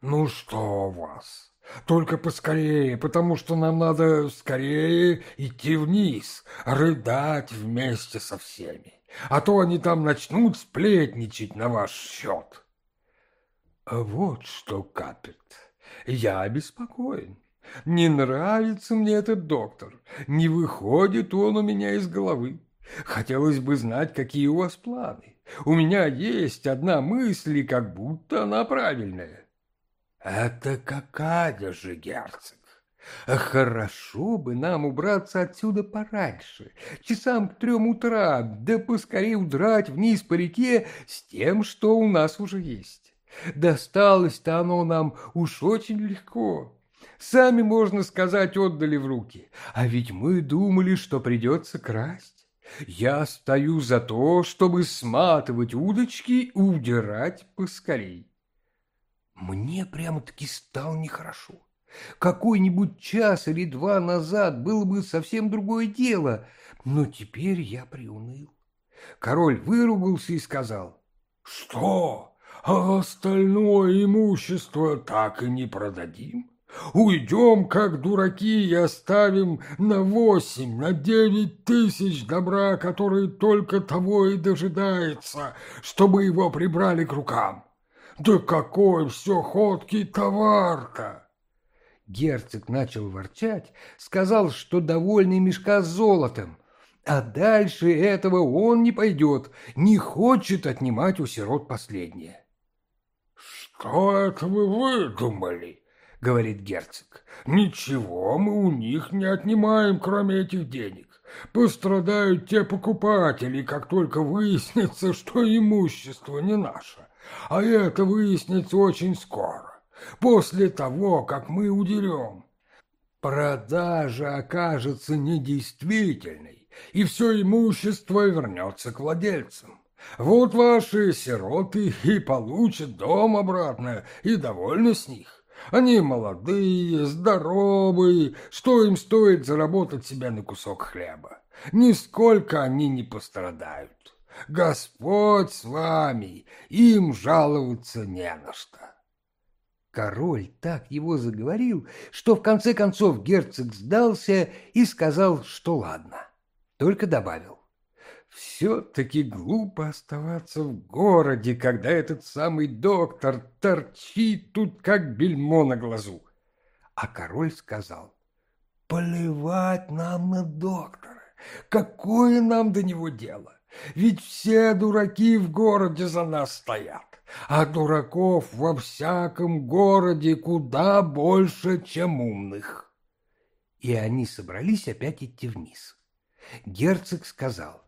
«Ну что у вас? Только поскорее, потому что нам надо скорее идти вниз, рыдать вместе со всеми, а то они там начнут сплетничать на ваш счет». Вот что, Капет, я обеспокоен. Не нравится мне этот доктор. Не выходит он у меня из головы. Хотелось бы знать, какие у вас планы. У меня есть одна мысль, и как будто она правильная. Это какая же, герцог? Хорошо бы нам убраться отсюда пораньше, часам к трем утра, да поскорее удрать вниз по реке с тем, что у нас уже есть. Досталось-то оно нам уж очень легко. Сами, можно сказать, отдали в руки. А ведь мы думали, что придется красть. Я стою за то, чтобы сматывать удочки и удирать поскорей. Мне прямо-таки стало нехорошо. Какой-нибудь час или два назад было бы совсем другое дело, но теперь я приуныл. Король выругался и сказал, «Что? а остальное имущество так и не продадим. Уйдем, как дураки, и оставим на восемь, на девять тысяч добра, который только того и дожидается, чтобы его прибрали к рукам. Да какой все ходкий товар-то! Герцог начал ворчать, сказал, что довольный мешка с золотом, а дальше этого он не пойдет, не хочет отнимать у сирот последнее. «Что это вы выдумали?» — говорит герцог. «Ничего мы у них не отнимаем, кроме этих денег. Пострадают те покупатели, как только выяснится, что имущество не наше. А это выяснится очень скоро, после того, как мы удерем. Продажа окажется недействительной, и все имущество вернется к владельцам. Вот ваши сироты и получат дом обратно, и довольны с них. Они молодые, здоровые, что им стоит заработать себе на кусок хлеба? Нисколько они не пострадают. Господь с вами, им жаловаться не на что. Король так его заговорил, что в конце концов герцог сдался и сказал, что ладно. Только добавил. Все-таки глупо оставаться в городе, когда этот самый доктор торчит тут, как бельмо на глазу. А король сказал, «Поливать нам на доктора! Какое нам до него дело? Ведь все дураки в городе за нас стоят, а дураков во всяком городе куда больше, чем умных». И они собрались опять идти вниз. Герцог сказал,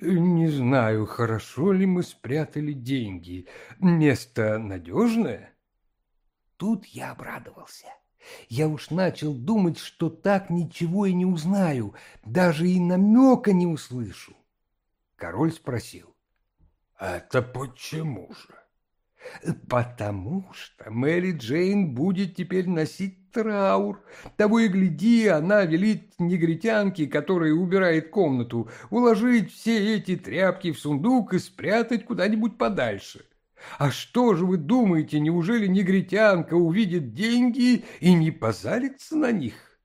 не знаю, хорошо ли мы спрятали деньги. Место надежное? Тут я обрадовался. Я уж начал думать, что так ничего и не узнаю, даже и намека не услышу. Король спросил. «Это почему же?» Потому что Мэри Джейн будет теперь носить траур. Того и гляди, она велит негритянке, которая убирает комнату, уложить все эти тряпки в сундук и спрятать куда-нибудь подальше. А что же вы думаете, неужели негритянка увидит деньги и не позарится на них?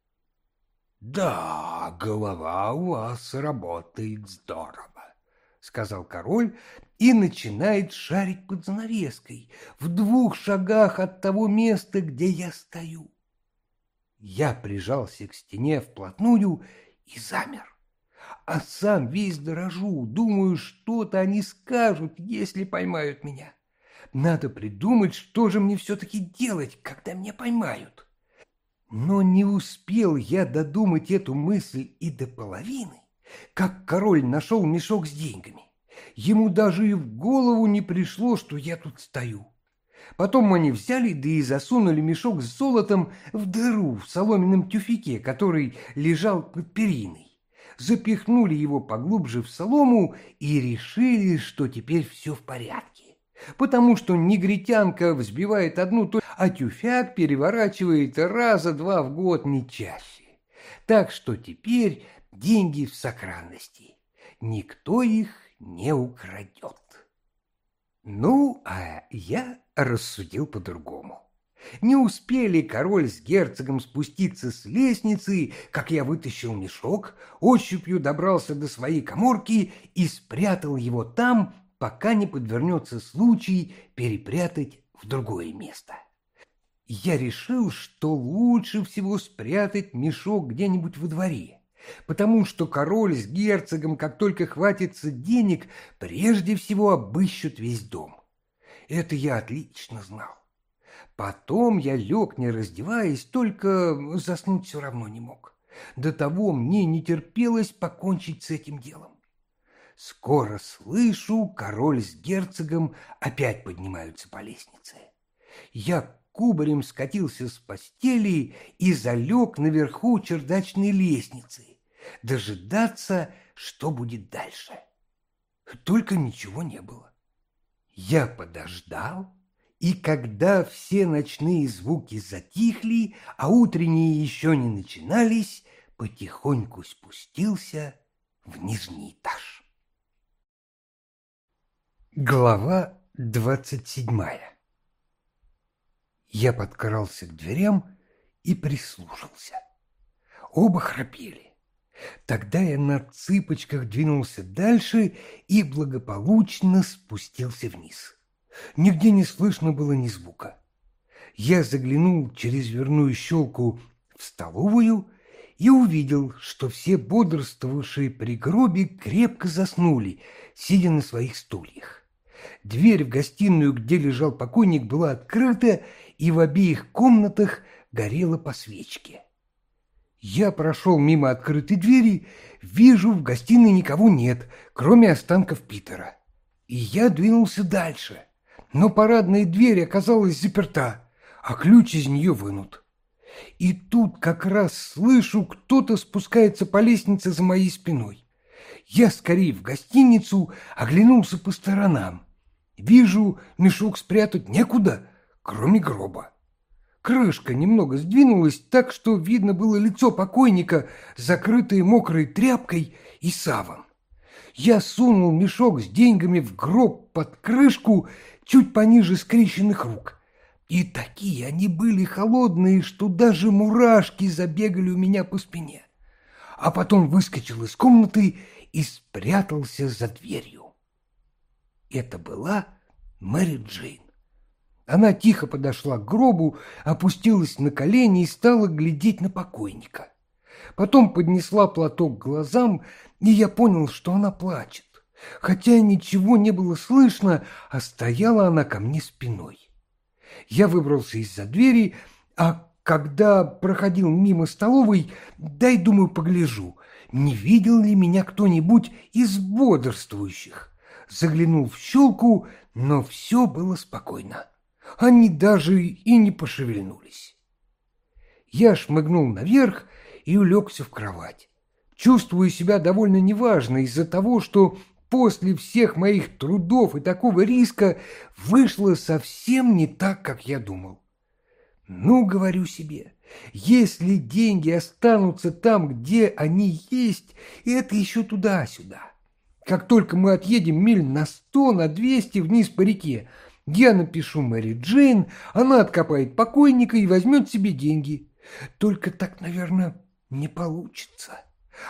Да, голова у вас работает здорово сказал король и начинает шарить под занавеской в двух шагах от того места, где я стою. Я прижался к стене вплотную и замер. А сам весь дрожу, думаю, что-то они скажут, если поймают меня. Надо придумать, что же мне все-таки делать, когда меня поймают. Но не успел я додумать эту мысль и до половины, как король нашел мешок с деньгами. Ему даже и в голову не пришло, что я тут стою. Потом они взяли, да и засунули мешок с золотом в дыру в соломенном тюфике, который лежал под периной. Запихнули его поглубже в солому и решили, что теперь все в порядке. Потому что негритянка взбивает одну, а тюфяк переворачивает раза два в год не чаще. Так что теперь деньги в сохранности. Никто их не украдет. Ну, а я рассудил по-другому. Не успели король с герцогом спуститься с лестницы, как я вытащил мешок, ощупью добрался до своей коморки и спрятал его там, пока не подвернется случай перепрятать в другое место. Я решил, что лучше всего спрятать мешок где-нибудь во дворе потому что король с герцогом, как только хватится денег, прежде всего обыщут весь дом. Это я отлично знал. Потом я лег, не раздеваясь, только заснуть все равно не мог. До того мне не терпелось покончить с этим делом. Скоро слышу, король с герцогом опять поднимаются по лестнице. Я кубарем скатился с постели и залег наверху чердачной лестницы дожидаться, что будет дальше. Только ничего не было. Я подождал, и когда все ночные звуки затихли, а утренние еще не начинались, потихоньку спустился в нижний этаж. Глава двадцать седьмая Я подкрался к дверям и прислушался. Оба храпели. Тогда я на цыпочках двинулся дальше и благополучно спустился вниз. Нигде не слышно было ни звука. Я заглянул через дверную щелку в столовую и увидел, что все бодрствовавшие при гробе крепко заснули, сидя на своих стульях. Дверь в гостиную, где лежал покойник, была открыта, и в обеих комнатах горела по свечке. Я прошел мимо открытой двери, вижу, в гостиной никого нет, кроме останков Питера. И я двинулся дальше, но парадная дверь оказалась заперта, а ключ из нее вынут. И тут как раз слышу, кто-то спускается по лестнице за моей спиной. Я скорее в гостиницу оглянулся по сторонам. Вижу, мешок спрятать некуда, кроме гроба. Крышка немного сдвинулась так, что видно было лицо покойника, закрытое мокрой тряпкой и савом. Я сунул мешок с деньгами в гроб под крышку чуть пониже скрещенных рук. И такие они были холодные, что даже мурашки забегали у меня по спине. А потом выскочил из комнаты и спрятался за дверью. Это была Мэри Джейн. Она тихо подошла к гробу, опустилась на колени и стала глядеть на покойника. Потом поднесла платок к глазам, и я понял, что она плачет. Хотя ничего не было слышно, а стояла она ко мне спиной. Я выбрался из-за двери, а когда проходил мимо столовой, дай, думаю, погляжу, не видел ли меня кто-нибудь из бодрствующих. Заглянул в щелку, но все было спокойно они даже и не пошевельнулись. Я шмыгнул наверх и улегся в кровать. Чувствую себя довольно неважно из-за того, что после всех моих трудов и такого риска вышло совсем не так, как я думал. Ну, говорю себе, если деньги останутся там, где они есть, это еще туда-сюда. Как только мы отъедем миль на сто, на двести вниз по реке, я напишу Мэри Джейн, она откопает покойника и возьмет себе деньги. Только так, наверное, не получится.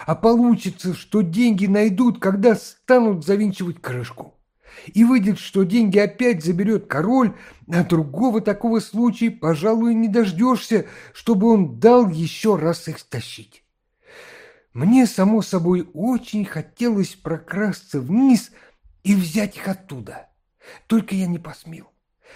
А получится, что деньги найдут, когда станут завинчивать крышку. И выйдет, что деньги опять заберет король, а другого такого случая, пожалуй, не дождешься, чтобы он дал еще раз их стащить. Мне, само собой, очень хотелось прокрасться вниз и взять их оттуда. Только я не посмел.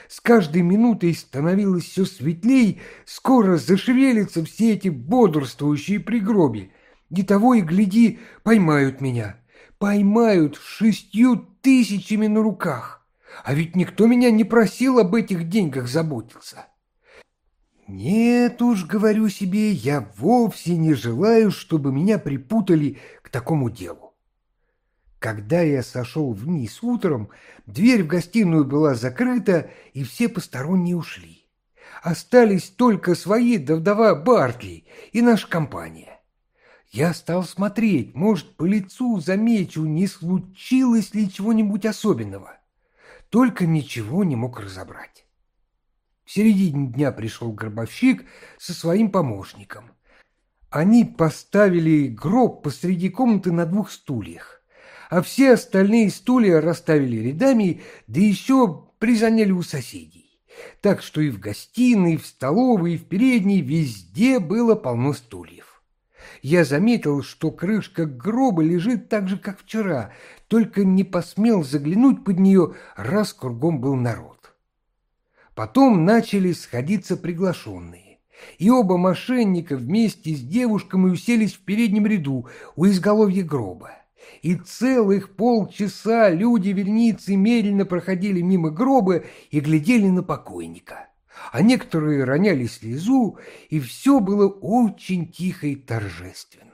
С каждой минутой становилось все светлей, скоро зашевелятся все эти бодрствующие пригроби. И того и гляди, поймают меня. Поймают шестью тысячами на руках. А ведь никто меня не просил об этих деньгах заботиться. Нет уж, говорю себе, я вовсе не желаю, чтобы меня припутали к такому делу. Когда я сошел вниз утром, дверь в гостиную была закрыта, и все посторонние ушли. Остались только свои да вдова Бартли и наша компания. Я стал смотреть, может, по лицу замечу, не случилось ли чего-нибудь особенного. Только ничего не мог разобрать. В середине дня пришел гробовщик со своим помощником. Они поставили гроб посреди комнаты на двух стульях, а все остальные стулья расставили рядами, да еще призаняли у соседей. Так что и в гостиной, и в столовой, и в передней везде было полно стульев. Я заметил, что крышка гроба лежит так же, как вчера, только не посмел заглянуть под нее, раз кругом был народ. Потом начали сходиться приглашенные, и оба мошенника вместе с девушками уселись в переднем ряду у изголовья гроба. И целых полчаса люди верницы медленно проходили мимо гроба и глядели на покойника. А некоторые роняли слезу, и все было очень тихо и торжественно.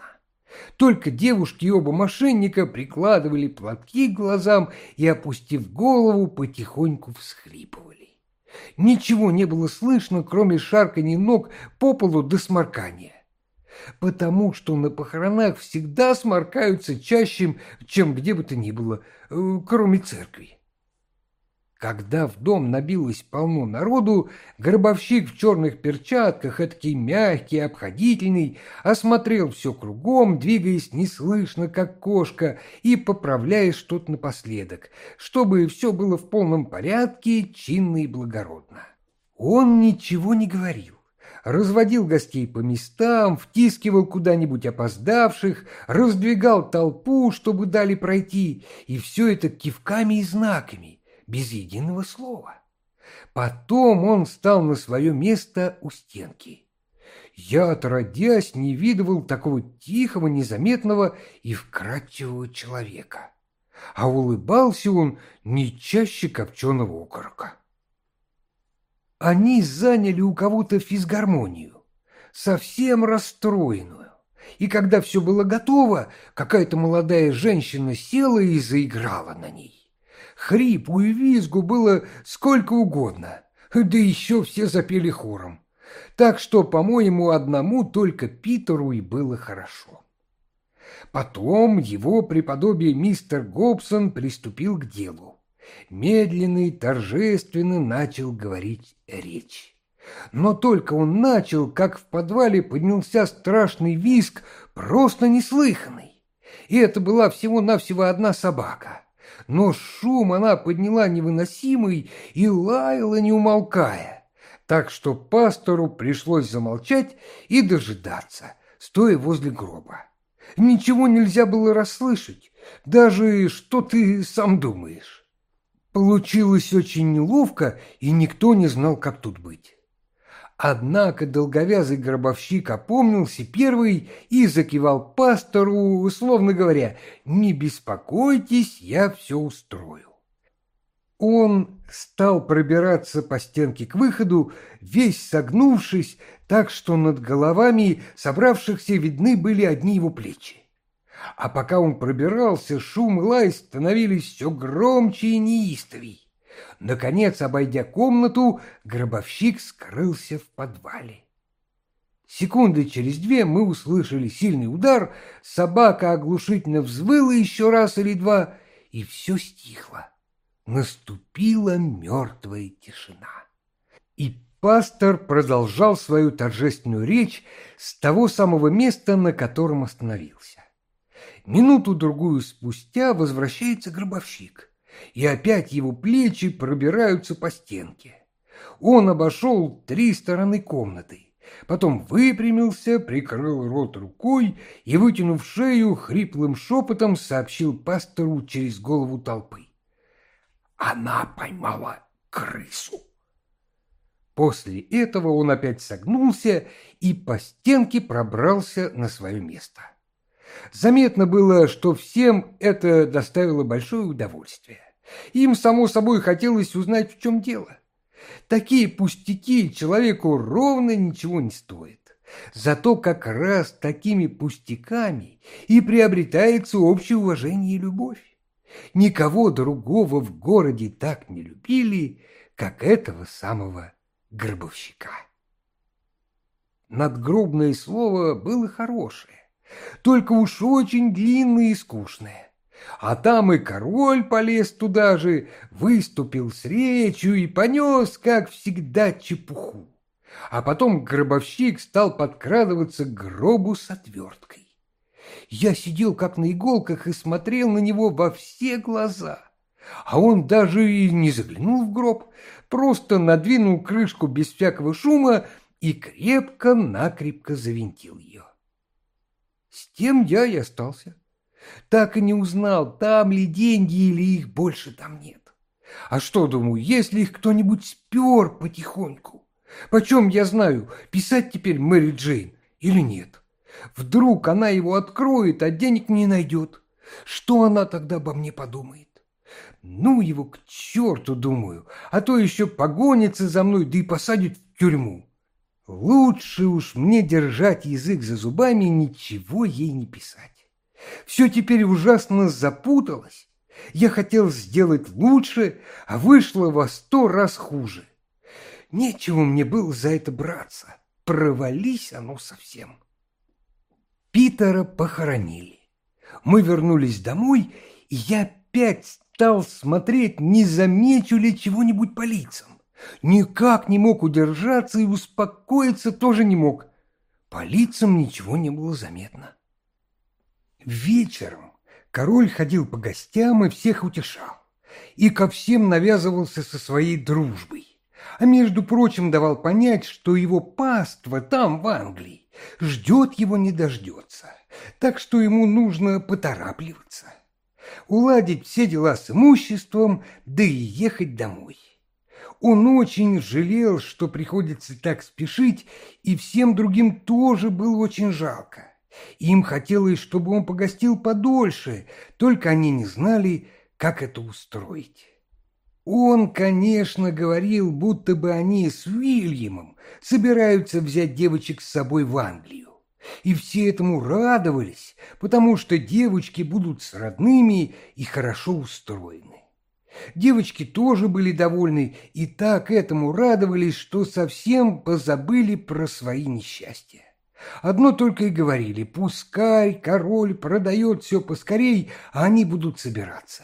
Только девушки и оба мошенника прикладывали платки к глазам и, опустив голову, потихоньку всхлипывали. Ничего не было слышно, кроме шарканья ног по полу до сморкания. Потому что на похоронах всегда сморкаются чаще, чем где бы то ни было, э, кроме церкви. Когда в дом набилось полно народу, гробовщик в черных перчатках, эдакий мягкий, обходительный, осмотрел все кругом, двигаясь неслышно, как кошка, и поправляя что-то напоследок, чтобы все было в полном порядке, чинно и благородно. Он ничего не говорил разводил гостей по местам, втискивал куда-нибудь опоздавших, раздвигал толпу, чтобы дали пройти, и все это кивками и знаками, без единого слова. Потом он встал на свое место у стенки. Я, отродясь, не видывал такого тихого, незаметного и вкрадчивого человека. А улыбался он не чаще копченого окорока. Они заняли у кого-то физгармонию, совсем расстроенную. И когда все было готово, какая-то молодая женщина села и заиграла на ней. Хрипу и визгу было сколько угодно, да еще все запели хором. Так что, по-моему, одному только Питеру и было хорошо. Потом его преподобие мистер Гобсон приступил к делу. Медленно и торжественно начал говорить речь. Но только он начал, как в подвале поднялся страшный визг, просто неслыханный. И это была всего-навсего одна собака но шум она подняла невыносимый и лаяла, не умолкая, так что пастору пришлось замолчать и дожидаться, стоя возле гроба. Ничего нельзя было расслышать, даже что ты сам думаешь. Получилось очень неловко, и никто не знал, как тут быть. Однако долговязый гробовщик опомнился первый и закивал пастору, условно говоря, «Не беспокойтесь, я все устрою». Он стал пробираться по стенке к выходу, весь согнувшись, так что над головами собравшихся видны были одни его плечи. А пока он пробирался, шум и лай становились все громче и неистовей. Наконец, обойдя комнату, гробовщик скрылся в подвале. Секунды через две мы услышали сильный удар, собака оглушительно взвыла еще раз или два, и все стихло. Наступила мертвая тишина. И пастор продолжал свою торжественную речь с того самого места, на котором остановился. Минуту-другую спустя возвращается гробовщик и опять его плечи пробираются по стенке. Он обошел три стороны комнаты, потом выпрямился, прикрыл рот рукой и, вытянув шею, хриплым шепотом сообщил пастору через голову толпы. «Она поймала крысу!» После этого он опять согнулся и по стенке пробрался на свое место. Заметно было, что всем это доставило большое удовольствие Им, само собой, хотелось узнать, в чем дело. Такие пустяки человеку ровно ничего не стоят. Зато как раз такими пустяками и приобретается общее уважение и любовь. Никого другого в городе так не любили, как этого самого гробовщика. Надгробное слово было хорошее, только уж очень длинное и скучное. А там и король полез туда же, выступил с речью и понес, как всегда, чепуху. А потом гробовщик стал подкрадываться к гробу с отверткой. Я сидел как на иголках и смотрел на него во все глаза. А он даже и не заглянул в гроб, просто надвинул крышку без всякого шума и крепко-накрепко завинтил ее. С тем я и остался. Так и не узнал, там ли деньги или их больше там нет. А что, думаю, если их кто-нибудь спер потихоньку? Почем я знаю, писать теперь Мэри Джейн или нет? Вдруг она его откроет, а денег не найдет. Что она тогда обо мне подумает? Ну его к черту, думаю, а то еще погонится за мной, да и посадит в тюрьму. Лучше уж мне держать язык за зубами и ничего ей не писать. Все теперь ужасно запуталось. Я хотел сделать лучше, а вышло во сто раз хуже. Нечего мне было за это браться. Провались оно совсем. Питера похоронили. Мы вернулись домой, и я опять стал смотреть, не замечу ли чего-нибудь по лицам. Никак не мог удержаться и успокоиться тоже не мог. По лицам ничего не было заметно. Вечером король ходил по гостям и всех утешал. И ко всем навязывался со своей дружбой. А между прочим давал понять, что его паства там, в Англии, ждет его не дождется. Так что ему нужно поторапливаться. Уладить все дела с имуществом, да и ехать домой. Он очень жалел, что приходится так спешить, и всем другим тоже было очень жалко. Им хотелось, чтобы он погостил подольше, только они не знали, как это устроить. Он, конечно, говорил, будто бы они с Уильямом собираются взять девочек с собой в Англию. И все этому радовались, потому что девочки будут с родными и хорошо устроены. Девочки тоже были довольны и так этому радовались, что совсем позабыли про свои несчастья. Одно только и говорили, пускай король продает все поскорей, а они будут собираться.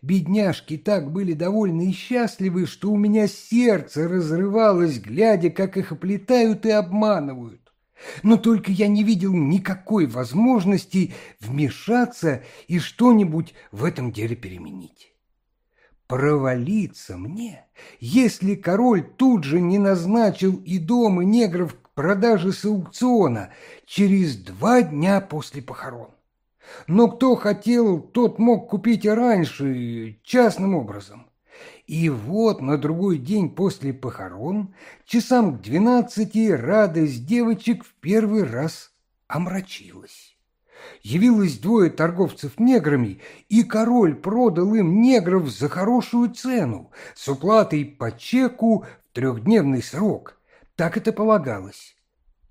Бедняжки так были довольны и счастливы, что у меня сердце разрывалось, глядя, как их оплетают и обманывают. Но только я не видел никакой возможности вмешаться и что-нибудь в этом деле переменить. Провалиться мне, если король тут же не назначил и дом, и негров продажи с аукциона через два дня после похорон. Но кто хотел, тот мог купить и раньше, частным образом. И вот на другой день после похорон, часам к двенадцати, радость девочек в первый раз омрачилась. Явилось двое торговцев неграми, и король продал им негров за хорошую цену, с уплатой по чеку в трехдневный срок – так это полагалось.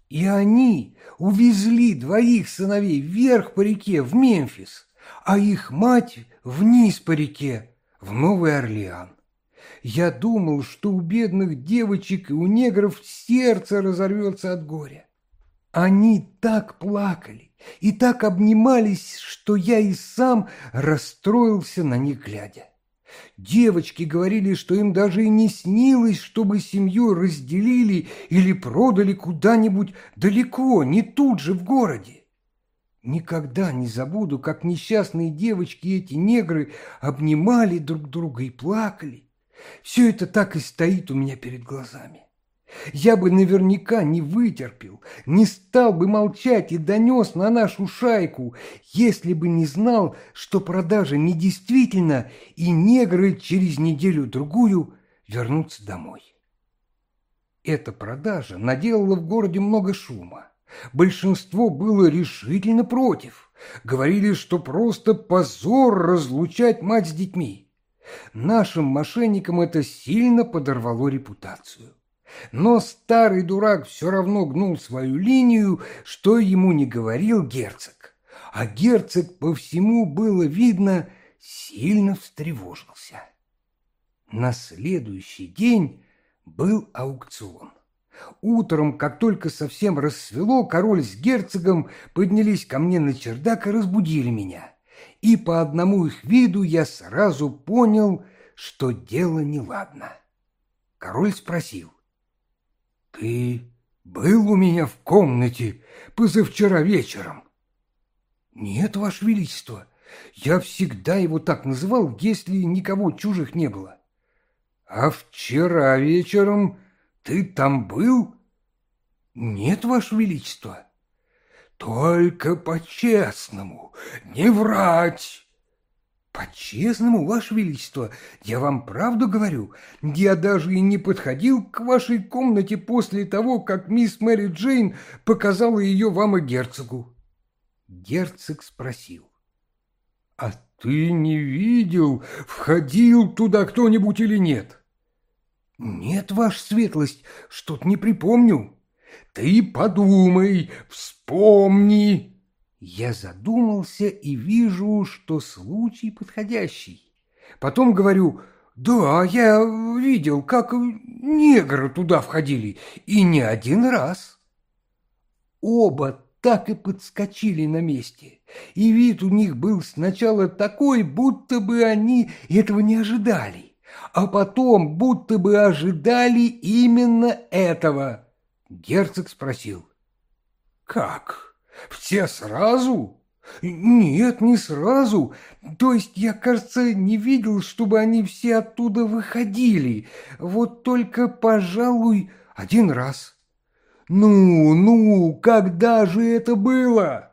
И они увезли двоих сыновей вверх по реке в Мемфис, а их мать вниз по реке в Новый Орлеан. Я думал, что у бедных девочек и у негров сердце разорвется от горя. Они так плакали и так обнимались, что я и сам расстроился на них глядя. Девочки говорили, что им даже и не снилось, чтобы семью разделили или продали куда-нибудь далеко, не тут же в городе. Никогда не забуду, как несчастные девочки эти негры обнимали друг друга и плакали. Все это так и стоит у меня перед глазами. Я бы наверняка не вытерпел, не стал бы молчать и донес на нашу шайку, если бы не знал, что продажа недействительна, и негры через неделю-другую вернутся домой. Эта продажа наделала в городе много шума. Большинство было решительно против. Говорили, что просто позор разлучать мать с детьми. Нашим мошенникам это сильно подорвало репутацию. Но старый дурак все равно гнул свою линию, что ему не говорил герцог. А герцог по всему было видно, сильно встревожился. На следующий день был аукцион. Утром, как только совсем рассвело, король с герцогом поднялись ко мне на чердак и разбудили меня. И по одному их виду я сразу понял, что дело неладно. Король спросил. «Ты был у меня в комнате позавчера вечером?» «Нет, Ваше Величество, я всегда его так называл, если никого чужих не было». «А вчера вечером ты там был?» «Нет, Ваше Величество». «Только по-честному, не врать!» «По-честному, Ваше Величество, я вам правду говорю. Я даже и не подходил к вашей комнате после того, как мисс Мэри Джейн показала ее вам и герцогу». Герцог спросил. «А ты не видел, входил туда кто-нибудь или нет?» «Нет, ваша светлость, что-то не припомню». «Ты подумай, вспомни!» Я задумался и вижу, что случай подходящий. Потом говорю, да, я видел, как негры туда входили, и не один раз. Оба так и подскочили на месте, и вид у них был сначала такой, будто бы они этого не ожидали а потом будто бы ожидали именно этого. Герцог спросил. «Как? Все сразу?» «Нет, не сразу. То есть я, кажется, не видел, чтобы они все оттуда выходили. Вот только, пожалуй, один раз». «Ну, ну, когда же это было?»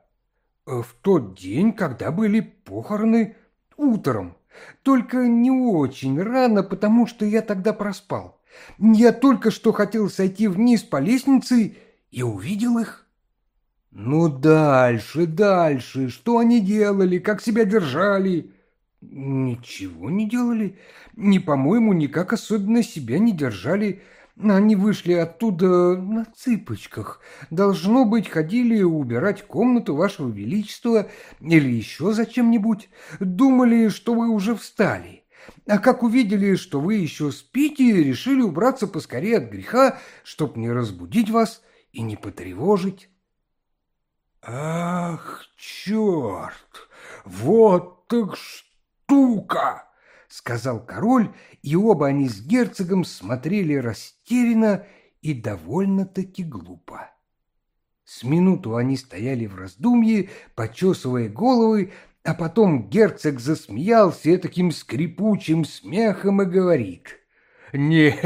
«В тот день, когда были похороны, утром». Только не очень рано, потому что я тогда проспал. Я только что хотел сойти вниз по лестнице и увидел их. Ну, дальше, дальше. Что они делали, как себя держали? Ничего не делали. Не, по-моему, никак особенно себя не держали. Они вышли оттуда на цыпочках. Должно быть, ходили убирать комнату вашего величества или еще зачем-нибудь. Думали, что вы уже встали. А как увидели, что вы еще спите, решили убраться поскорее от греха, чтоб не разбудить вас и не потревожить. Ах, черт! Вот так штука! — сказал король, и оба они с герцогом смотрели растерянно и довольно-таки глупо. С минуту они стояли в раздумье, почесывая головы, а потом герцог засмеялся таким скрипучим смехом и говорит — «Нет,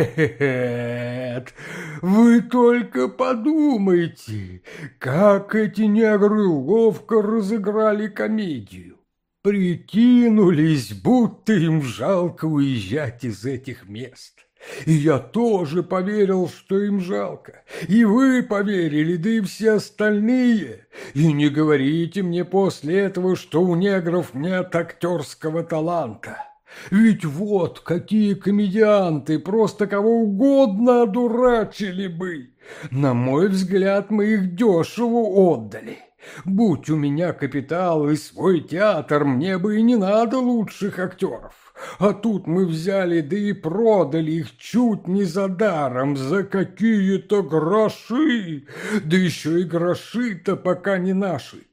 вы только подумайте, как эти негры ловко разыграли комедию. Прикинулись, будто им жалко уезжать из этих мест. И я тоже поверил, что им жалко. И вы поверили, да и все остальные. И не говорите мне после этого, что у негров нет актерского таланта. Ведь вот какие комедианты просто кого угодно одурачили бы. На мой взгляд, мы их дешево отдали. Будь у меня капитал и свой театр, мне бы и не надо лучших актеров. А тут мы взяли, да и продали их чуть не за даром, за какие-то гроши. Да еще и гроши-то пока не наши.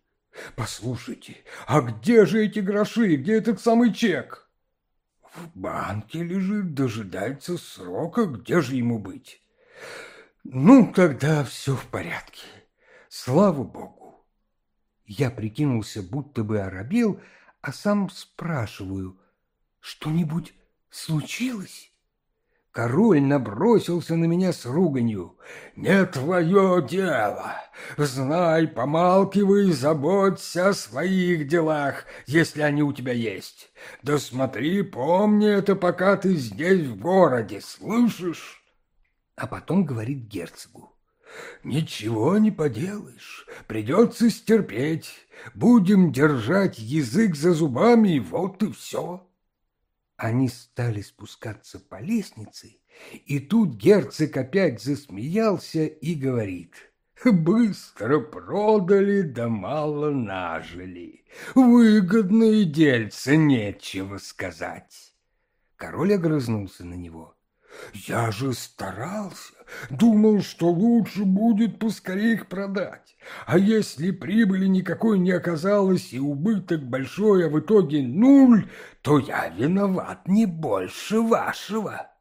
Послушайте, а где же эти гроши, где этот самый чек? В банке лежит, дожидается срока, где же ему быть? Ну, тогда все в порядке. Слава Богу. Я прикинулся, будто бы оробел, а сам спрашиваю, что-нибудь случилось? Король набросился на меня с руганью. «Не твое дело! Знай, помалкивай, заботься о своих делах, если они у тебя есть. Да смотри, помни это, пока ты здесь в городе, слышишь?» А потом говорит герцогу. Ничего не поделаешь, придется стерпеть. Будем держать язык за зубами, вот и все. Они стали спускаться по лестнице, и тут герцог опять засмеялся и говорит — Быстро продали, да мало нажили. Выгодные дельцы, нечего сказать. Король огрызнулся на него. Я же старался, думал, что лучше будет поскорее их продать. А если прибыли никакой не оказалось и убыток большой, а в итоге нуль, то я виноват не больше вашего.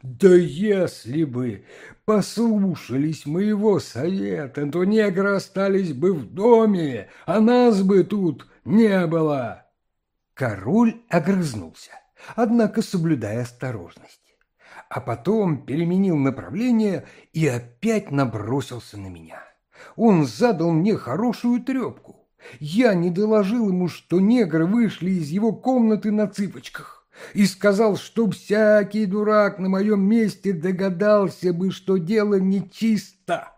Да если бы послушались моего совета, то негры остались бы в доме, а нас бы тут не было. Король огрызнулся, однако соблюдая осторожность а потом переменил направление и опять набросился на меня. Он задал мне хорошую трепку. Я не доложил ему, что негры вышли из его комнаты на цыпочках, и сказал, что всякий дурак на моем месте догадался бы, что дело нечисто.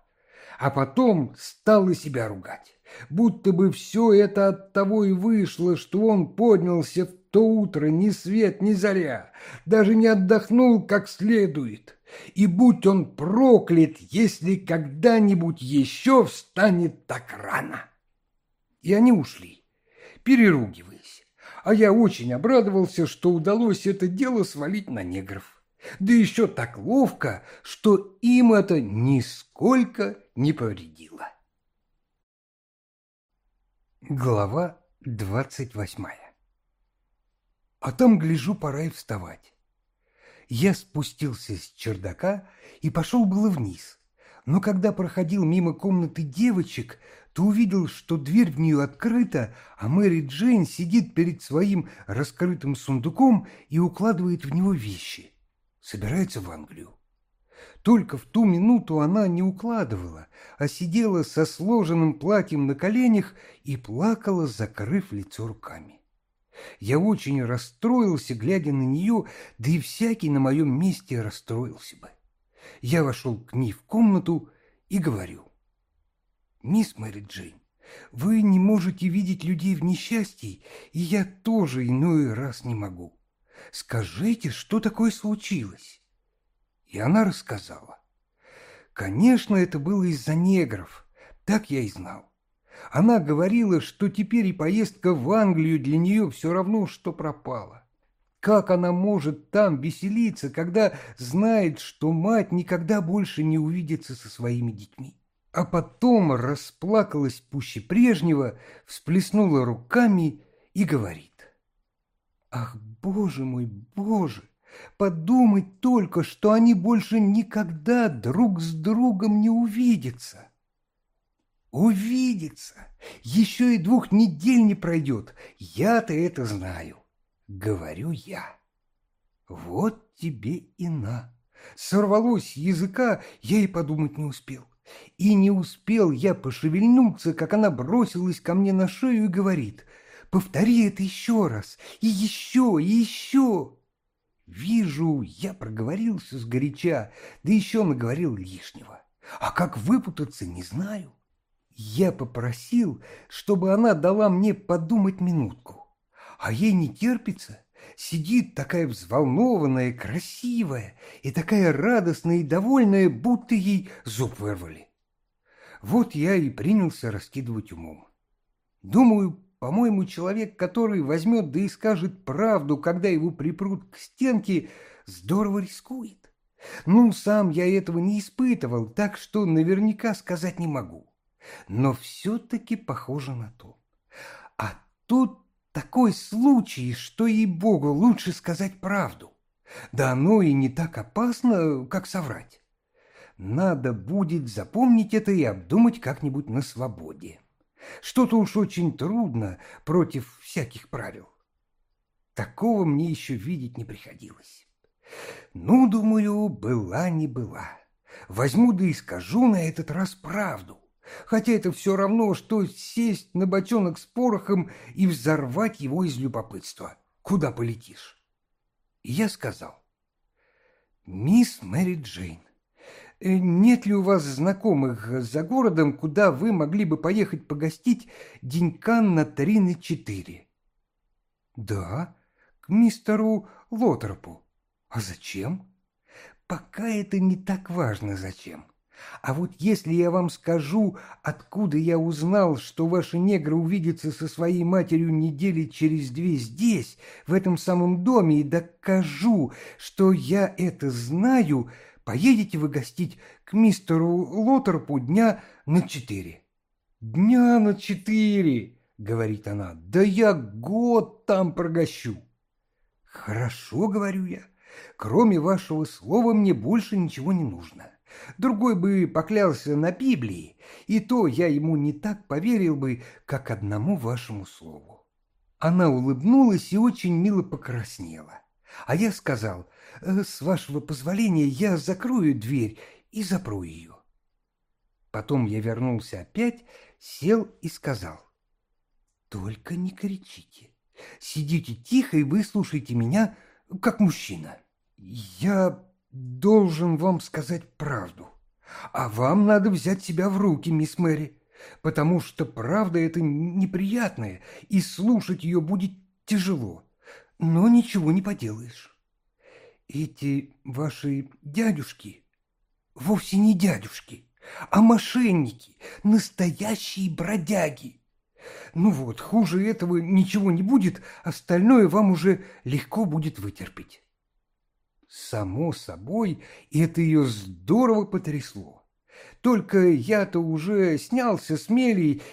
А потом стал и себя ругать, будто бы все это от того и вышло, что он поднялся в то утро ни свет, ни заря, даже не отдохнул как следует. И будь он проклят, если когда-нибудь еще встанет так рано. И они ушли, переругиваясь. А я очень обрадовался, что удалось это дело свалить на негров. Да еще так ловко, что им это нисколько не повредило. Глава двадцать восьмая а там, гляжу, пора и вставать. Я спустился с чердака и пошел было вниз. Но когда проходил мимо комнаты девочек, то увидел, что дверь в нее открыта, а Мэри Джейн сидит перед своим раскрытым сундуком и укладывает в него вещи. Собирается в Англию. Только в ту минуту она не укладывала, а сидела со сложенным платьем на коленях и плакала, закрыв лицо руками. Я очень расстроился, глядя на нее, да и всякий на моем месте расстроился бы. Я вошел к ней в комнату и говорю. «Мисс Мэри Джейн, вы не можете видеть людей в несчастье, и я тоже иной раз не могу. Скажите, что такое случилось?» И она рассказала. Конечно, это было из-за негров, так я и знал. Она говорила, что теперь и поездка в Англию для нее все равно, что пропала. Как она может там веселиться, когда знает, что мать никогда больше не увидится со своими детьми? А потом расплакалась пуще прежнего, всплеснула руками и говорит. «Ах, боже мой, боже! Подумать только, что они больше никогда друг с другом не увидятся!» Увидится. Еще и двух недель не пройдет. Я-то это знаю. Говорю я. Вот тебе и на. Сорвалось языка, я и подумать не успел. И не успел я пошевельнуться, как она бросилась ко мне на шею и говорит, «Повтори это еще раз, и еще, и еще!» Вижу, я проговорился сгоряча, да еще наговорил лишнего. А как выпутаться, не знаю. Я попросил, чтобы она дала мне подумать минутку. А ей не терпится. Сидит такая взволнованная, красивая и такая радостная и довольная, будто ей зуб вырвали. Вот я и принялся раскидывать умом. Думаю, по-моему, человек, который возьмет да и скажет правду, когда его припрут к стенке, здорово рискует. Ну, сам я этого не испытывал, так что наверняка сказать не могу но все-таки похоже на то. А тут такой случай, что, ей-богу, лучше сказать правду. Да оно и не так опасно, как соврать. Надо будет запомнить это и обдумать как-нибудь на свободе. Что-то уж очень трудно против всяких правил. Такого мне еще видеть не приходилось. Ну, думаю, была не была. Возьму да и скажу на этот раз правду хотя это все равно, что сесть на бочонок с порохом и взорвать его из любопытства. Куда полетишь? И я сказал, «Мисс Мэри Джейн, э, нет ли у вас знакомых за городом, куда вы могли бы поехать погостить денька на три на четыре?» «Да, к мистеру Лотропу. А зачем? Пока это не так важно зачем. А вот если я вам скажу, откуда я узнал, что ваши негры увидятся со своей матерью недели через две здесь, в этом самом доме, и докажу, что я это знаю, поедете вы гостить к мистеру Лотерпу дня на четыре. «Дня на четыре!» — говорит она. «Да я год там прогощу!» «Хорошо, — говорю я, — кроме вашего слова мне больше ничего не нужно. Другой бы поклялся на Библии, и то я ему не так поверил бы, как одному вашему слову». Она улыбнулась и очень мило покраснела. А я сказал, «Э, «С вашего позволения я закрою дверь и запру ее». Потом я вернулся опять, сел и сказал, «Только не кричите. Сидите тихо и выслушайте меня, как мужчина. Я должен вам сказать правду, а вам надо взять себя в руки, мисс Мэри, потому что правда это неприятная, и слушать ее будет тяжело, но ничего не поделаешь. Эти ваши дядюшки вовсе не дядюшки, а мошенники, настоящие бродяги. Ну вот, хуже этого ничего не будет, остальное вам уже легко будет вытерпеть. Само собой, это ее здорово потрясло. Только я-то уже снялся с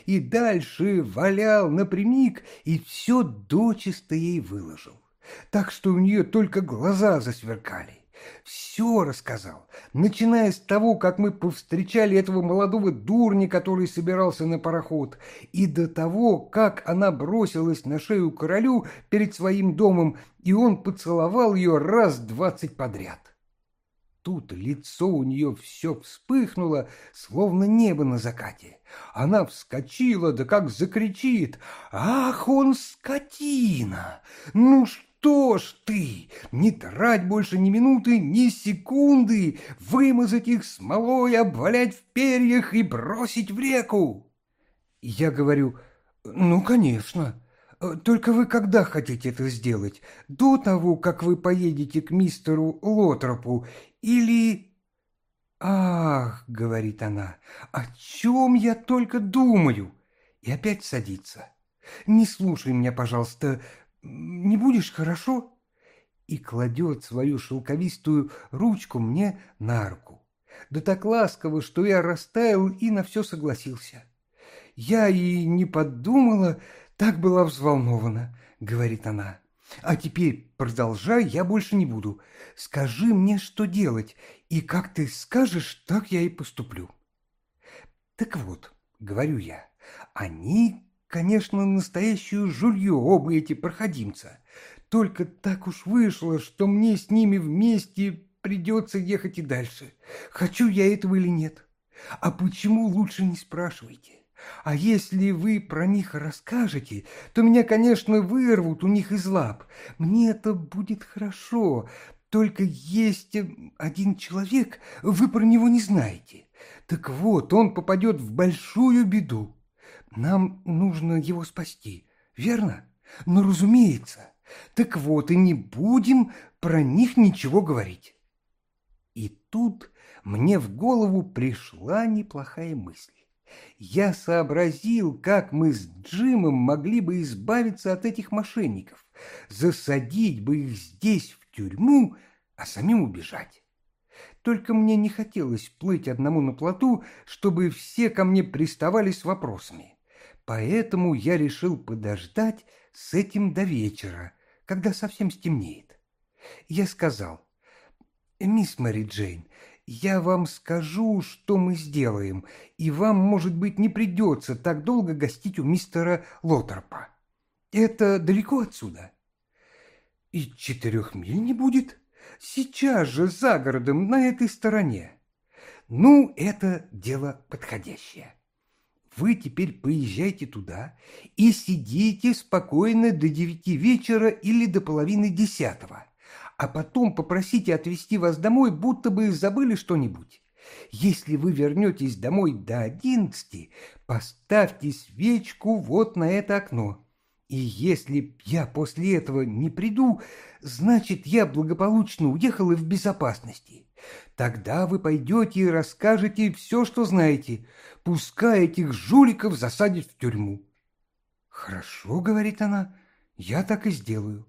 и дальше валял напрямик и все дочисто ей выложил. Так что у нее только глаза засверкали. Все рассказал, начиная с того, как мы повстречали этого молодого дурня, который собирался на пароход, и до того, как она бросилась на шею королю перед своим домом, и он поцеловал ее раз двадцать подряд. Тут лицо у нее все вспыхнуло, словно небо на закате. Она вскочила, да как закричит. «Ах, он скотина! Ну что?» Что ж ты, не трать больше ни минуты, ни секунды, вымазать их смолой, обвалять в перьях и бросить в реку. Я говорю, ну, конечно, только вы когда хотите это сделать? До того, как вы поедете к мистеру Лотропу или... «Ах», — говорит она, — «о чем я только думаю?» И опять садится. «Не слушай меня, пожалуйста, не будешь хорошо?» И кладет свою шелковистую ручку мне на руку. Да так ласково, что я растаял и на все согласился. Я и не подумала, так была взволнована, говорит она. А теперь продолжай, я больше не буду. Скажи мне, что делать, и как ты скажешь, так я и поступлю. Так вот, говорю я, они Конечно, настоящую жулье оба эти проходимца. Только так уж вышло, что мне с ними вместе придется ехать и дальше. Хочу я этого или нет. А почему, лучше не спрашивайте. А если вы про них расскажете, то меня, конечно, вырвут у них из лап. Мне это будет хорошо. Только есть один человек, вы про него не знаете. Так вот, он попадет в большую беду. Нам нужно его спасти, верно? Ну, разумеется. Так вот, и не будем про них ничего говорить. И тут мне в голову пришла неплохая мысль. Я сообразил, как мы с Джимом могли бы избавиться от этих мошенников, засадить бы их здесь в тюрьму, а самим убежать. Только мне не хотелось плыть одному на плоту, чтобы все ко мне приставали с вопросами. Поэтому я решил подождать с этим до вечера, когда совсем стемнеет. Я сказал, «Мисс Мэри Джейн, я вам скажу, что мы сделаем, и вам, может быть, не придется так долго гостить у мистера Лотерпа. Это далеко отсюда?» «И четырех миль не будет? Сейчас же, за городом, на этой стороне». «Ну, это дело подходящее». Вы теперь поезжайте туда и сидите спокойно до девяти вечера или до половины десятого, а потом попросите отвезти вас домой, будто бы забыли что-нибудь. Если вы вернетесь домой до одиннадцати, поставьте свечку вот на это окно. И если я после этого не приду, значит, я благополучно уехал и в безопасности. Тогда вы пойдете и расскажете все, что знаете, пускай этих жуликов засадят в тюрьму. Хорошо, говорит она, я так и сделаю.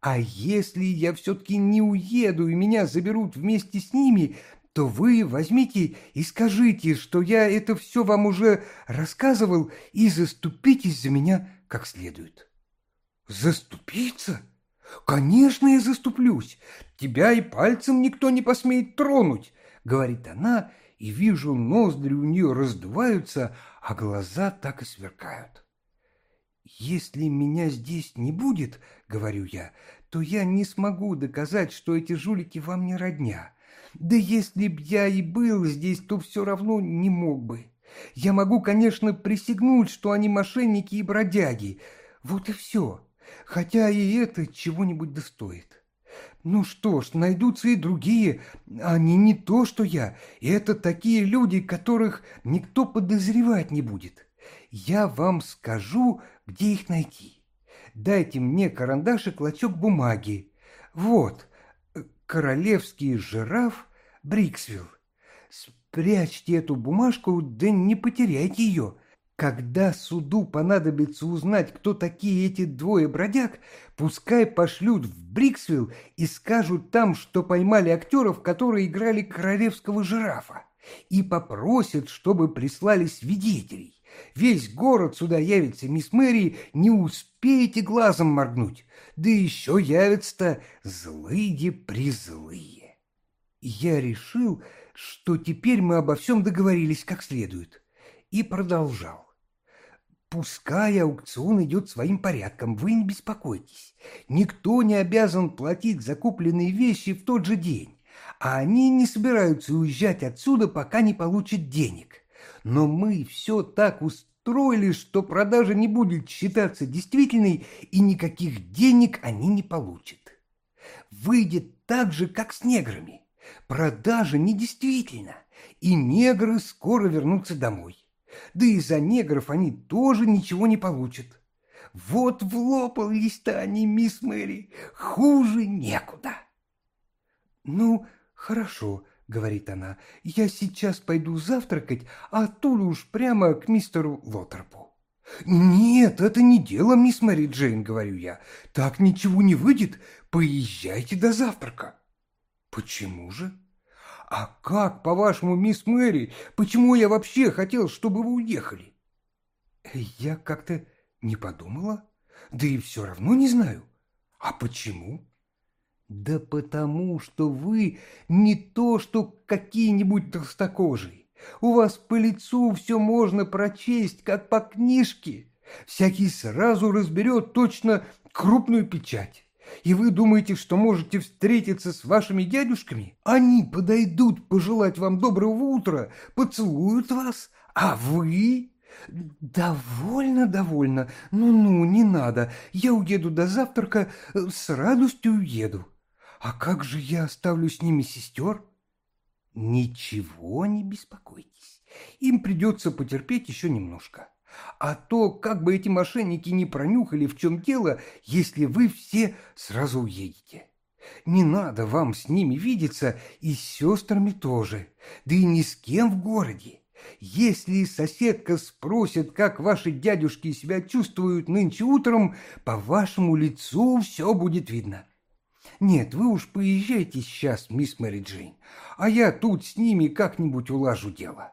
А если я все-таки не уеду и меня заберут вместе с ними, то вы возьмите и скажите, что я это все вам уже рассказывал, и заступитесь за меня как следует. Заступиться? Конечно, я заступлюсь. Тебя и пальцем никто не посмеет тронуть, говорит она, и вижу, ноздри у нее раздуваются, а глаза так и сверкают. «Если меня здесь не будет, — говорю я, — то я не смогу доказать, что эти жулики вам не родня. Да если б я и был здесь, то все равно не мог бы. Я могу, конечно, присягнуть, что они мошенники и бродяги. Вот и все. Хотя и это чего-нибудь достоит. Ну что ж, найдутся и другие. Они не то, что я. Это такие люди, которых никто подозревать не будет. Я вам скажу, где их найти. Дайте мне карандаш и клочок бумаги. Вот, королевский жираф Бриксвилл. Спрячьте эту бумажку, да не потеряйте ее. Когда суду понадобится узнать, кто такие эти двое бродяг, пускай пошлют в Бриксвилл и скажут там, что поймали актеров, которые играли королевского жирафа, и попросят, чтобы прислали свидетелей. Весь город сюда явится, мисс Мэри, не успеете глазом моргнуть. Да еще явятся злые-призлые. Я решил, что теперь мы обо всем договорились как следует. И продолжал. Пускай аукцион идет своим порядком, вы не беспокойтесь. Никто не обязан платить закупленные вещи в тот же день, а они не собираются уезжать отсюда, пока не получат денег но мы все так устроили, что продажа не будет считаться действительной и никаких денег они не получат. Выйдет так же, как с неграми. Продажа недействительна, и негры скоро вернутся домой. Да и за негров они тоже ничего не получат. Вот влопались-то они, мисс Мэри, хуже некуда. Ну, хорошо, — говорит она, — «я сейчас пойду завтракать, а оттуда уж прямо к мистеру Лотерпу». «Нет, это не дело, мисс Мэри Джейн», — говорю я. «Так ничего не выйдет. Поезжайте до завтрака». «Почему же?» «А как, по-вашему, мисс Мэри, почему я вообще хотел, чтобы вы уехали?» «Я как-то не подумала, да и все равно не знаю. А почему?» Да потому что вы не то, что какие-нибудь толстокожие. У вас по лицу все можно прочесть, как по книжке. Всякий сразу разберет точно крупную печать. И вы думаете, что можете встретиться с вашими дядюшками? Они подойдут пожелать вам доброго утра, поцелуют вас, а вы... «Довольно, довольно. Ну-ну, не надо. Я уеду до завтрака, с радостью уеду». А как же я оставлю с ними сестер? Ничего не беспокойтесь. Им придется потерпеть еще немножко. А то, как бы эти мошенники не пронюхали, в чем дело, если вы все сразу уедете. Не надо вам с ними видеться и с сестрами тоже, да и ни с кем в городе. Если соседка спросит, как ваши дядюшки себя чувствуют нынче утром, по вашему лицу все будет видно. Нет, вы уж поезжайте сейчас, мисс Мэри Джейн, а я тут с ними как-нибудь улажу дело.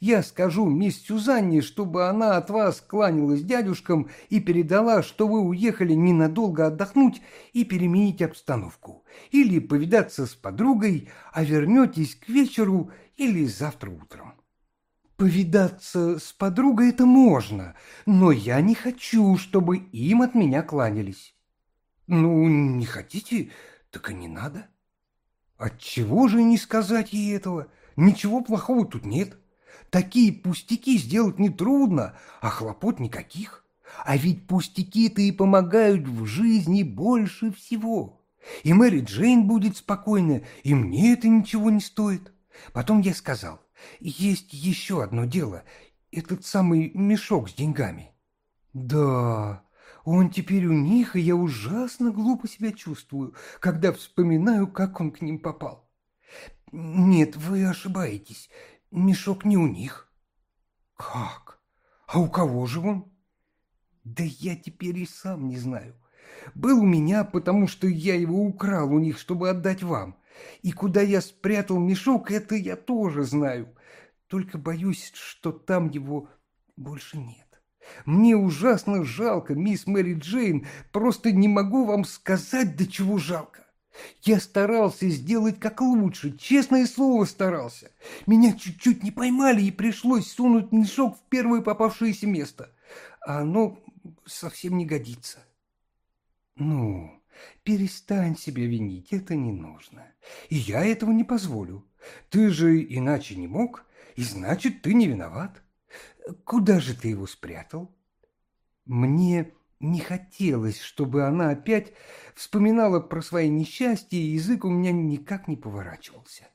Я скажу мисс Сюзанне, чтобы она от вас кланялась дядюшкам и передала, что вы уехали ненадолго отдохнуть и переменить обстановку, или повидаться с подругой, а вернетесь к вечеру или завтра утром. Повидаться с подругой это можно, но я не хочу, чтобы им от меня кланялись. Ну, не хотите, так и не надо. Отчего же не сказать ей этого? Ничего плохого тут нет. Такие пустяки сделать нетрудно, а хлопот никаких. А ведь пустяки-то и помогают в жизни больше всего. И Мэри Джейн будет спокойна, и мне это ничего не стоит. Потом я сказал, есть еще одно дело, этот самый мешок с деньгами. Да, Он теперь у них, и я ужасно глупо себя чувствую, когда вспоминаю, как он к ним попал. Нет, вы ошибаетесь, мешок не у них. Как? А у кого же он? Да я теперь и сам не знаю. Был у меня, потому что я его украл у них, чтобы отдать вам. И куда я спрятал мешок, это я тоже знаю. Только боюсь, что там его больше нет. Мне ужасно жалко, мисс Мэри Джейн, просто не могу вам сказать, до чего жалко. Я старался сделать как лучше, честное слово старался. Меня чуть-чуть не поймали, и пришлось сунуть мешок в первое попавшееся место. А оно совсем не годится. Ну, перестань себя винить, это не нужно. И я этого не позволю. Ты же иначе не мог, и значит, ты не виноват. Куда же ты его спрятал? Мне не хотелось, чтобы она опять вспоминала про свои несчастья, и язык у меня никак не поворачивался.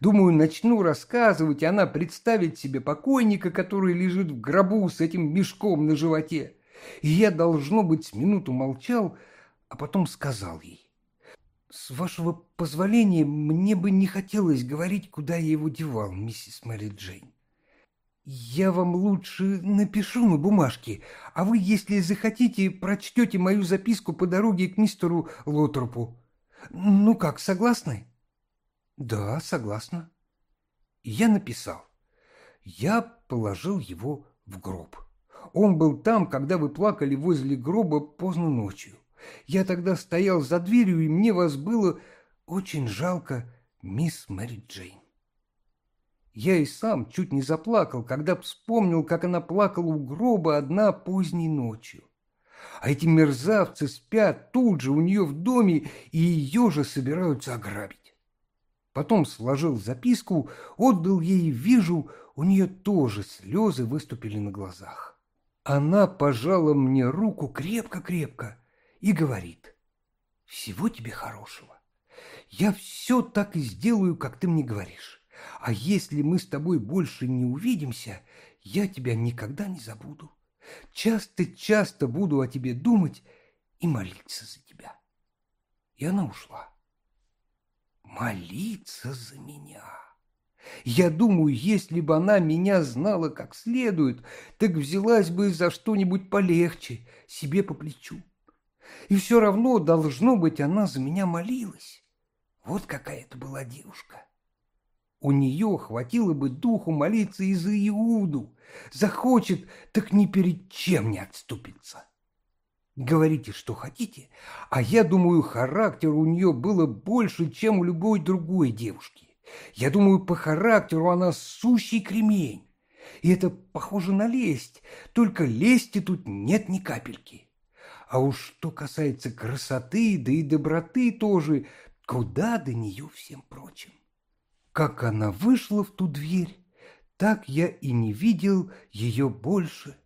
Думаю, начну рассказывать, и она представит себе покойника, который лежит в гробу с этим мешком на животе. И я, должно быть, минуту молчал, а потом сказал ей. «С вашего позволения, мне бы не хотелось говорить, куда я его девал, миссис Мэри Джейн. Я вам лучше напишу на бумажке, а вы, если захотите, прочтете мою записку по дороге к мистеру Лотропу. Ну как, согласны? Да, согласна. Я написал. Я положил его в гроб. Он был там, когда вы плакали возле гроба поздно ночью. Я тогда стоял за дверью, и мне вас было очень жалко, мисс Мэри Джейн. Я и сам чуть не заплакал, когда вспомнил, как она плакала у гроба одна поздней ночью. А эти мерзавцы спят тут же у нее в доме, и ее же собираются ограбить. Потом сложил записку, отдал ей, вижу, у нее тоже слезы выступили на глазах. Она пожала мне руку крепко-крепко и говорит, «Всего тебе хорошего. Я все так и сделаю, как ты мне говоришь. А если мы с тобой больше не увидимся, я тебя никогда не забуду. Часто-часто буду о тебе думать и молиться за тебя. И она ушла. Молиться за меня. Я думаю, если бы она меня знала как следует, так взялась бы за что-нибудь полегче, себе по плечу. И все равно, должно быть, она за меня молилась. Вот какая это была девушка. У нее хватило бы духу молиться и за Иуду. Захочет, так ни перед чем не отступится. Говорите, что хотите, а я думаю, характер у нее было больше, чем у любой другой девушки. Я думаю, по характеру она сущий кремень. И это похоже на лесть, только лести тут нет ни капельки. А уж что касается красоты, да и доброты тоже, куда до нее всем прочим. Как она вышла в ту дверь, так я и не видел ее больше,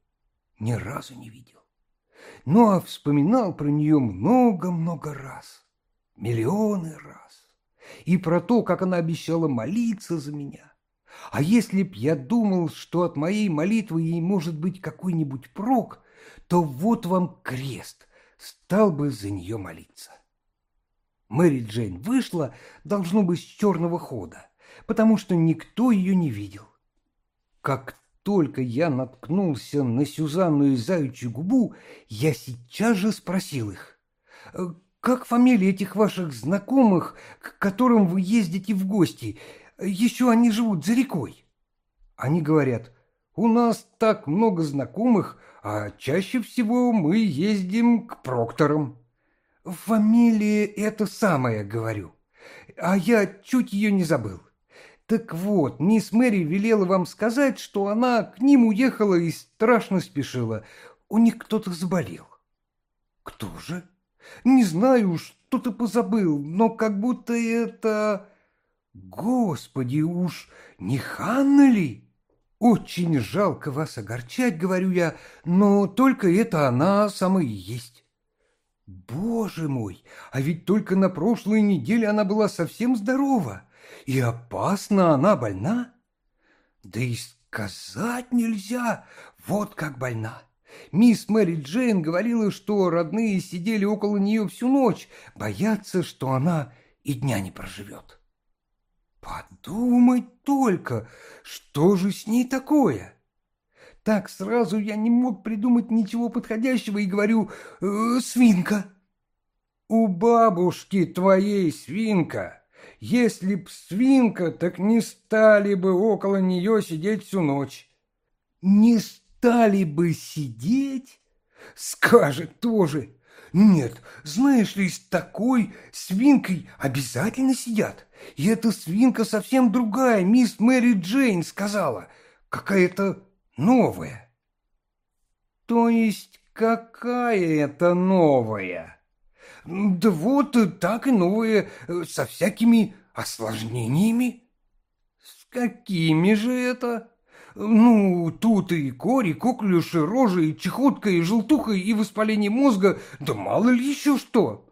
ни разу не видел. Ну, а вспоминал про нее много-много раз, миллионы раз. И про то, как она обещала молиться за меня. А если б я думал, что от моей молитвы ей может быть какой-нибудь прок, то вот вам крест, стал бы за нее молиться. Мэри Джейн вышла, должно быть, с черного хода потому что никто ее не видел. Как только я наткнулся на Сюзанну и Заячью губу, я сейчас же спросил их, «Э, «Как фамилии этих ваших знакомых, к которым вы ездите в гости? Еще они живут за рекой?» Они говорят, «У нас так много знакомых, а чаще всего мы ездим к прокторам». «Фамилия это самое, говорю, а я чуть ее не забыл». Так вот, мисс Мэри велела вам сказать, что она к ним уехала и страшно спешила. У них кто-то заболел. Кто же? Не знаю, что-то позабыл, но как будто это... Господи, уж не Ханна ли? Очень жалко вас огорчать, говорю я, но только это она самая есть. Боже мой, а ведь только на прошлой неделе она была совсем здорова. И опасно она больна? Да и сказать нельзя, вот как больна. Мисс Мэри Джейн говорила, что родные сидели около нее всю ночь, боятся, что она и дня не проживет. Подумать только, что же с ней такое? Так сразу я не мог придумать ничего подходящего и говорю э, «свинка». У бабушки твоей свинка. Если б свинка, так не стали бы около нее сидеть всю ночь. Не стали бы сидеть? Скажет тоже. Нет, знаешь ли, с такой свинкой обязательно сидят. И эта свинка совсем другая, мисс Мэри Джейн сказала. Какая-то новая. То есть какая это новая? Да вот так и новые, э, со всякими осложнениями. С какими же это? Ну, тут и кори, коклюши, рожи, и чехотка, и желтуха, и воспаление мозга, да мало ли еще что.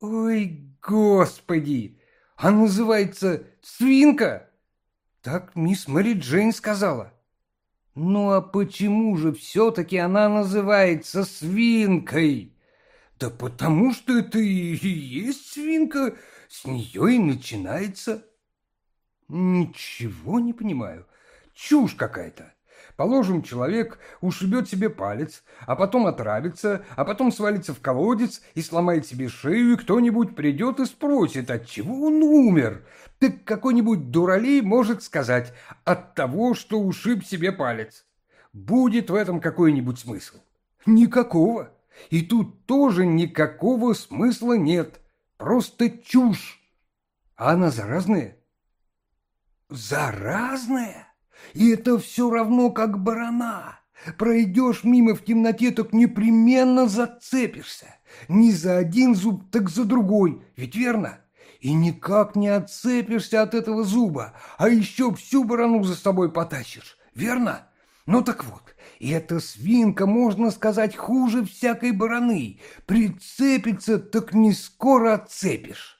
Ой, господи, а называется свинка? Так мисс Мэри Джейн сказала. Ну а почему же все-таки она называется свинкой? Да потому что это и есть свинка, с нее и начинается. Ничего не понимаю, чушь какая-то. Положим, человек ушибет себе палец, а потом отравится, а потом свалится в колодец и сломает себе шею, и кто-нибудь придет и спросит, от чего он умер. Так какой-нибудь дуралей может сказать, от того, что ушиб себе палец. Будет в этом какой-нибудь смысл? Никакого. И тут тоже никакого смысла нет. Просто чушь. А она заразная? Заразная? И это все равно как барана. Пройдешь мимо в темноте, так непременно зацепишься. Не за один зуб, так за другой. Ведь верно? И никак не отцепишься от этого зуба, а еще всю барану за собой потащишь. Верно? Ну так вот, эта свинка, можно сказать, хуже всякой бараны. Прицепится, так не скоро отцепишь.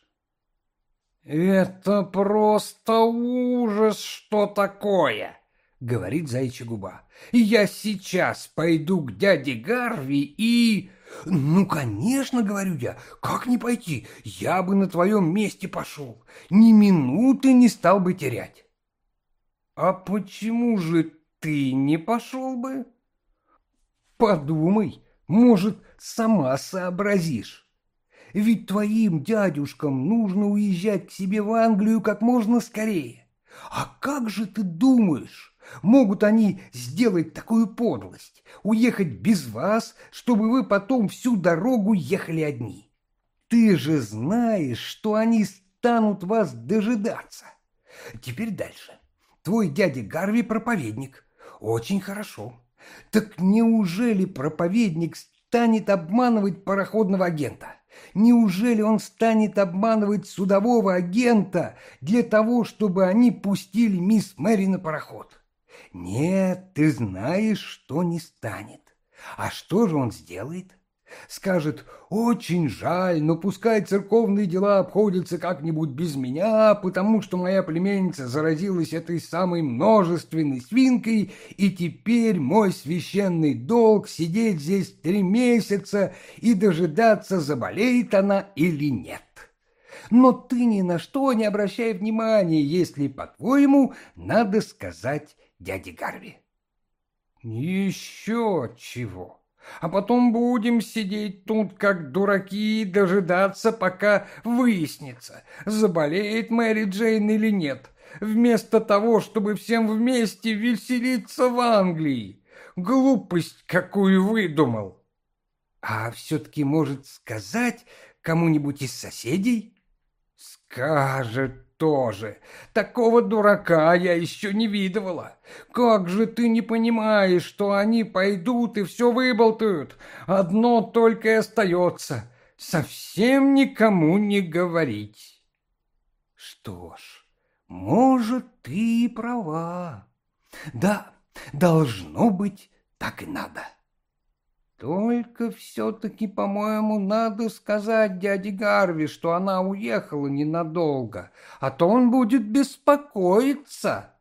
«Это просто ужас, что такое!» — говорит зайчья губа. «Я сейчас пойду к дяде Гарви и...» «Ну, конечно, — говорю я, — как не пойти? Я бы на твоем месте пошел, ни минуты не стал бы терять». «А почему же ты не пошел бы? Подумай, может, сама сообразишь. Ведь твоим дядюшкам нужно уезжать к себе в Англию как можно скорее. А как же ты думаешь, могут они сделать такую подлость, уехать без вас, чтобы вы потом всю дорогу ехали одни? Ты же знаешь, что они станут вас дожидаться. Теперь дальше. Твой дядя Гарви проповедник. Очень хорошо. Так неужели проповедник станет обманывать пароходного агента? Неужели он станет обманывать судового агента для того, чтобы они пустили мисс Мэри на пароход? Нет, ты знаешь, что не станет. А что же он сделает? Скажет, очень жаль, но пускай церковные дела обходятся как-нибудь без меня, потому что моя племенница заразилась этой самой множественной свинкой, и теперь мой священный долг сидеть здесь три месяца и дожидаться, заболеет она или нет. Но ты ни на что не обращай внимания, если, по-твоему, надо сказать дяде Гарви. Еще чего а потом будем сидеть тут, как дураки, и дожидаться, пока выяснится, заболеет Мэри Джейн или нет, вместо того, чтобы всем вместе веселиться в Англии. Глупость какую выдумал. А все-таки может сказать кому-нибудь из соседей? Скажет тоже. Такого дурака я еще не видывала. Как же ты не понимаешь, что они пойдут и все выболтают? Одно только и остается — совсем никому не говорить. Что ж, может, ты и права. Да, должно быть, так и надо. Только все-таки, по-моему, надо сказать дяде Гарви, что она уехала ненадолго, а то он будет беспокоиться.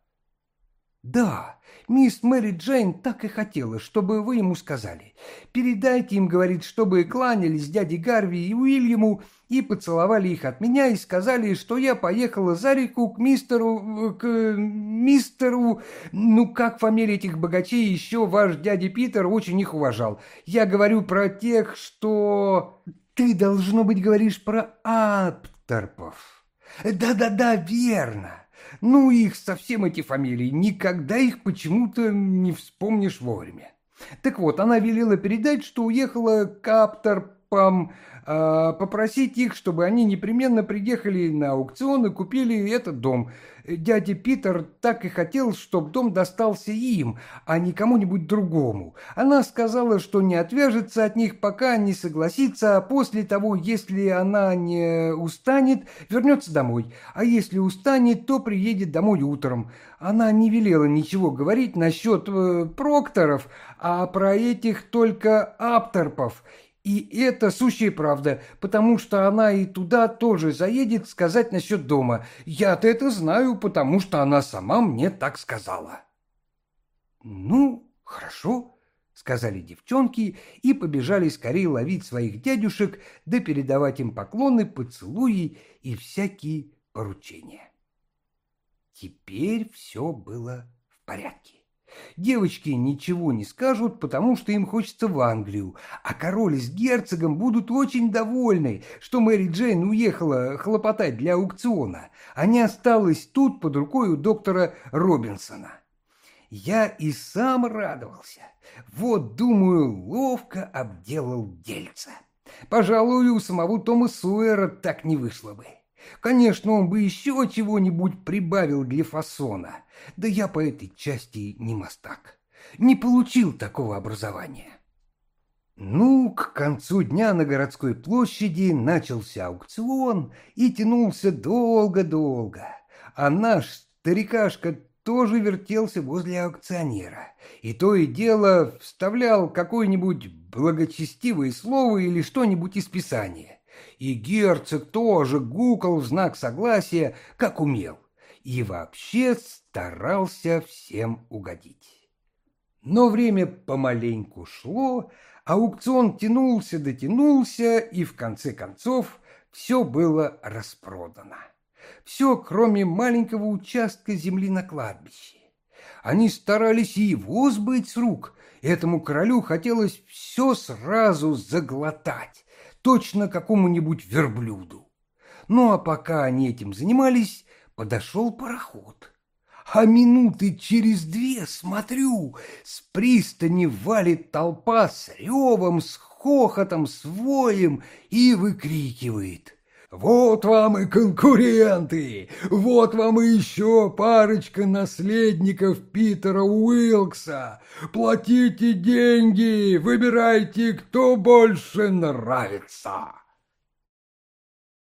Да, Мисс Мэри Джейн так и хотела, чтобы вы ему сказали. Передайте им, говорит, чтобы кланялись дяде Гарви и Уильяму и поцеловали их от меня и сказали, что я поехала за реку к мистеру... к мистеру... Ну, как фамилия этих богачей еще ваш дядя Питер очень их уважал. Я говорю про тех, что... Ты, должно быть, говоришь про Аптерпов. Да-да-да, верно. Ну, их совсем эти фамилии, никогда их почему-то не вспомнишь вовремя. Так вот, она велела передать, что уехала к Аптерпам, а, попросить их, чтобы они непременно приехали на аукцион и купили этот дом. Дядя Питер так и хотел, чтобы дом достался им, а не кому-нибудь другому. Она сказала, что не отвяжется от них, пока не согласится, а после того, если она не устанет, вернется домой. А если устанет, то приедет домой утром. Она не велела ничего говорить насчет э, прокторов, а про этих только аптерпов – и это сущая правда, потому что она и туда тоже заедет сказать насчет дома. Я-то это знаю, потому что она сама мне так сказала. Ну, хорошо, сказали девчонки и побежали скорее ловить своих дядюшек да передавать им поклоны, поцелуи и всякие поручения. Теперь все было в порядке. Девочки ничего не скажут, потому что им хочется в Англию, а король с герцогом будут очень довольны, что Мэри Джейн уехала хлопотать для аукциона, а не осталась тут под рукой у доктора Робинсона. Я и сам радовался. Вот, думаю, ловко обделал дельца. Пожалуй, у самого Тома Суэра так не вышло бы. Конечно, он бы еще чего-нибудь прибавил для фасона, да я по этой части не мастак. Не получил такого образования. Ну, к концу дня на городской площади начался аукцион и тянулся долго-долго, а наш старикашка тоже вертелся возле аукционера, и то и дело вставлял какое-нибудь благочестивое слово или что-нибудь из писания и герцог тоже гукал в знак согласия, как умел, и вообще старался всем угодить. Но время помаленьку шло, аукцион тянулся, дотянулся, и в конце концов все было распродано. Все, кроме маленького участка земли на кладбище. Они старались и его сбыть с рук. Этому королю хотелось все сразу заглотать, точно какому-нибудь верблюду. Ну а пока они этим занимались, подошел пароход. А минуты через две, смотрю, с пристани валит толпа с ревом, с хохотом, с воем и выкрикивает. Вот вам и конкуренты! Вот вам и еще парочка наследников Питера Уилкса! Платите деньги, выбирайте, кто больше нравится!»